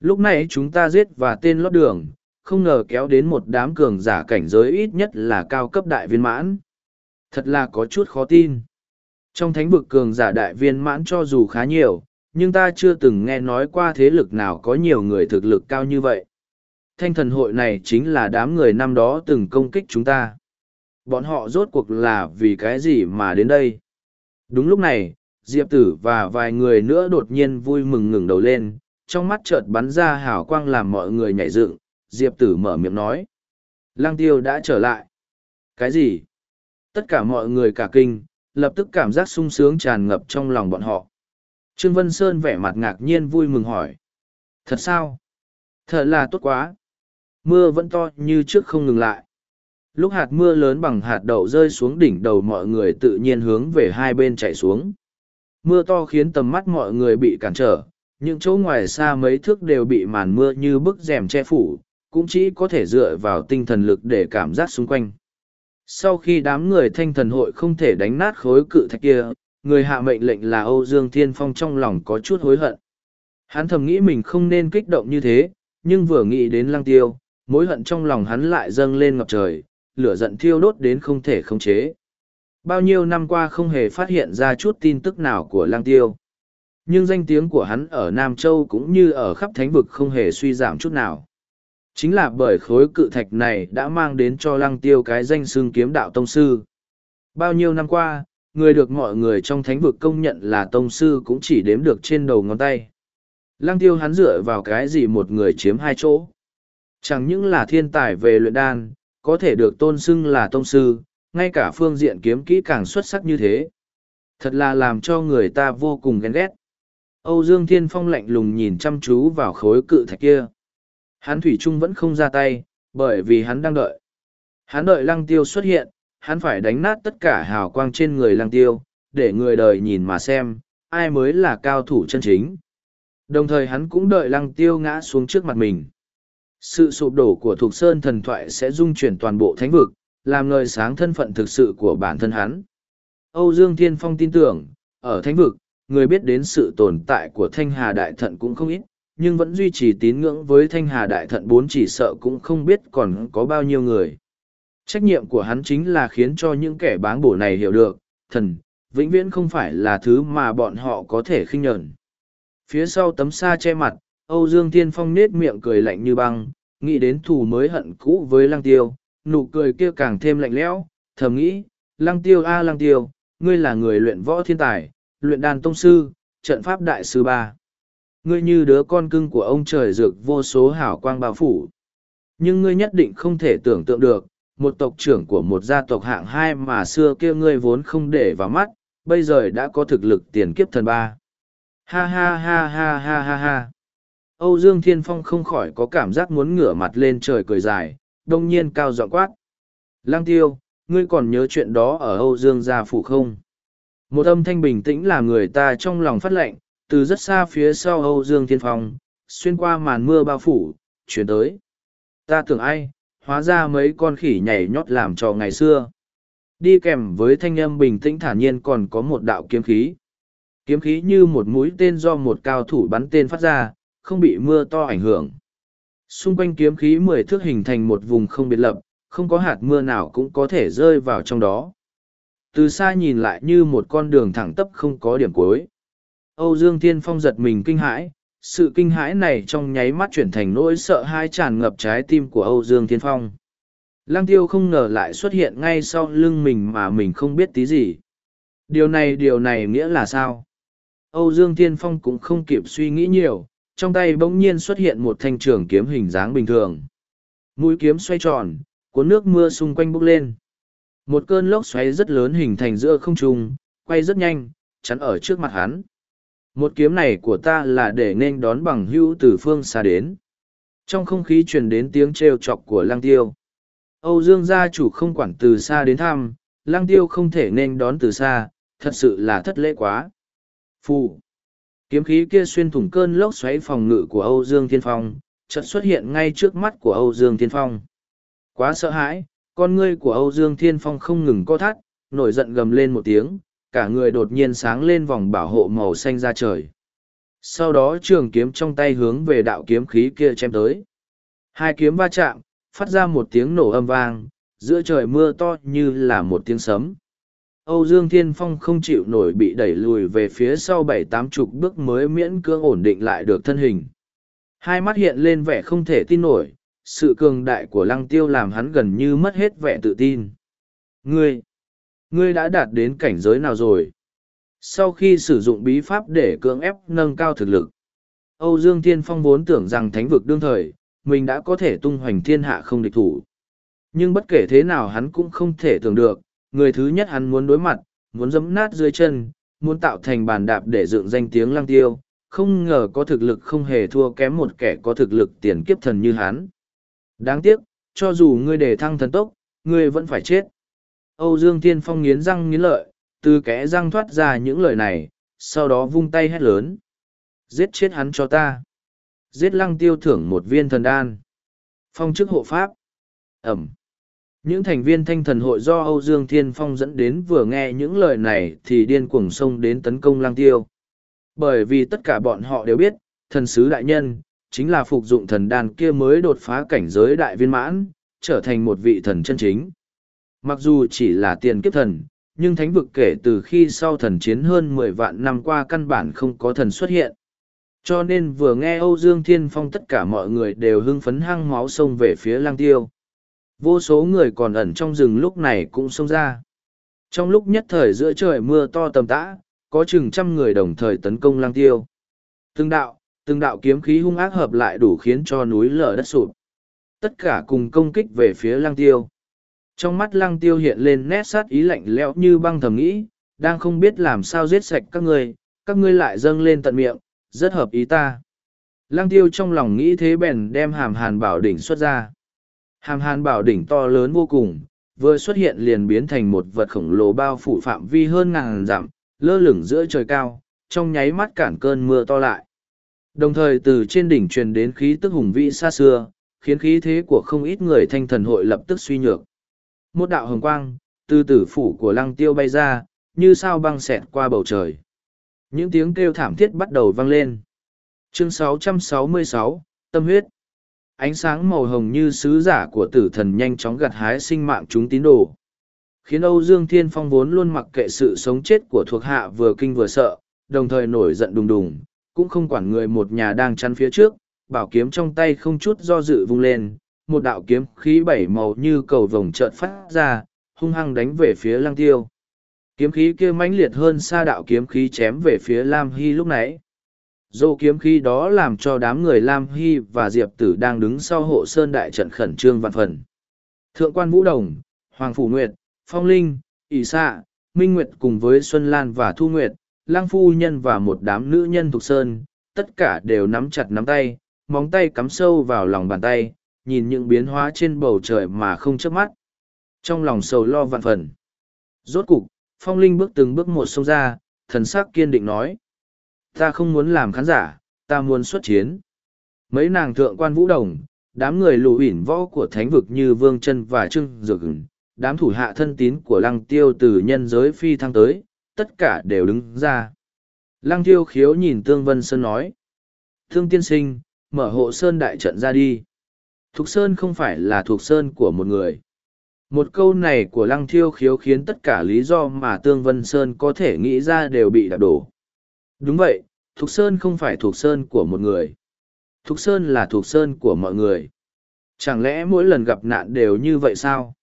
Lúc này chúng ta giết và tên lót đường, không ngờ kéo đến một đám cường giả cảnh giới ít nhất là cao cấp đại viên mãn. Thật là có chút khó tin. Trong thánh vực cường giả đại viên mãn cho dù khá nhiều, nhưng ta chưa từng nghe nói qua thế lực nào có nhiều người thực lực cao như vậy. thanh thần hội này chính là đám người năm đó từng công kích chúng ta. Bọn họ rốt cuộc là vì cái gì mà đến đây? Đúng lúc này, Diệp Tử và vài người nữa đột nhiên vui mừng ngừng đầu lên, trong mắt chợt bắn ra hào quang làm mọi người nhảy dựng. Diệp Tử mở miệng nói. Lăng tiêu đã trở lại. Cái gì? Tất cả mọi người cả kinh, lập tức cảm giác sung sướng tràn ngập trong lòng bọn họ. Trương Vân Sơn vẻ mặt ngạc nhiên vui mừng hỏi. Thật sao? Thật là tốt quá. Mưa vẫn to như trước không ngừng lại. Lúc hạt mưa lớn bằng hạt đậu rơi xuống đỉnh đầu mọi người tự nhiên hướng về hai bên chạy xuống. Mưa to khiến tầm mắt mọi người bị cản trở, những chỗ ngoài xa mấy thước đều bị màn mưa như bức rèm che phủ, cũng chỉ có thể dựa vào tinh thần lực để cảm giác xung quanh. Sau khi đám người thanh thần hội không thể đánh nát khối cự thạch kia, người hạ mệnh lệnh là Âu Dương Thiên Phong trong lòng có chút hối hận. Hắn thầm nghĩ mình không nên kích động như thế, nhưng vừa nghĩ đến lăng tiêu, mối hận trong lòng hắn lại dâng lên ngập trời, lửa giận thiêu đốt đến không thể khống chế. Bao nhiêu năm qua không hề phát hiện ra chút tin tức nào của lăng tiêu. Nhưng danh tiếng của hắn ở Nam Châu cũng như ở khắp thánh vực không hề suy giảm chút nào. Chính là bởi khối cự thạch này đã mang đến cho lăng tiêu cái danh xưng kiếm đạo tông sư. Bao nhiêu năm qua, người được mọi người trong thánh vực công nhận là tông sư cũng chỉ đếm được trên đầu ngón tay. Lăng tiêu hắn dựa vào cái gì một người chiếm hai chỗ. Chẳng những là thiên tài về luyện đan, có thể được tôn xưng là tông sư, ngay cả phương diện kiếm kỹ càng xuất sắc như thế. Thật là làm cho người ta vô cùng ghen ghét. Âu Dương Thiên Phong lạnh lùng nhìn chăm chú vào khối cự thạch kia. Hắn Thủy Trung vẫn không ra tay, bởi vì hắn đang đợi. Hắn đợi lăng tiêu xuất hiện, hắn phải đánh nát tất cả hào quang trên người lăng tiêu, để người đời nhìn mà xem, ai mới là cao thủ chân chính. Đồng thời hắn cũng đợi lăng tiêu ngã xuống trước mặt mình. Sự sụp đổ của Thục Sơn thần thoại sẽ dung chuyển toàn bộ thánh vực, làm ngời sáng thân phận thực sự của bản thân hắn. Âu Dương Thiên Phong tin tưởng, ở thánh vực, người biết đến sự tồn tại của Thanh Hà Đại Thận cũng không ít, nhưng vẫn duy trì tín ngưỡng với Thanh Hà Đại Thận bốn chỉ sợ cũng không biết còn có bao nhiêu người. Trách nhiệm của hắn chính là khiến cho những kẻ báng bổ này hiểu được, thần, vĩnh viễn không phải là thứ mà bọn họ có thể khinh nhẫn. Phía sau tấm sa che mặt, Âu Dương Thiên Phong nết miệng cười lạnh như băng, nghĩ đến thù mới hận cũ với Lăng Tiêu, nụ cười kia càng thêm lạnh lẽo, thầm nghĩ, Lăng Tiêu a Lăng Tiêu, ngươi là người luyện võ thiên tài, luyện đàn tông sư, trận pháp đại sư ba. Ngươi như đứa con cưng của ông trời dược vô số hảo quang bao phủ. Nhưng ngươi nhất định không thể tưởng tượng được, một tộc trưởng của một gia tộc hạng hai mà xưa kia ngươi vốn không để vào mắt, bây giờ đã có thực lực tiền kiếp thần ba. Ha ha ha ha ha ha ha. Âu Dương Thiên Phong không khỏi có cảm giác muốn ngửa mặt lên trời cười dài, đông nhiên cao giọng quát. Lang tiêu, ngươi còn nhớ chuyện đó ở Âu Dương gia phủ không? Một âm thanh bình tĩnh làm người ta trong lòng phát lệnh, từ rất xa phía sau Âu Dương Thiên Phong, xuyên qua màn mưa bao phủ, chuyển tới. Ta tưởng ai, hóa ra mấy con khỉ nhảy nhót làm trò ngày xưa. Đi kèm với thanh âm bình tĩnh thản nhiên còn có một đạo kiếm khí. Kiếm khí như một mũi tên do một cao thủ bắn tên phát ra, không bị mưa to ảnh hưởng. Xung quanh kiếm khí mười thước hình thành một vùng không biệt lập, không có hạt mưa nào cũng có thể rơi vào trong đó. Từ xa nhìn lại như một con đường thẳng tắp không có điểm cuối. Âu Dương Thiên Phong giật mình kinh hãi, sự kinh hãi này trong nháy mắt chuyển thành nỗi sợ hãi tràn ngập trái tim của Âu Dương Thiên Phong. Lăng tiêu không ngờ lại xuất hiện ngay sau lưng mình mà mình không biết tí gì. Điều này điều này nghĩa là sao? Âu Dương Thiên Phong cũng không kịp suy nghĩ nhiều, trong tay bỗng nhiên xuất hiện một thanh trường kiếm hình dáng bình thường. Mũi kiếm xoay tròn, cuốn nước mưa xung quanh bốc lên. Một cơn lốc xoáy rất lớn hình thành giữa không trung, quay rất nhanh, chắn ở trước mặt hắn. Một kiếm này của ta là để nên đón bằng hữu từ phương xa đến. Trong không khí truyền đến tiếng trêu chọc của lang tiêu. Âu Dương gia chủ không quản từ xa đến thăm, lang tiêu không thể nên đón từ xa, thật sự là thất lễ quá. Phù. Kiếm khí kia xuyên thủng cơn lốc xoáy phòng ngự của Âu Dương Thiên Phong, chợt xuất hiện ngay trước mắt của Âu Dương Thiên Phong. Quá sợ hãi, con ngươi của Âu Dương Thiên Phong không ngừng co thắt, nổi giận gầm lên một tiếng, cả người đột nhiên sáng lên vòng bảo hộ màu xanh ra trời. Sau đó trường kiếm trong tay hướng về đạo kiếm khí kia chém tới. Hai kiếm va chạm, phát ra một tiếng nổ âm vang, giữa trời mưa to như là một tiếng sấm. Âu Dương Thiên Phong không chịu nổi bị đẩy lùi về phía sau bảy tám chục bước mới miễn cưỡng ổn định lại được thân hình. Hai mắt hiện lên vẻ không thể tin nổi, sự cường đại của lăng tiêu làm hắn gần như mất hết vẻ tự tin. Ngươi, ngươi đã đạt đến cảnh giới nào rồi? Sau khi sử dụng bí pháp để cưỡng ép nâng cao thực lực, Âu Dương Thiên Phong vốn tưởng rằng thánh vực đương thời, mình đã có thể tung hoành thiên hạ không địch thủ. Nhưng bất kể thế nào hắn cũng không thể tưởng được, người thứ nhất hắn muốn đối mặt, muốn giẫm nát dưới chân, muốn tạo thành bàn đạp để dựng danh tiếng lăng tiêu, không ngờ có thực lực không hề thua kém một kẻ có thực lực tiền kiếp thần như hắn. Đáng tiếc, cho dù ngươi để thăng thần tốc, ngươi vẫn phải chết. Âu Dương Thiên Phong nghiến răng nghiến lợi, từ kẽ răng thoát ra những lời này, sau đó vung tay hét lớn. Giết chết hắn cho ta. Giết lăng tiêu thưởng một viên thần đan. Phong chức hộ pháp. Ẩm. Những thành viên thanh thần hội do Âu Dương Thiên Phong dẫn đến vừa nghe những lời này thì điên cuồng xông đến tấn công lăng tiêu. Bởi vì tất cả bọn họ đều biết, thần sứ đại nhân, chính là phục dụng thần đàn kia mới đột phá cảnh giới đại viên mãn, trở thành một vị thần chân chính. Mặc dù chỉ là tiền kiếp thần, nhưng thánh vực kể từ khi sau thần chiến hơn mười vạn năm qua căn bản không có thần xuất hiện. Cho nên vừa nghe Âu Dương Thiên Phong tất cả mọi người đều hưng phấn hăng máu xông về phía lang tiêu. Vô số người còn ẩn trong rừng lúc này cũng xông ra. Trong lúc nhất thời giữa trời mưa to tầm tã, có chừng trăm người đồng thời tấn công lang tiêu. Từng đạo, từng đạo kiếm khí hung ác hợp lại đủ khiến cho núi lở đất sụp. Tất cả cùng công kích về phía lang tiêu. Trong mắt lang tiêu hiện lên nét sát ý lạnh lẽo như băng thầm nghĩ, đang không biết làm sao giết sạch các ngươi, các ngươi lại dâng lên tận miệng, rất hợp ý ta. Lăng tiêu trong lòng nghĩ thế bèn đem hàm hàn bảo đỉnh xuất ra. Hàm hàn bảo đỉnh to lớn vô cùng, vừa xuất hiện liền biến thành một vật khổng lồ bao phủ phạm vi hơn ngàn dặm, lơ lửng giữa trời cao, trong nháy mắt cản cơn mưa to lại. Đồng thời từ trên đỉnh truyền đến khí tức hùng vĩ xa xưa, khiến khí thế của không ít người thanh thần hội lập tức suy nhược. Một đạo hồng quang, từ tử phủ của lăng tiêu bay ra, như sao băng xẹt qua bầu trời. Những tiếng kêu thảm thiết bắt đầu vang lên. Chương 666, Tâm huyết. Ánh sáng màu hồng như sứ giả của tử thần nhanh chóng gặt hái sinh mạng chúng tín đồ. Khiến Âu Dương Thiên Phong vốn luôn mặc kệ sự sống chết của thuộc hạ vừa kinh vừa sợ, đồng thời nổi giận đùng đùng, cũng không quản người một nhà đang chắn phía trước, bảo kiếm trong tay không chút do dự vung lên, một đạo kiếm khí bảy màu như cầu vồng trợn phát ra, hung hăng đánh về phía lăng tiêu. Kiếm khí kia mãnh liệt hơn xa đạo kiếm khí chém về phía Lam Hy lúc nãy. Dô kiếm khí đó làm cho đám người Lam Hy và Diệp Tử đang đứng sau hộ sơn đại trận khẩn trương vạn phần. Thượng quan Vũ Đồng, Hoàng Phủ Nguyệt, Phong Linh, ỷ Sạ, minh nguyệt cùng với xuân lan và thu nguyệt lang phu nhân và một đám nữ nhân thuộc sơn tất cả đều nắm chặt nắm tay móng tay cắm sâu vào lòng bàn tay nhìn những biến hóa trên bầu trời mà không chớp mắt trong lòng sầu lo vạn phần rốt cục phong linh bước từng bước một sông ra thần sắc kiên định nói ta không muốn làm khán giả ta muốn xuất chiến mấy nàng thượng quan vũ đồng đám người lù ỉn võ của thánh vực như vương chân và trưng dược đám thủ hạ thân tín của lăng tiêu từ nhân giới phi thăng tới, tất cả đều đứng ra. Lăng tiêu khiếu nhìn Tương Vân Sơn nói. Thương tiên sinh, mở hộ Sơn đại trận ra đi. Thục Sơn không phải là thuộc Sơn của một người. Một câu này của Lăng Thiêu khiếu khiến tất cả lý do mà Tương Vân Sơn có thể nghĩ ra đều bị đạp đổ. Đúng vậy, Thục Sơn không phải thuộc Sơn của một người. Thục Sơn là thuộc Sơn của mọi người. Chẳng lẽ mỗi lần gặp nạn đều như vậy sao?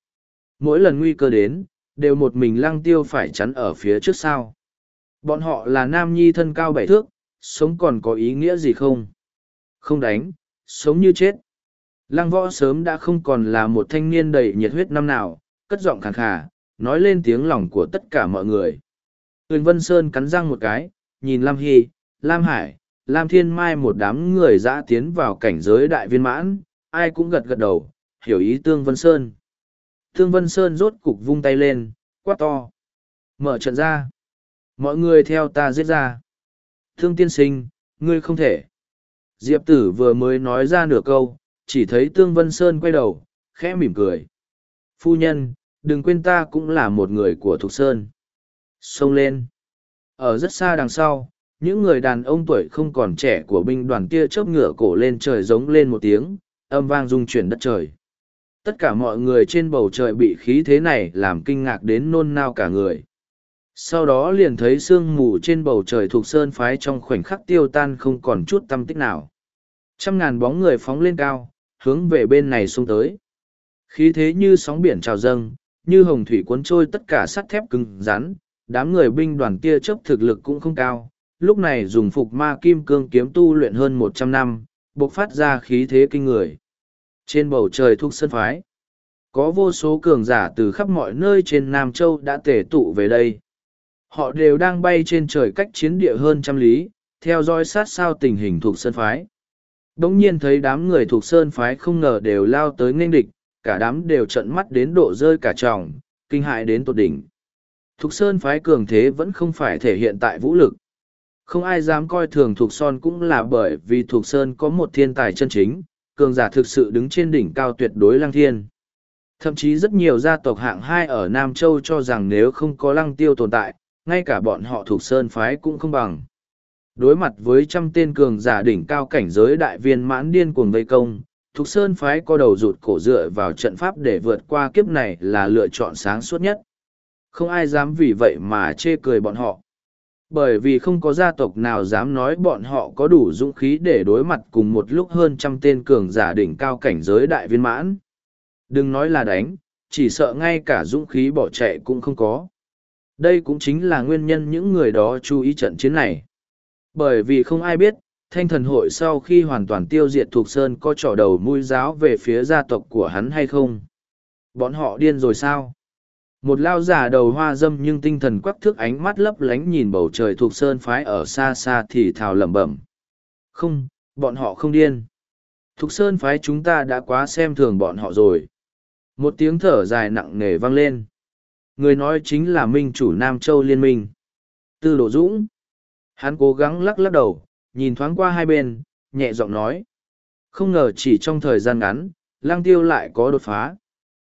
Mỗi lần nguy cơ đến, đều một mình lăng tiêu phải chắn ở phía trước sao? Bọn họ là nam nhi thân cao bảy thước, sống còn có ý nghĩa gì không? Không đánh, sống như chết. Lăng võ sớm đã không còn là một thanh niên đầy nhiệt huyết năm nào, cất giọng khàn khà, nói lên tiếng lòng của tất cả mọi người. Huyền Vân Sơn cắn răng một cái, nhìn Lam Hy, Lam Hải, Lam Thiên Mai một đám người dã tiến vào cảnh giới đại viên mãn, ai cũng gật gật đầu, hiểu ý Tương Vân Sơn. Thương Vân Sơn rốt cục vung tay lên, quát to. Mở trận ra. Mọi người theo ta giết ra. Thương tiên sinh, ngươi không thể. Diệp tử vừa mới nói ra nửa câu, chỉ thấy Tương Vân Sơn quay đầu, khẽ mỉm cười. Phu nhân, đừng quên ta cũng là một người của Thục Sơn. Xông lên. Ở rất xa đằng sau, những người đàn ông tuổi không còn trẻ của binh đoàn kia chớp ngựa cổ lên trời giống lên một tiếng, âm vang rung chuyển đất trời tất cả mọi người trên bầu trời bị khí thế này làm kinh ngạc đến nôn nao cả người sau đó liền thấy sương mù trên bầu trời thuộc sơn phái trong khoảnh khắc tiêu tan không còn chút tâm tích nào trăm ngàn bóng người phóng lên cao hướng về bên này xông tới. Khí thế như sóng biển trào dâng, như hồng thủy cuốn trôi tất cả sắt thép cứng rắn, đám người binh đoàn tia chớp thực lực cũng không cao, lúc này dùng phục ma kim cương kiếm tu luyện hơn một trăm năm, bộc phát ra khí thế kinh người. Trên bầu trời thuộc sân phái, có vô số cường giả từ khắp mọi nơi trên Nam Châu đã tề tụ về đây. Họ đều đang bay trên trời cách chiến địa hơn trăm lý, theo dõi sát sao tình hình thuộc sân phái. Đống nhiên thấy đám người thuộc sơn phái không ngờ đều lao tới nghênh địch, cả đám đều trận mắt đến độ rơi cả tròng, kinh hại đến tột đỉnh. Thục Sơn phái cường thế vẫn không phải thể hiện tại vũ lực. Không ai dám coi thường Thục Son cũng là bởi vì Thục Sơn có một thiên tài chân chính, cường giả thực sự đứng trên đỉnh cao tuyệt đối lăng thiên. Thậm chí rất nhiều gia tộc hạng hai ở Nam Châu cho rằng nếu không có lăng tiêu tồn tại, ngay cả bọn họ Thục Sơn phái cũng không bằng. Đối mặt với trăm tên cường giả đỉnh cao cảnh giới đại viên mãn điên cuồng vây công, Thục Sơn phái có đầu rụt cổ dựa vào trận pháp để vượt qua kiếp này là lựa chọn sáng suốt nhất. Không ai dám vì vậy mà chê cười bọn họ. Bởi vì không có gia tộc nào dám nói bọn họ có đủ dũng khí để đối mặt cùng một lúc hơn trăm tên cường giả đỉnh cao cảnh giới đại viên mãn. Đừng nói là đánh, chỉ sợ ngay cả dũng khí bỏ chạy cũng không có. Đây cũng chính là nguyên nhân những người đó chú ý trận chiến này. Bởi vì không ai biết, thanh thần hội sau khi hoàn toàn tiêu diệt thuộc sơn có trỏ đầu mũi giáo về phía gia tộc của hắn hay không? Bọn họ điên rồi sao? Một lao giả đầu hoa dâm nhưng tinh thần quắc thước ánh mắt lấp lánh nhìn bầu trời thuộc sơn phái ở xa xa thì thào lẩm bẩm. Không bọn họ không điên. Thục sơn phái chúng ta đã quá xem thường bọn họ rồi. Một tiếng thở dài nặng nề vang lên. Người nói chính là minh chủ nam châu liên minh. Tư đồ dũng hắn cố gắng lắc lắc đầu nhìn thoáng qua hai bên, nhẹ giọng nói. Không ngờ chỉ trong thời gian ngắn, lang tiêu lại có đột phá.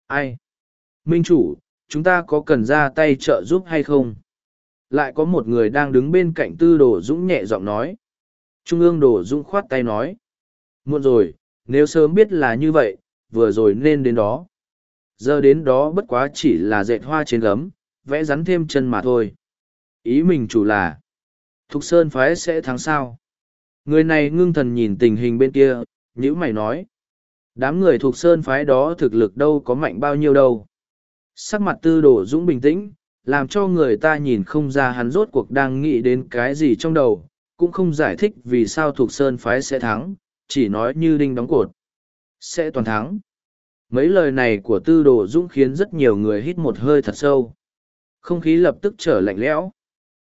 Ai? Minh chủ, chúng ta có cần ra tay trợ giúp hay không? Lại có một người đang đứng bên cạnh tư đồ dũng nhẹ giọng nói. Trung ương đồ dũng khoát tay nói. Muộn rồi, nếu sớm biết là như vậy, vừa rồi nên đến đó. Giờ đến đó bất quá chỉ là dệt hoa trên gấm, vẽ rắn thêm chân mà thôi. Ý mình chủ là, Thục Sơn phái sẽ thắng sao? Người này ngưng thần nhìn tình hình bên kia, nhữ mày nói. Đám người thuộc sơn phái đó thực lực đâu có mạnh bao nhiêu đâu. Sắc mặt tư đổ dũng bình tĩnh, làm cho người ta nhìn không ra hắn rốt cuộc đang nghĩ đến cái gì trong đầu, cũng không giải thích vì sao thuộc sơn phái sẽ thắng, chỉ nói như đinh đóng cột. Sẽ toàn thắng. Mấy lời này của tư đồ dũng khiến rất nhiều người hít một hơi thật sâu. Không khí lập tức trở lạnh lẽo.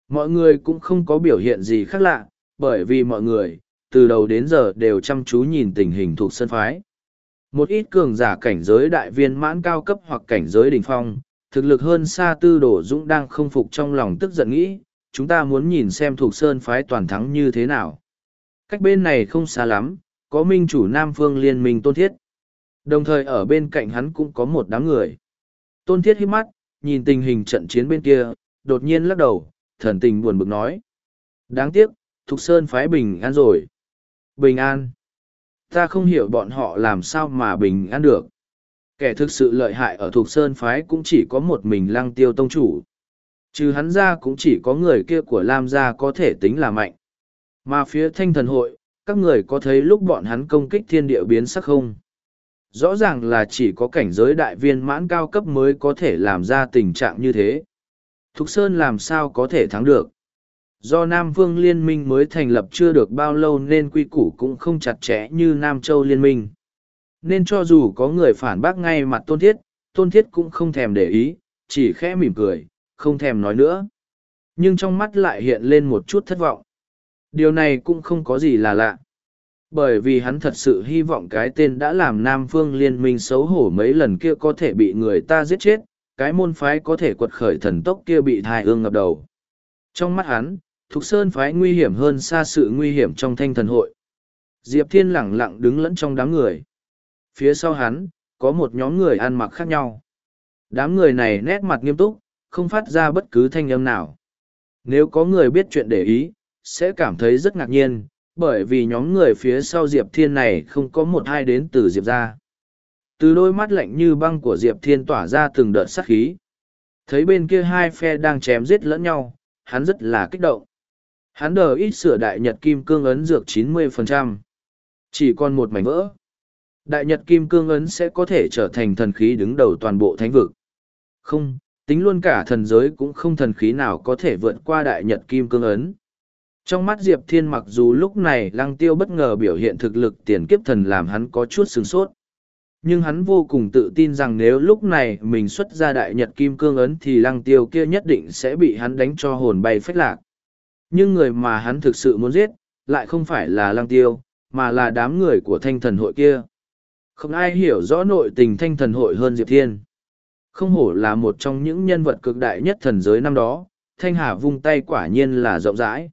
Mọi người cũng không có biểu hiện gì khác lạ, bởi vì mọi người, từ đầu đến giờ đều chăm chú nhìn tình hình thuộc sân phái. Một ít cường giả cảnh giới đại viên mãn cao cấp hoặc cảnh giới đỉnh phong, thực lực hơn xa tư đổ dũng đang không phục trong lòng tức giận nghĩ, chúng ta muốn nhìn xem thuộc sơn phái toàn thắng như thế nào. Cách bên này không xa lắm, có minh chủ Nam Phương liên minh tôn thiết. Đồng thời ở bên cạnh hắn cũng có một đám người. Tôn thiết hít mắt, nhìn tình hình trận chiến bên kia, đột nhiên lắc đầu, thần tình buồn bực nói. Đáng tiếc, Thục Sơn phái bình an rồi. Bình an. Ta không hiểu bọn họ làm sao mà bình an được. Kẻ thực sự lợi hại ở Thục Sơn phái cũng chỉ có một mình lăng tiêu tông chủ. Trừ hắn ra cũng chỉ có người kia của Lam gia có thể tính là mạnh. Mà phía thanh thần hội, các người có thấy lúc bọn hắn công kích thiên địa biến sắc không? Rõ ràng là chỉ có cảnh giới đại viên mãn cao cấp mới có thể làm ra tình trạng như thế. Thục Sơn làm sao có thể thắng được? Do Nam Vương Liên minh mới thành lập chưa được bao lâu nên quy củ cũng không chặt chẽ như Nam Châu Liên minh. Nên cho dù có người phản bác ngay mặt Tôn Thiết, Tôn Thiết cũng không thèm để ý, chỉ khẽ mỉm cười, không thèm nói nữa. Nhưng trong mắt lại hiện lên một chút thất vọng. Điều này cũng không có gì là lạ. Bởi vì hắn thật sự hy vọng cái tên đã làm Nam Phương Liên minh xấu hổ mấy lần kia có thể bị người ta giết chết, cái môn phái có thể quật khởi thần tốc kia bị thai ương ngập đầu. Trong mắt hắn, Thục Sơn phái nguy hiểm hơn xa sự nguy hiểm trong thanh thần hội. Diệp Thiên lẳng lặng đứng lẫn trong đám người. Phía sau hắn, có một nhóm người ăn mặc khác nhau. Đám người này nét mặt nghiêm túc, không phát ra bất cứ thanh âm nào. Nếu có người biết chuyện để ý, sẽ cảm thấy rất ngạc nhiên, bởi vì nhóm người phía sau Diệp Thiên này không có một ai đến từ Diệp ra. Từ đôi mắt lạnh như băng của Diệp Thiên tỏa ra từng đợt sát khí. Thấy bên kia hai phe đang chém giết lẫn nhau, hắn rất là kích động. Hắn đờ ít sửa đại nhật kim cương ấn dược 90%. Chỉ còn một mảnh vỡ. Đại Nhật Kim Cương Ấn sẽ có thể trở thành thần khí đứng đầu toàn bộ thánh vực. Không, tính luôn cả thần giới cũng không thần khí nào có thể vượt qua Đại Nhật Kim Cương Ấn. Trong mắt Diệp Thiên mặc dù lúc này lăng tiêu bất ngờ biểu hiện thực lực tiền kiếp thần làm hắn có chút sửng sốt. Nhưng hắn vô cùng tự tin rằng nếu lúc này mình xuất ra đại nhật kim cương ấn thì lăng tiêu kia nhất định sẽ bị hắn đánh cho hồn bay phách lạc. Nhưng người mà hắn thực sự muốn giết, lại không phải là lăng tiêu, mà là đám người của thanh thần hội kia. Không ai hiểu rõ nội tình thanh thần hội hơn Diệp Thiên. Không hổ là một trong những nhân vật cực đại nhất thần giới năm đó, thanh hà vung tay quả nhiên là rộng rãi.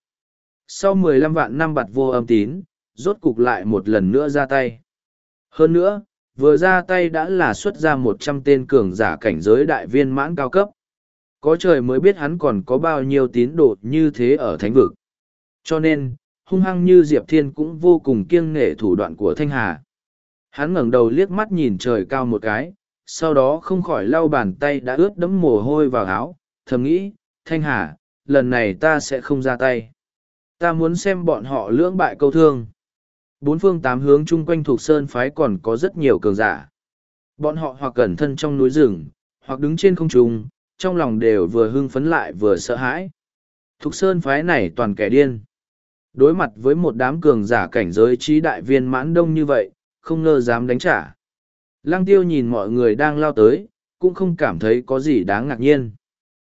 Sau mười lăm vạn năm bặt vô âm tín, rốt cục lại một lần nữa ra tay. Hơn nữa, vừa ra tay đã là xuất ra một trăm tên cường giả cảnh giới đại viên mãn cao cấp. Có trời mới biết hắn còn có bao nhiêu tín đồ như thế ở thánh vực. Cho nên, hung hăng như Diệp Thiên cũng vô cùng kiêng nghệ thủ đoạn của Thanh Hà. Hắn ngẩng đầu liếc mắt nhìn trời cao một cái, sau đó không khỏi lau bàn tay đã ướt đẫm mồ hôi vào áo, thầm nghĩ, Thanh Hà, lần này ta sẽ không ra tay. Ta muốn xem bọn họ lưỡng bại câu thương. Bốn phương tám hướng chung quanh thuộc sơn phái còn có rất nhiều cường giả. Bọn họ hoặc cẩn thân trong núi rừng, hoặc đứng trên không trung, trong lòng đều vừa hưng phấn lại vừa sợ hãi. Thục sơn phái này toàn kẻ điên. Đối mặt với một đám cường giả cảnh giới trí đại viên mãn đông như vậy, không ngờ dám đánh trả. Lăng tiêu nhìn mọi người đang lao tới, cũng không cảm thấy có gì đáng ngạc nhiên.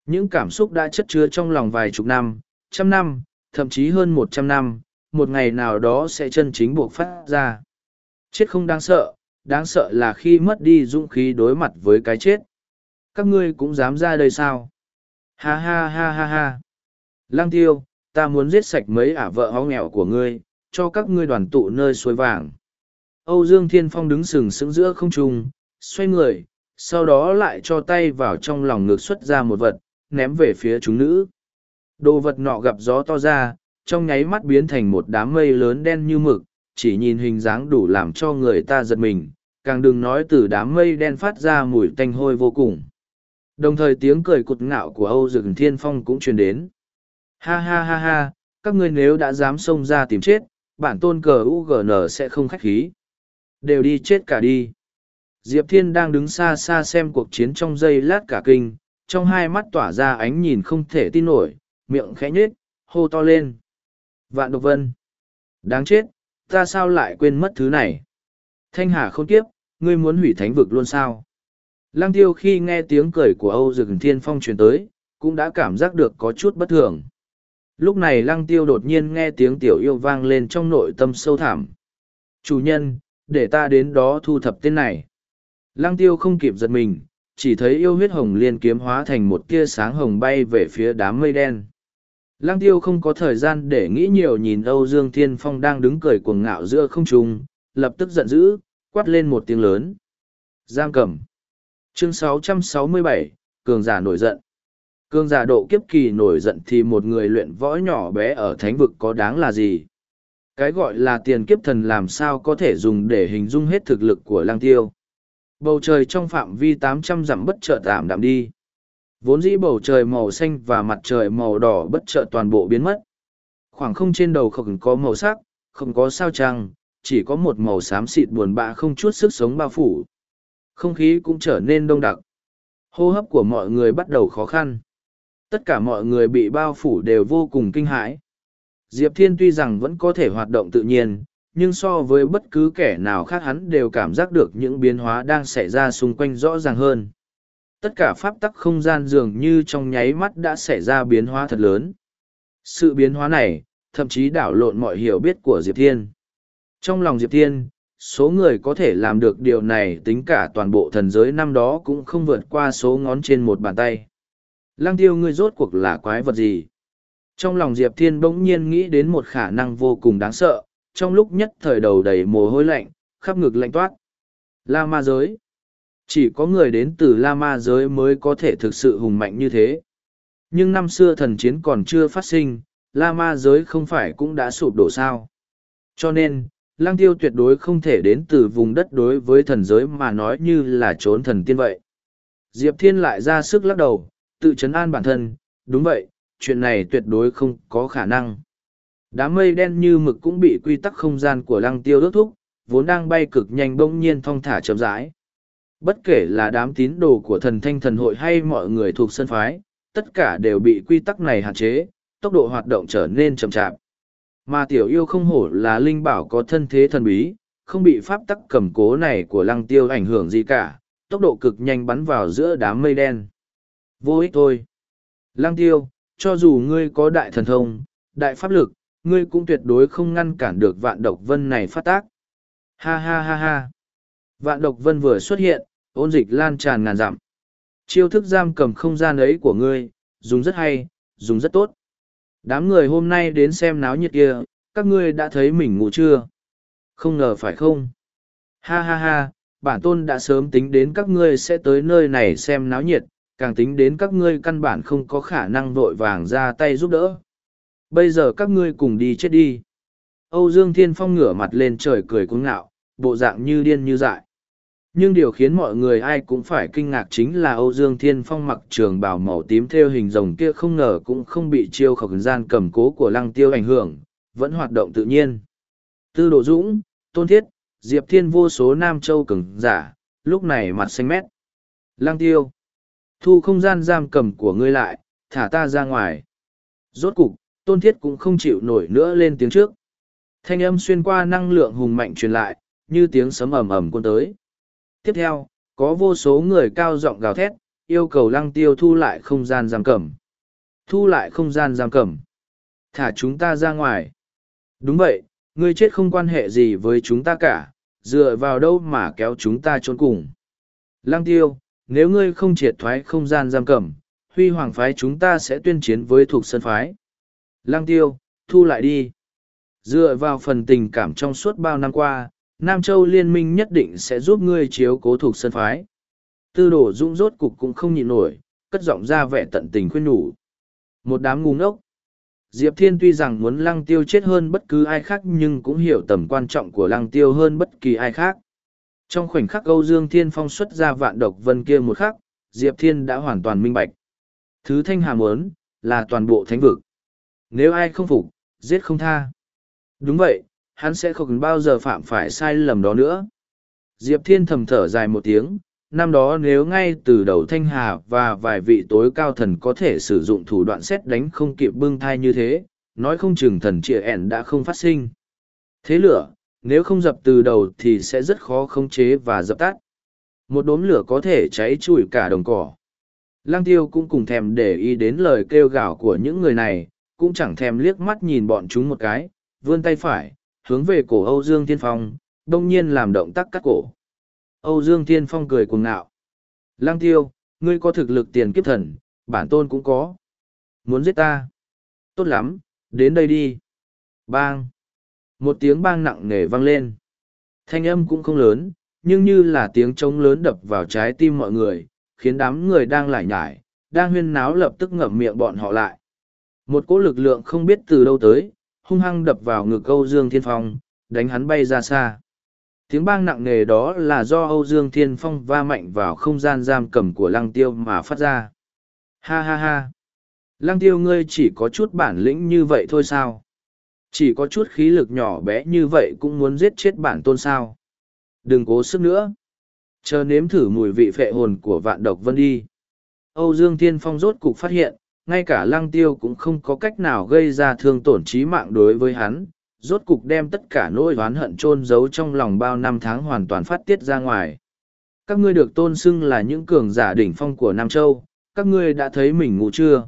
Những cảm xúc đã chất chứa trong lòng vài chục năm, trăm năm, thậm chí hơn một trăm năm, một ngày nào đó sẽ chân chính buộc phát ra. Chết không đáng sợ, đáng sợ là khi mất đi dũng khí đối mặt với cái chết. Các ngươi cũng dám ra đây sao? Ha ha ha ha ha. Lăng tiêu, ta muốn giết sạch mấy ả vợ hó nghèo của ngươi, cho các ngươi đoàn tụ nơi suối vàng. Âu Dương Thiên Phong đứng sừng sững giữa không trung, xoay người, sau đó lại cho tay vào trong lòng ngực xuất ra một vật, ném về phía chúng nữ. Đồ vật nọ gặp gió to ra, trong nháy mắt biến thành một đám mây lớn đen như mực, chỉ nhìn hình dáng đủ làm cho người ta giật mình, càng đừng nói từ đám mây đen phát ra mùi tanh hôi vô cùng. Đồng thời tiếng cười cụt ngạo của Âu Dực Thiên Phong cũng truyền đến. Ha ha ha ha, các ngươi nếu đã dám xông ra tìm chết, bản tôn cờ UGN sẽ không khách khí. Đều đi chết cả đi. Diệp Thiên đang đứng xa xa xem cuộc chiến trong giây lát cả kinh, trong hai mắt tỏa ra ánh nhìn không thể tin nổi, miệng khẽ nhếch, hô to lên. Vạn độc vân. Đáng chết, ta sao lại quên mất thứ này? Thanh Hà không tiếp, ngươi muốn hủy thánh vực luôn sao? Lăng tiêu khi nghe tiếng cười của Âu Dực Thiên Phong truyền tới, cũng đã cảm giác được có chút bất thường. Lúc này lăng tiêu đột nhiên nghe tiếng tiểu yêu vang lên trong nội tâm sâu thẳm. Chủ nhân, để ta đến đó thu thập tên này. Lăng tiêu không kịp giật mình, chỉ thấy yêu huyết hồng liên kiếm hóa thành một tia sáng hồng bay về phía đám mây đen. Lăng tiêu không có thời gian để nghĩ nhiều nhìn Âu Dương Thiên Phong đang đứng cười cuồng ngạo giữa không trung, lập tức giận dữ, quát lên một tiếng lớn. Giang cầm. Chương 667, Cường giả nổi giận. Cường giả độ kiếp kỳ nổi giận thì một người luyện võ nhỏ bé ở thánh vực có đáng là gì? Cái gọi là tiền kiếp thần làm sao có thể dùng để hình dung hết thực lực của lang tiêu. Bầu trời trong phạm vi tám trăm dặm bất chợt tạm đạm đi. Vốn dĩ bầu trời màu xanh và mặt trời màu đỏ bất chợt toàn bộ biến mất. Khoảng không trên đầu không có màu sắc, không có sao trăng, chỉ có một màu xám xịt buồn bã không chút sức sống bao phủ. Không khí cũng trở nên đông đặc. Hô hấp của mọi người bắt đầu khó khăn. Tất cả mọi người bị bao phủ đều vô cùng kinh hãi. Diệp Thiên tuy rằng vẫn có thể hoạt động tự nhiên, nhưng so với bất cứ kẻ nào khác hắn đều cảm giác được những biến hóa đang xảy ra xung quanh rõ ràng hơn tất cả pháp tắc không gian dường như trong nháy mắt đã xảy ra biến hóa thật lớn. Sự biến hóa này, thậm chí đảo lộn mọi hiểu biết của diệp thiên. Trong lòng diệp thiên, số người có thể làm được điều này tính cả toàn bộ thần giới năm đó cũng không vượt qua số ngón trên một bàn tay. Lăng tiêu ngươi rốt cuộc là quái vật gì? Trong lòng diệp thiên bỗng nhiên nghĩ đến một khả năng vô cùng đáng sợ, trong lúc nhất thời đầu đầy mồ hôi lạnh, khắp ngực lạnh toát. La ma giới chỉ có người đến từ La Ma giới mới có thể thực sự hùng mạnh như thế. Nhưng năm xưa thần chiến còn chưa phát sinh, La Ma giới không phải cũng đã sụp đổ sao. Cho nên, lang tiêu tuyệt đối không thể đến từ vùng đất đối với thần giới mà nói như là trốn thần tiên vậy. Diệp Thiên lại ra sức lắc đầu, tự chấn an bản thân, đúng vậy, chuyện này tuyệt đối không có khả năng. Đám mây đen như mực cũng bị quy tắc không gian của lăng tiêu ước thúc, vốn đang bay cực nhanh bỗng nhiên thong thả chậm rãi. Bất kể là đám tín đồ của thần thanh thần hội hay mọi người thuộc sân phái, tất cả đều bị quy tắc này hạn chế, tốc độ hoạt động trở nên chậm chạp. Mà tiểu yêu không hổ là linh bảo có thân thế thần bí, không bị pháp tắc cầm cố này của lăng tiêu ảnh hưởng gì cả, tốc độ cực nhanh bắn vào giữa đám mây đen. Vô ích thôi. Lăng tiêu, cho dù ngươi có đại thần thông, đại pháp lực, ngươi cũng tuyệt đối không ngăn cản được vạn độc vân này phát tác. Ha ha ha ha. Vạn độc vân vừa xuất hiện, ôn dịch lan tràn ngàn dặm. Chiêu thức giam cầm không gian ấy của ngươi, dùng rất hay, dùng rất tốt. Đám người hôm nay đến xem náo nhiệt kia, các ngươi đã thấy mình ngủ chưa? Không ngờ phải không? Ha ha ha, bản tôn đã sớm tính đến các ngươi sẽ tới nơi này xem náo nhiệt, càng tính đến các ngươi căn bản không có khả năng vội vàng ra tay giúp đỡ. Bây giờ các ngươi cùng đi chết đi. Âu Dương Thiên Phong ngửa mặt lên trời cười cuống ngạo, bộ dạng như điên như dại. Nhưng điều khiến mọi người ai cũng phải kinh ngạc chính là Âu Dương Thiên Phong mặc trường bào màu tím theo hình rồng kia không ngờ cũng không bị chiêu khẩu gian cầm cố của lăng tiêu ảnh hưởng, vẫn hoạt động tự nhiên. Tư Độ Dũng, Tôn Thiết, Diệp Thiên vô số Nam Châu cứng giả, lúc này mặt xanh mét. Lăng tiêu, thu không gian giam cầm của ngươi lại, thả ta ra ngoài. Rốt cục, Tôn Thiết cũng không chịu nổi nữa lên tiếng trước. Thanh âm xuyên qua năng lượng hùng mạnh truyền lại, như tiếng sấm ầm ầm cuốn tới. Tiếp theo, có vô số người cao giọng gào thét, yêu cầu lăng tiêu thu lại không gian giam cầm. Thu lại không gian giam cầm. Thả chúng ta ra ngoài. Đúng vậy, ngươi chết không quan hệ gì với chúng ta cả, dựa vào đâu mà kéo chúng ta trốn cùng. Lăng tiêu, nếu ngươi không triệt thoái không gian giam cầm, huy hoàng phái chúng ta sẽ tuyên chiến với thuộc sân phái. Lăng tiêu, thu lại đi. Dựa vào phần tình cảm trong suốt bao năm qua, Nam Châu liên minh nhất định sẽ giúp ngươi chiếu cố thuộc sân phái. Tư Đồ dũng rốt cục cũng không nhịn nổi, cất giọng ra vẻ tận tình khuyên nhủ. Một đám ngu ngốc. Diệp Thiên tuy rằng muốn lăng tiêu chết hơn bất cứ ai khác nhưng cũng hiểu tầm quan trọng của lăng tiêu hơn bất kỳ ai khác. Trong khoảnh khắc Âu Dương Thiên Phong xuất ra vạn độc vân kia một khắc, Diệp Thiên đã hoàn toàn minh bạch. Thứ thanh hà muốn, là toàn bộ thánh vực. Nếu ai không phục, giết không tha. Đúng vậy, hắn sẽ không bao giờ phạm phải sai lầm đó nữa. Diệp Thiên thầm thở dài một tiếng, năm đó nếu ngay từ đầu Thanh Hà và vài vị tối cao thần có thể sử dụng thủ đoạn xét đánh không kịp bưng thai như thế, nói không chừng thần trịa ẻn đã không phát sinh. Thế lửa, nếu không dập từ đầu thì sẽ rất khó khống chế và dập tắt. Một đốm lửa có thể cháy chùi cả đồng cỏ. Lăng tiêu cũng cùng thèm để ý đến lời kêu gào của những người này, cũng chẳng thèm liếc mắt nhìn bọn chúng một cái, vươn tay phải, hướng về cổ Âu Dương Thiên Phong, đông nhiên làm động tác cắt cổ. Âu Dương Thiên Phong cười cuồng ngạo. Lang tiêu, ngươi có thực lực tiền kiếp thần, bản tôn cũng có. Muốn giết ta? Tốt lắm, đến đây đi. Bang! Một tiếng bang nặng nề vang lên. Thanh âm cũng không lớn, nhưng như là tiếng trống lớn đập vào trái tim mọi người, khiến đám người đang lải nhải, đang huyên náo lập tức ngậm miệng bọn họ lại. Một cỗ lực lượng không biết từ đâu tới, hung hăng đập vào ngực Âu Dương Thiên Phong, đánh hắn bay ra xa. Tiếng bang nặng nề đó là do Âu Dương Thiên Phong va mạnh vào không gian giam cầm của Lăng Tiêu mà phát ra. Ha ha ha! Lăng Tiêu ngươi chỉ có chút bản lĩnh như vậy thôi sao? Chỉ có chút khí lực nhỏ bé như vậy cũng muốn giết chết bản tôn sao? Đừng cố sức nữa! Chờ nếm thử mùi vị phệ hồn của vạn độc vân đi. Âu Dương Thiên Phong rốt cục phát hiện, ngay cả lăng tiêu cũng không có cách nào gây ra thương tổn trí mạng đối với hắn, rốt cục đem tất cả nỗi oán hận chôn giấu trong lòng bao năm tháng hoàn toàn phát tiết ra ngoài. Các ngươi được tôn xưng là những cường giả đỉnh phong của Nam Châu, các ngươi đã thấy mình ngủ chưa?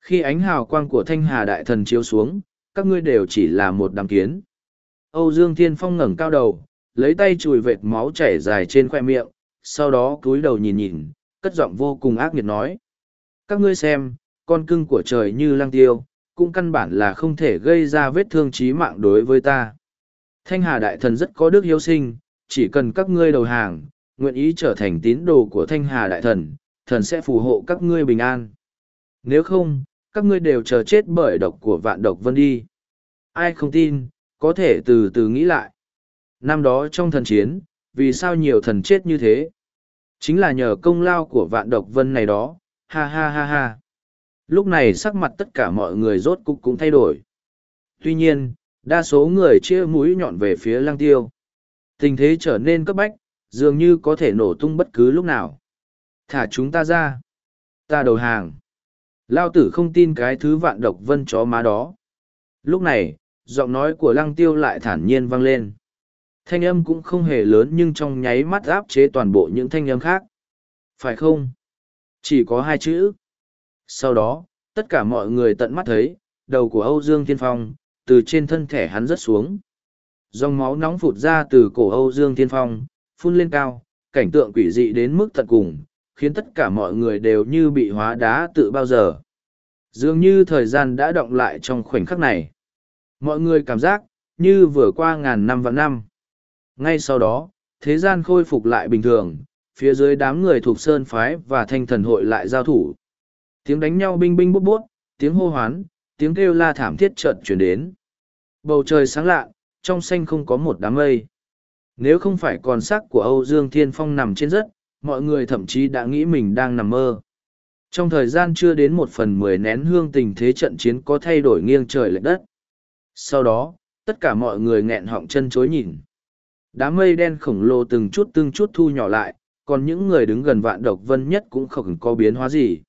Khi ánh hào quang của thanh hà đại thần chiếu xuống, các ngươi đều chỉ là một đám kiến. Âu Dương Thiên Phong ngẩng cao đầu, lấy tay chùi vệt máu chảy dài trên khoe miệng, sau đó cúi đầu nhìn nhìn, cất giọng vô cùng ác nghiệt nói. Các ngươi xem, con cưng của trời như lang tiêu, cũng căn bản là không thể gây ra vết thương chí mạng đối với ta. Thanh Hà Đại Thần rất có đức hiếu sinh, chỉ cần các ngươi đầu hàng, nguyện ý trở thành tín đồ của Thanh Hà Đại Thần, thần sẽ phù hộ các ngươi bình an. Nếu không, các ngươi đều chờ chết bởi độc của vạn độc vân đi. Ai không tin, có thể từ từ nghĩ lại. Năm đó trong thần chiến, vì sao nhiều thần chết như thế? Chính là nhờ công lao của vạn độc vân này đó, ha ha ha ha. Lúc này sắc mặt tất cả mọi người rốt cục cũng thay đổi. Tuy nhiên, đa số người chia mũi nhọn về phía lăng tiêu. Tình thế trở nên cấp bách, dường như có thể nổ tung bất cứ lúc nào. Thả chúng ta ra. Ta đầu hàng. Lao tử không tin cái thứ vạn độc vân chó má đó. Lúc này, giọng nói của lăng tiêu lại thản nhiên vang lên. Thanh âm cũng không hề lớn nhưng trong nháy mắt áp chế toàn bộ những thanh âm khác. Phải không? Chỉ có hai chữ. Sau đó, tất cả mọi người tận mắt thấy, đầu của Âu Dương Thiên Phong, từ trên thân thể hắn rớt xuống. Dòng máu nóng phụt ra từ cổ Âu Dương Thiên Phong, phun lên cao, cảnh tượng quỷ dị đến mức tận cùng, khiến tất cả mọi người đều như bị hóa đá tự bao giờ. Dường như thời gian đã động lại trong khoảnh khắc này. Mọi người cảm giác, như vừa qua ngàn năm và năm. Ngay sau đó, thế gian khôi phục lại bình thường, phía dưới đám người thuộc sơn phái và thanh thần hội lại giao thủ. Tiếng đánh nhau binh binh bút bút, tiếng hô hoán, tiếng kêu la thảm thiết chợt chuyển đến. Bầu trời sáng lạ, trong xanh không có một đám mây. Nếu không phải còn xác của Âu Dương Thiên Phong nằm trên rất mọi người thậm chí đã nghĩ mình đang nằm mơ. Trong thời gian chưa đến một phần mười nén hương tình thế trận chiến có thay đổi nghiêng trời lệch đất. Sau đó, tất cả mọi người nghẹn họng chân chối nhìn. Đám mây đen khổng lồ từng chút từng chút thu nhỏ lại, còn những người đứng gần vạn độc vân nhất cũng không có biến hóa gì.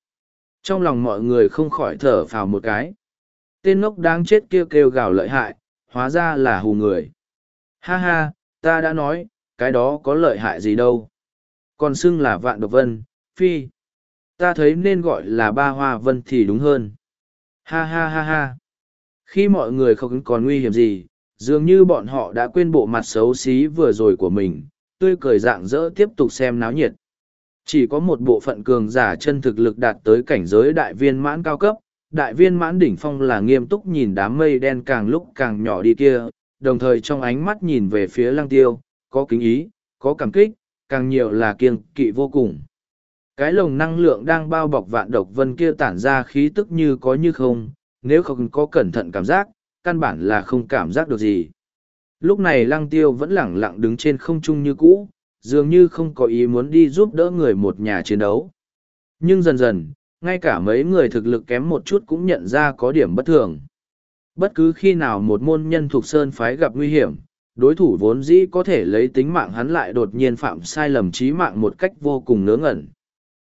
Trong lòng mọi người không khỏi thở phào một cái. Tên ngốc đáng chết kia kêu, kêu gào lợi hại, hóa ra là hù người. Ha ha, ta đã nói, cái đó có lợi hại gì đâu. Còn xưng là vạn độc vân, phi. Ta thấy nên gọi là ba hoa vân thì đúng hơn. Ha ha ha ha. Khi mọi người không còn nguy hiểm gì, dường như bọn họ đã quên bộ mặt xấu xí vừa rồi của mình, tươi cười dạng dỡ tiếp tục xem náo nhiệt. Chỉ có một bộ phận cường giả chân thực lực đạt tới cảnh giới đại viên mãn cao cấp, đại viên mãn đỉnh phong là nghiêm túc nhìn đám mây đen càng lúc càng nhỏ đi kia, đồng thời trong ánh mắt nhìn về phía lăng tiêu, có kính ý, có cảm kích, càng nhiều là kiêng kỵ vô cùng. Cái lồng năng lượng đang bao bọc vạn độc vân kia tản ra khí tức như có như không, nếu không có cẩn thận cảm giác, căn bản là không cảm giác được gì. Lúc này lăng tiêu vẫn lẳng lặng đứng trên không trung như cũ, dường như không có ý muốn đi giúp đỡ người một nhà chiến đấu. Nhưng dần dần, ngay cả mấy người thực lực kém một chút cũng nhận ra có điểm bất thường. Bất cứ khi nào một môn nhân thuộc sơn phái gặp nguy hiểm, đối thủ vốn dĩ có thể lấy tính mạng hắn lại đột nhiên phạm sai lầm trí mạng một cách vô cùng ngớ ngẩn.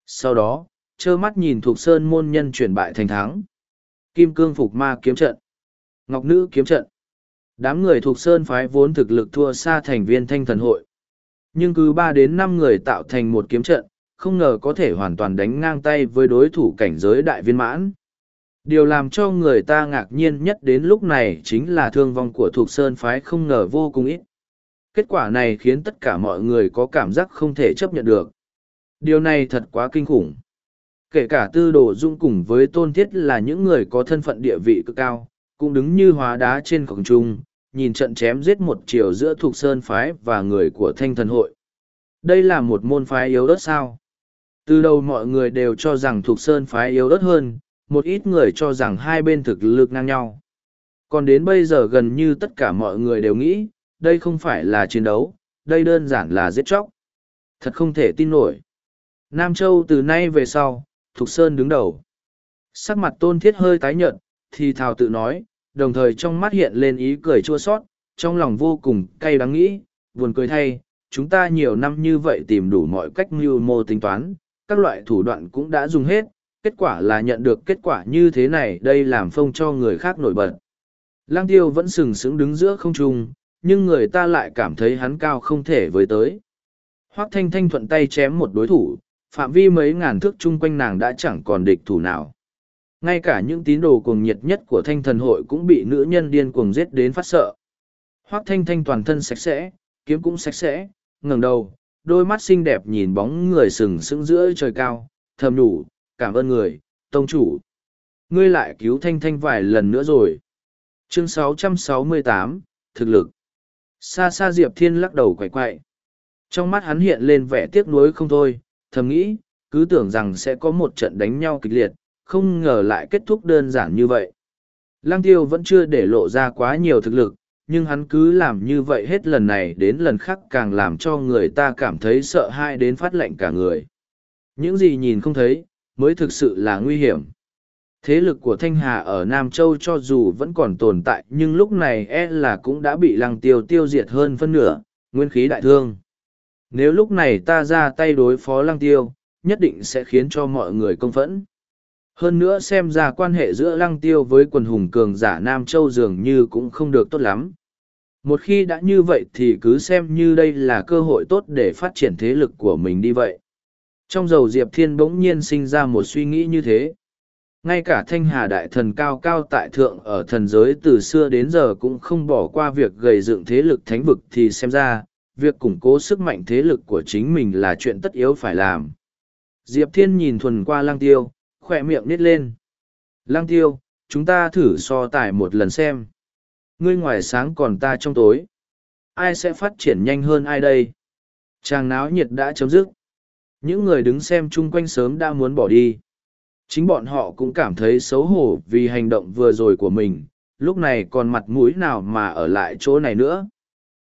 Sau đó, trơ mắt nhìn thuộc sơn môn nhân chuyển bại thành thắng. Kim cương phục ma kiếm trận. Ngọc nữ kiếm trận. Đám người thuộc sơn phái vốn thực lực thua xa thành viên thanh thần hội. Nhưng cứ ba đến năm người tạo thành một kiếm trận, không ngờ có thể hoàn toàn đánh ngang tay với đối thủ cảnh giới đại viên mãn. Điều làm cho người ta ngạc nhiên nhất đến lúc này chính là thương vong của thuộc sơn phái không ngờ vô cùng ít. Kết quả này khiến tất cả mọi người có cảm giác không thể chấp nhận được. Điều này thật quá kinh khủng. Kể cả tư đồ dung cùng với tôn thiết là những người có thân phận địa vị cực cao, cũng đứng như hóa đá trên cổng trung, nhìn trận chém giết một chiều giữa thuộc sơn phái và người của thanh thần hội. Đây là một môn phái yếu ớt sao? Từ đầu mọi người đều cho rằng thuộc sơn phái yếu ớt hơn, một ít người cho rằng hai bên thực lực ngang nhau. Còn đến bây giờ gần như tất cả mọi người đều nghĩ, đây không phải là chiến đấu, đây đơn giản là giết chóc. Thật không thể tin nổi. Nam Châu từ nay về sau, Thục Sơn đứng đầu. Sắc mặt tôn thiết hơi tái nhợt, thì thào tự nói, đồng thời trong mắt hiện lên ý cười chua sót, trong lòng vô cùng cay đắng nghĩ, buồn cười thay, chúng ta nhiều năm như vậy tìm đủ mọi cách mưu mô tính toán, các loại thủ đoạn cũng đã dùng hết, kết quả là nhận được kết quả như thế này đây làm phong cho người khác nổi bật. Lang tiêu vẫn sừng sững đứng giữa không trung, nhưng người ta lại cảm thấy hắn cao không thể với tới. Hoác thanh thanh thuận tay chém một đối thủ, phạm vi mấy ngàn thước chung quanh nàng đã chẳng còn địch thủ nào. Ngay cả những tín đồ cuồng nhiệt nhất của thanh thần hội cũng bị nữ nhân điên cuồng giết đến phát sợ. Hoác thanh thanh toàn thân sạch sẽ, kiếm cũng sạch sẽ, ngẩng đầu, đôi mắt xinh đẹp nhìn bóng người sừng sững giữa trời cao, thầm đủ, cảm ơn người, tông chủ. Ngươi lại cứu thanh thanh vài lần nữa rồi. Chương 668, Thực lực. Xa xa Diệp Thiên lắc đầu quậy quậy. Trong mắt hắn hiện lên vẻ tiếc nuối không thôi, thầm nghĩ, cứ tưởng rằng sẽ có một trận đánh nhau kịch liệt, không ngờ lại kết thúc đơn giản như vậy. Lăng tiêu vẫn chưa để lộ ra quá nhiều thực lực, nhưng hắn cứ làm như vậy hết lần này đến lần khác càng làm cho người ta cảm thấy sợ hãi đến phát lệnh cả người. Những gì nhìn không thấy, mới thực sự là nguy hiểm. Thế lực của Thanh Hà ở Nam Châu cho dù vẫn còn tồn tại nhưng lúc này e là cũng đã bị lăng tiêu tiêu diệt hơn phân nửa, Nguyên khí đại thương. Nếu lúc này ta ra tay đối phó lăng tiêu, nhất định sẽ khiến cho mọi người công phẫn. Hơn nữa xem ra quan hệ giữa lăng tiêu với quần hùng cường giả Nam Châu dường như cũng không được tốt lắm. Một khi đã như vậy thì cứ xem như đây là cơ hội tốt để phát triển thế lực của mình đi vậy. Trong dầu Diệp Thiên bỗng nhiên sinh ra một suy nghĩ như thế. Ngay cả thanh hà đại thần cao cao tại thượng ở thần giới từ xưa đến giờ cũng không bỏ qua việc gầy dựng thế lực thánh vực thì xem ra, việc củng cố sức mạnh thế lực của chính mình là chuyện tất yếu phải làm. Diệp Thiên nhìn thuần qua lang tiêu, khỏe miệng nít lên. Lang tiêu, chúng ta thử so tài một lần xem. Ngươi ngoài sáng còn ta trong tối. Ai sẽ phát triển nhanh hơn ai đây? Tràng náo nhiệt đã chấm dứt. Những người đứng xem chung quanh sớm đã muốn bỏ đi. Chính bọn họ cũng cảm thấy xấu hổ vì hành động vừa rồi của mình, lúc này còn mặt mũi nào mà ở lại chỗ này nữa.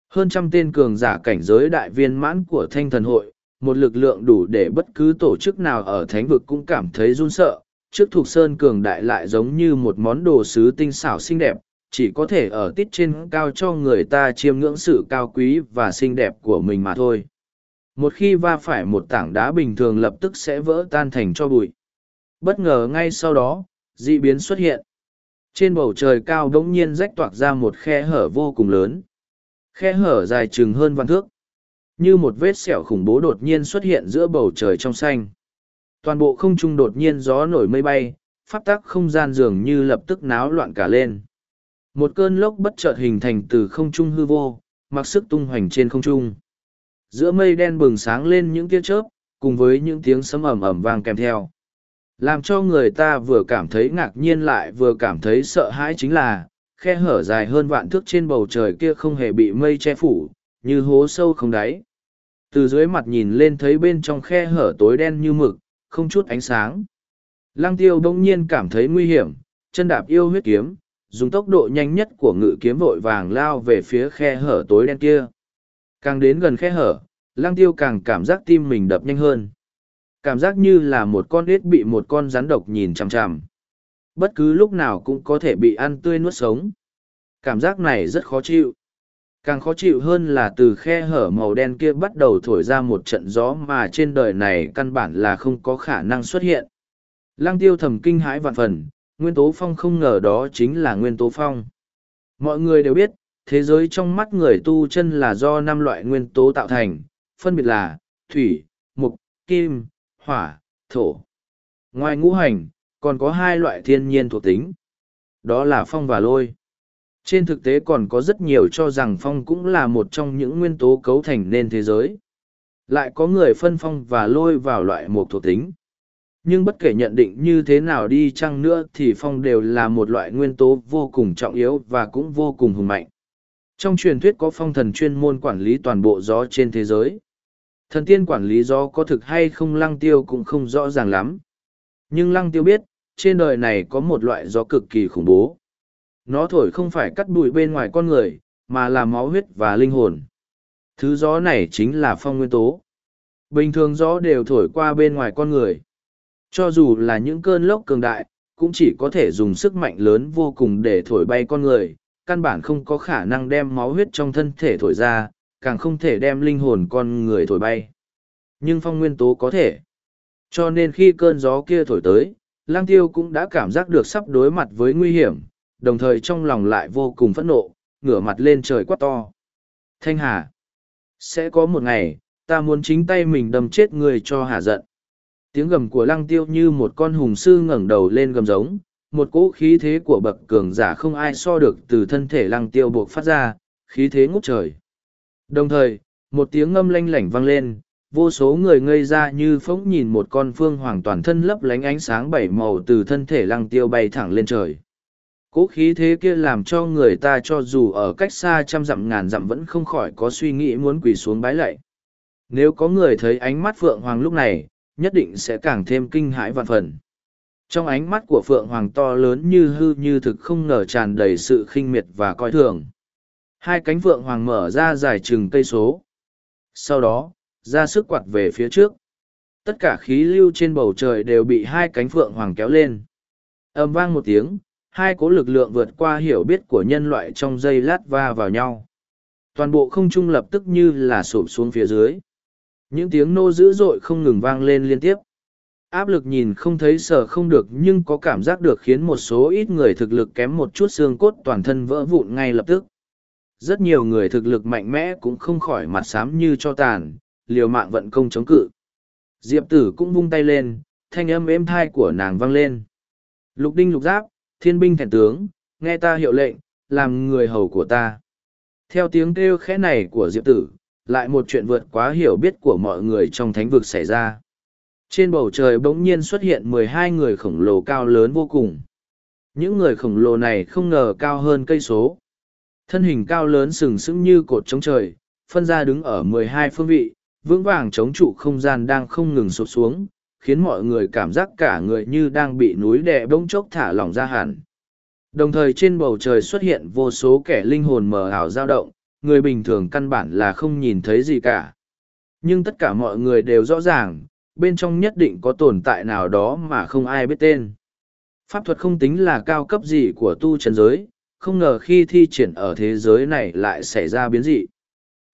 Hơn trăm tên cường giả cảnh giới đại viên mãn của thanh thần hội, một lực lượng đủ để bất cứ tổ chức nào ở thánh vực cũng cảm thấy run sợ. Trước thuộc sơn cường đại lại giống như một món đồ sứ tinh xảo xinh đẹp, chỉ có thể ở tít trên cao cho người ta chiêm ngưỡng sự cao quý và xinh đẹp của mình mà thôi. Một khi va phải một tảng đá bình thường lập tức sẽ vỡ tan thành cho bụi. Bất ngờ ngay sau đó, dị biến xuất hiện. Trên bầu trời cao đống nhiên rách toạc ra một khe hở vô cùng lớn. Khe hở dài chừng hơn vạn thước. Như một vết sẹo khủng bố đột nhiên xuất hiện giữa bầu trời trong xanh. Toàn bộ không trung đột nhiên gió nổi mây bay, pháp tắc không gian dường như lập tức náo loạn cả lên. Một cơn lốc bất chợt hình thành từ không trung hư vô, mặc sức tung hoành trên không trung. Giữa mây đen bừng sáng lên những tia chớp, cùng với những tiếng sấm ầm ầm vang kèm theo. Làm cho người ta vừa cảm thấy ngạc nhiên lại vừa cảm thấy sợ hãi chính là, khe hở dài hơn vạn thước trên bầu trời kia không hề bị mây che phủ, như hố sâu không đáy. Từ dưới mặt nhìn lên thấy bên trong khe hở tối đen như mực, không chút ánh sáng. Lăng tiêu đông nhiên cảm thấy nguy hiểm, chân đạp yêu huyết kiếm, dùng tốc độ nhanh nhất của ngự kiếm vội vàng lao về phía khe hở tối đen kia. Càng đến gần khe hở, lăng tiêu càng cảm giác tim mình đập nhanh hơn. Cảm giác như là một con ếch bị một con rắn độc nhìn chằm chằm. Bất cứ lúc nào cũng có thể bị ăn tươi nuốt sống. Cảm giác này rất khó chịu. Càng khó chịu hơn là từ khe hở màu đen kia bắt đầu thổi ra một trận gió mà trên đời này căn bản là không có khả năng xuất hiện. Lăng tiêu thầm kinh hãi vạn phần, nguyên tố phong không ngờ đó chính là nguyên tố phong. Mọi người đều biết, thế giới trong mắt người tu chân là do năm loại nguyên tố tạo thành, phân biệt là thủy, mục, kim, hỏa, thổ. Ngoài ngũ hành, còn có hai loại thiên nhiên thuộc tính. Đó là phong và lôi. Trên thực tế còn có rất nhiều cho rằng phong cũng là một trong những nguyên tố cấu thành nên thế giới. Lại có người phân phong và lôi vào loại một thuộc tính. Nhưng bất kể nhận định như thế nào đi chăng nữa thì phong đều là một loại nguyên tố vô cùng trọng yếu và cũng vô cùng hùng mạnh. Trong truyền thuyết có phong thần chuyên môn quản lý toàn bộ gió trên thế giới. Thần tiên quản lý gió có thực hay không lăng tiêu cũng không rõ ràng lắm. Nhưng lăng tiêu biết, trên đời này có một loại gió cực kỳ khủng bố. Nó thổi không phải cắt bụi bên ngoài con người, mà là máu huyết và linh hồn. Thứ gió này chính là phong nguyên tố. Bình thường gió đều thổi qua bên ngoài con người. Cho dù là những cơn lốc cường đại, cũng chỉ có thể dùng sức mạnh lớn vô cùng để thổi bay con người, căn bản không có khả năng đem máu huyết trong thân thể thổi ra, càng không thể đem linh hồn con người thổi bay. Nhưng phong nguyên tố có thể. Cho nên khi cơn gió kia thổi tới, lang tiêu cũng đã cảm giác được sắp đối mặt với nguy hiểm, đồng thời trong lòng lại vô cùng phẫn nộ, ngửa mặt lên trời quát to. Thanh Hà! Sẽ có một ngày, ta muốn chính tay mình đâm chết người cho hà giận. Tiếng gầm của lăng tiêu như một con hùng sư ngẩng đầu lên gầm giống, một cỗ khí thế của bậc cường giả không ai so được từ thân thể lăng tiêu buộc phát ra, khí thế ngút trời. Đồng thời, một tiếng ngâm lanh lảnh vang lên, vô số người ngây ra như phóng nhìn một con phương hoàng toàn thân lấp lánh ánh sáng bảy màu từ thân thể lăng tiêu bay thẳng lên trời. Cố khí thế kia làm cho người ta cho dù ở cách xa trăm dặm ngàn dặm vẫn không khỏi có suy nghĩ muốn quỳ xuống bái lạy. Nếu có người thấy ánh mắt Phượng Hoàng lúc này, nhất định sẽ càng thêm kinh hãi vạn phần. Trong ánh mắt của Phượng Hoàng to lớn như hư như thực không ngờ tràn đầy sự khinh miệt và coi thường. Hai cánh Phượng Hoàng mở ra dài chừng cây số. Sau đó, ra sức quạt về phía trước. Tất cả khí lưu trên bầu trời đều bị hai cánh Phượng Hoàng kéo lên. âm vang một tiếng, hai cố lực lượng vượt qua hiểu biết của nhân loại trong giây lát va vào nhau. Toàn bộ không trung lập tức như là sụp xuống phía dưới. Những tiếng nô dữ dội không ngừng vang lên liên tiếp. Áp lực nhìn không thấy sở không được nhưng có cảm giác được khiến một số ít người thực lực kém một chút xương cốt toàn thân vỡ vụn ngay lập tức. Rất nhiều người thực lực mạnh mẽ cũng không khỏi mặt xám như cho tàn, liều mạng vận công chống cự. Diệp tử cũng vung tay lên, thanh âm êm thai của nàng vang lên. Lục đinh lục giáp, thiên binh thẹn tướng, nghe ta hiệu lệnh, làm người hầu của ta. Theo tiếng kêu khẽ này của Diệp tử, lại một chuyện vượt quá hiểu biết của mọi người trong thánh vực xảy ra. Trên bầu trời bỗng nhiên xuất hiện mười hai người khổng lồ cao lớn vô cùng. Những người khổng lồ này không ngờ cao hơn cây số. Thân hình cao lớn sừng sững như cột chống trời, phân ra đứng ở mười hai phương vị, vững vàng chống trụ không gian đang không ngừng sụp xuống, khiến mọi người cảm giác cả người như đang bị núi đè bỗng chốc thả lỏng ra hẳn. Đồng thời trên bầu trời xuất hiện vô số kẻ linh hồn mờ ảo dao động, người bình thường căn bản là không nhìn thấy gì cả. Nhưng tất cả mọi người đều rõ ràng, bên trong nhất định có tồn tại nào đó mà không ai biết tên. Pháp thuật không tính là cao cấp gì của tu trần giới, không ngờ khi thi triển ở thế giới này lại xảy ra biến dị.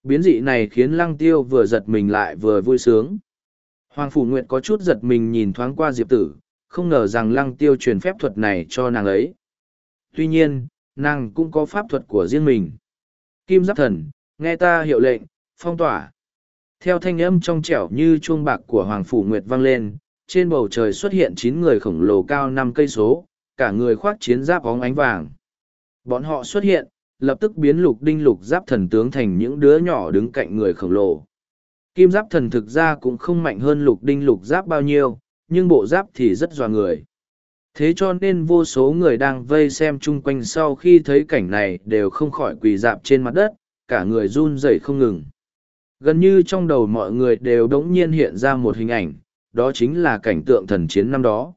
Biến dị này khiến lăng tiêu vừa giật mình lại vừa vui sướng. Hoàng Phủ Nguyệt có chút giật mình nhìn thoáng qua Diệp Tử, không ngờ rằng lăng tiêu truyền phép thuật này cho nàng ấy. Tuy nhiên, nàng cũng có pháp thuật của riêng mình. Kim Giáp Thần, nghe ta hiệu lệnh, phong tỏa. Theo thanh âm trong trẻo như chuông bạc của Hoàng Phủ Nguyệt vang lên, trên bầu trời xuất hiện chín người khổng lồ cao năm cây số, cả người khoác chiến giáp óng ánh vàng. Bọn họ xuất hiện, lập tức biến lục đinh lục giáp thần tướng thành những đứa nhỏ đứng cạnh người khổng lồ. Kim giáp thần thực ra cũng không mạnh hơn lục đinh lục giáp bao nhiêu, nhưng bộ giáp thì rất dọa người. Thế cho nên vô số người đang vây xem chung quanh sau khi thấy cảnh này đều không khỏi quỳ dạp trên mặt đất, cả người run rẩy không ngừng. Gần như trong đầu mọi người đều đống nhiên hiện ra một hình ảnh, đó chính là cảnh tượng thần chiến năm đó.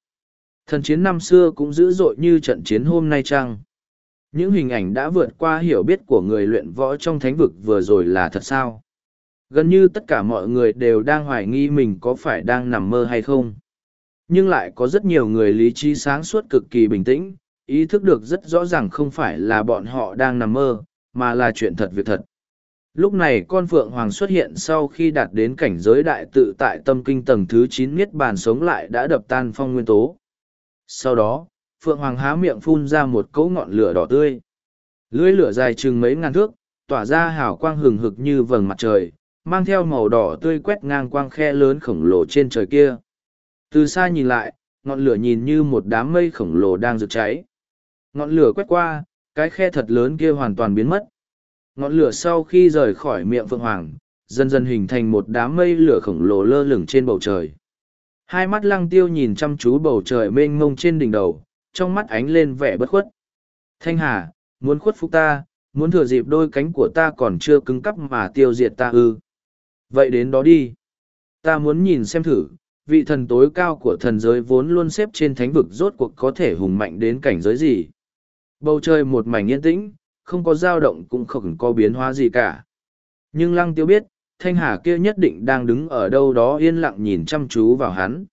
Thần chiến năm xưa cũng dữ dội như trận chiến hôm nay chăng? Những hình ảnh đã vượt qua hiểu biết của người luyện võ trong thánh vực vừa rồi là thật sao? Gần như tất cả mọi người đều đang hoài nghi mình có phải đang nằm mơ hay không. Nhưng lại có rất nhiều người lý trí sáng suốt cực kỳ bình tĩnh, ý thức được rất rõ ràng không phải là bọn họ đang nằm mơ, mà là chuyện thật việc thật. Lúc này con Phượng Hoàng xuất hiện sau khi đạt đến cảnh giới đại tự tại tâm kinh tầng thứ chín miết Bàn sống lại đã đập tan phong nguyên tố. Sau đó, Phượng Hoàng há miệng phun ra một cỗ ngọn lửa đỏ tươi. Lưỡi lửa dài chừng mấy ngàn thước, tỏa ra hào quang hừng hực như vầng mặt trời, mang theo màu đỏ tươi quét ngang quang khe lớn khổng lồ trên trời kia. Từ xa nhìn lại, ngọn lửa nhìn như một đám mây khổng lồ đang rực cháy. Ngọn lửa quét qua, cái khe thật lớn kia hoàn toàn biến mất. Ngọn lửa sau khi rời khỏi miệng Phượng Hoàng, dần dần hình thành một đám mây lửa khổng lồ lơ lửng trên bầu trời. Hai mắt lăng tiêu nhìn chăm chú bầu trời mênh mông trên đỉnh đầu, trong mắt ánh lên vẻ bất khuất. Thanh Hà, muốn khuất phục ta, muốn thừa dịp đôi cánh của ta còn chưa cứng cắp mà tiêu diệt ta ư. Vậy đến đó đi. Ta muốn nhìn xem thử, vị thần tối cao của thần giới vốn luôn xếp trên thánh vực rốt cuộc có thể hùng mạnh đến cảnh giới gì. Bầu trời một mảnh yên tĩnh, không có dao động cũng không có biến hóa gì cả. Nhưng lăng tiêu biết, thanh hà kia nhất định đang đứng ở đâu đó yên lặng nhìn chăm chú vào hắn.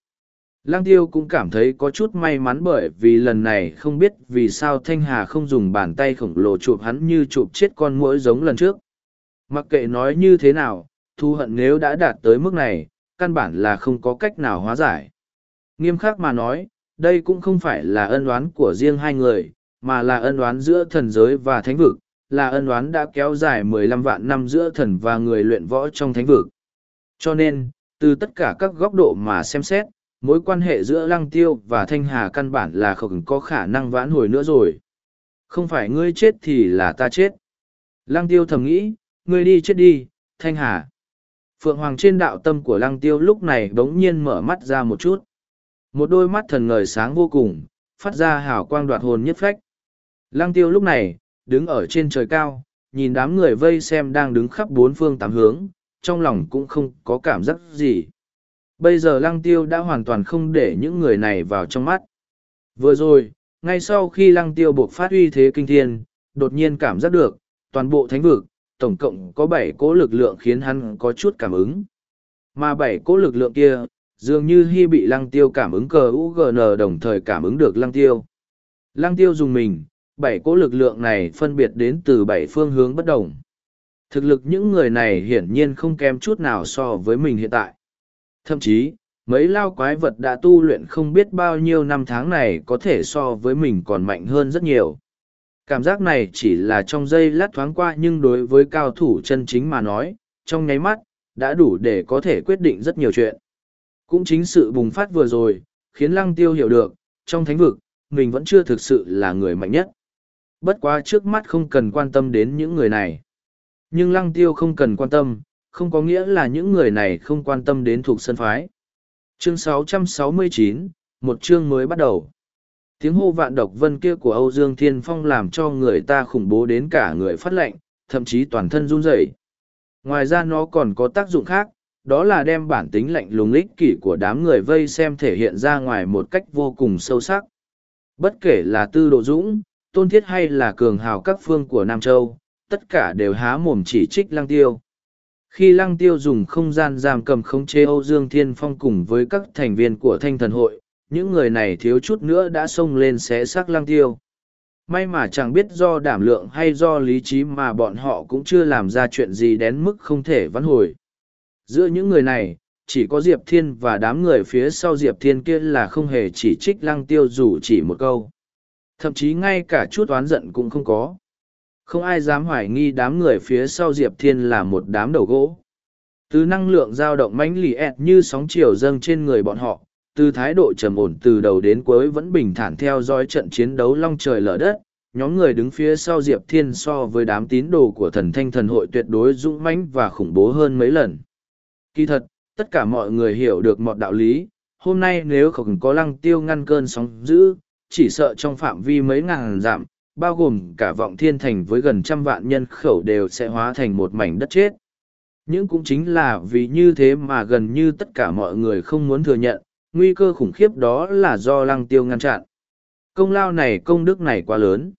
Lăng tiêu cũng cảm thấy có chút may mắn bởi vì lần này không biết vì sao Thanh Hà không dùng bàn tay khổng lồ chụp hắn như chụp chết con muỗi giống lần trước. Mặc kệ nói như thế nào, thu hận nếu đã đạt tới mức này, căn bản là không có cách nào hóa giải. Nghiêm khắc mà nói, đây cũng không phải là ân oán của riêng hai người, mà là ân oán giữa thần giới và thánh vực, là ân oán đã kéo dài mười lăm vạn năm giữa thần và người luyện võ trong thánh vực. Cho nên, từ tất cả các góc độ mà xem xét, mối quan hệ giữa lăng tiêu và thanh hà căn bản là không có khả năng vãn hồi nữa rồi. Không phải ngươi chết thì là ta chết. Lăng tiêu thầm nghĩ, ngươi đi chết đi, thanh hà. Phượng Hoàng trên đạo tâm của lăng tiêu lúc này bỗng nhiên mở mắt ra một chút. Một đôi mắt thần ngời sáng vô cùng, phát ra hào quang đoạt hồn nhất phách. Lăng tiêu lúc này, đứng ở trên trời cao, nhìn đám người vây xem đang đứng khắp bốn phương tám hướng, trong lòng cũng không có cảm giác gì. Bây giờ lăng tiêu đã hoàn toàn không để những người này vào trong mắt. Vừa rồi, ngay sau khi lăng tiêu buộc phát uy thế kinh thiên, đột nhiên cảm giác được, toàn bộ thánh vực, tổng cộng có bảy cỗ lực lượng khiến hắn có chút cảm ứng. Mà bảy cỗ lực lượng kia, dường như hy bị lăng tiêu cảm ứng cờ UGN đồng thời cảm ứng được lăng tiêu. Lăng tiêu dùng mình, bảy cỗ lực lượng này phân biệt đến từ bảy phương hướng bất đồng. Thực lực những người này hiển nhiên không kém chút nào so với mình hiện tại. Thậm chí, mấy lao quái vật đã tu luyện không biết bao nhiêu năm tháng này có thể so với mình còn mạnh hơn rất nhiều. Cảm giác này chỉ là trong giây lát thoáng qua nhưng đối với cao thủ chân chính mà nói, trong nháy mắt, đã đủ để có thể quyết định rất nhiều chuyện. Cũng chính sự bùng phát vừa rồi, khiến lăng tiêu hiểu được, trong thánh vực, mình vẫn chưa thực sự là người mạnh nhất. Bất quá trước mắt không cần quan tâm đến những người này. Nhưng lăng tiêu không cần quan tâm, không có nghĩa là những người này không quan tâm đến thuộc sân phái. Chương 669, một chương mới bắt đầu. Tiếng hô vạn độc vân kia của Âu Dương Thiên Phong làm cho người ta khủng bố đến cả người phát lệnh, thậm chí toàn thân run rẩy. Ngoài ra nó còn có tác dụng khác, đó là đem bản tính lạnh lùng lích kỷ của đám người vây xem thể hiện ra ngoài một cách vô cùng sâu sắc. Bất kể là tư độ dũng, tôn thiết hay là cường hào các phương của Nam Châu, tất cả đều há mồm chỉ trích lăng tiêu. Khi lăng tiêu dùng không gian giam cầm khống chế Âu Dương Thiên Phong cùng với các thành viên của thanh thần hội, những người này thiếu chút nữa đã xông lên xé xác lăng tiêu. May mà chẳng biết do đảm lượng hay do lý trí mà bọn họ cũng chưa làm ra chuyện gì đến mức không thể vãn hồi. Giữa những người này, chỉ có Diệp Thiên và đám người phía sau Diệp Thiên kia là không hề chỉ trích lăng tiêu dù chỉ một câu. Thậm chí ngay cả chút oán giận cũng không có. Không ai dám hoài nghi đám người phía sau Diệp Thiên là một đám đầu gỗ. Từ năng lượng dao động mãnh ẹt như sóng chiều dâng trên người bọn họ, từ thái độ trầm ổn từ đầu đến cuối vẫn bình thản theo dõi trận chiến đấu long trời lở đất, nhóm người đứng phía sau Diệp Thiên so với đám tín đồ của thần thanh thần hội tuyệt đối dũng mãnh và khủng bố hơn mấy lần. Kỳ thật, tất cả mọi người hiểu được mọi đạo lý, hôm nay nếu không có lăng tiêu ngăn cơn sóng dữ, chỉ sợ trong phạm vi mấy ngàn dặm, bao gồm cả vọng thiên thành với gần trăm vạn nhân khẩu đều sẽ hóa thành một mảnh đất chết. Nhưng cũng chính là vì như thế mà gần như tất cả mọi người không muốn thừa nhận, nguy cơ khủng khiếp đó là do lăng tiêu ngăn chặn. Công lao này công đức này quá lớn.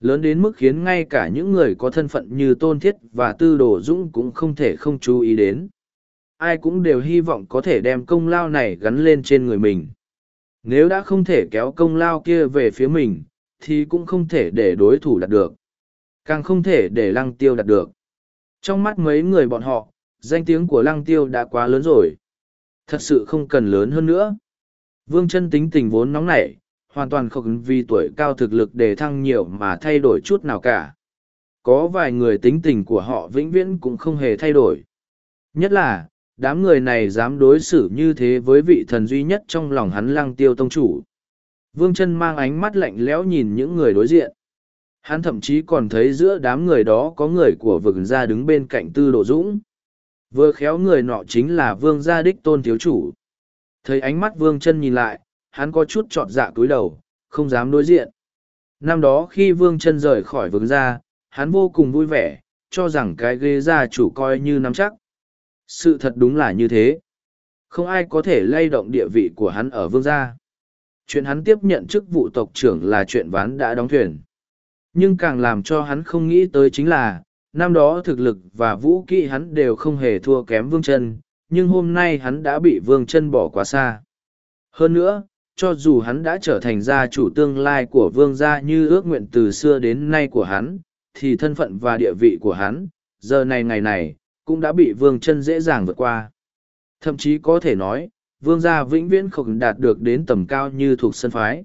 Lớn đến mức khiến ngay cả những người có thân phận như Tôn Thiết và Tư Đồ Dũng cũng không thể không chú ý đến. Ai cũng đều hy vọng có thể đem công lao này gắn lên trên người mình. Nếu đã không thể kéo công lao kia về phía mình, thì cũng không thể để đối thủ đạt được. Càng không thể để lăng tiêu đạt được. Trong mắt mấy người bọn họ, danh tiếng của lăng tiêu đã quá lớn rồi. Thật sự không cần lớn hơn nữa. Vương chân tính tình vốn nóng nảy, hoàn toàn không vì tuổi cao thực lực để thăng nhiều mà thay đổi chút nào cả. Có vài người tính tình của họ vĩnh viễn cũng không hề thay đổi. Nhất là, đám người này dám đối xử như thế với vị thần duy nhất trong lòng hắn lăng tiêu tông chủ. Vương chân mang ánh mắt lạnh lẽo nhìn những người đối diện. Hắn thậm chí còn thấy giữa đám người đó có người của vực gia đứng bên cạnh tư độ dũng. Vừa khéo người nọ chính là vương gia đích tôn thiếu chủ. Thấy ánh mắt vương chân nhìn lại, hắn có chút trọt dạ cúi đầu, không dám đối diện. Năm đó khi vương chân rời khỏi vương gia, hắn vô cùng vui vẻ, cho rằng cái ghế gia chủ coi như nắm chắc. Sự thật đúng là như thế. Không ai có thể lay động địa vị của hắn ở vương gia. Chuyện hắn tiếp nhận chức vụ tộc trưởng là chuyện ván đã đóng thuyền. Nhưng càng làm cho hắn không nghĩ tới chính là, năm đó thực lực và vũ kỹ hắn đều không hề thua kém vương chân, nhưng hôm nay hắn đã bị vương chân bỏ quá xa. Hơn nữa, cho dù hắn đã trở thành gia chủ tương lai của vương gia như ước nguyện từ xưa đến nay của hắn, thì thân phận và địa vị của hắn, giờ này ngày này, cũng đã bị vương chân dễ dàng vượt qua. Thậm chí có thể nói, vương gia vĩnh viễn không đạt được đến tầm cao như thuộc sân phái.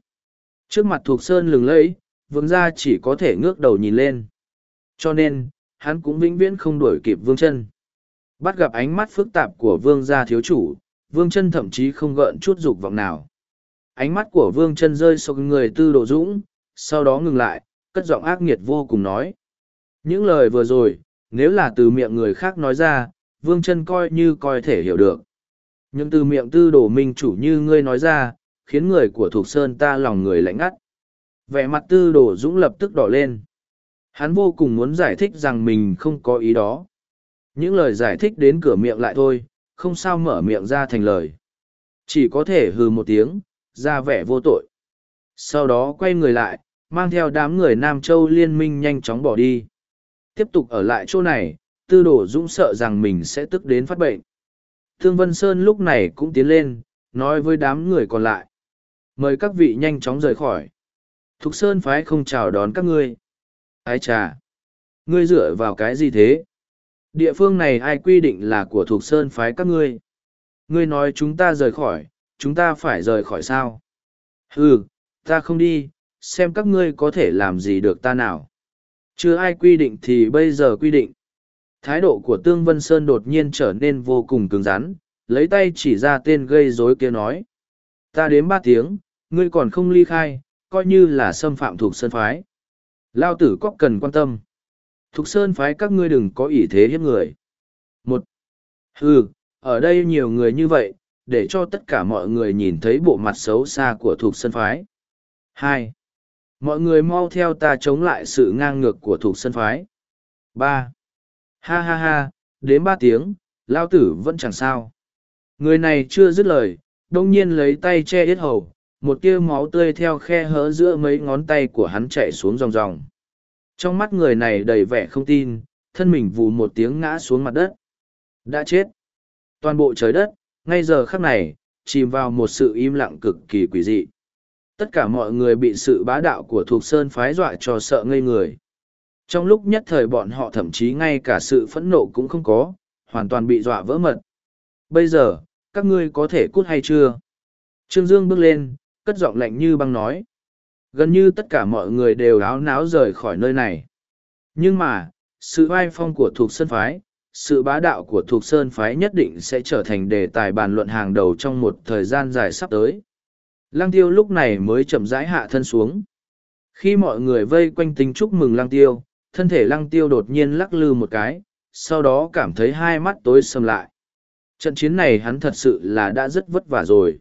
Trước mặt thuộc sơn lừng lẫy, vương gia chỉ có thể ngước đầu nhìn lên. Cho nên, hắn cũng vĩnh viễn không đuổi kịp vương chân. Bắt gặp ánh mắt phức tạp của vương gia thiếu chủ, vương chân thậm chí không gợn chút dục vọng nào. Ánh mắt của vương chân rơi xuống người tư đồ dũng, sau đó ngừng lại, cất giọng ác nghiệt vô cùng nói. Những lời vừa rồi, nếu là từ miệng người khác nói ra, vương chân coi như coi thể hiểu được. Nhưng từ miệng tư đồ minh chủ như ngươi nói ra, khiến người của Thục Sơn ta lòng người lạnh ngắt. Vẻ mặt tư đồ dũng lập tức đỏ lên. Hắn vô cùng muốn giải thích rằng mình không có ý đó. Những lời giải thích đến cửa miệng lại thôi, không sao mở miệng ra thành lời. Chỉ có thể hừ một tiếng, ra vẻ vô tội. Sau đó quay người lại, mang theo đám người Nam Châu liên minh nhanh chóng bỏ đi. Tiếp tục ở lại chỗ này, tư đồ dũng sợ rằng mình sẽ tức đến phát bệnh. Thương Vân Sơn lúc này cũng tiến lên, nói với đám người còn lại. Mời các vị nhanh chóng rời khỏi. Thục Sơn phái không chào đón các ngươi. Ái trà! Ngươi dựa vào cái gì thế? Địa phương này ai quy định là của thuộc sơn phái các ngươi? Ngươi nói chúng ta rời khỏi, chúng ta phải rời khỏi sao? Ừ, ta không đi, xem các ngươi có thể làm gì được ta nào. Chưa ai quy định thì bây giờ quy định. Thái độ của Tương Vân Sơn đột nhiên trở nên vô cùng cứng rắn, lấy tay chỉ ra tên gây rối kia nói. Ta đếm ba tiếng, ngươi còn không ly khai, coi như là xâm phạm thuộc sơn phái. Lao tử có cần quan tâm. Thục sơn phái các ngươi đừng có ý thế hiếp người. Một. Hừ, ở đây nhiều người như vậy, để cho tất cả mọi người nhìn thấy bộ mặt xấu xa của Thục sơn phái. Hai. Mọi người mau theo ta chống lại sự ngang ngược của Thục sơn phái. Ba. Ha ha ha, đến ba tiếng, lao tử vẫn chẳng sao. Người này chưa dứt lời, đông nhiên lấy tay che yết hầu, một tia máu tươi theo khe hở giữa mấy ngón tay của hắn chạy xuống ròng ròng. Trong mắt người này đầy vẻ không tin, thân mình vù một tiếng ngã xuống mặt đất. Đã chết. Toàn bộ trời đất, ngay giờ khắc này, chìm vào một sự im lặng cực kỳ quỷ dị. Tất cả mọi người bị sự bá đạo của thuộc sơn phái dọa cho sợ ngây người. Trong lúc nhất thời bọn họ thậm chí ngay cả sự phẫn nộ cũng không có, hoàn toàn bị dọa vỡ mật. Bây giờ, các ngươi có thể cút hay chưa? Trương Dương bước lên, cất giọng lạnh như băng nói. Gần như tất cả mọi người đều áo náo rời khỏi nơi này. Nhưng mà, sự vai phong của thuộc sơn phái, sự bá đạo của thuộc sơn phái nhất định sẽ trở thành đề tài bàn luận hàng đầu trong một thời gian dài sắp tới. Lăng tiêu lúc này mới chậm rãi hạ thân xuống. Khi mọi người vây quanh tính chúc mừng lăng tiêu, thân thể lăng tiêu đột nhiên lắc lư một cái, sau đó cảm thấy hai mắt tối sầm lại. Trận chiến này hắn thật sự là đã rất vất vả rồi.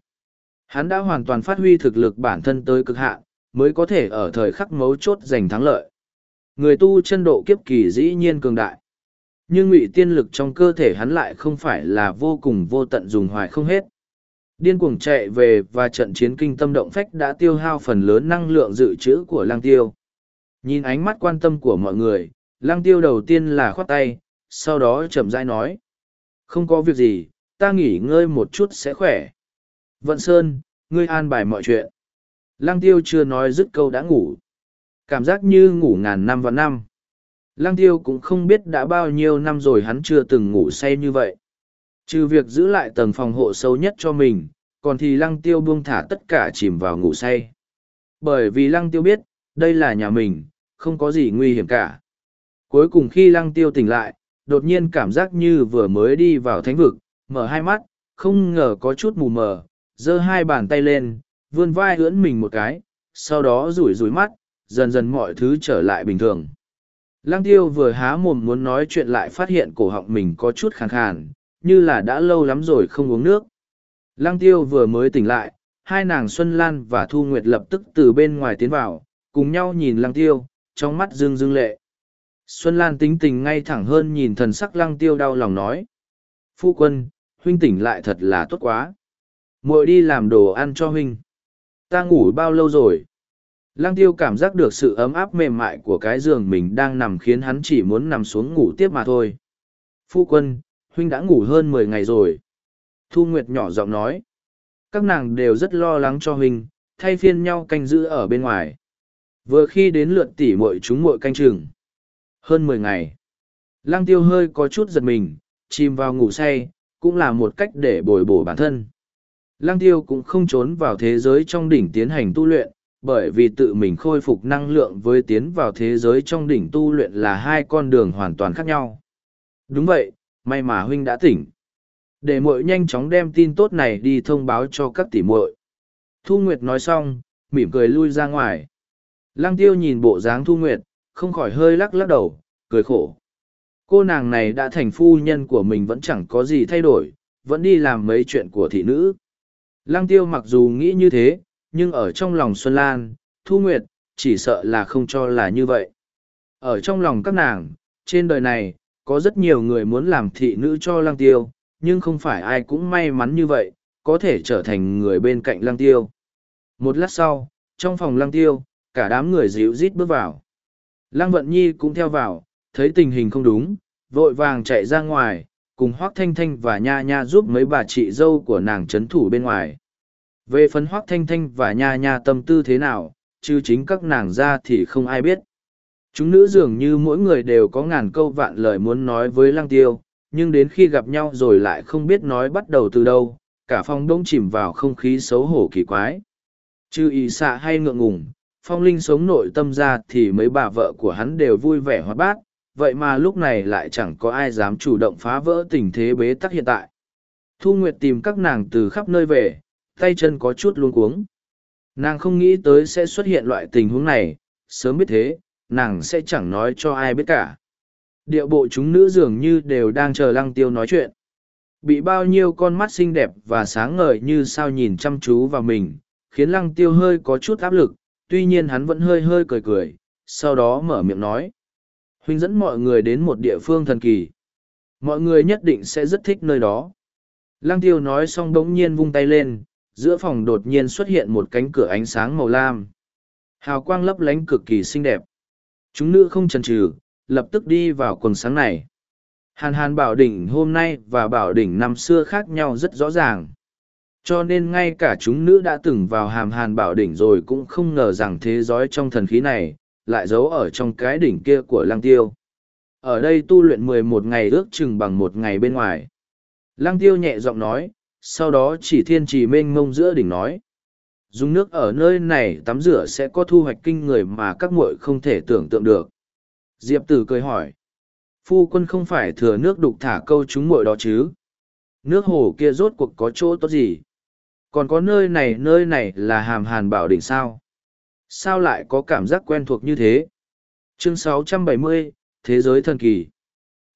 Hắn đã hoàn toàn phát huy thực lực bản thân tới cực hạn, mới có thể ở thời khắc mấu chốt giành thắng lợi. Người tu chân độ kiếp kỳ dĩ nhiên cường đại. Nhưng ngụy tiên lực trong cơ thể hắn lại không phải là vô cùng vô tận dùng hoài không hết. Điên cuồng chạy về và trận chiến kinh tâm động phách đã tiêu hao phần lớn năng lượng dự trữ của lang tiêu. Nhìn ánh mắt quan tâm của mọi người, lang tiêu đầu tiên là khoát tay, sau đó chậm rãi nói. Không có việc gì, ta nghỉ ngơi một chút sẽ khỏe. Vận Sơn, ngươi an bài mọi chuyện. Lăng tiêu chưa nói dứt câu đã ngủ. Cảm giác như ngủ ngàn năm và năm. Lăng tiêu cũng không biết đã bao nhiêu năm rồi hắn chưa từng ngủ say như vậy. Trừ việc giữ lại tầng phòng hộ sâu nhất cho mình, còn thì lăng tiêu buông thả tất cả chìm vào ngủ say. Bởi vì lăng tiêu biết, đây là nhà mình, không có gì nguy hiểm cả. Cuối cùng khi lăng tiêu tỉnh lại, đột nhiên cảm giác như vừa mới đi vào thánh vực, mở hai mắt, không ngờ có chút mù mờ, giơ hai bàn tay lên, vươn vai ưỡn mình một cái, sau đó rủi rủi mắt, dần dần mọi thứ trở lại bình thường. Lăng tiêu vừa há mồm muốn nói chuyện lại phát hiện cổ họng mình có chút khàn khàn, như là đã lâu lắm rồi không uống nước. Lăng tiêu vừa mới tỉnh lại, hai nàng Xuân Lan và Thu Nguyệt lập tức từ bên ngoài tiến vào, cùng nhau nhìn lăng tiêu, trong mắt dương dương lệ. Xuân Lan tính tình ngay thẳng hơn nhìn thần sắc lăng tiêu đau lòng nói. Phu quân, huynh tỉnh lại thật là tốt quá muội đi làm đồ ăn cho huynh. Ta ngủ bao lâu rồi? Lăng tiêu cảm giác được sự ấm áp mềm mại của cái giường mình đang nằm khiến hắn chỉ muốn nằm xuống ngủ tiếp mà thôi. Phu quân, huynh đã ngủ hơn mười ngày rồi. Thu nguyệt nhỏ giọng nói. Các nàng đều rất lo lắng cho huynh, thay phiên nhau canh giữ ở bên ngoài. Vừa khi đến lượt tỉ mội chúng mội canh chừng. Hơn mười ngày. Lăng tiêu hơi có chút giật mình, chìm vào ngủ say, cũng là một cách để bồi bổ bản thân. Lăng tiêu cũng không trốn vào thế giới trong đỉnh tiến hành tu luyện, bởi vì tự mình khôi phục năng lượng với tiến vào thế giới trong đỉnh tu luyện là hai con đường hoàn toàn khác nhau. Đúng vậy, may mà huynh đã tỉnh. Để muội nhanh chóng đem tin tốt này đi thông báo cho các tỷ muội. Thu Nguyệt nói xong, mỉm cười lui ra ngoài. Lăng tiêu nhìn bộ dáng Thu Nguyệt, không khỏi hơi lắc lắc đầu, cười khổ. Cô nàng này đã thành phu nhân của mình vẫn chẳng có gì thay đổi, vẫn đi làm mấy chuyện của thị nữ. Lăng tiêu mặc dù nghĩ như thế, nhưng ở trong lòng Xuân Lan, Thu Nguyệt, chỉ sợ là không cho là như vậy. Ở trong lòng các nàng, trên đời này, có rất nhiều người muốn làm thị nữ cho lăng tiêu, nhưng không phải ai cũng may mắn như vậy, có thể trở thành người bên cạnh lăng tiêu. Một lát sau, trong phòng lăng tiêu, cả đám người dịu rít bước vào. Lăng vận nhi cũng theo vào, thấy tình hình không đúng, vội vàng chạy ra ngoài, cùng Hoác Thanh Thanh và Nha Nha giúp mấy bà chị dâu của nàng chấn thủ bên ngoài. Về phần Hoác Thanh Thanh và Nha Nha tâm tư thế nào, chứ chính các nàng ra thì không ai biết. Chúng nữ dường như mỗi người đều có ngàn câu vạn lời muốn nói với lăng tiêu, nhưng đến khi gặp nhau rồi lại không biết nói bắt đầu từ đâu, cả phong đông chìm vào không khí xấu hổ kỳ quái. Chứ ý xạ hay ngượng ngùng, phong linh sống nội tâm ra thì mấy bà vợ của hắn đều vui vẻ hoạt bát, vậy mà lúc này lại chẳng có ai dám chủ động phá vỡ tình thế bế tắc hiện tại. Thu Nguyệt tìm các nàng từ khắp nơi về, tay chân có chút luống cuống. Nàng không nghĩ tới sẽ xuất hiện loại tình huống này, sớm biết thế, nàng sẽ chẳng nói cho ai biết cả. Điệu bộ chúng nữ dường như đều đang chờ lăng tiêu nói chuyện. Bị bao nhiêu con mắt xinh đẹp và sáng ngời như sao nhìn chăm chú vào mình, khiến lăng tiêu hơi có chút áp lực, tuy nhiên hắn vẫn hơi hơi cười cười, sau đó mở miệng nói. Huynh dẫn mọi người đến một địa phương thần kỳ. Mọi người nhất định sẽ rất thích nơi đó. Lăng tiêu nói xong bỗng nhiên vung tay lên, giữa phòng đột nhiên xuất hiện một cánh cửa ánh sáng màu lam. Hào quang lấp lánh cực kỳ xinh đẹp. Chúng nữ không chần chừ, lập tức đi vào quần sáng này. Hàn hàn bảo đỉnh hôm nay và bảo đỉnh năm xưa khác nhau rất rõ ràng. Cho nên ngay cả chúng nữ đã từng vào hàm hàn bảo đỉnh rồi cũng không ngờ rằng thế giới trong thần khí này, lại giấu ở trong cái đỉnh kia của lăng tiêu. Ở đây tu luyện mười một ngày ước chừng bằng một ngày bên ngoài. Lăng tiêu nhẹ giọng nói, sau đó chỉ thiên trì mênh mông giữa đỉnh nói. Dùng nước ở nơi này tắm rửa sẽ có thu hoạch kinh người mà các muội không thể tưởng tượng được. Diệp tử cười hỏi. Phu quân không phải thừa nước đục thả câu chúng muội đó chứ? Nước hồ kia rốt cuộc có chỗ tốt gì? Còn có nơi này nơi này là hàm hàn bảo đỉnh sao? Sao lại có cảm giác quen thuộc như thế? Chương 670, Thế giới thần kỳ.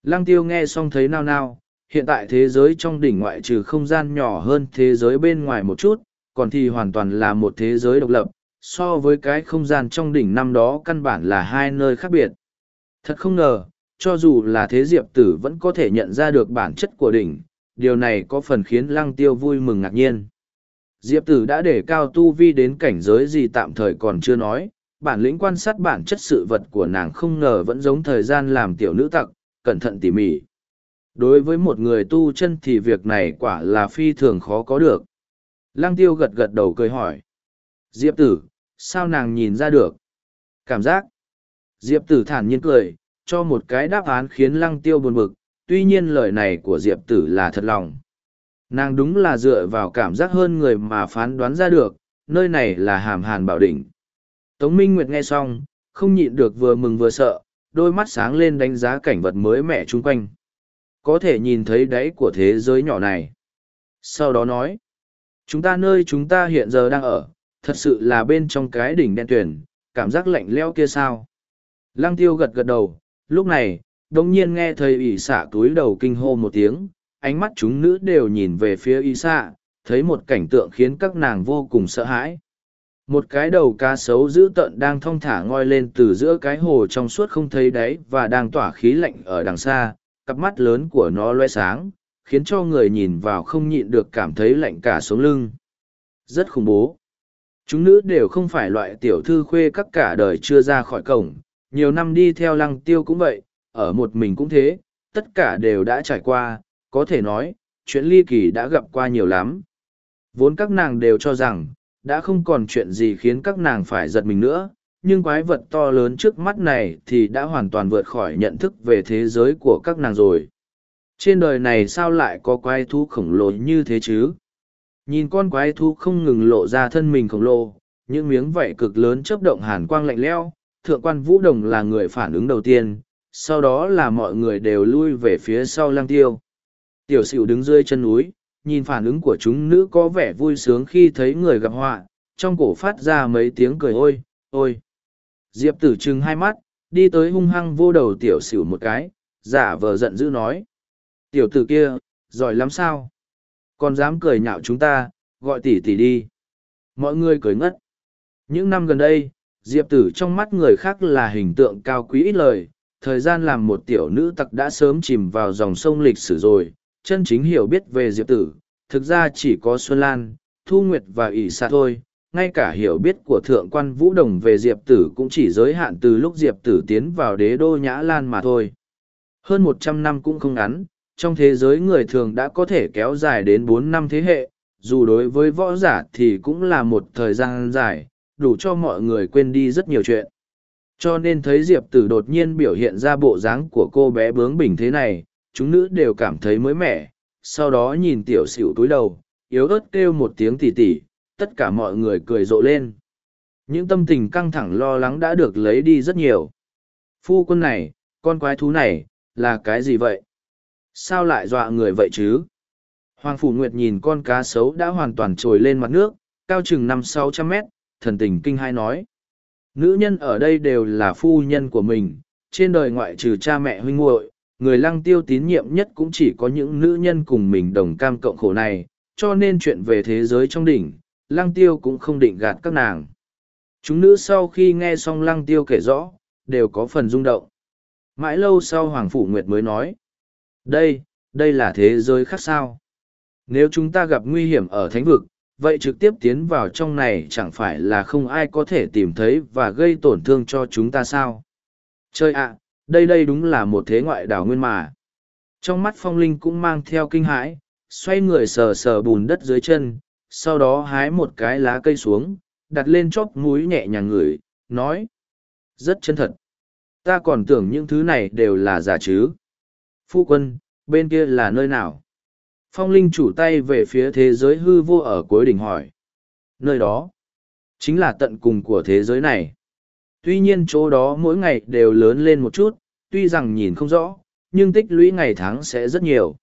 Lăng tiêu nghe xong thấy nao nao, hiện tại thế giới trong đỉnh ngoại trừ không gian nhỏ hơn thế giới bên ngoài một chút, còn thì hoàn toàn là một thế giới độc lập, so với cái không gian trong đỉnh năm đó căn bản là hai nơi khác biệt. Thật không ngờ, cho dù là thế diệp tử vẫn có thể nhận ra được bản chất của đỉnh, điều này có phần khiến lăng tiêu vui mừng ngạc nhiên. Diệp tử đã để cao tu vi đến cảnh giới gì tạm thời còn chưa nói, bản lĩnh quan sát bản chất sự vật của nàng không ngờ vẫn giống thời gian làm tiểu nữ tặc, cẩn thận tỉ mỉ. Đối với một người tu chân thì việc này quả là phi thường khó có được. Lăng tiêu gật gật đầu cười hỏi. Diệp tử, sao nàng nhìn ra được? Cảm giác. Diệp tử thản nhiên cười, cho một cái đáp án khiến lăng tiêu buồn bực, tuy nhiên lời này của Diệp tử là thật lòng. Nàng đúng là dựa vào cảm giác hơn người mà phán đoán ra được, nơi này là hàm hàn bảo đỉnh. Tống Minh Nguyệt nghe xong, không nhịn được vừa mừng vừa sợ, đôi mắt sáng lên đánh giá cảnh vật mới mẻ chung quanh. Có thể nhìn thấy đáy của thế giới nhỏ này. Sau đó nói, chúng ta nơi chúng ta hiện giờ đang ở, thật sự là bên trong cái đỉnh đen tuyển, cảm giác lạnh leo kia sao. Lăng tiêu gật gật đầu, lúc này, đồng nhiên nghe thầy ỉ xả túi đầu kinh hô một tiếng, ánh mắt chúng nữ đều nhìn về phía y xạ thấy một cảnh tượng khiến các nàng vô cùng sợ hãi. Một cái đầu cá sấu dữ tợn đang thong thả ngoi lên từ giữa cái hồ trong suốt không thấy đáy và đang tỏa khí lạnh ở đằng xa, cặp mắt lớn của nó loe sáng, khiến cho người nhìn vào không nhịn được cảm thấy lạnh cả sống lưng. Rất khủng bố. Chúng nữ đều không phải loại tiểu thư khuê các cả đời chưa ra khỏi cổng, nhiều năm đi theo lăng tiêu cũng vậy, ở một mình cũng thế, tất cả đều đã trải qua có thể nói, chuyện ly kỳ đã gặp qua nhiều lắm. Vốn các nàng đều cho rằng, đã không còn chuyện gì khiến các nàng phải giật mình nữa, nhưng quái vật to lớn trước mắt này thì đã hoàn toàn vượt khỏi nhận thức về thế giới của các nàng rồi. Trên đời này sao lại có quái thú khổng lồ như thế chứ? Nhìn con quái thú không ngừng lộ ra thân mình khổng lồ, những miếng vảy cực lớn chớp động hàn quang lạnh lẽo, thượng quan vũ đồng là người phản ứng đầu tiên, sau đó là mọi người đều lui về phía sau lang tiêu. Tiểu sửu đứng dưới chân núi, nhìn phản ứng của chúng nữ có vẻ vui sướng khi thấy người gặp họa, trong cổ phát ra mấy tiếng cười ôi, ôi. Diệp tử trừng hai mắt, đi tới hung hăng vô đầu tiểu sửu một cái, giả vờ giận dữ nói. Tiểu tử kia, giỏi lắm sao? Còn dám cười nhạo chúng ta, gọi tỷ tỷ đi. Mọi người cười ngất. Những năm gần đây, Diệp tử trong mắt người khác là hình tượng cao quý ít lời, thời gian làm một tiểu nữ tặc đã sớm chìm vào dòng sông lịch sử rồi, chân chính hiểu biết về diệp tử thực ra chỉ có xuân lan thu nguyệt và ỷ xạ thôi. Ngay cả hiểu biết của thượng quan vũ đồng về diệp tử cũng chỉ giới hạn từ lúc diệp tử tiến vào đế đô nhã lan mà thôi. Hơn một trăm năm cũng không ngắn trong thế giới người thường đã có thể kéo dài đến bốn năm thế hệ dù đối với võ giả thì cũng là một thời gian dài đủ cho mọi người quên đi rất nhiều chuyện. Cho nên thấy Diệp Tử đột nhiên biểu hiện ra bộ dáng của cô bé bướng bỉnh thế này, chúng nữ đều cảm thấy mới mẻ, sau đó nhìn tiểu xỉu túi đầu, yếu ớt kêu một tiếng tỉ tỉ, tất cả mọi người cười rộ lên. Những tâm tình căng thẳng lo lắng đã được lấy đi rất nhiều. Phu quân này, con quái thú này, là cái gì vậy? Sao lại dọa người vậy chứ? Hoàng Phủ Nguyệt nhìn con cá sấu đã hoàn toàn trồi lên mặt nước, cao chừng năm sáu trăm mét, thần tình kinh hai nói. Nữ nhân ở đây đều là phu nhân của mình, trên đời ngoại trừ cha mẹ huynh muội, người lăng tiêu tín nhiệm nhất cũng chỉ có những nữ nhân cùng mình đồng cam cộng khổ này, cho nên chuyện về thế giới trong đỉnh, lăng tiêu cũng không định gạt các nàng. Chúng nữ sau khi nghe xong lăng tiêu kể rõ, đều có phần rung động. Mãi lâu sau Hoàng Phủ Nguyệt mới nói, đây, đây là thế giới khác sao. Nếu chúng ta gặp nguy hiểm ở thánh vực, vậy trực tiếp tiến vào trong này chẳng phải là không ai có thể tìm thấy và gây tổn thương cho chúng ta sao. Chơi ạ, đây đây đúng là một thế ngoại đảo nguyên mà. Trong mắt phong linh cũng mang theo kinh hãi, xoay người sờ sờ bùn đất dưới chân, sau đó hái một cái lá cây xuống, đặt lên chóp mũi nhẹ nhàng ngửi, nói. Rất chân thật. Ta còn tưởng những thứ này đều là giả chứ. Phu quân, bên kia là nơi nào? Phong Linh chủ tay về phía thế giới hư vô ở cuối đỉnh hỏi. Nơi đó, chính là tận cùng của thế giới này. Tuy nhiên chỗ đó mỗi ngày đều lớn lên một chút, tuy rằng nhìn không rõ, nhưng tích lũy ngày tháng sẽ rất nhiều.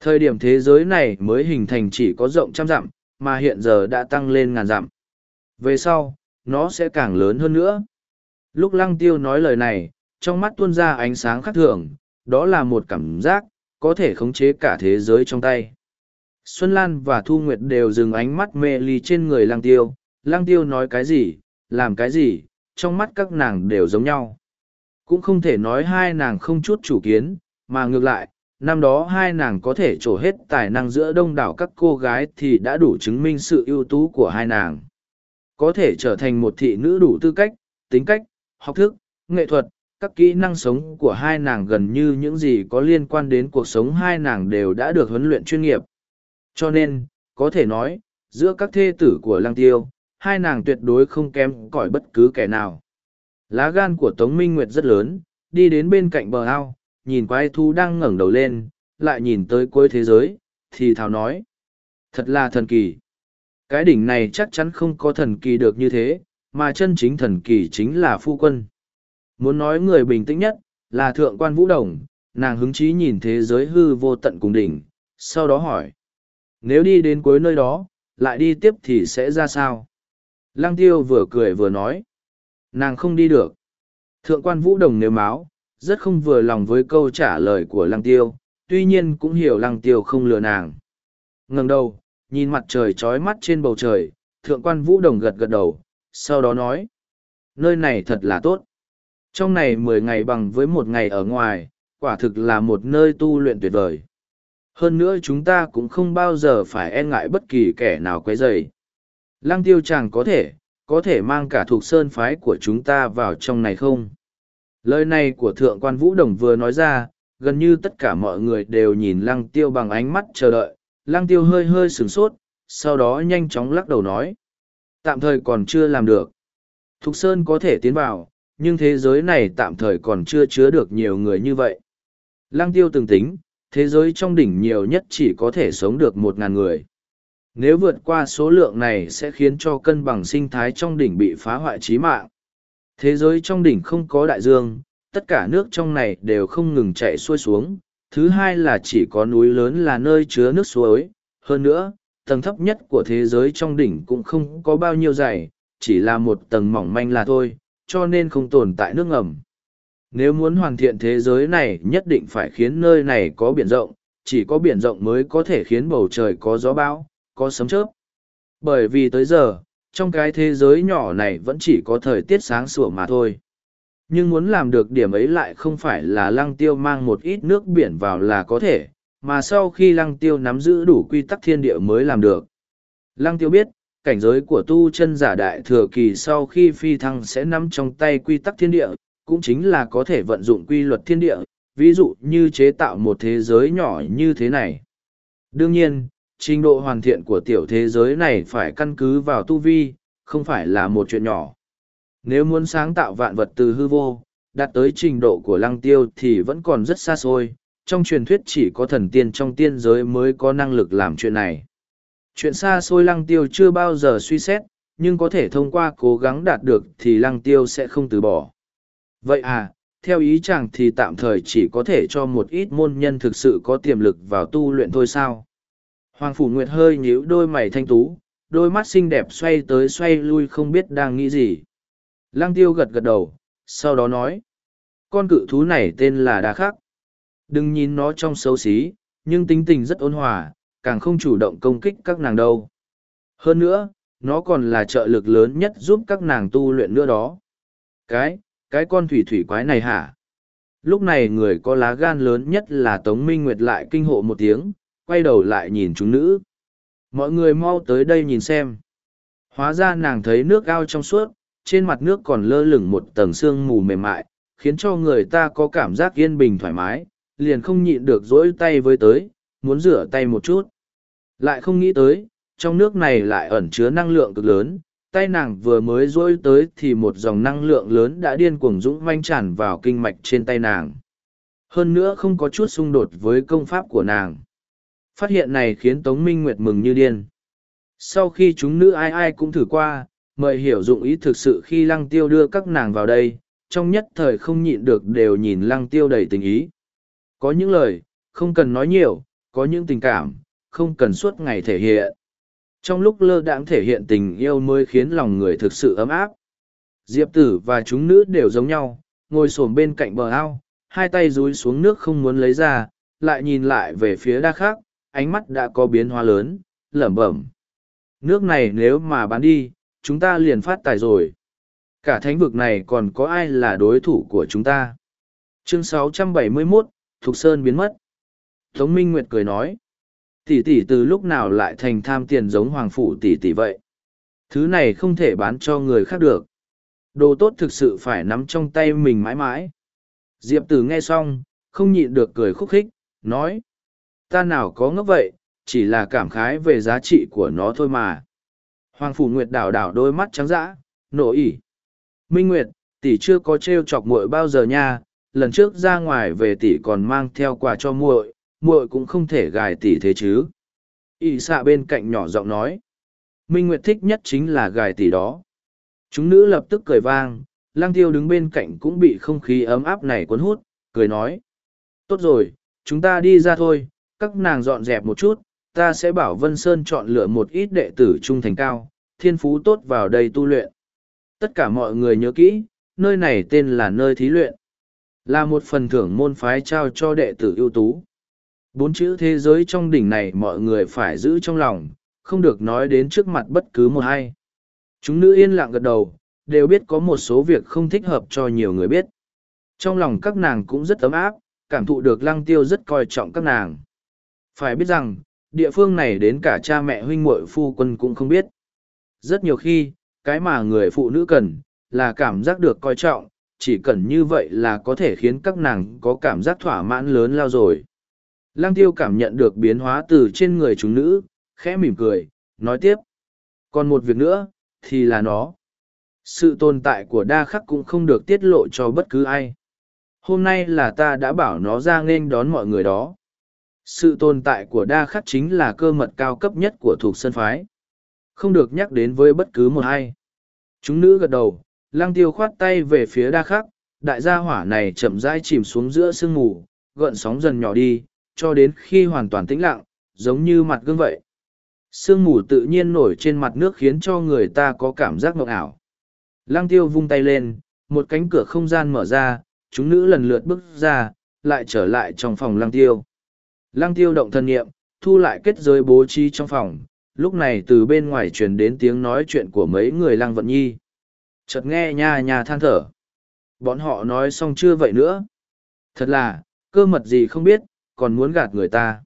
Thời điểm thế giới này mới hình thành chỉ có rộng trăm dặm, mà hiện giờ đã tăng lên ngàn dặm. Về sau, nó sẽ càng lớn hơn nữa. Lúc lăng tiêu nói lời này, trong mắt tuôn ra ánh sáng khác thường, đó là một cảm giác, có thể khống chế cả thế giới trong tay. Xuân Lan và Thu Nguyệt đều dừng ánh mắt mê ly trên người lăng tiêu, lăng tiêu nói cái gì, làm cái gì, trong mắt các nàng đều giống nhau. Cũng không thể nói hai nàng không chút chủ kiến, mà ngược lại, năm đó hai nàng có thể trổ hết tài năng giữa đông đảo các cô gái thì đã đủ chứng minh sự ưu tú của hai nàng. Có thể trở thành một thị nữ đủ tư cách, tính cách, học thức, nghệ thuật, các kỹ năng sống của hai nàng gần như những gì có liên quan đến cuộc sống hai nàng đều đã được huấn luyện chuyên nghiệp. Cho nên, có thể nói, giữa các thê tử của Lăng Tiêu, hai nàng tuyệt đối không kém cỏi bất cứ kẻ nào. Lá gan của Tống Minh Nguyệt rất lớn, đi đến bên cạnh bờ ao, nhìn quái thú đang ngẩng đầu lên, lại nhìn tới cuối thế giới, thì thào nói. Thật là thần kỳ. Cái đỉnh này chắc chắn không có thần kỳ được như thế, mà chân chính thần kỳ chính là phu quân. Muốn nói người bình tĩnh nhất, là thượng quan vũ đồng, nàng hứng chí nhìn thế giới hư vô tận cùng đỉnh, sau đó hỏi. Nếu đi đến cuối nơi đó, lại đi tiếp thì sẽ ra sao? Lăng tiêu vừa cười vừa nói. Nàng không đi được. Thượng quan vũ đồng nếu máu, rất không vừa lòng với câu trả lời của lăng tiêu, tuy nhiên cũng hiểu lăng tiêu không lừa nàng. ngẩng đầu, nhìn mặt trời trói mắt trên bầu trời, thượng quan vũ đồng gật gật đầu, sau đó nói. Nơi này thật là tốt. Trong này mười ngày bằng với một ngày ở ngoài, quả thực là một nơi tu luyện tuyệt vời. Hơn nữa chúng ta cũng không bao giờ phải e ngại bất kỳ kẻ nào quấy rầy. Lăng tiêu chàng có thể, có thể mang cả thuộc sơn phái của chúng ta vào trong này không? Lời này của thượng quan vũ đồng vừa nói ra, gần như tất cả mọi người đều nhìn lăng tiêu bằng ánh mắt chờ đợi. Lăng tiêu hơi hơi sửng sốt, sau đó nhanh chóng lắc đầu nói. Tạm thời còn chưa làm được. Thục Sơn có thể tiến vào, nhưng thế giới này tạm thời còn chưa chứa được nhiều người như vậy. Lăng tiêu từng tính, thế giới trong đỉnh nhiều nhất chỉ có thể sống được một ngàn người. Nếu vượt qua số lượng này sẽ khiến cho cân bằng sinh thái trong đỉnh bị phá hoại trí mạng. Thế giới trong đỉnh không có đại dương, tất cả nước trong này đều không ngừng chạy xuôi xuống. Thứ hai là chỉ có núi lớn là nơi chứa nước suối. Hơn nữa, tầng thấp nhất của thế giới trong đỉnh cũng không có bao nhiêu dày, chỉ là một tầng mỏng manh là thôi, cho nên không tồn tại nước ngầm. Nếu muốn hoàn thiện thế giới này nhất định phải khiến nơi này có biển rộng, chỉ có biển rộng mới có thể khiến bầu trời có gió bão, có sấm chớp. Bởi vì tới giờ, trong cái thế giới nhỏ này vẫn chỉ có thời tiết sáng sủa mà thôi. Nhưng muốn làm được điểm ấy lại không phải là lăng tiêu mang một ít nước biển vào là có thể, mà sau khi lăng tiêu nắm giữ đủ quy tắc thiên địa mới làm được. Lăng tiêu biết, cảnh giới của tu chân giả đại thừa kỳ sau khi phi thăng sẽ nắm trong tay quy tắc thiên địa, cũng chính là có thể vận dụng quy luật thiên địa, ví dụ như chế tạo một thế giới nhỏ như thế này. Đương nhiên, trình độ hoàn thiện của tiểu thế giới này phải căn cứ vào tu vi, không phải là một chuyện nhỏ. Nếu muốn sáng tạo vạn vật từ hư vô, đạt tới trình độ của lăng tiêu thì vẫn còn rất xa xôi, trong truyền thuyết chỉ có thần tiên trong tiên giới mới có năng lực làm chuyện này. Chuyện xa xôi lăng tiêu chưa bao giờ suy xét, nhưng có thể thông qua cố gắng đạt được thì lăng tiêu sẽ không từ bỏ. Vậy à, theo ý chàng thì tạm thời chỉ có thể cho một ít môn nhân thực sự có tiềm lực vào tu luyện thôi sao? Hoàng Phủ Nguyệt hơi nhíu đôi mày thanh tú, đôi mắt xinh đẹp xoay tới xoay lui không biết đang nghĩ gì. Lăng tiêu gật gật đầu, sau đó nói. Con cự thú này tên là Đa Khắc. Đừng nhìn nó trong xấu xí, nhưng tính tình rất ôn hòa, càng không chủ động công kích các nàng đâu. Hơn nữa, nó còn là trợ lực lớn nhất giúp các nàng tu luyện nữa đó. Cái, cái con thủy thủy quái này hả? Lúc này người có lá gan lớn nhất là Tống Minh Nguyệt lại kinh hộ một tiếng, quay đầu lại nhìn chúng nữ. Mọi người mau tới đây nhìn xem. Hóa ra nàng thấy nước ao trong suốt, trên mặt nước còn lơ lửng một tầng sương mù mềm mại, khiến cho người ta có cảm giác yên bình thoải mái, liền không nhịn được dỗi tay với tới, muốn rửa tay một chút. Lại không nghĩ tới, trong nước này lại ẩn chứa năng lượng cực lớn, tay nàng vừa mới dỗi tới thì một dòng năng lượng lớn đã điên cuồng dũng manh tràn vào kinh mạch trên tay nàng. Hơn nữa không có chút xung đột với công pháp của nàng. Phát hiện này khiến Tống Minh Nguyệt mừng như điên. Sau khi chúng nữ ai ai cũng thử qua, mời hiểu dụng ý thực sự khi lăng tiêu đưa các nàng vào đây, trong nhất thời không nhịn được đều nhìn lăng tiêu đầy tình ý. Có những lời, không cần nói nhiều, có những tình cảm, không cần suốt ngày thể hiện. Trong lúc lơ đãng thể hiện tình yêu mới khiến lòng người thực sự ấm áp. Diệp tử và chúng nữ đều giống nhau, ngồi xổm bên cạnh bờ ao, hai tay rúi xuống nước không muốn lấy ra, lại nhìn lại về phía đa khác, ánh mắt đã có biến hóa lớn, lẩm bẩm. Nước này nếu mà bán đi, chúng ta liền phát tài rồi. Cả thánh vực này còn có ai là đối thủ của chúng ta? Chương 671, Thục Sơn biến mất. Tống Minh Nguyệt cười nói. Tỷ tỷ từ lúc nào lại thành tham tiền giống Hoàng Phủ tỷ tỷ vậy? Thứ này không thể bán cho người khác được. Đồ tốt thực sự phải nắm trong tay mình mãi mãi. Diệp Tử nghe xong, không nhịn được cười khúc khích, nói. Ta nào có ngốc vậy, chỉ là cảm khái về giá trị của nó thôi mà. Hoàng Phủ Nguyệt đảo đảo đôi mắt trắng dã, nổ ỉ. Minh Nguyệt, tỷ chưa có trêu chọc muội bao giờ nha, lần trước ra ngoài về tỷ còn mang theo quà cho muội, muội cũng không thể gài tỷ thế chứ. ỉ xạ bên cạnh nhỏ giọng nói. Minh Nguyệt thích nhất chính là gài tỷ đó. Chúng nữ lập tức cười vang, lang tiêu đứng bên cạnh cũng bị không khí ấm áp này cuốn hút, cười nói. Tốt rồi, chúng ta đi ra thôi, các nàng dọn dẹp một chút, ta sẽ bảo Vân Sơn chọn lựa một ít đệ tử trung thành cao, thiên phú tốt vào đây tu luyện. Tất cả mọi người nhớ kỹ, nơi này tên là nơi thí luyện. Là một phần thưởng môn phái trao cho đệ tử ưu tú. Bốn chữ thế giới trong đỉnh này mọi người phải giữ trong lòng, không được nói đến trước mặt bất cứ một ai. Chúng nữ yên lặng gật đầu, đều biết có một số việc không thích hợp cho nhiều người biết. Trong lòng các nàng cũng rất ấm áp, cảm thụ được lăng tiêu rất coi trọng các nàng. Phải biết rằng, địa phương này đến cả cha mẹ huynh muội phu quân cũng không biết. Rất nhiều khi, cái mà người phụ nữ cần, là cảm giác được coi trọng, chỉ cần như vậy là có thể khiến các nàng có cảm giác thỏa mãn lớn lao rồi. Lăng tiêu cảm nhận được biến hóa từ trên người chúng nữ, khẽ mỉm cười, nói tiếp. Còn một việc nữa, thì là nó. Sự tồn tại của đa khắc cũng không được tiết lộ cho bất cứ ai. Hôm nay là ta đã bảo nó ra nghênh đón mọi người đó. Sự tồn tại của đa khắc chính là cơ mật cao cấp nhất của thuộc sân phái. Không được nhắc đến với bất cứ một ai. Chúng nữ gật đầu, lang tiêu khoát tay về phía đa khắc, đại gia hỏa này chậm rãi chìm xuống giữa sương mù, gợn sóng dần nhỏ đi, cho đến khi hoàn toàn tĩnh lặng, giống như mặt gương vậy. Sương mù tự nhiên nổi trên mặt nước khiến cho người ta có cảm giác mộng ảo. Lăng tiêu vung tay lên, một cánh cửa không gian mở ra, chúng nữ lần lượt bước ra, lại trở lại trong phòng lăng tiêu. Lăng tiêu động thân nghiệm, thu lại kết giới bố trí trong phòng, lúc này từ bên ngoài truyền đến tiếng nói chuyện của mấy người lăng vận nhi. Chợt nghe nha nha than thở. Bọn họ nói xong chưa vậy nữa. Thật là, cơ mật gì không biết, còn muốn gạt người ta.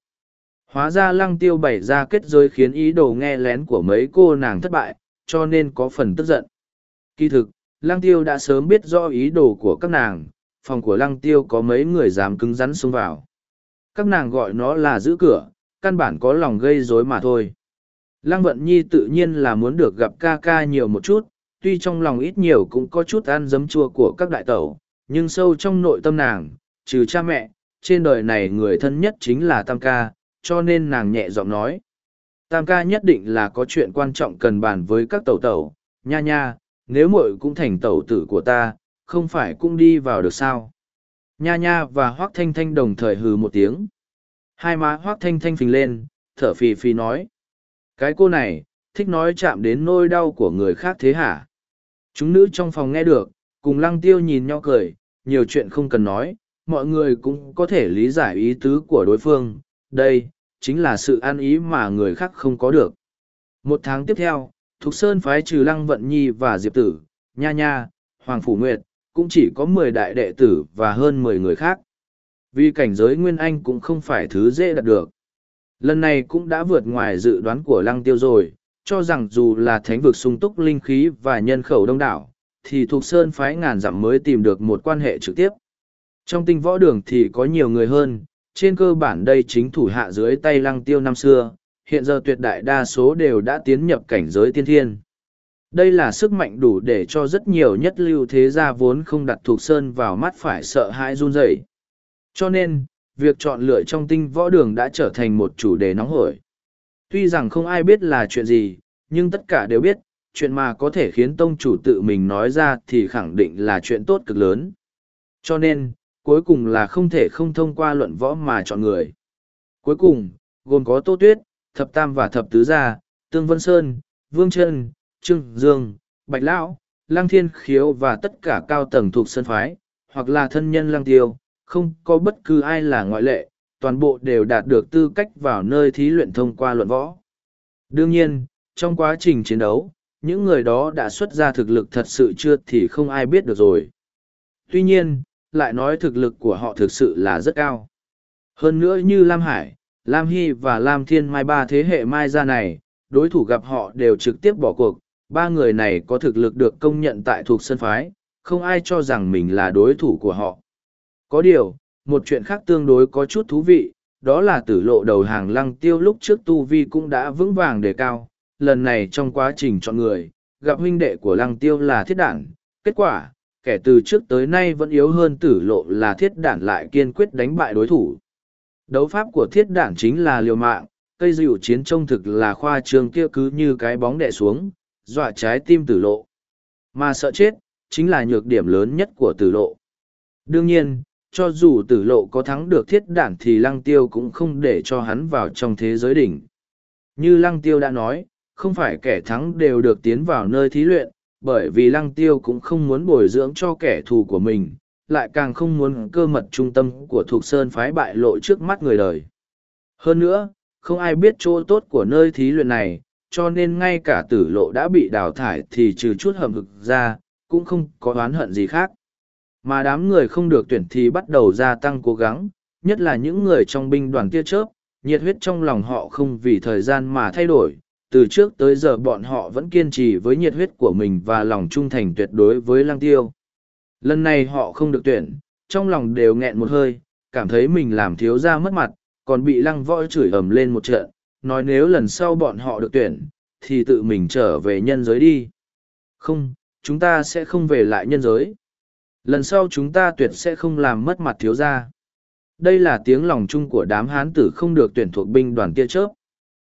Hóa ra lăng tiêu bày ra kết giới khiến ý đồ nghe lén của mấy cô nàng thất bại, cho nên có phần tức giận. Kỳ thực, lăng tiêu đã sớm biết rõ ý đồ của các nàng, phòng của lăng tiêu có mấy người dám cứng rắn xông vào. Các nàng gọi nó là giữ cửa, căn bản có lòng gây rối mà thôi. Lăng vận nhi tự nhiên là muốn được gặp ca ca nhiều một chút, tuy trong lòng ít nhiều cũng có chút ăn dấm chua của các đại tẩu, nhưng sâu trong nội tâm nàng, trừ cha mẹ, trên đời này người thân nhất chính là Tam ca, cho nên nàng nhẹ giọng nói. Tam ca nhất định là có chuyện quan trọng cần bàn với các tẩu tẩu, nha nha, nếu muội cũng thành tẩu tử của ta, không phải cũng đi vào được sao? Nha nha và Hoác Thanh Thanh đồng thời hừ một tiếng. Hai má Hoác Thanh Thanh phình lên, thở phì phì nói. Cái cô này, thích nói chạm đến nôi đau của người khác thế hả? Chúng nữ trong phòng nghe được, cùng lăng tiêu nhìn nhau cười, nhiều chuyện không cần nói, mọi người cũng có thể lý giải ý tứ của đối phương. Đây, chính là sự an ý mà người khác không có được. Một tháng tiếp theo, Thục Sơn phái trừ Lăng Vận Nhi và Diệp Tử, Nha Nha, Hoàng Phủ Nguyệt, cũng chỉ có mười đại đệ tử và hơn mười người khác. Vì cảnh giới Nguyên Anh cũng không phải thứ dễ đạt được. Lần này cũng đã vượt ngoài dự đoán của Lăng Tiêu rồi, cho rằng dù là thánh vực sung túc linh khí và nhân khẩu đông đảo, thì Thục Sơn phái ngàn dặm mới tìm được một quan hệ trực tiếp. Trong tinh võ đường thì có nhiều người hơn, trên cơ bản đây chính thủ hạ dưới tay Lăng Tiêu năm xưa, hiện giờ tuyệt đại đa số đều đã tiến nhập cảnh giới tiên thiên. Đây là sức mạnh đủ để cho rất nhiều nhất lưu thế gia vốn không đặt thuộc sơn vào mắt phải sợ hãi run rẩy. Cho nên, việc chọn lựa trong tinh võ đường đã trở thành một chủ đề nóng hổi. Tuy rằng không ai biết là chuyện gì, nhưng tất cả đều biết, chuyện mà có thể khiến tông chủ tự mình nói ra thì khẳng định là chuyện tốt cực lớn. Cho nên, cuối cùng là không thể không thông qua luận võ mà chọn người. Cuối cùng, gồm có Tô Tuyết, Thập Tam và Thập Tứ Gia, Tương Vân Sơn, Vương Trân, Trương Dương, Bạch Lão, Lang Thiên Khiếu và tất cả cao tầng thuộc sân phái, hoặc là thân nhân Lang Tiêu, không có bất cứ ai là ngoại lệ, toàn bộ đều đạt được tư cách vào nơi thí luyện thông qua luận võ. Đương nhiên, trong quá trình chiến đấu, những người đó đã xuất ra thực lực thật sự chưa thì không ai biết được rồi. Tuy nhiên, lại nói thực lực của họ thực sự là rất cao. Hơn nữa như Lam Hải, Lam Hy và Lam Thiên Mai ba thế hệ Mai ra này, đối thủ gặp họ đều trực tiếp bỏ cuộc, ba người này có thực lực được công nhận tại thuộc sân phái, không ai cho rằng mình là đối thủ của họ. Có điều, một chuyện khác tương đối có chút thú vị, đó là tử lộ đầu hàng lăng tiêu lúc trước Tu Vi cũng đã vững vàng đề cao, lần này trong quá trình chọn người, gặp huynh đệ của lăng tiêu là thiết đản, kết quả, kẻ từ trước tới nay vẫn yếu hơn tử lộ là thiết đản lại kiên quyết đánh bại đối thủ. Đấu pháp của thiết đản chính là liều mạng, cây dịu chiến trông thực là khoa trương kia cứ như cái bóng đè xuống, dọa trái tim tử lộ. Mà sợ chết, chính là nhược điểm lớn nhất của tử lộ. Đương nhiên, cho dù tử lộ có thắng được thiết đản thì lăng tiêu cũng không để cho hắn vào trong thế giới đỉnh. Như lăng tiêu đã nói, không phải kẻ thắng đều được tiến vào nơi thí luyện, bởi vì lăng tiêu cũng không muốn bồi dưỡng cho kẻ thù của mình, lại càng không muốn cơ mật trung tâm của thuộc sơn phái bại lộ trước mắt người đời. Hơn nữa, không ai biết chỗ tốt của nơi thí luyện này, cho nên ngay cả tử lộ đã bị đào thải thì trừ chút hầm hực ra, cũng không có oán hận gì khác. Mà đám người không được tuyển thì bắt đầu gia tăng cố gắng, nhất là những người trong binh đoàn tia chớp, nhiệt huyết trong lòng họ không vì thời gian mà thay đổi. Từ trước tới giờ bọn họ vẫn kiên trì với nhiệt huyết của mình và lòng trung thành tuyệt đối với lăng tiêu. Lần này họ không được tuyển, trong lòng đều nghẹn một hơi, cảm thấy mình làm thiếu ra mất mặt, còn bị lăng võ chửi ầm lên một trận, nói nếu lần sau bọn họ được tuyển, thì tự mình trở về nhân giới đi. Không, chúng ta sẽ không về lại nhân giới. Lần sau chúng ta tuyệt sẽ không làm mất mặt thiếu gia. Đây là tiếng lòng chung của đám hán tử không được tuyển thuộc binh đoàn tia chớp.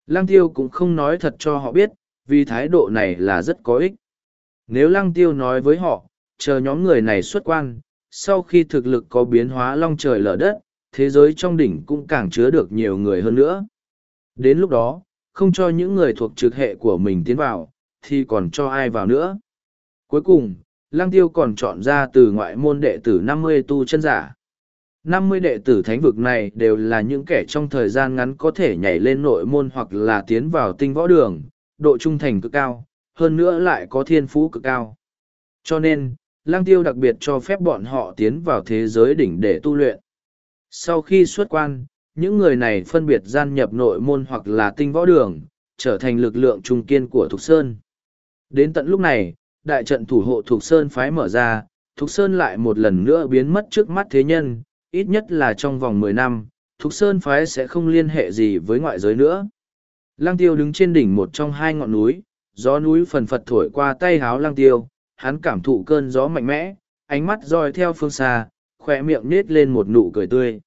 Lăng tiêu cũng không nói thật cho họ biết, vì thái độ này là rất có ích. Nếu lăng tiêu nói với họ, chờ nhóm người này xuất quan, sau khi thực lực có biến hóa long trời lở đất, thế giới trong đỉnh cũng càng chứa được nhiều người hơn nữa. Đến lúc đó, không cho những người thuộc trực hệ của mình tiến vào, thì còn cho ai vào nữa. Cuối cùng, Lăng Tiêu còn chọn ra từ ngoại môn đệ tử năm mươi tu chân giả. năm mươi đệ tử thánh vực này đều là những kẻ trong thời gian ngắn có thể nhảy lên nội môn hoặc là tiến vào tinh võ đường, độ trung thành cực cao, hơn nữa lại có thiên phú cực cao. Cho nên, Lăng Tiêu đặc biệt cho phép bọn họ tiến vào thế giới đỉnh để tu luyện. Sau khi xuất quan, những người này phân biệt gian nhập nội môn hoặc là tinh võ đường, trở thành lực lượng trung kiên của Thục Sơn. Đến tận lúc này, đại trận thủ hộ Thục Sơn phái mở ra, Thục Sơn lại một lần nữa biến mất trước mắt thế nhân, ít nhất là trong vòng mười năm, Thục Sơn phái sẽ không liên hệ gì với ngoại giới nữa. Lăng tiêu đứng trên đỉnh một trong hai ngọn núi, gió núi phần phật thổi qua tay háo lăng tiêu, hắn cảm thụ cơn gió mạnh mẽ, ánh mắt roi theo phương xa, khỏe miệng nết lên một nụ cười tươi.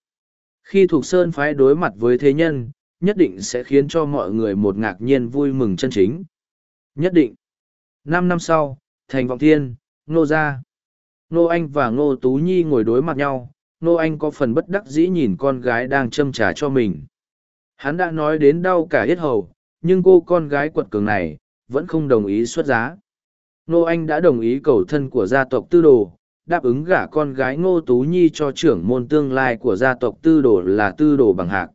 Khi thuộc sơn phái đối mặt với thế nhân, nhất định sẽ khiến cho mọi người một ngạc nhiên vui mừng chân chính. Nhất định. Năm năm sau, thành vọng thiên, Ngô Gia. Ngô Anh và Ngô Tú Nhi ngồi đối mặt nhau, Ngô Anh có phần bất đắc dĩ nhìn con gái đang châm trà cho mình. Hắn đã nói đến đau cả hết hầu, nhưng cô con gái quật cường này, vẫn không đồng ý xuất giá. Ngô Anh đã đồng ý cầu thân của gia tộc tư đồ, đáp ứng gả con gái Ngô Tú Nhi cho trưởng môn tương lai của gia tộc tư đồ là tư đồ bằng hạc.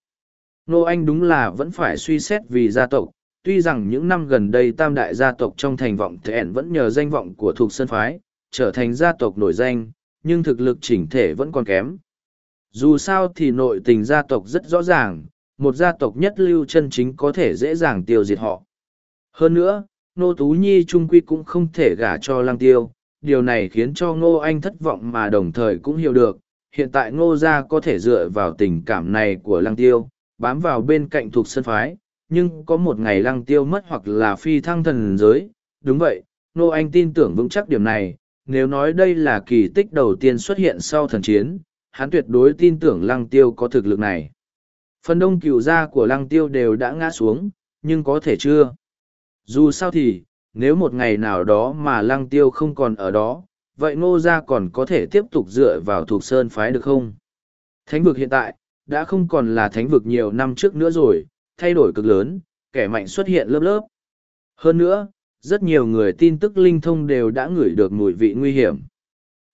Ngô Anh đúng là vẫn phải suy xét vì gia tộc, tuy rằng những năm gần đây tam đại gia tộc trong thành vọng thẹn vẫn nhờ danh vọng của thuộc sơn phái, trở thành gia tộc nổi danh, nhưng thực lực chỉnh thể vẫn còn kém. Dù sao thì nội tình gia tộc rất rõ ràng, một gia tộc nhất lưu chân chính có thể dễ dàng tiêu diệt họ. Hơn nữa, Nô Tú Nhi trung quy cũng không thể gả cho lang tiêu, điều này khiến cho Ngô Anh thất vọng mà đồng thời cũng hiểu được, hiện tại Ngô gia có thể dựa vào tình cảm này của lang tiêu, bám vào bên cạnh thuộc sân phái, nhưng có một ngày lăng tiêu mất hoặc là phi thăng thần giới. Đúng vậy, Ngô Anh tin tưởng vững chắc điểm này, nếu nói đây là kỳ tích đầu tiên xuất hiện sau thần chiến, hắn tuyệt đối tin tưởng lăng tiêu có thực lực này. Phần đông cựu gia của lăng tiêu đều đã ngã xuống, nhưng có thể chưa. Dù sao thì, nếu một ngày nào đó mà lăng tiêu không còn ở đó, vậy ngô gia còn có thể tiếp tục dựa vào thuộc sơn phái được không? Thánh vực hiện tại, đã không còn là thánh vực nhiều năm trước nữa rồi, thay đổi cực lớn, kẻ mạnh xuất hiện lớp lớp. Hơn nữa, rất nhiều người tin tức linh thông đều đã ngửi được mùi vị nguy hiểm.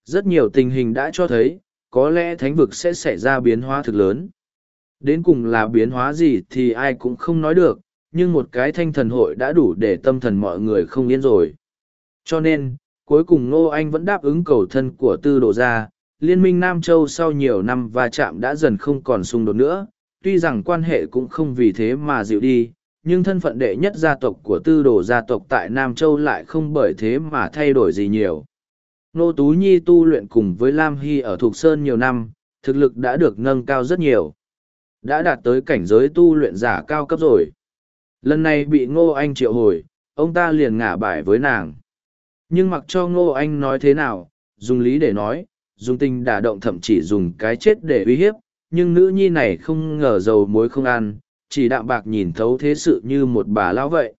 Rất nhiều tình hình đã cho thấy, có lẽ thánh vực sẽ xảy ra biến hóa thực lớn. Đến cùng là biến hóa gì thì ai cũng không nói được, nhưng một cái thanh thần hội đã đủ để tâm thần mọi người không yên rồi. Cho nên, cuối cùng Ngô Anh vẫn đáp ứng cầu thân của tư đồ gia, Liên minh Nam Châu sau nhiều năm va chạm đã dần không còn xung đột nữa, tuy rằng quan hệ cũng không vì thế mà dịu đi, nhưng thân phận đệ nhất gia tộc của tư đồ gia tộc tại Nam Châu lại không bởi thế mà thay đổi gì nhiều. Nô Tú Nhi tu luyện cùng với Lam Hy ở Thục Sơn nhiều năm, thực lực đã được nâng cao rất nhiều. Đã đạt tới cảnh giới tu luyện giả cao cấp rồi. Lần này bị Ngô Anh triệu hồi, ông ta liền ngả bài với nàng. Nhưng mặc cho Ngô Anh nói thế nào, dùng lý để nói, dùng tình đả động thậm chỉ dùng cái chết để uy hiếp, nhưng nữ nhi này không ngờ dầu muối không ăn, chỉ đạm bạc nhìn thấu thế sự như một bà lão vậy.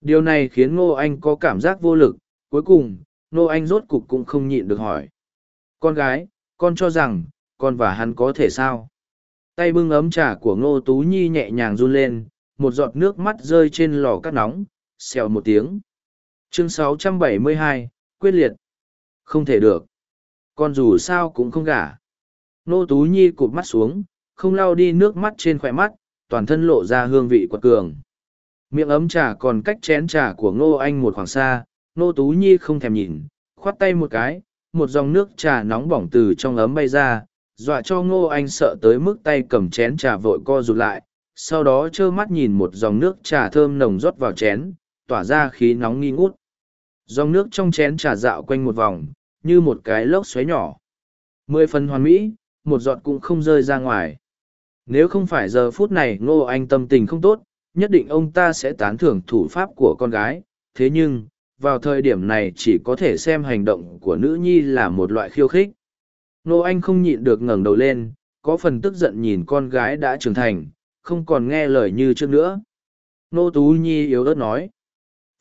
Điều này khiến Ngô Anh có cảm giác vô lực, cuối cùng, Ngô Anh rốt cục cũng không nhịn được hỏi. Con gái, con cho rằng, con và hắn có thể sao? Tay bưng ấm trà của Ngô Tú Nhi nhẹ nhàng run lên, một giọt nước mắt rơi trên lò cắt nóng, xèo một tiếng. Chương 672, quyết liệt. Không thể được. Con dù sao cũng không gả. Nô Tú Nhi cụp mắt xuống, không lau đi nước mắt trên khỏe mắt, toàn thân lộ ra hương vị quật cường. Miệng ấm trà còn cách chén trà của Ngô Anh một khoảng xa, Nô Tú Nhi không thèm nhìn, khoát tay một cái, một dòng nước trà nóng bỏng từ trong ấm bay ra, dọa cho Ngô Anh sợ tới mức tay cầm chén trà vội co rụt lại, sau đó trơ mắt nhìn một dòng nước trà thơm nồng rót vào chén, tỏa ra khí nóng nghi ngút. Dòng nước trong chén trà dạo quanh một vòng, như một cái lốc xoáy nhỏ. Mười phần hoàn mỹ, một giọt cũng không rơi ra ngoài. Nếu không phải giờ phút này Ngô Anh tâm tình không tốt, nhất định ông ta sẽ tán thưởng thủ pháp của con gái. Thế nhưng, vào thời điểm này chỉ có thể xem hành động của nữ nhi là một loại khiêu khích. Ngô Anh không nhịn được ngẩng đầu lên, có phần tức giận nhìn con gái đã trưởng thành, không còn nghe lời như trước nữa. Nô Tú Nhi yếu ớt nói.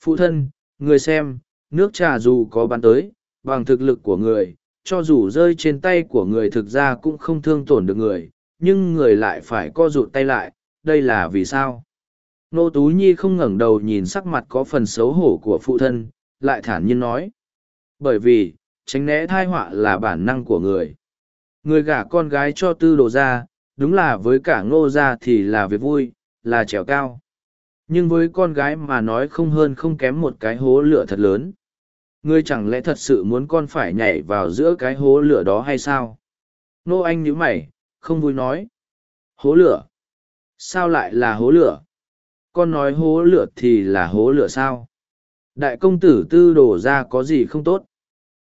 Phụ thân, người xem, nước trà dù có bắn tới, bằng thực lực của người, cho dù rơi trên tay của người thực ra cũng không thương tổn được người, nhưng người lại phải co rụt tay lại, đây là vì sao? Nô Tú Nhi không ngẩng đầu nhìn sắc mặt có phần xấu hổ của phụ thân, lại thản nhiên nói. Bởi vì, tránh né thai họa là bản năng của người. Người gả con gái cho tư đồ ra, đúng là với cả ngô gia thì là việc vui, là trèo cao. Nhưng với con gái mà nói không hơn không kém một cái hố lửa thật lớn. Ngươi chẳng lẽ thật sự muốn con phải nhảy vào giữa cái hố lửa đó hay sao? Nô anh nhíu mày, không vui nói. Hố lửa? Sao lại là hố lửa? Con nói hố lửa thì là hố lửa sao? Đại công tử tư đổ ra có gì không tốt?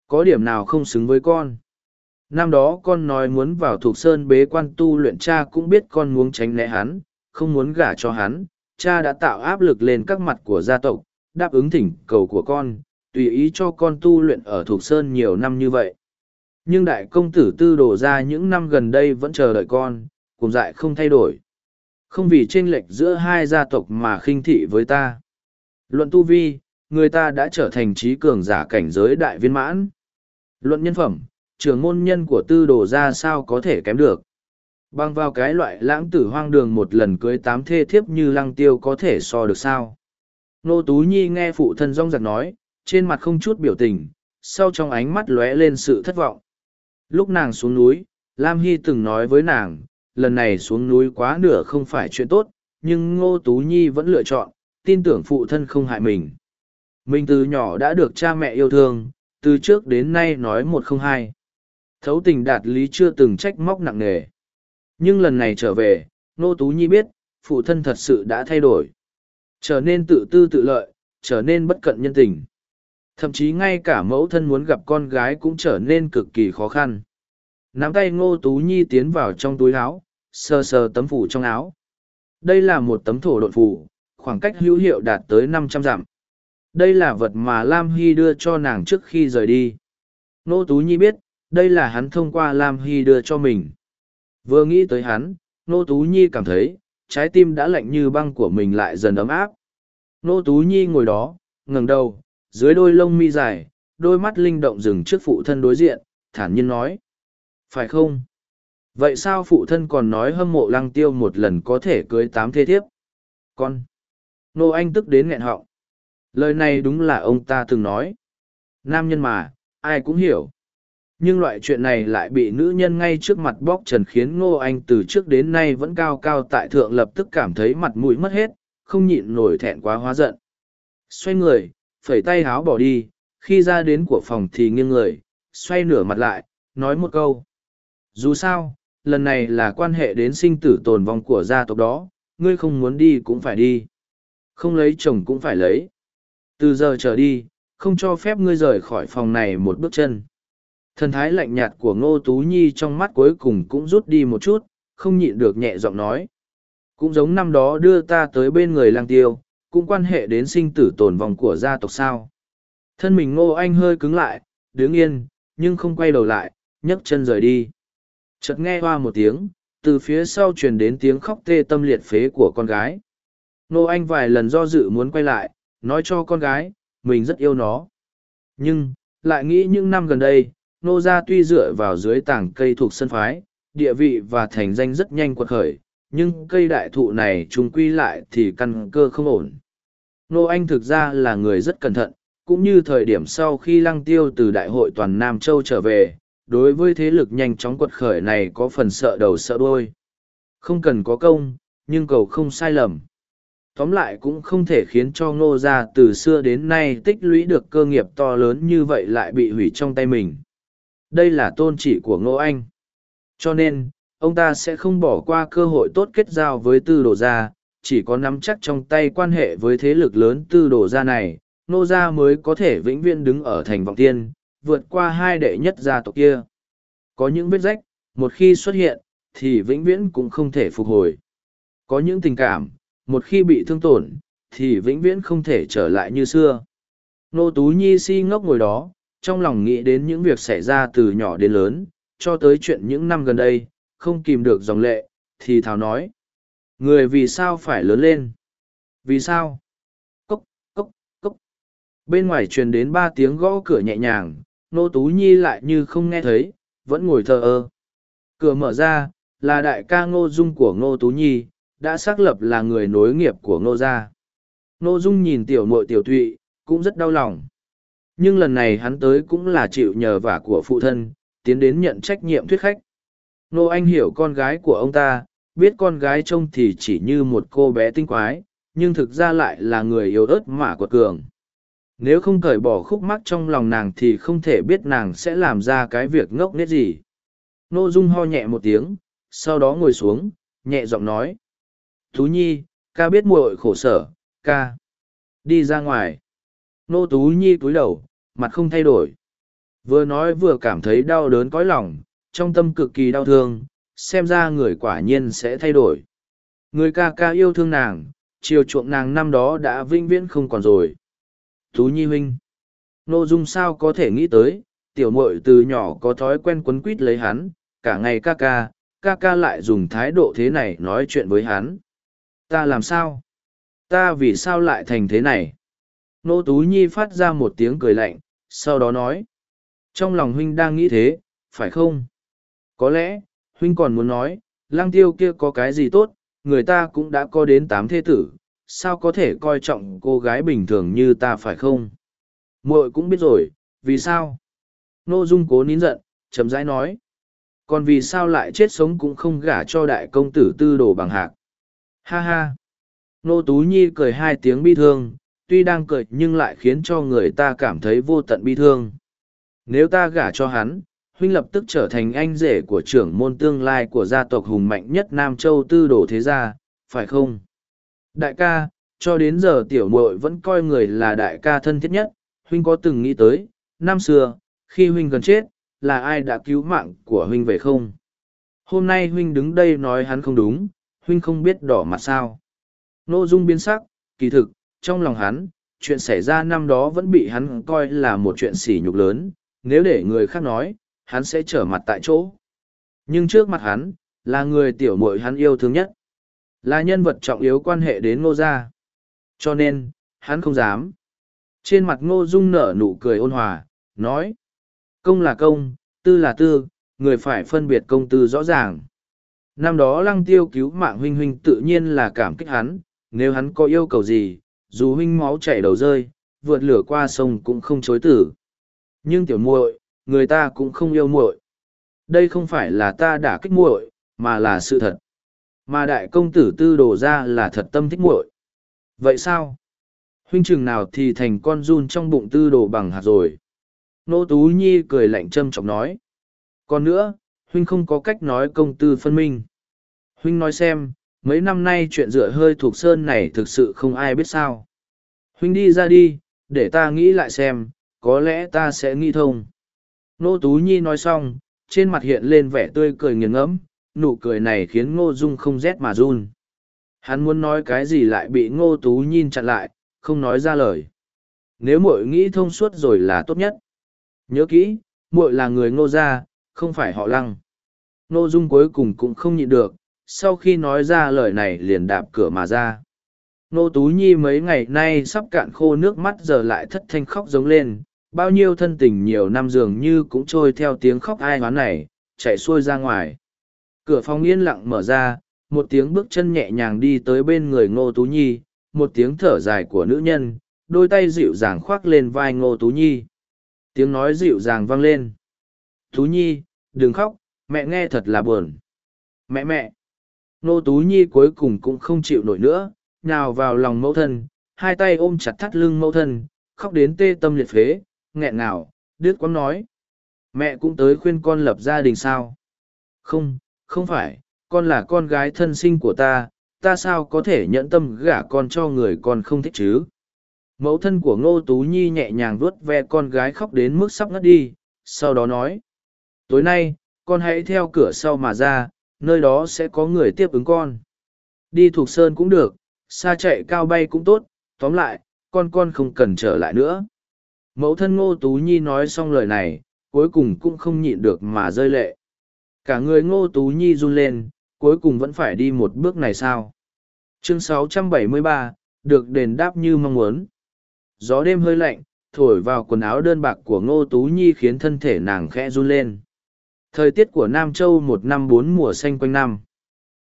Có điểm nào không xứng với con? Năm đó con nói muốn vào thuộc sơn bế quan tu luyện cha cũng biết con muốn tránh né hắn, không muốn gả cho hắn. Cha đã tạo áp lực lên các mặt của gia tộc, đáp ứng thỉnh cầu của con, tùy ý cho con tu luyện ở thuộc Sơn nhiều năm như vậy. Nhưng đại công tử tư đổ ra những năm gần đây vẫn chờ đợi con, cùng dại không thay đổi. Không vì chênh lệch giữa hai gia tộc mà khinh thị với ta. Luận tu vi, người ta đã trở thành trí cường giả cảnh giới đại viên mãn. Luận nhân phẩm, trưởng môn nhân của tư đồ ra sao có thể kém được. Bằng vào cái loại lãng tử hoang đường một lần cưới tám thê thiếp như lăng tiêu có thể so được sao. Nô Tú Nhi nghe phụ thân rong giặc nói, trên mặt không chút biểu tình, sau trong ánh mắt lóe lên sự thất vọng. Lúc nàng xuống núi, Lam Hy từng nói với nàng, lần này xuống núi quá nửa không phải chuyện tốt, nhưng Ngô Tú Nhi vẫn lựa chọn, tin tưởng phụ thân không hại mình. Mình từ nhỏ đã được cha mẹ yêu thương, từ trước đến nay nói một không hai. Thấu tình đạt lý chưa từng trách móc nặng nề. Nhưng lần này trở về, Ngô Tú Nhi biết, phụ thân thật sự đã thay đổi. Trở nên tự tư tự lợi, trở nên bất cận nhân tình. Thậm chí ngay cả mẫu thân muốn gặp con gái cũng trở nên cực kỳ khó khăn. Nắm tay Ngô Tú Nhi tiến vào trong túi áo, sờ sờ tấm phủ trong áo. Đây là một tấm thổ độn phủ, khoảng cách hữu hiệu đạt tới năm trăm dặm. Đây là vật mà Lam Hy đưa cho nàng trước khi rời đi. Nô Tú Nhi biết, đây là hắn thông qua Lam Hy đưa cho mình. Vừa nghĩ tới hắn, Nô Tú Nhi cảm thấy, trái tim đã lạnh như băng của mình lại dần ấm áp. Nô Tú Nhi ngồi đó, ngẩng đầu, dưới đôi lông mi dài, đôi mắt linh động dừng trước phụ thân đối diện, thản nhiên nói. Phải không? Vậy sao phụ thân còn nói hâm mộ lăng tiêu một lần có thể cưới tám thế thiếp? Con! Nô Anh tức đến nghẹn họng. Lời này đúng là ông ta từng nói. Nam nhân mà, ai cũng hiểu. Nhưng loại chuyện này lại bị nữ nhân ngay trước mặt bóc trần khiến Ngô Anh từ trước đến nay vẫn cao cao tại thượng lập tức cảm thấy mặt mũi mất hết, không nhịn nổi thẹn quá hóa giận. Xoay người, phẩy tay háo bỏ đi, khi ra đến của phòng thì nghiêng người, xoay nửa mặt lại, nói một câu. Dù sao, lần này là quan hệ đến sinh tử tồn vong của gia tộc đó, ngươi không muốn đi cũng phải đi. Không lấy chồng cũng phải lấy. Từ giờ trở đi, không cho phép ngươi rời khỏi phòng này một bước chân. Thần thái lạnh nhạt của Ngô Tú Nhi trong mắt cuối cùng cũng rút đi một chút, không nhịn được nhẹ giọng nói. Cũng giống năm đó đưa ta tới bên người lang tiêu, cũng quan hệ đến sinh tử tồn vong của gia tộc sao. Thân mình Ngô Anh hơi cứng lại, đứng yên, nhưng không quay đầu lại, nhấc chân rời đi. Chợt nghe hoa một tiếng, từ phía sau truyền đến tiếng khóc tê tâm liệt phế của con gái. Ngô Anh vài lần do dự muốn quay lại, nói cho con gái, mình rất yêu nó. Nhưng, lại nghĩ những năm gần đây, nô gia tuy dựa vào dưới tảng cây thuộc sân phái, địa vị và thành danh rất nhanh quật khởi, nhưng cây đại thụ này trùng quy lại thì căn cơ không ổn. Nô Anh thực ra là người rất cẩn thận, cũng như thời điểm sau khi lăng tiêu từ đại hội toàn Nam Châu trở về, đối với thế lực nhanh chóng quật khởi này có phần sợ đầu sợ đuôi. Không cần có công, nhưng cầu không sai lầm tóm lại cũng không thể khiến cho ngô gia từ xưa đến nay tích lũy được cơ nghiệp to lớn như vậy lại bị hủy trong tay mình đây là tôn trị của ngô anh. Cho nên ông ta sẽ không bỏ qua cơ hội tốt kết giao với tư đồ gia chỉ có nắm chắc trong tay quan hệ với thế lực lớn tư đồ gia này ngô gia mới có thể vĩnh viễn đứng ở thành vọng tiên vượt qua hai đệ nhất gia tộc kia. Có những vết rách một khi xuất hiện thì vĩnh viễn cũng không thể phục hồi. Có những tình cảm một khi bị thương tổn, thì vĩnh viễn không thể trở lại như xưa. Nô Tú Nhi si ngốc ngồi đó, trong lòng nghĩ đến những việc xảy ra từ nhỏ đến lớn, cho tới chuyện những năm gần đây, không kìm được dòng lệ, thì thảo nói. Người vì sao phải lớn lên? Vì sao? Cốc, cốc, cốc. Bên ngoài truyền đến ba tiếng gõ cửa nhẹ nhàng, Nô Tú Nhi lại như không nghe thấy, vẫn ngồi thờ ơ. Cửa mở ra, là đại ca Ngô Dung của Ngô Tú Nhi, đã xác lập là người nối nghiệp của ngô gia ngô dung nhìn tiểu nội tiểu thụy cũng rất đau lòng nhưng lần này hắn tới cũng là chịu nhờ vả của phụ thân tiến đến nhận trách nhiệm thuyết khách nô anh hiểu con gái của ông ta biết con gái trông thì chỉ như một cô bé tinh quái nhưng thực ra lại là người yếu ớt mà quật cường nếu không cởi bỏ khúc mắc trong lòng nàng thì không thể biết nàng sẽ làm ra cái việc ngốc nghếch gì nô dung ho nhẹ một tiếng sau đó ngồi xuống nhẹ giọng nói Tú Nhi, ca biết muội khổ sở, ca. Đi ra ngoài. Nô Tú Nhi cúi đầu, mặt không thay đổi. Vừa nói vừa cảm thấy đau đớn cõi lòng, trong tâm cực kỳ đau thương, xem ra người quả nhiên sẽ thay đổi. Người ca ca yêu thương nàng, chiều chuộng nàng năm đó đã vinh viễn không còn rồi. Tú Nhi huynh. Nô Dung sao có thể nghĩ tới, tiểu muội từ nhỏ có thói quen quấn quýt lấy hắn, cả ngày ca ca, ca ca lại dùng thái độ thế này nói chuyện với hắn. Ta làm sao? Ta vì sao lại thành thế này? Nô Tú Nhi phát ra một tiếng cười lạnh, sau đó nói. Trong lòng huynh đang nghĩ thế, phải không? Có lẽ, huynh còn muốn nói, lang tiêu kia có cái gì tốt, người ta cũng đã có đến tám thế tử, sao có thể coi trọng cô gái bình thường như ta phải không? muội cũng biết rồi, vì sao? Nô Dung cố nín giận, chấm rãi nói. Còn vì sao lại chết sống cũng không gả cho đại công tử tư đồ bằng hạc? Ha ha! Nô Tú Nhi cười hai tiếng bi thương, tuy đang cười nhưng lại khiến cho người ta cảm thấy vô tận bi thương. Nếu ta gả cho hắn, huynh lập tức trở thành anh rể của trưởng môn tương lai của gia tộc hùng mạnh nhất Nam Châu tư đồ thế gia, phải không? Đại ca, cho đến giờ tiểu muội vẫn coi người là đại ca thân thiết nhất, huynh có từng nghĩ tới, năm xưa, khi huynh gần chết, là ai đã cứu mạng của huynh về không? Hôm nay huynh đứng đây nói hắn không đúng, huynh không biết đỏ mặt sao. Nô dung biến sắc, kỳ thực, trong lòng hắn, chuyện xảy ra năm đó vẫn bị hắn coi là một chuyện sỉ nhục lớn, nếu để người khác nói, hắn sẽ trở mặt tại chỗ. Nhưng trước mặt hắn, là người tiểu muội hắn yêu thương nhất. Là nhân vật trọng yếu quan hệ đến ngô gia. Cho nên, hắn không dám. Trên mặt ngô dung nở nụ cười ôn hòa, nói. Công là công, tư là tư, người phải phân biệt công tư rõ ràng. Năm đó lăng tiêu cứu mạng huynh huynh tự nhiên là cảm kích hắn, nếu hắn có yêu cầu gì, dù huynh máu chảy đầu rơi, vượt lửa qua sông cũng không chối tử. Nhưng tiểu muội, người ta cũng không yêu muội. Đây không phải là ta đã kích muội, mà là sự thật. Mà đại công tử tư đổ ra là thật tâm thích muội. Vậy sao? Huynh chừng nào thì thành con run trong bụng tư đồ bằng hạt rồi. Nô Tú Nhi cười lạnh châm chọc nói. Còn nữa, Huynh không có cách nói công tư phân minh. Huynh nói xem, mấy năm nay chuyện rửa hơi thuộc sơn này thực sự không ai biết sao. Huynh đi ra đi, để ta nghĩ lại xem, có lẽ ta sẽ nghĩ thông. Nô Tú Nhi nói xong, trên mặt hiện lên vẻ tươi cười nghiền ngẫm, nụ cười này khiến Ngô Dung không rét mà run. Hắn muốn nói cái gì lại bị Ngô Tú Nhi chặn lại, không nói ra lời. Nếu muội nghĩ thông suốt rồi là tốt nhất. Nhớ kỹ, muội là người Ngô gia, không phải họ Lăng. Ngô Dung cuối cùng cũng không nhịn được, sau khi nói ra lời này liền đạp cửa mà ra. Nô Tú Nhi mấy ngày nay sắp cạn khô nước mắt giờ lại thất thanh khóc giống lên, bao nhiêu thân tình nhiều năm dường như cũng trôi theo tiếng khóc ai hoán này, chạy xuôi ra ngoài. Cửa phòng yên lặng mở ra, một tiếng bước chân nhẹ nhàng đi tới bên người Ngô Tú Nhi, một tiếng thở dài của nữ nhân, đôi tay dịu dàng khoác lên vai Ngô Tú Nhi. Tiếng nói dịu dàng vang lên. Tú Nhi, đừng khóc, mẹ nghe thật là buồn. Mẹ mẹ! Nô Tú Nhi cuối cùng cũng không chịu nổi nữa, nhào vào lòng mẫu thân, hai tay ôm chặt thắt lưng mẫu thân, khóc đến tê tâm liệt phế, nghẹn ngào, đứt quắm nói. Mẹ cũng tới khuyên con lập gia đình sao? Không, không phải, con là con gái thân sinh của ta, ta sao có thể nhẫn tâm gả con cho người con không thích chứ? Mẫu thân của Ngô Tú Nhi nhẹ nhàng vuốt ve con gái khóc đến mức sắp ngất đi, sau đó nói. Tối nay, con hãy theo cửa sau mà ra, nơi đó sẽ có người tiếp ứng con. Đi thuộc sơn cũng được, xa chạy cao bay cũng tốt, tóm lại, con con không cần trở lại nữa. Mẫu thân Ngô Tú Nhi nói xong lời này, cuối cùng cũng không nhịn được mà rơi lệ. Cả người Ngô Tú Nhi run lên, cuối cùng vẫn phải đi một bước này sao? Chương 673, được đền đáp như mong muốn. Gió đêm hơi lạnh, thổi vào quần áo đơn bạc của Ngô Tú Nhi khiến thân thể nàng khẽ run lên. Thời tiết của Nam Châu một năm bốn mùa xanh quanh năm.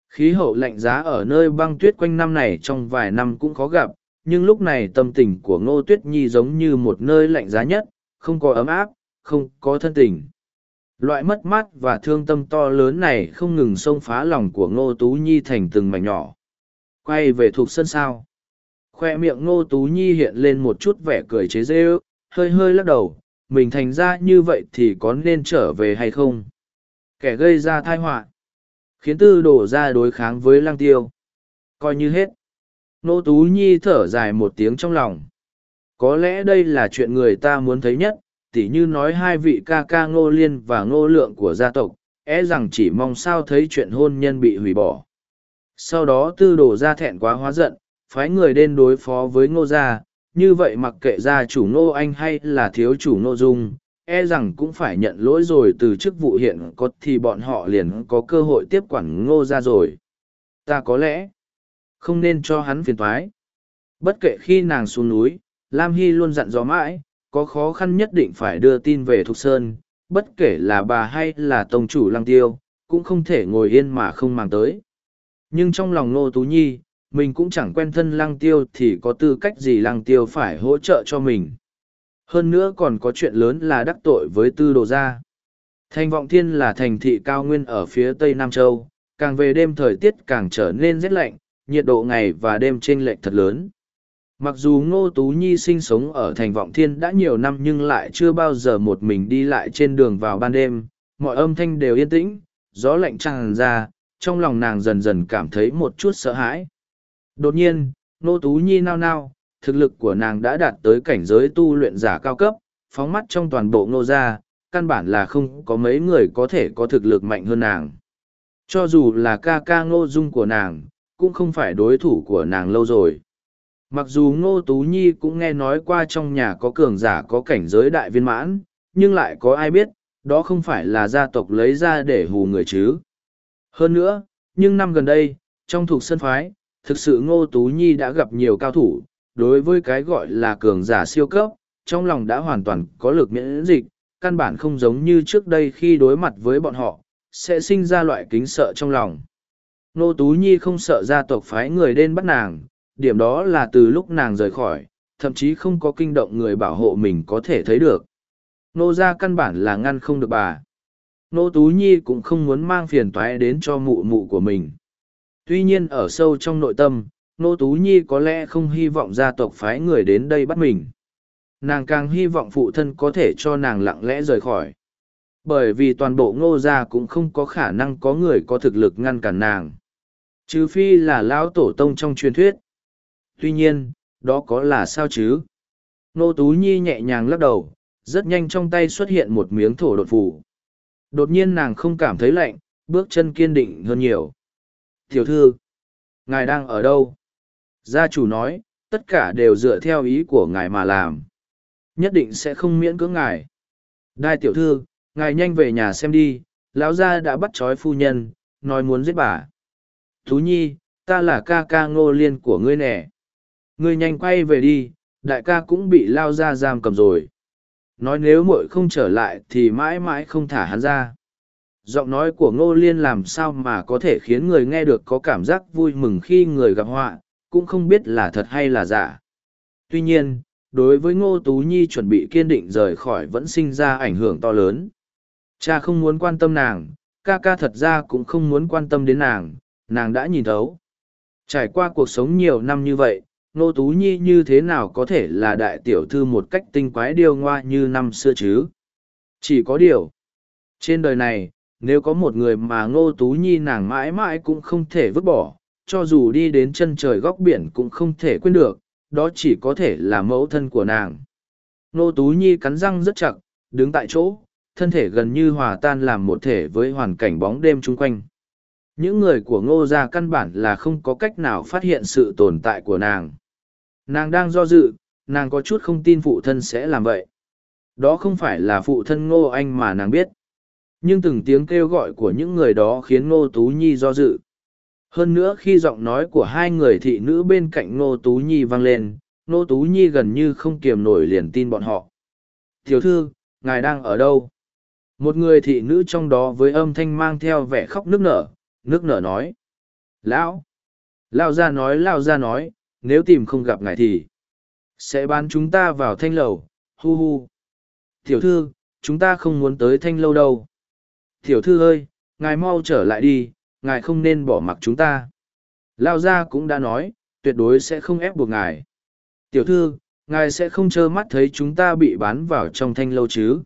Khí hậu lạnh giá ở nơi băng tuyết quanh năm này trong vài năm cũng khó gặp, nhưng lúc này tâm tình của Ngô Tuyết Nhi giống như một nơi lạnh giá nhất, không có ấm áp, không có thân tình. Loại mất mát và thương tâm to lớn này không ngừng xông phá lòng của Ngô Tú Nhi thành từng mảnh nhỏ. Quay về thuộc sân sao. Khoe miệng Ngô Tú Nhi hiện lên một chút vẻ cười chế dê ước, hơi hơi lắc đầu, mình thành ra như vậy thì có nên trở về hay không? Kẻ gây ra thai họa khiến tư đổ ra đối kháng với lang tiêu. Coi như hết. Nô Tú Nhi thở dài một tiếng trong lòng. Có lẽ đây là chuyện người ta muốn thấy nhất, tỉ như nói hai vị ca ca ngô liên và ngô lượng của gia tộc, é rằng chỉ mong sao thấy chuyện hôn nhân bị hủy bỏ. Sau đó tư đồ ra thẹn quá hóa giận, phái người đến đối phó với ngô gia, như vậy mặc kệ gia chủ ngô anh hay là thiếu chủ ngô dung, e rằng cũng phải nhận lỗi rồi từ chức vụ hiện có thì bọn họ liền có cơ hội tiếp quản ngô ra rồi. Ta có lẽ không nên cho hắn phiền thoái. Bất kể khi nàng xuống núi, Lam Hy luôn dặn dò mãi, có khó khăn nhất định phải đưa tin về Thục Sơn, bất kể là bà hay là tông chủ lăng tiêu, cũng không thể ngồi yên mà không mang tới. Nhưng trong lòng Nô Tú Nhi, mình cũng chẳng quen thân lăng tiêu thì có tư cách gì lăng tiêu phải hỗ trợ cho mình. Hơn nữa còn có chuyện lớn là đắc tội với tư đồ gia. Thành vọng thiên là thành thị cao nguyên ở phía tây Nam Châu, càng về đêm thời tiết càng trở nên rét lạnh, nhiệt độ ngày và đêm chênh lệch thật lớn. Mặc dù Ngô Tú Nhi sinh sống ở thành vọng thiên đã nhiều năm nhưng lại chưa bao giờ một mình đi lại trên đường vào ban đêm, mọi âm thanh đều yên tĩnh, gió lạnh tràn ra, trong lòng nàng dần dần cảm thấy một chút sợ hãi. Đột nhiên, Ngô Tú Nhi nao nao, thực lực của nàng đã đạt tới cảnh giới tu luyện giả cao cấp, phóng mắt trong toàn bộ ngô gia, căn bản là không có mấy người có thể có thực lực mạnh hơn nàng. Cho dù là ca ca ngô dung của nàng, cũng không phải đối thủ của nàng lâu rồi. Mặc dù Ngô Tú Nhi cũng nghe nói qua trong nhà có cường giả có cảnh giới đại viên mãn, nhưng lại có ai biết, đó không phải là gia tộc lấy ra để hù người chứ. Hơn nữa, nhưng năm gần đây, trong thuộc sân phái, thực sự Ngô Tú Nhi đã gặp nhiều cao thủ, đối với cái gọi là cường giả siêu cấp, trong lòng đã hoàn toàn có lực miễn dịch, căn bản không giống như trước đây khi đối mặt với bọn họ, sẽ sinh ra loại kính sợ trong lòng. nô Tú Nhi không sợ gia tộc phái người đến bắt nàng, điểm đó là từ lúc nàng rời khỏi, thậm chí không có kinh động người bảo hộ mình có thể thấy được. Nô ra căn bản là ngăn không được bà. Nô Tú Nhi cũng không muốn mang phiền toái đến cho mụ mụ của mình. Tuy nhiên ở sâu trong nội tâm, Nô Tú Nhi có lẽ không hy vọng gia tộc phái người đến đây bắt mình. Nàng càng hy vọng phụ thân có thể cho nàng lặng lẽ rời khỏi. Bởi vì toàn bộ ngô gia cũng không có khả năng có người có thực lực ngăn cản nàng. Trừ phi là lão tổ tông trong truyền thuyết tuy nhiên, đó có là sao chứ nô tú nhi nhẹ nhàng lắc đầu, rất nhanh trong tay xuất hiện một miếng thổ đột phủ đột nhiên nàng không cảm thấy lạnh, bước chân kiên định hơn nhiều tiểu thư, ngài đang ở đâu gia chủ nói tất cả đều dựa theo ý của ngài mà làm. Nhất định sẽ không miễn cưỡng ngài. Đai tiểu thư ngài nhanh về nhà xem đi lão gia đã bắt trói phu nhân nói muốn giết bà. Thú nhi ta là ca ca ngô liên của ngươi nè. Ngươi nhanh quay về đi, đại ca cũng bị lao ra giam cầm rồi. Nói nếu muội không trở lại thì mãi mãi không thả hắn ra. Giọng nói của Ngô Liên làm sao mà có thể khiến người nghe được có cảm giác vui mừng khi người gặp họa, cũng không biết là thật hay là giả. Tuy nhiên, đối với Ngô Tú Nhi chuẩn bị kiên định rời khỏi vẫn sinh ra ảnh hưởng to lớn. Cha không muốn quan tâm nàng, ca ca thật ra cũng không muốn quan tâm đến nàng, nàng đã nhìn thấu. Trải qua cuộc sống nhiều năm như vậy, Ngô Tú Nhi như thế nào có thể là đại tiểu thư một cách tinh quái điêu ngoa như năm xưa chứ? Chỉ có điều. Trên đời này, nếu có một người mà Ngô Tú Nhi nàng mãi mãi cũng không thể vứt bỏ, cho dù đi đến chân trời góc biển cũng không thể quên được, đó chỉ có thể là mẫu thân của nàng. Ngô Tú Nhi cắn răng rất chặt, đứng tại chỗ, thân thể gần như hòa tan làm một thể với hoàn cảnh bóng đêm chung quanh. Những người của ngô gia căn bản là không có cách nào phát hiện sự tồn tại của nàng. Nàng đang do dự, nàng có chút không tin phụ thân sẽ làm vậy. Đó không phải là phụ thân ngô anh mà nàng biết. Nhưng từng tiếng kêu gọi của những người đó khiến ngô tú nhi do dự. Hơn nữa khi giọng nói của hai người thị nữ bên cạnh nô tú nhi vang lên, nô tú nhi gần như không kiềm nổi liền tin bọn họ. Tiểu thư, ngài đang ở đâu? Một người thị nữ trong đó với âm thanh mang theo vẻ khóc nước nở, nước nở nói. Lão! Lão ra nói, lão ra nói, nếu tìm không gặp ngài thì sẽ bán chúng ta vào thanh lầu hu hu tiểu thư chúng ta không muốn tới thanh lâu đâu tiểu thư ơi ngài mau trở lại đi ngài không nên bỏ mặc chúng ta lao gia cũng đã nói tuyệt đối sẽ không ép buộc ngài tiểu thư ngài sẽ không trơ mắt thấy chúng ta bị bán vào trong thanh lâu chứ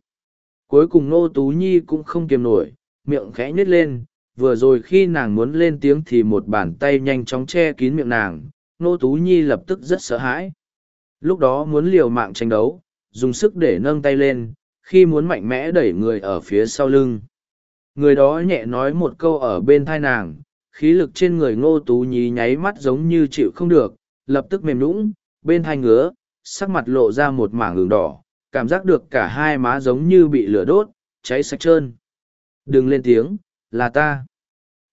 cuối cùng nô tú nhi cũng không kiềm nổi miệng khẽ nhếch lên vừa rồi khi nàng muốn lên tiếng thì một bàn tay nhanh chóng che kín miệng nàng Nô Tú Nhi lập tức rất sợ hãi. Lúc đó muốn liều mạng tranh đấu, dùng sức để nâng tay lên, khi muốn mạnh mẽ đẩy người ở phía sau lưng. Người đó nhẹ nói một câu ở bên thai nàng, khí lực trên người ngô tú Nhi nháy mắt giống như chịu không được, lập tức mềm lũng, bên thai ngứa, sắc mặt lộ ra một mảng đường đỏ, cảm giác được cả hai má giống như bị lửa đốt, cháy sạch trơn. Đừng lên tiếng, là ta.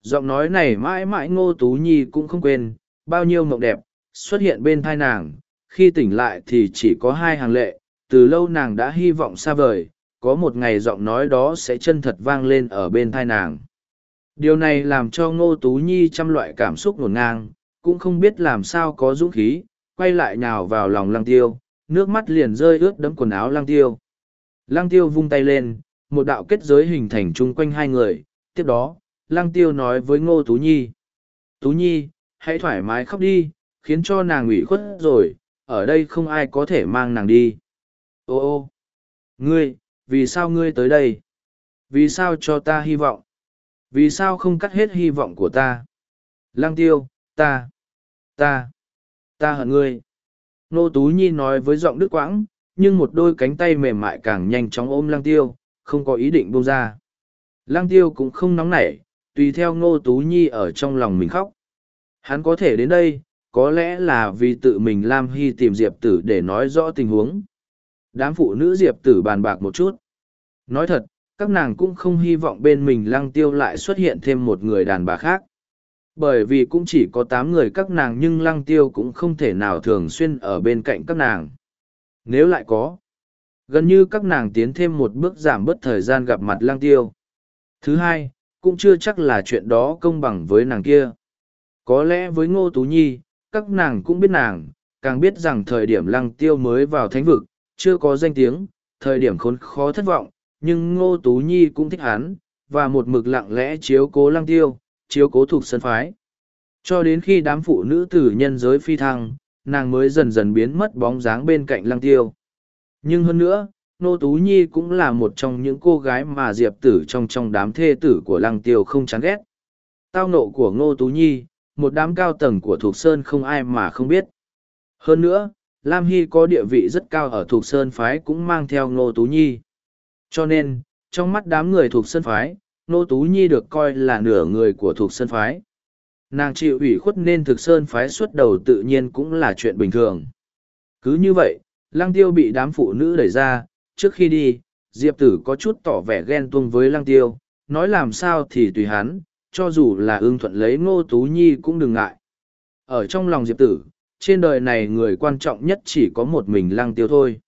Giọng nói này mãi mãi ngô tú nhi cũng không quên, bao nhiêu mộng đẹp, xuất hiện bên thai nàng, khi tỉnh lại thì chỉ có hai hàng lệ, từ lâu nàng đã hy vọng xa vời, có một ngày giọng nói đó sẽ chân thật vang lên ở bên thai nàng. Điều này làm cho ngô tú nhi trăm loại cảm xúc ngổn ngang, cũng không biết làm sao có dũng khí, quay lại nhào vào lòng lăng tiêu, nước mắt liền rơi ướt đẫm quần áo lăng tiêu. Lăng tiêu vung tay lên, một đạo kết giới hình thành chung quanh hai người, tiếp đó, lăng tiêu nói với ngô tú nhi. Tú nhi, hãy thoải mái khóc đi, khiến cho nàng ủy khuất rồi, ở đây không ai có thể mang nàng đi. Ô ô, ngươi, vì sao ngươi tới đây? Vì sao cho ta hy vọng? Vì sao không cắt hết hy vọng của ta? Lăng tiêu, ta, ta, ta hận ngươi. Nô Tú Nhi nói với giọng đứt quãng, nhưng một đôi cánh tay mềm mại càng nhanh chóng ôm lăng tiêu, không có ý định buông ra. Lăng tiêu cũng không nóng nảy, tùy theo Ngô Tú Nhi ở trong lòng mình khóc. Hắn có thể đến đây, có lẽ là vì tự mình Lam Hy tìm Diệp Tử để nói rõ tình huống. Đám phụ nữ Diệp Tử bàn bạc một chút. Nói thật, các nàng cũng không hy vọng bên mình lăng tiêu lại xuất hiện thêm một người đàn bà khác. Bởi vì cũng chỉ có tám người các nàng nhưng lăng tiêu cũng không thể nào thường xuyên ở bên cạnh các nàng. Nếu lại có, gần như các nàng tiến thêm một bước giảm bớt thời gian gặp mặt lăng tiêu. Thứ hai, cũng chưa chắc là chuyện đó công bằng với nàng kia. Có lẽ với Ngô Tú Nhi, các nàng cũng biết nàng, càng biết rằng thời điểm lăng tiêu mới vào thánh vực, chưa có danh tiếng, thời điểm khốn khó thất vọng, nhưng Ngô Tú Nhi cũng thích hắn, và một mực lặng lẽ chiếu cố lăng tiêu, chiếu cố thuộc sân phái. Cho đến khi đám phụ nữ tử nhân giới phi thăng, nàng mới dần dần biến mất bóng dáng bên cạnh lăng tiêu. Nhưng hơn nữa, Nô Tú Nhi cũng là một trong những cô gái mà Diệp Tử trong trong đám thê tử của lăng tiêu không chán ghét. Tao nộ của Ngô Tú Nhi, một đám cao tầng của Thục Sơn không ai mà không biết. Hơn nữa, Lam Hy có địa vị rất cao ở Thuộc Sơn Phái cũng mang theo Ngô Tú Nhi. Cho nên, trong mắt đám người Thuộc Sơn Phái, Ngô Tú Nhi được coi là nửa người của Thuộc Sơn Phái. Nàng chịu ủy khuất nên Thực Sơn Phái xuất đầu tự nhiên cũng là chuyện bình thường. Cứ như vậy, Lăng Tiêu bị đám phụ nữ đẩy ra, trước khi đi, Diệp Tử có chút tỏ vẻ ghen tuông với Lăng Tiêu, nói làm sao thì tùy hắn, cho dù là ưng thuận lấy ngô tú nhi cũng đừng ngại. Ở trong lòng Diệp Tử, trên đời này người quan trọng nhất chỉ có một mình lăng tiêu thôi.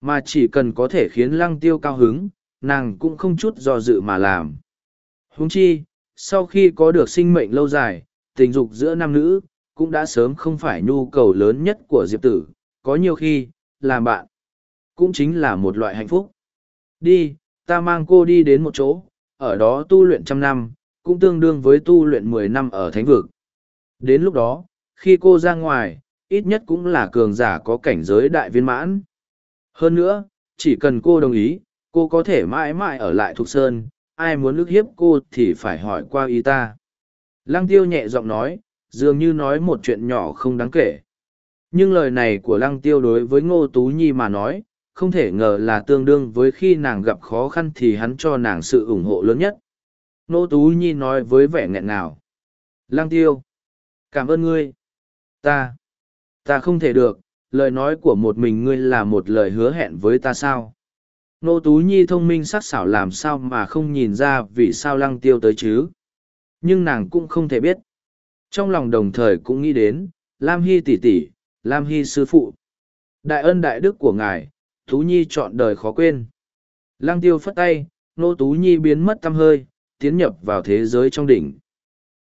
Mà chỉ cần có thể khiến lăng tiêu cao hứng, nàng cũng không chút do dự mà làm. Huống chi, sau khi có được sinh mệnh lâu dài, tình dục giữa nam nữ, cũng đã sớm không phải nhu cầu lớn nhất của Diệp Tử, có nhiều khi, làm bạn, cũng chính là một loại hạnh phúc. Đi, ta mang cô đi đến một chỗ, ở đó tu luyện trăm năm, cũng tương đương với tu luyện mười năm ở thánh vực. Đến lúc đó, khi cô ra ngoài, ít nhất cũng là cường giả có cảnh giới đại viên mãn. Hơn nữa, chỉ cần cô đồng ý, cô có thể mãi mãi ở lại Thục Sơn, ai muốn ức hiếp cô thì phải hỏi qua ý ta. Lăng tiêu nhẹ giọng nói, dường như nói một chuyện nhỏ không đáng kể. Nhưng lời này của lăng tiêu đối với Ngô Tú Nhi mà nói, không thể ngờ là tương đương với khi nàng gặp khó khăn thì hắn cho nàng sự ủng hộ lớn nhất. Ngô Tú Nhi nói với vẻ nghẹn ngào. Lang tiêu. Cảm ơn ngươi. Ta. Ta không thể được, lời nói của một mình ngươi là một lời hứa hẹn với ta sao? Nô Tú Nhi thông minh sắc sảo làm sao mà không nhìn ra vì sao lăng tiêu tới chứ? Nhưng nàng cũng không thể biết. Trong lòng đồng thời cũng nghĩ đến, Lam Hy tỷ tỷ, Lam Hy sư phụ. Đại ân đại đức của ngài, Tú Nhi chọn đời khó quên. Lăng tiêu phất tay, Nô Tú Nhi biến mất tâm hơi, tiến nhập vào thế giới trong đỉnh.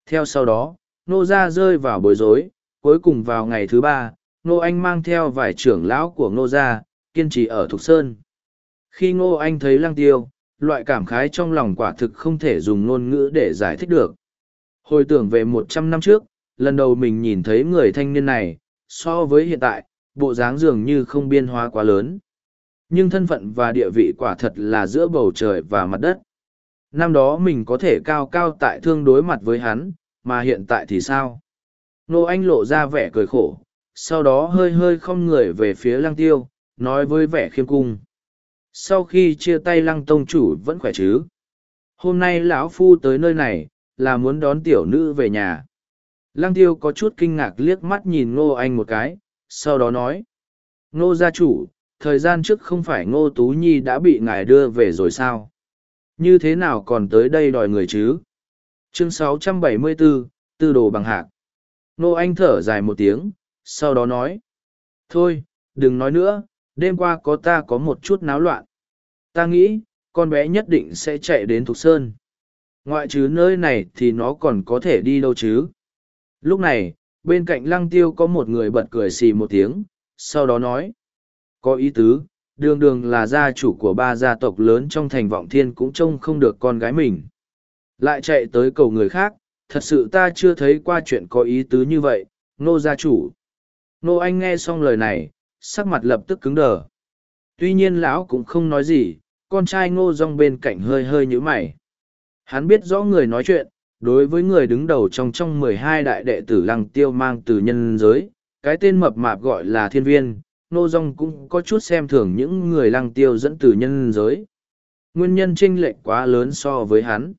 Theo sau đó, nô gia rơi vào bối rối, cuối cùng vào ngày thứ ba, Ngô anh mang theo vài trưởng lão của Ngô gia, kiên trì ở Thục Sơn. Khi ngô anh thấy lăng tiêu, loại cảm khái trong lòng quả thực không thể dùng ngôn ngữ để giải thích được. Hồi tưởng về một trăm năm trước, lần đầu mình nhìn thấy người thanh niên này, so với hiện tại, bộ dáng dường như không biên hóa quá lớn. Nhưng thân phận và địa vị quả thật là giữa bầu trời và mặt đất năm đó mình có thể cao cao tại thương đối mặt với hắn, mà hiện tại thì sao? Nô Anh lộ ra vẻ cười khổ, sau đó hơi hơi không người về phía lăng tiêu, nói với vẻ khiêm cung. Sau khi chia tay lăng tông chủ vẫn khỏe chứ? Hôm nay lão phu tới nơi này, là muốn đón tiểu nữ về nhà. Lăng tiêu có chút kinh ngạc liếc mắt nhìn Ngô Anh một cái, sau đó nói. Ngô gia chủ, thời gian trước không phải Ngô Tú Nhi đã bị ngài đưa về rồi sao? Như thế nào còn tới đây đòi người chứ? Chương 674, Tư đồ bằng hạc. Nô Anh thở dài một tiếng, sau đó nói. Thôi, đừng nói nữa, đêm qua có ta có một chút náo loạn. Ta nghĩ, con bé nhất định sẽ chạy đến Thục Sơn. Ngoại trừ nơi này thì nó còn có thể đi đâu chứ? Lúc này, bên cạnh lăng tiêu có một người bật cười xì một tiếng, sau đó nói. Có ý tứ, đường đường là gia chủ của ba gia tộc lớn trong thành vọng thiên cũng trông không được con gái mình. Lại chạy tới cầu người khác, thật sự ta chưa thấy qua chuyện có ý tứ như vậy, nô gia chủ. Nô anh nghe xong lời này, sắc mặt lập tức cứng đờ. Tuy nhiên lão cũng không nói gì, con trai ngô rong bên cạnh hơi hơi nhíu mày. Hắn biết rõ người nói chuyện, đối với người đứng đầu trong trong mười hai đại đệ tử lăng tiêu mang từ nhân giới, cái tên mập mạp gọi là thiên viên, nô rong cũng có chút xem thường những người lăng tiêu dẫn từ nhân giới. Nguyên nhân chênh lệch quá lớn so với hắn.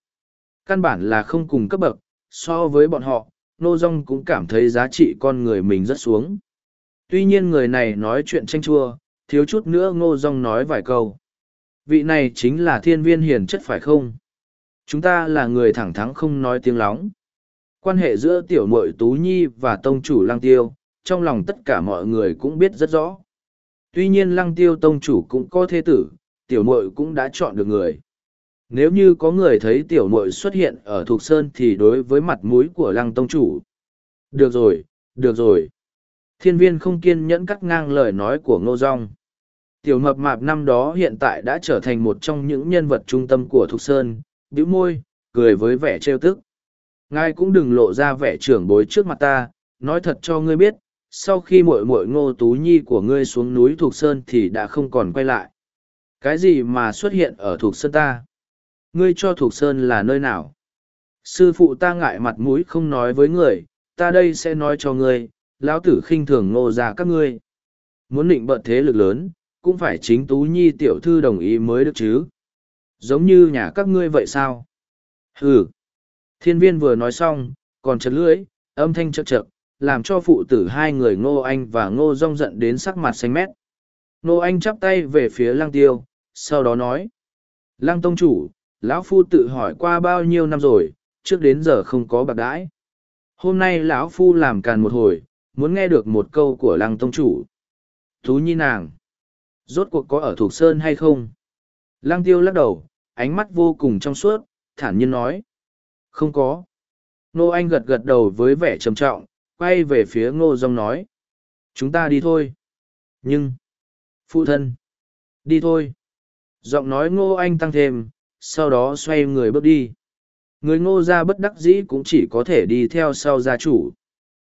Căn bản là không cùng cấp bậc, so với bọn họ, nô Dung cũng cảm thấy giá trị con người mình rất xuống. Tuy nhiên người này nói chuyện tranh chua, thiếu chút nữa ngô Dung nói vài câu. Vị này chính là thiên viên hiền chất phải không? Chúng ta là người thẳng thắn không nói tiếng lóng. Quan hệ giữa tiểu mội Tú Nhi và tông chủ Lăng Tiêu, trong lòng tất cả mọi người cũng biết rất rõ. Tuy nhiên Lăng Tiêu tông chủ cũng có thế tử, tiểu mội cũng đã chọn được người. Nếu như có người thấy tiểu mội xuất hiện ở Thục Sơn thì đối với mặt mũi của Lăng tông chủ. Được rồi, được rồi. Thiên viên không kiên nhẫn cắt ngang lời nói của Ngô Dung. Tiểu mập mạp năm đó hiện tại đã trở thành một trong những nhân vật trung tâm của Thục Sơn, bĩu môi, cười với vẻ trêu tức. Ngài cũng đừng lộ ra vẻ trưởng bối trước mặt ta, nói thật cho ngươi biết, sau khi muội muội ngô tú nhi của ngươi xuống núi Thục Sơn thì đã không còn quay lại. Cái gì mà xuất hiện ở Thục Sơn ta? Ngươi cho thuộc Sơn là nơi nào? Sư phụ ta ngại mặt mũi không nói với người, ta đây sẽ nói cho ngươi, lão tử khinh thường ngô ra các ngươi. Muốn định bận thế lực lớn, cũng phải chính Tú Nhi tiểu thư đồng ý mới được chứ. Giống như nhà các ngươi vậy sao? Hừ. Thiên viên vừa nói xong, còn chật lưỡi, âm thanh chật chật, làm cho phụ tử hai người Ngô Anh và Ngô Rong giận đến sắc mặt xanh mét. Ngô Anh chắp tay về phía Lăng Tiêu, sau đó nói. Lăng Tông Chủ, lão Phu tự hỏi qua bao nhiêu năm rồi, trước đến giờ không có bạc đãi. Hôm nay lão Phu làm càn một hồi, muốn nghe được một câu của Lăng Tông Chủ. Thú nhi nàng. Rốt cuộc có ở Thuộc Sơn hay không? Lăng tiêu lắc đầu, ánh mắt vô cùng trong suốt, thản nhiên nói. Không có. Nô Anh gật gật đầu với vẻ trầm trọng, quay về phía ngô dông nói. Chúng ta đi thôi. Nhưng. Phụ thân. Đi thôi. Giọng nói ngô Anh tăng thêm, sau đó xoay người bước đi. Người ngô ra bất đắc dĩ cũng chỉ có thể đi theo sau gia chủ.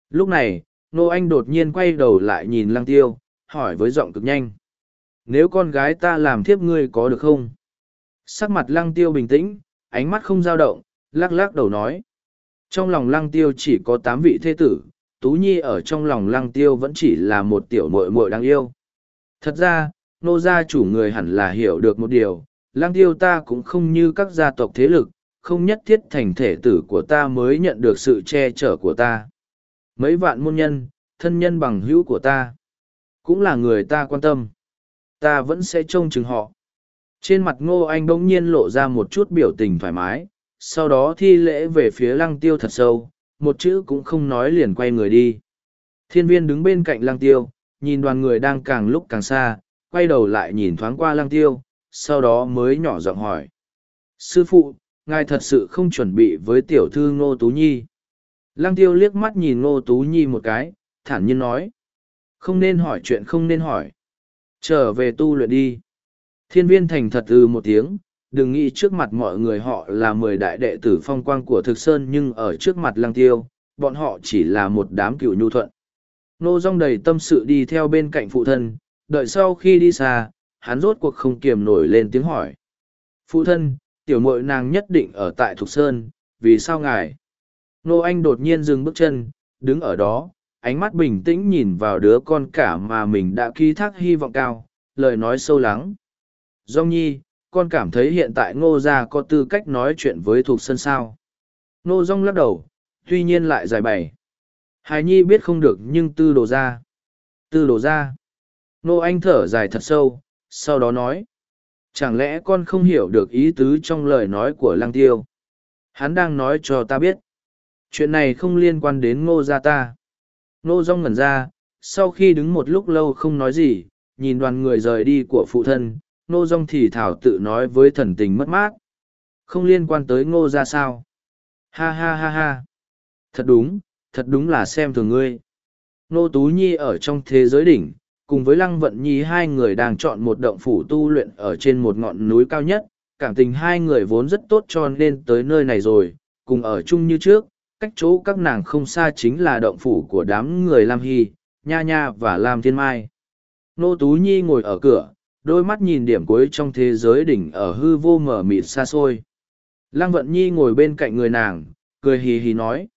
Lúc này, ngô Anh đột nhiên quay đầu lại nhìn lăng tiêu, hỏi với giọng cực nhanh. Nếu con gái ta làm thiếp ngươi có được không? Sắc mặt lăng tiêu bình tĩnh, ánh mắt không dao động, lắc lắc đầu nói. Trong lòng lăng tiêu chỉ có tám vị thế tử, Tú Nhi ở trong lòng lăng tiêu vẫn chỉ là một tiểu muội muội đáng yêu. Thật ra, nô gia chủ người hẳn là hiểu được một điều, Lang tiêu ta cũng không như các gia tộc thế lực, không nhất thiết thành thể tử của ta mới nhận được sự che chở của ta. Mấy vạn môn nhân, thân nhân bằng hữu của ta, cũng là người ta quan tâm. Ta vẫn sẽ trông chừng họ. Trên mặt ngô anh bỗng nhiên lộ ra một chút biểu tình thoải mái sau đó thi lễ về phía lăng tiêu thật sâu một chữ cũng không nói liền quay người đi. Thiên viên đứng bên cạnh lăng tiêu nhìn đoàn người đang càng lúc càng xa quay đầu lại nhìn thoáng qua lăng tiêu sau đó mới nhỏ giọng hỏi. Sư phụ, ngài thật sự không chuẩn bị với tiểu thư ngô tú nhi? Lăng tiêu liếc mắt nhìn ngô tú nhi một cái, thản nhiên nói. Không nên hỏi chuyện không nên hỏi. Trở về tu luyện đi. Thiên viên thành thật từ một tiếng, đừng nghĩ trước mặt mọi người họ là mười đại đệ tử phong quang của thực sơn nhưng ở trước mặt lăng tiêu, bọn họ chỉ là một đám cựu nhu thuận. Nô rong đầy tâm sự đi theo bên cạnh phụ thân, đợi sau khi đi xa hắn rốt cuộc không kiềm nổi lên tiếng hỏi phụ thân tiểu mội nàng nhất định ở tại thục sơn vì sao ngài nô anh đột nhiên dừng bước chân đứng ở đó ánh mắt bình tĩnh nhìn vào đứa con cả mà mình đã ký thác hy vọng cao, lời nói sâu lắng. Dông nhi, con cảm thấy hiện tại ngô gia có tư cách nói chuyện với thuộc sơn sao. Ngô Dung lắc đầu, tuy nhiên lại giải bày. Hài nhi biết không được nhưng tư đồ ra. Tư đồ ra. Nô Anh thở dài thật sâu, sau đó nói. Chẳng lẽ con không hiểu được ý tứ trong lời nói của lăng tiêu? Hắn đang nói cho ta biết. Chuyện này không liên quan đến ngô gia ta. Ngô rong ngẩn ra, sau khi đứng một lúc lâu không nói gì, nhìn đoàn người rời đi của phụ thân, ngô rong thì thảo tự nói với thần tình mất mát. Không liên quan tới ngô gia sao? Ha ha ha ha. Thật đúng, thật đúng là xem thường ngươi. Ngô Tú Nhi ở trong thế giới đỉnh, cùng với Lăng Vận Nhi hai người đang chọn một động phủ tu luyện ở trên một ngọn núi cao nhất, cảm tình hai người vốn rất tốt cho nên tới nơi này rồi, cùng ở chung như trước, cách chỗ các nàng không xa chính là động phủ của đám người Lam Hy, Nha Nha và Lam Thiên Mai. Nô Tú Nhi ngồi ở cửa, đôi mắt nhìn điểm cuối trong thế giới đỉnh ở hư vô mở mịt xa xôi. Lăng Vận Nhi ngồi bên cạnh người nàng, cười hì hì nói.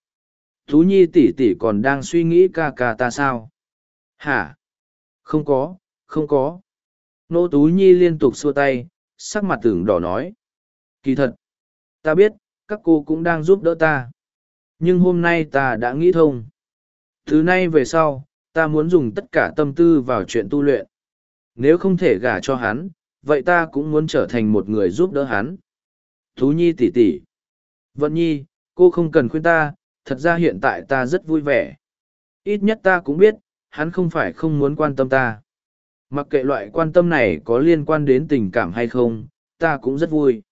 Tú Nhi tỷ tỷ còn đang suy nghĩ ca ca ta sao? Hả? Không có, không có. Nô Tú Nhi liên tục xua tay, sắc mặt tưởng đỏ nói. Kỳ thật, ta biết, các cô cũng đang giúp đỡ ta. Nhưng hôm nay ta đã nghĩ thông. Thứ nay về sau, ta muốn dùng tất cả tâm tư vào chuyện tu luyện. Nếu không thể gả cho hắn, vậy ta cũng muốn trở thành một người giúp đỡ hắn. thú Nhi tỷ tỷ. Vận Nhi, cô không cần khuyên ta, thật ra hiện tại ta rất vui vẻ. Ít nhất ta cũng biết, hắn không phải không muốn quan tâm ta. Mặc kệ loại quan tâm này có liên quan đến tình cảm hay không, ta cũng rất vui.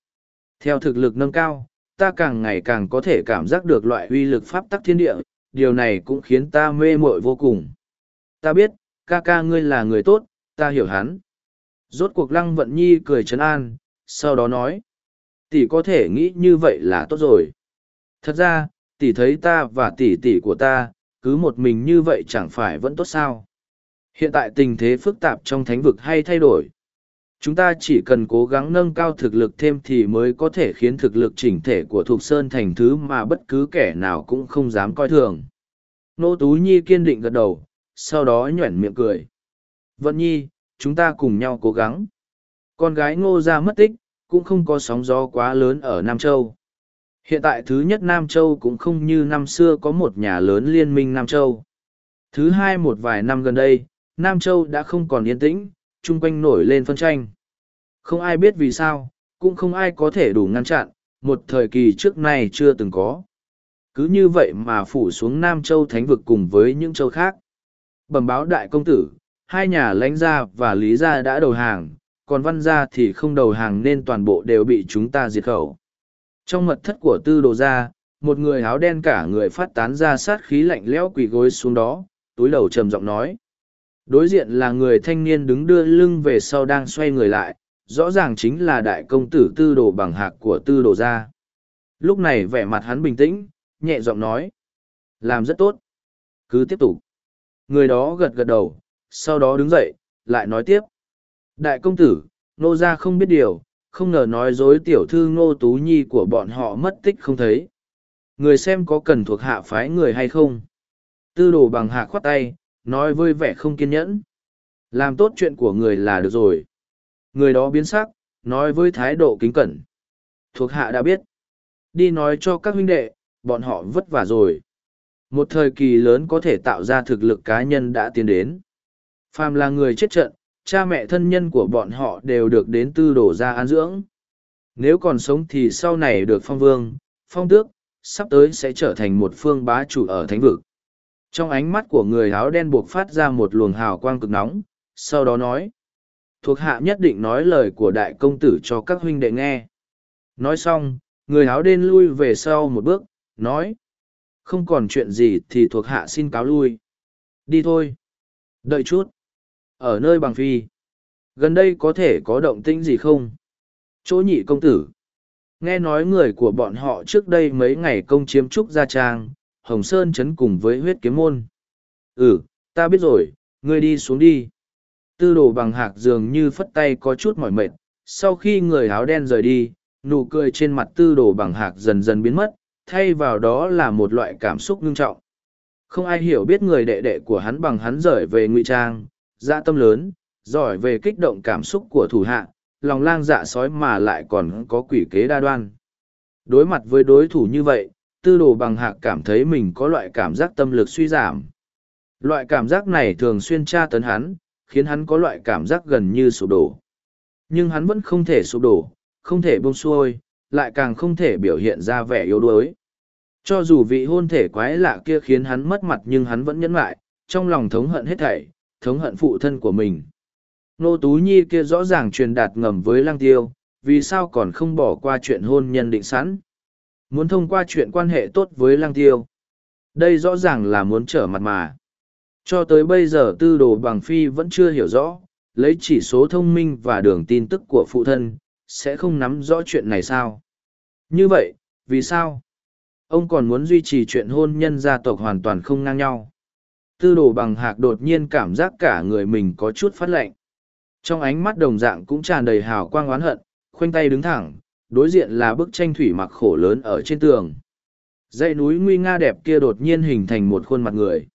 Theo thực lực nâng cao, ta càng ngày càng có thể cảm giác được loại uy lực pháp tắc thiên địa, điều này cũng khiến ta mê mội vô cùng. Ta biết, ca ca ngươi là người tốt, ta hiểu hắn. Rốt cuộc lăng vận nhi cười trấn an, sau đó nói. Tỷ có thể nghĩ như vậy là tốt rồi. Thật ra, tỷ thấy ta và tỷ tỷ của ta, cứ một mình như vậy chẳng phải vẫn tốt sao. Hiện tại tình thế phức tạp trong thánh vực hay thay đổi. Chúng ta chỉ cần cố gắng nâng cao thực lực thêm thì mới có thể khiến thực lực chỉnh thể của Thục Sơn thành thứ mà bất cứ kẻ nào cũng không dám coi thường. Nô Tú Nhi kiên định gật đầu, sau đó nhuẩn miệng cười. Vận Nhi, chúng ta cùng nhau cố gắng. Con gái ngô ra mất tích, cũng không có sóng gió quá lớn ở Nam Châu. Hiện tại thứ nhất Nam Châu cũng không như năm xưa có một nhà lớn liên minh Nam Châu. Thứ hai một vài năm gần đây, Nam Châu đã không còn yên tĩnh, chung quanh nổi lên phân tranh. Không ai biết vì sao, cũng không ai có thể đủ ngăn chặn, một thời kỳ trước nay chưa từng có. Cứ như vậy mà phủ xuống Nam Châu thánh vực cùng với những châu khác. Bẩm báo đại công tử, hai nhà lãnh gia và lý gia đã đầu hàng, còn văn gia thì không đầu hàng nên toàn bộ đều bị chúng ta diệt khẩu. Trong mật thất của tư đồ gia, một người áo đen cả người phát tán ra sát khí lạnh lẽo quỳ gối xuống đó, túi đầu trầm giọng nói. Đối diện là người thanh niên đứng đưa lưng về sau đang xoay người lại, rõ ràng chính là đại công tử tư đồ bằng hạc của tư đồ gia. Lúc này vẻ mặt hắn bình tĩnh, nhẹ giọng nói. Làm rất tốt. Cứ tiếp tục. Người đó gật gật đầu, sau đó đứng dậy, lại nói tiếp. Đại công tử, nô gia không biết điều, không ngờ nói dối tiểu thư ngô tú nhi của bọn họ mất tích không thấy. Người xem có cần thuộc hạ phái người hay không? Tư đồ bằng hạ khoát tay, nói với vẻ không kiên nhẫn. Làm tốt chuyện của người là được rồi. Người đó biến sắc, nói với thái độ kính cẩn. Thuộc hạ đã biết. Đi nói cho các huynh đệ, bọn họ vất vả rồi. Một thời kỳ lớn có thể tạo ra thực lực cá nhân đã tiến đến. Phàm là người chết trận, cha mẹ thân nhân của bọn họ đều được đến tư đổ ra an dưỡng. Nếu còn sống thì sau này được phong vương, phong tước, sắp tới sẽ trở thành một phương bá chủ ở thánh vực. Trong ánh mắt của người áo đen buộc phát ra một luồng hào quang cực nóng, sau đó nói. Thuộc hạ nhất định nói lời của đại công tử cho các huynh đệ nghe. Nói xong, người áo đen lui về sau một bước, nói. Không còn chuyện gì thì thuộc hạ xin cáo lui. Đi thôi. Đợi chút. Ở nơi bằng phi. Gần đây có thể có động tĩnh gì không? Chỗ nhị công tử. Nghe nói người của bọn họ trước đây mấy ngày công chiếm trúc gia trang, Hồng Sơn chấn cùng với huyết kiếm môn. Ừ, ta biết rồi, ngươi đi xuống đi. Tư đồ bằng hạc dường như phất tay có chút mỏi mệt. Sau khi người áo đen rời đi, nụ cười trên mặt tư đồ bằng hạc dần dần biến mất, thay vào đó là một loại cảm xúc ngưng trọng. Không ai hiểu biết người đệ đệ của hắn bằng hắn rời về ngụy trang, dạ tâm lớn, giỏi về kích động cảm xúc của thủ hạ, lòng lang dạ sói mà lại còn có quỷ kế đa đoan. Đối mặt với đối thủ như vậy, tư đồ bằng hạc cảm thấy mình có loại cảm giác tâm lực suy giảm. Loại cảm giác này thường xuyên tra tấn hắn, khiến hắn có loại cảm giác gần như sụp đổ. Nhưng hắn vẫn không thể sụp đổ, không thể buông xuôi, lại càng không thể biểu hiện ra vẻ yếu đuối. Cho dù vị hôn thể quái lạ kia khiến hắn mất mặt nhưng hắn vẫn nhẫn lại, trong lòng thống hận hết thảy, thống hận phụ thân của mình. Nô Tú Nhi kia rõ ràng truyền đạt ngầm với Lăng Tiêu, vì sao còn không bỏ qua chuyện hôn nhân định sẵn. Muốn thông qua chuyện quan hệ tốt với Lăng Tiêu. Đây rõ ràng là muốn trở mặt mà. Cho tới bây giờ tư đồ bằng phi vẫn chưa hiểu rõ, lấy chỉ số thông minh và đường tin tức của phụ thân, sẽ không nắm rõ chuyện này sao. Như vậy, vì sao? Ông còn muốn duy trì chuyện hôn nhân gia tộc hoàn toàn không ngang nhau. Tư đồ bằng hạc đột nhiên cảm giác cả người mình có chút phát lạnh. Trong ánh mắt đồng dạng cũng tràn đầy hào quang oán hận, khoanh tay đứng thẳng, đối diện là bức tranh thủy mặc khổ lớn ở trên tường. Dãy núi nguy nga đẹp kia đột nhiên hình thành một khuôn mặt người.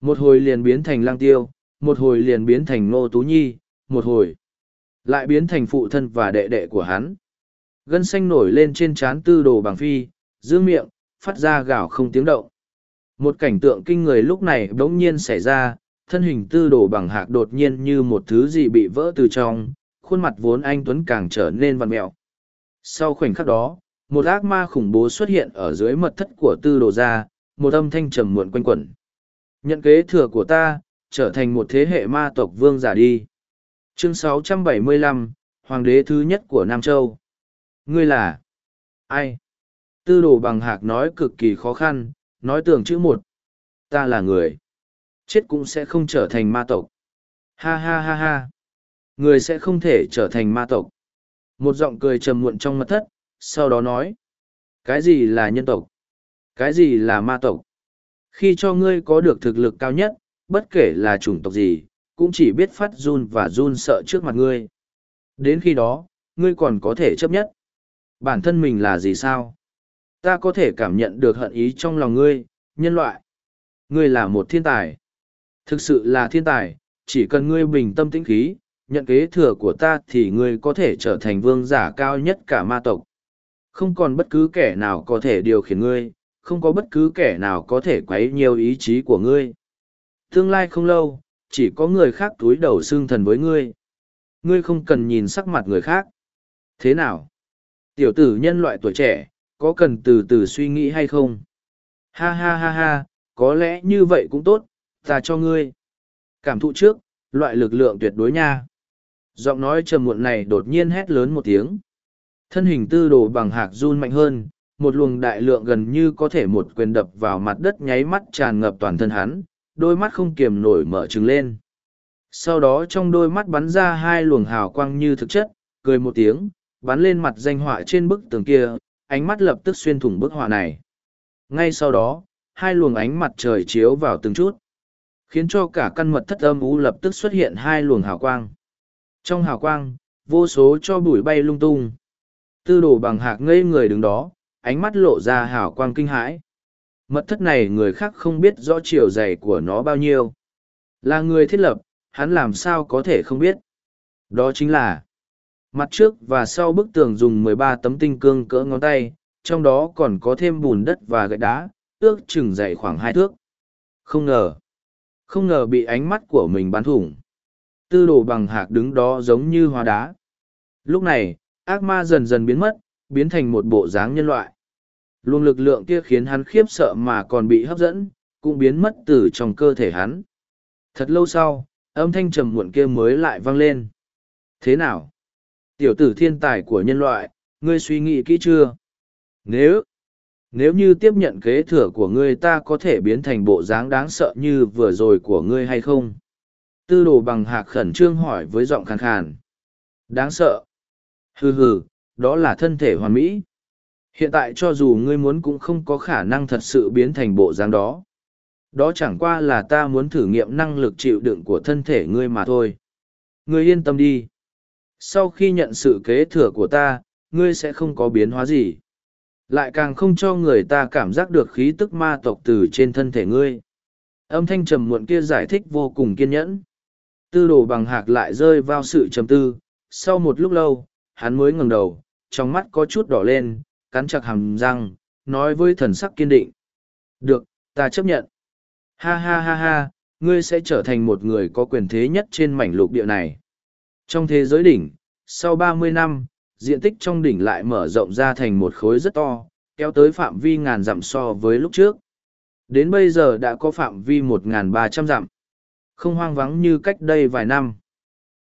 Một hồi liền biến thành lang tiêu, một hồi liền biến thành ngô tú nhi, một hồi lại biến thành phụ thân và đệ đệ của hắn. Gân xanh nổi lên trên trán tư đồ bằng phi, giữ miệng, phát ra gào không tiếng động. Một cảnh tượng kinh người lúc này bỗng nhiên xảy ra, thân hình tư đồ bằng hạc đột nhiên như một thứ gì bị vỡ từ trong, khuôn mặt vốn anh Tuấn càng trở nên vằn mẹo. Sau khoảnh khắc đó, một ác ma khủng bố xuất hiện ở dưới mật thất của tư đồ gia, một âm thanh trầm muộn quanh quẩn. Nhận kế thừa của ta, trở thành một thế hệ ma tộc vương giả đi. Chương 675, Hoàng đế thứ nhất của Nam Châu. Ngươi là... Ai? Tư đồ bằng hạc nói cực kỳ khó khăn, nói tưởng chữ một. Ta là người. Chết cũng sẽ không trở thành ma tộc. Ha ha ha ha. Người sẽ không thể trở thành ma tộc. Một giọng cười trầm muộn trong mật thất, sau đó nói. Cái gì là nhân tộc? Cái gì là ma tộc? Khi cho ngươi có được thực lực cao nhất, bất kể là chủng tộc gì, cũng chỉ biết phát run và run sợ trước mặt ngươi. Đến khi đó, ngươi còn có thể chấp nhất. Bản thân mình là gì sao? Ta có thể cảm nhận được hận ý trong lòng ngươi, nhân loại. Ngươi là một thiên tài. Thực sự là thiên tài, chỉ cần ngươi bình tâm tĩnh khí, nhận kế thừa của ta thì ngươi có thể trở thành vương giả cao nhất cả ma tộc. Không còn bất cứ kẻ nào có thể điều khiển ngươi, không có bất cứ kẻ nào có thể quấy nhiều ý chí của ngươi. Tương lai không lâu, chỉ có người khác túi đầu xương thần với ngươi. Ngươi không cần nhìn sắc mặt người khác. Thế nào? Tiểu tử nhân loại tuổi trẻ, có cần từ từ suy nghĩ hay không? Ha ha ha ha, có lẽ như vậy cũng tốt, ta cho ngươi. Cảm thụ trước, loại lực lượng tuyệt đối nha. Giọng nói trầm muộn này đột nhiên hét lớn một tiếng. Thân hình tư đồ bằng hạc run mạnh hơn, một luồng đại lượng gần như có thể một quyền đập vào mặt đất nháy mắt tràn ngập toàn thân hắn, đôi mắt không kiềm nổi mở trừng lên. Sau đó trong đôi mắt bắn ra hai luồng hào quang như thực chất, cười một tiếng, bắn lên mặt danh họa trên bức tường kia, ánh mắt lập tức xuyên thủng bức họa này. Ngay sau đó, hai luồng ánh mặt trời chiếu vào từng chút, khiến cho cả căn mật thất âm u lập tức xuất hiện hai luồng hào quang. Trong hào quang, vô số cho bụi bay lung tung. Tư đồ bằng hạc ngây người đứng đó, ánh mắt lộ ra hào quang kinh hãi. Mật thất này người khác không biết rõ chiều dày của nó bao nhiêu. Là người thiết lập, hắn làm sao có thể không biết. Đó chính là mặt trước và sau bức tường dùng 13 tấm tinh cương cỡ ngón tay, trong đó còn có thêm bùn đất và gạch đá, ước chừng dày khoảng hai thước. Không ngờ, không ngờ bị ánh mắt của mình bắn thủng. Tư đồ bằng hạc đứng đó giống như hoa đá. Lúc này, ác ma dần dần biến mất, biến thành một bộ dáng nhân loại. Luồng lực lượng kia khiến hắn khiếp sợ mà còn bị hấp dẫn, cũng biến mất từ trong cơ thể hắn. Thật lâu sau, âm thanh trầm muộn kia mới lại vang lên. Thế nào? Tiểu tử thiên tài của nhân loại, ngươi suy nghĩ kỹ chưa? Nếu, nếu như tiếp nhận kế thừa của ngươi ta có thể biến thành bộ dáng đáng sợ như vừa rồi của ngươi hay không? Tư đồ bằng hạc khẩn trương hỏi với giọng khàn khàn. Đáng sợ. Hừ hừ, đó là thân thể hoàn mỹ. Hiện tại cho dù ngươi muốn cũng không có khả năng thật sự biến thành bộ dáng đó. Đó chẳng qua là ta muốn thử nghiệm năng lực chịu đựng của thân thể ngươi mà thôi. Ngươi yên tâm đi. Sau khi nhận sự kế thừa của ta, ngươi sẽ không có biến hóa gì. Lại càng không cho người ta cảm giác được khí tức ma tộc từ trên thân thể ngươi. Âm thanh trầm muộn kia giải thích vô cùng kiên nhẫn. Tư đồ bằng hạc lại rơi vào sự trầm tư. Sau một lúc lâu, hắn mới ngẩng đầu, trong mắt có chút đỏ lên, cắn chặt hàm răng, nói với thần sắc kiên định. Được, ta chấp nhận. Ha ha ha ha, ngươi sẽ trở thành một người có quyền thế nhất trên mảnh lục địa này. Trong thế giới đỉnh, sau ba mươi năm, diện tích trong đỉnh lại mở rộng ra thành một khối rất to, kéo tới phạm vi ngàn dặm so với lúc trước. Đến bây giờ đã có phạm vi một ba trăm dặm. Không hoang vắng như cách đây vài năm.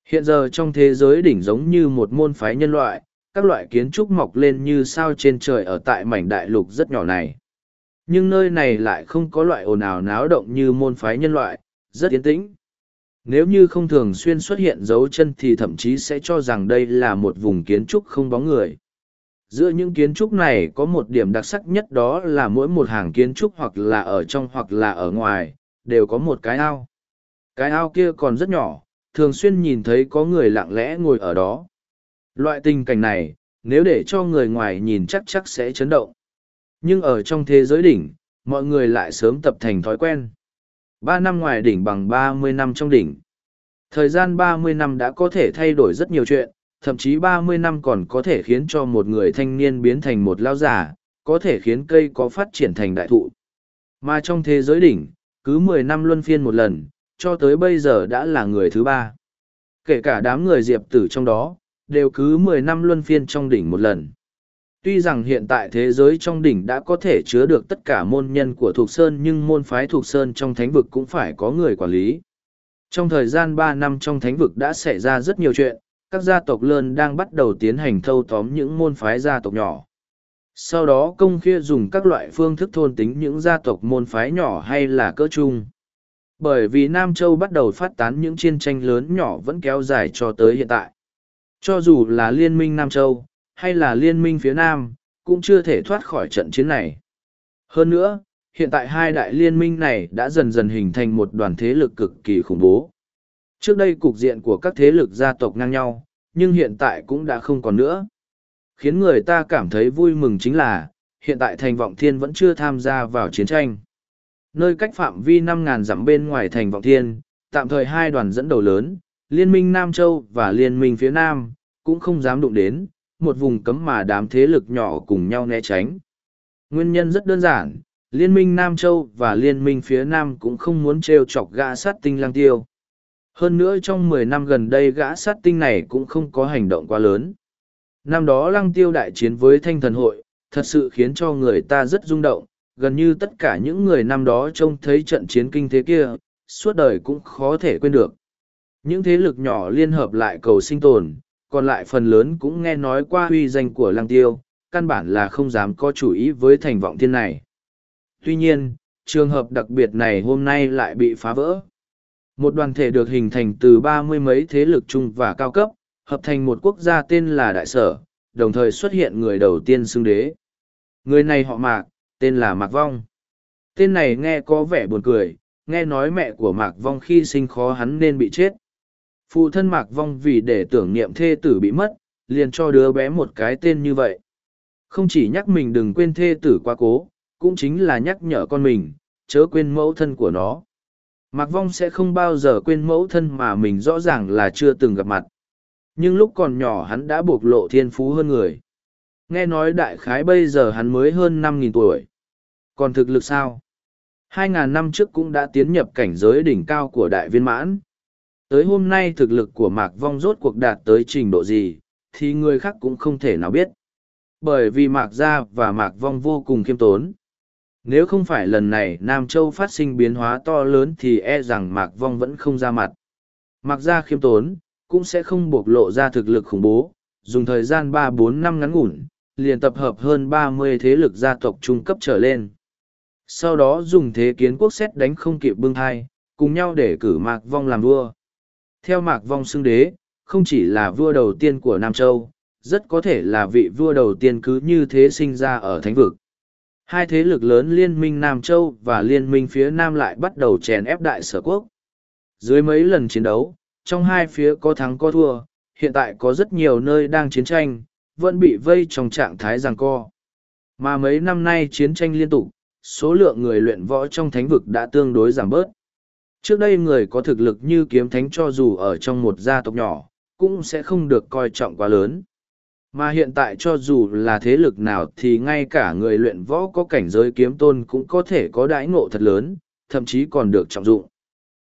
Hiện giờ trong thế giới đỉnh giống như một môn phái nhân loại, các loại kiến trúc mọc lên như sao trên trời ở tại mảnh đại lục rất nhỏ này. Nhưng nơi này lại không có loại ồn ào náo động như môn phái nhân loại, rất yên tĩnh. Nếu như không thường xuyên xuất hiện dấu chân thì thậm chí sẽ cho rằng đây là một vùng kiến trúc không bóng người. Giữa những kiến trúc này có một điểm đặc sắc nhất đó là mỗi một hàng kiến trúc hoặc là ở trong hoặc là ở ngoài, đều có một cái ao. Cái ao kia còn rất nhỏ, thường xuyên nhìn thấy có người lặng lẽ ngồi ở đó. Loại tình cảnh này, nếu để cho người ngoài nhìn chắc chắc sẽ chấn động. Nhưng ở trong thế giới đỉnh, mọi người lại sớm tập thành thói quen. Ba năm ngoài đỉnh bằng ba mươi năm trong đỉnh. Thời gian ba mươi năm đã có thể thay đổi rất nhiều chuyện, thậm chí ba mươi năm còn có thể khiến cho một người thanh niên biến thành một lao giả, có thể khiến cây có phát triển thành đại thụ. Mà trong thế giới đỉnh, cứ mười năm luân phiên một lần, cho tới bây giờ đã là người thứ ba. Kể cả đám người diệp tử trong đó, đều cứ mười năm luân phiên trong đỉnh một lần. Tuy rằng hiện tại thế giới trong đỉnh đã có thể chứa được tất cả môn nhân của Thục Sơn nhưng môn phái Thục Sơn trong thánh vực cũng phải có người quản lý. Trong thời gian ba năm trong thánh vực đã xảy ra rất nhiều chuyện, các gia tộc lớn đang bắt đầu tiến hành thâu tóm những môn phái gia tộc nhỏ. Sau đó công khia dùng các loại phương thức thôn tính những gia tộc môn phái nhỏ hay là cỡ chung. Bởi vì Nam Châu bắt đầu phát tán những chiến tranh lớn nhỏ vẫn kéo dài cho tới hiện tại. Cho dù là Liên minh Nam Châu, hay là Liên minh phía Nam, cũng chưa thể thoát khỏi trận chiến này. Hơn nữa, hiện tại hai đại liên minh này đã dần dần hình thành một đoàn thế lực cực kỳ khủng bố. Trước đây cục diện của các thế lực gia tộc ngang nhau, nhưng hiện tại cũng đã không còn nữa. Khiến người ta cảm thấy vui mừng chính là, hiện tại thành vọng thiên vẫn chưa tham gia vào chiến tranh. Nơi cách phạm vi 5.000 dặm bên ngoài thành vọng thiên, tạm thời hai đoàn dẫn đầu lớn, Liên minh Nam Châu và Liên minh phía Nam, cũng không dám đụng đến, một vùng cấm mà đám thế lực nhỏ cùng nhau né tránh. Nguyên nhân rất đơn giản, Liên minh Nam Châu và Liên minh phía Nam cũng không muốn trêu chọc gã sát tinh lang tiêu. Hơn nữa trong mười năm gần đây gã sát tinh này cũng không có hành động quá lớn. Năm đó lăng tiêu đại chiến với thanh thần hội, thật sự khiến cho người ta rất rung động, gần như tất cả những người năm đó trông thấy trận chiến kinh thế kia, suốt đời cũng khó thể quên được. Những thế lực nhỏ liên hợp lại cầu sinh tồn, còn lại phần lớn cũng nghe nói qua uy danh của lăng tiêu, căn bản là không dám có chủ ý với thành vọng thiên này. Tuy nhiên, trường hợp đặc biệt này hôm nay lại bị phá vỡ. Một đoàn thể được hình thành từ ba mươi mấy thế lực trung và cao cấp, hợp thành một quốc gia tên là Đại Sở, đồng thời xuất hiện người đầu tiên xưng đế. Người này họ Mạc, tên là Mạc Vong. Tên này nghe có vẻ buồn cười, nghe nói mẹ của Mạc Vong khi sinh khó hắn nên bị chết. Phụ thân Mạc Vong vì để tưởng niệm thê tử bị mất, liền cho đứa bé một cái tên như vậy. Không chỉ nhắc mình đừng quên thê tử quá cố, cũng chính là nhắc nhở con mình, chớ quên mẫu thân của nó. Mạc Vong sẽ không bao giờ quên mẫu thân mà mình rõ ràng là chưa từng gặp mặt. Nhưng lúc còn nhỏ hắn đã bộc lộ thiên phú hơn người. Nghe nói đại khái bây giờ hắn mới hơn năm nghìn tuổi. Còn thực lực sao? Hai ngàn năm trước cũng đã tiến nhập cảnh giới đỉnh cao của đại viên mãn. Tới hôm nay thực lực của Mạc Vong rốt cuộc đạt tới trình độ gì, thì người khác cũng không thể nào biết. Bởi vì Mạc Gia và Mạc Vong vô cùng khiêm tốn. Nếu không phải lần này Nam Châu phát sinh biến hóa to lớn thì e rằng Mạc Vong vẫn không ra mặt. Mạc Gia khiêm tốn, cũng sẽ không bộc lộ ra thực lực khủng bố, dùng thời gian ba bốn năm ngắn ngủn, liền tập hợp hơn ba mươi thế lực gia tộc trung cấp trở lên. Sau đó dùng thế kiến quốc xét đánh không kịp bưng thai, cùng nhau để cử Mạc Vong làm vua. Theo Mạc Vong xưng đế, không chỉ là vua đầu tiên của Nam Châu, rất có thể là vị vua đầu tiên cứ như thế sinh ra ở thánh vực. Hai thế lực lớn Liên minh Nam Châu và Liên minh phía Nam lại bắt đầu chèn ép đại sở quốc. Dưới mấy lần chiến đấu, trong hai phía có thắng có thua, hiện tại có rất nhiều nơi đang chiến tranh, vẫn bị vây trong trạng thái giằng co. Mà mấy năm nay chiến tranh liên tục, số lượng người luyện võ trong thánh vực đã tương đối giảm bớt. Trước đây người có thực lực như kiếm thánh cho dù ở trong một gia tộc nhỏ, cũng sẽ không được coi trọng quá lớn. Mà hiện tại cho dù là thế lực nào thì ngay cả người luyện võ có cảnh giới kiếm tôn cũng có thể có đãi ngộ thật lớn, thậm chí còn được trọng dụng.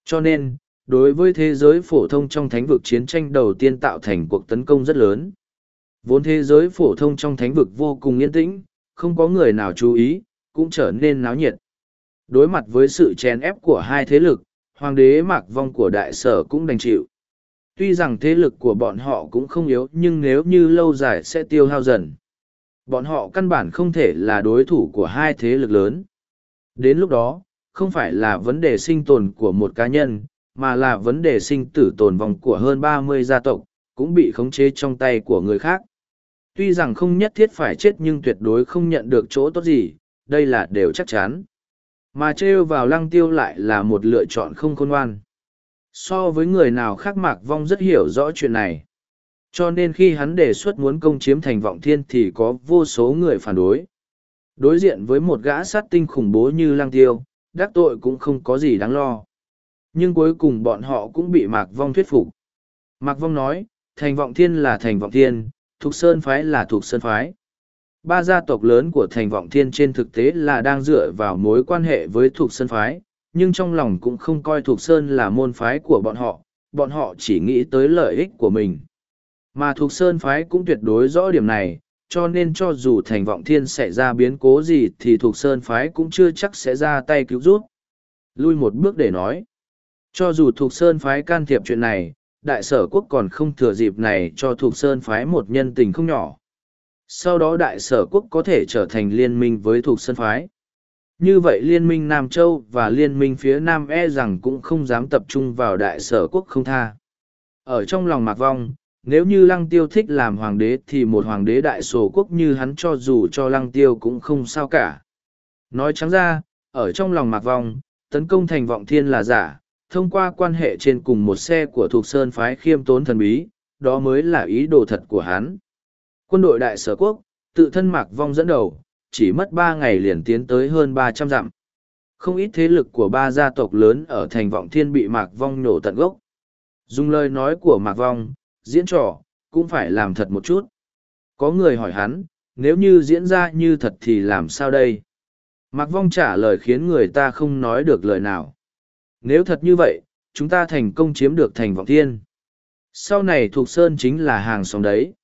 Cho nên, đối với thế giới phổ thông trong thánh vực chiến tranh đầu tiên tạo thành cuộc tấn công rất lớn. Vốn thế giới phổ thông trong thánh vực vô cùng yên tĩnh, không có người nào chú ý, cũng trở nên náo nhiệt. Đối mặt với sự chèn ép của hai thế lực, hoàng đế mạc vong của đại sở cũng đành chịu. Tuy rằng thế lực của bọn họ cũng không yếu nhưng nếu như lâu dài sẽ tiêu hao dần. Bọn họ căn bản không thể là đối thủ của hai thế lực lớn. Đến lúc đó, không phải là vấn đề sinh tồn của một cá nhân, mà là vấn đề sinh tử tồn vong của hơn ba mươi gia tộc, cũng bị khống chế trong tay của người khác. Tuy rằng không nhất thiết phải chết nhưng tuyệt đối không nhận được chỗ tốt gì, đây là đều chắc chắn. Mà trêu vào lăng tiêu lại là một lựa chọn không khôn ngoan. So với người nào khác Mạc Vong rất hiểu rõ chuyện này. Cho nên khi hắn đề xuất muốn công chiếm thành vọng thiên thì có vô số người phản đối. Đối diện với một gã sát tinh khủng bố như lăng tiêu, đắc tội cũng không có gì đáng lo. Nhưng cuối cùng bọn họ cũng bị Mạc Vong thuyết phục. Mạc Vong nói, thành vọng thiên là thành vọng thiên, Thục Sơn Phái là Thục Sơn Phái. Ba gia tộc lớn của thành vọng thiên trên thực tế là đang dựa vào mối quan hệ với Thục Sơn Phái, nhưng trong lòng cũng không coi Thục Sơn là môn phái của bọn họ, bọn họ chỉ nghĩ tới lợi ích của mình. Mà Thục Sơn Phái cũng tuyệt đối rõ điểm này, cho nên cho dù thành vọng thiên xảy ra biến cố gì thì Thục Sơn Phái cũng chưa chắc sẽ ra tay cứu giúp. Lui một bước để nói. Cho dù Thục Sơn Phái can thiệp chuyện này, đại sở quốc còn không thừa dịp này cho Thục Sơn Phái một nhân tình không nhỏ. Sau đó đại sở quốc có thể trở thành liên minh với thuộc Sơn Phái. Như vậy liên minh Nam Châu và liên minh phía Nam e rằng cũng không dám tập trung vào đại sở quốc không tha. Ở trong lòng Mạc Vong, nếu như Lăng Tiêu thích làm hoàng đế thì một hoàng đế đại sổ quốc như hắn cho dù cho Lăng Tiêu cũng không sao cả. Nói trắng ra, ở trong lòng Mạc Vong, tấn công thành vọng thiên là giả, thông qua quan hệ trên cùng một xe của thuộc sơn phái khiêm tốn thần bí, đó mới là ý đồ thật của hắn. Quân đội đại sở quốc, tự thân Mạc Vong dẫn đầu, chỉ mất ba ngày liền tiến tới hơn ba trăm dặm. Không ít thế lực của ba gia tộc lớn ở thành vọng thiên bị Mạc Vong nổ tận gốc. Dùng lời nói của Mạc Vong, diễn trò, cũng phải làm thật một chút. Có người hỏi hắn, nếu như diễn ra như thật thì làm sao đây? Mạc Vong trả lời khiến người ta không nói được lời nào. Nếu thật như vậy, chúng ta thành công chiếm được thành vọng thiên. Sau này thuộc sơn chính là hàng xóm đấy.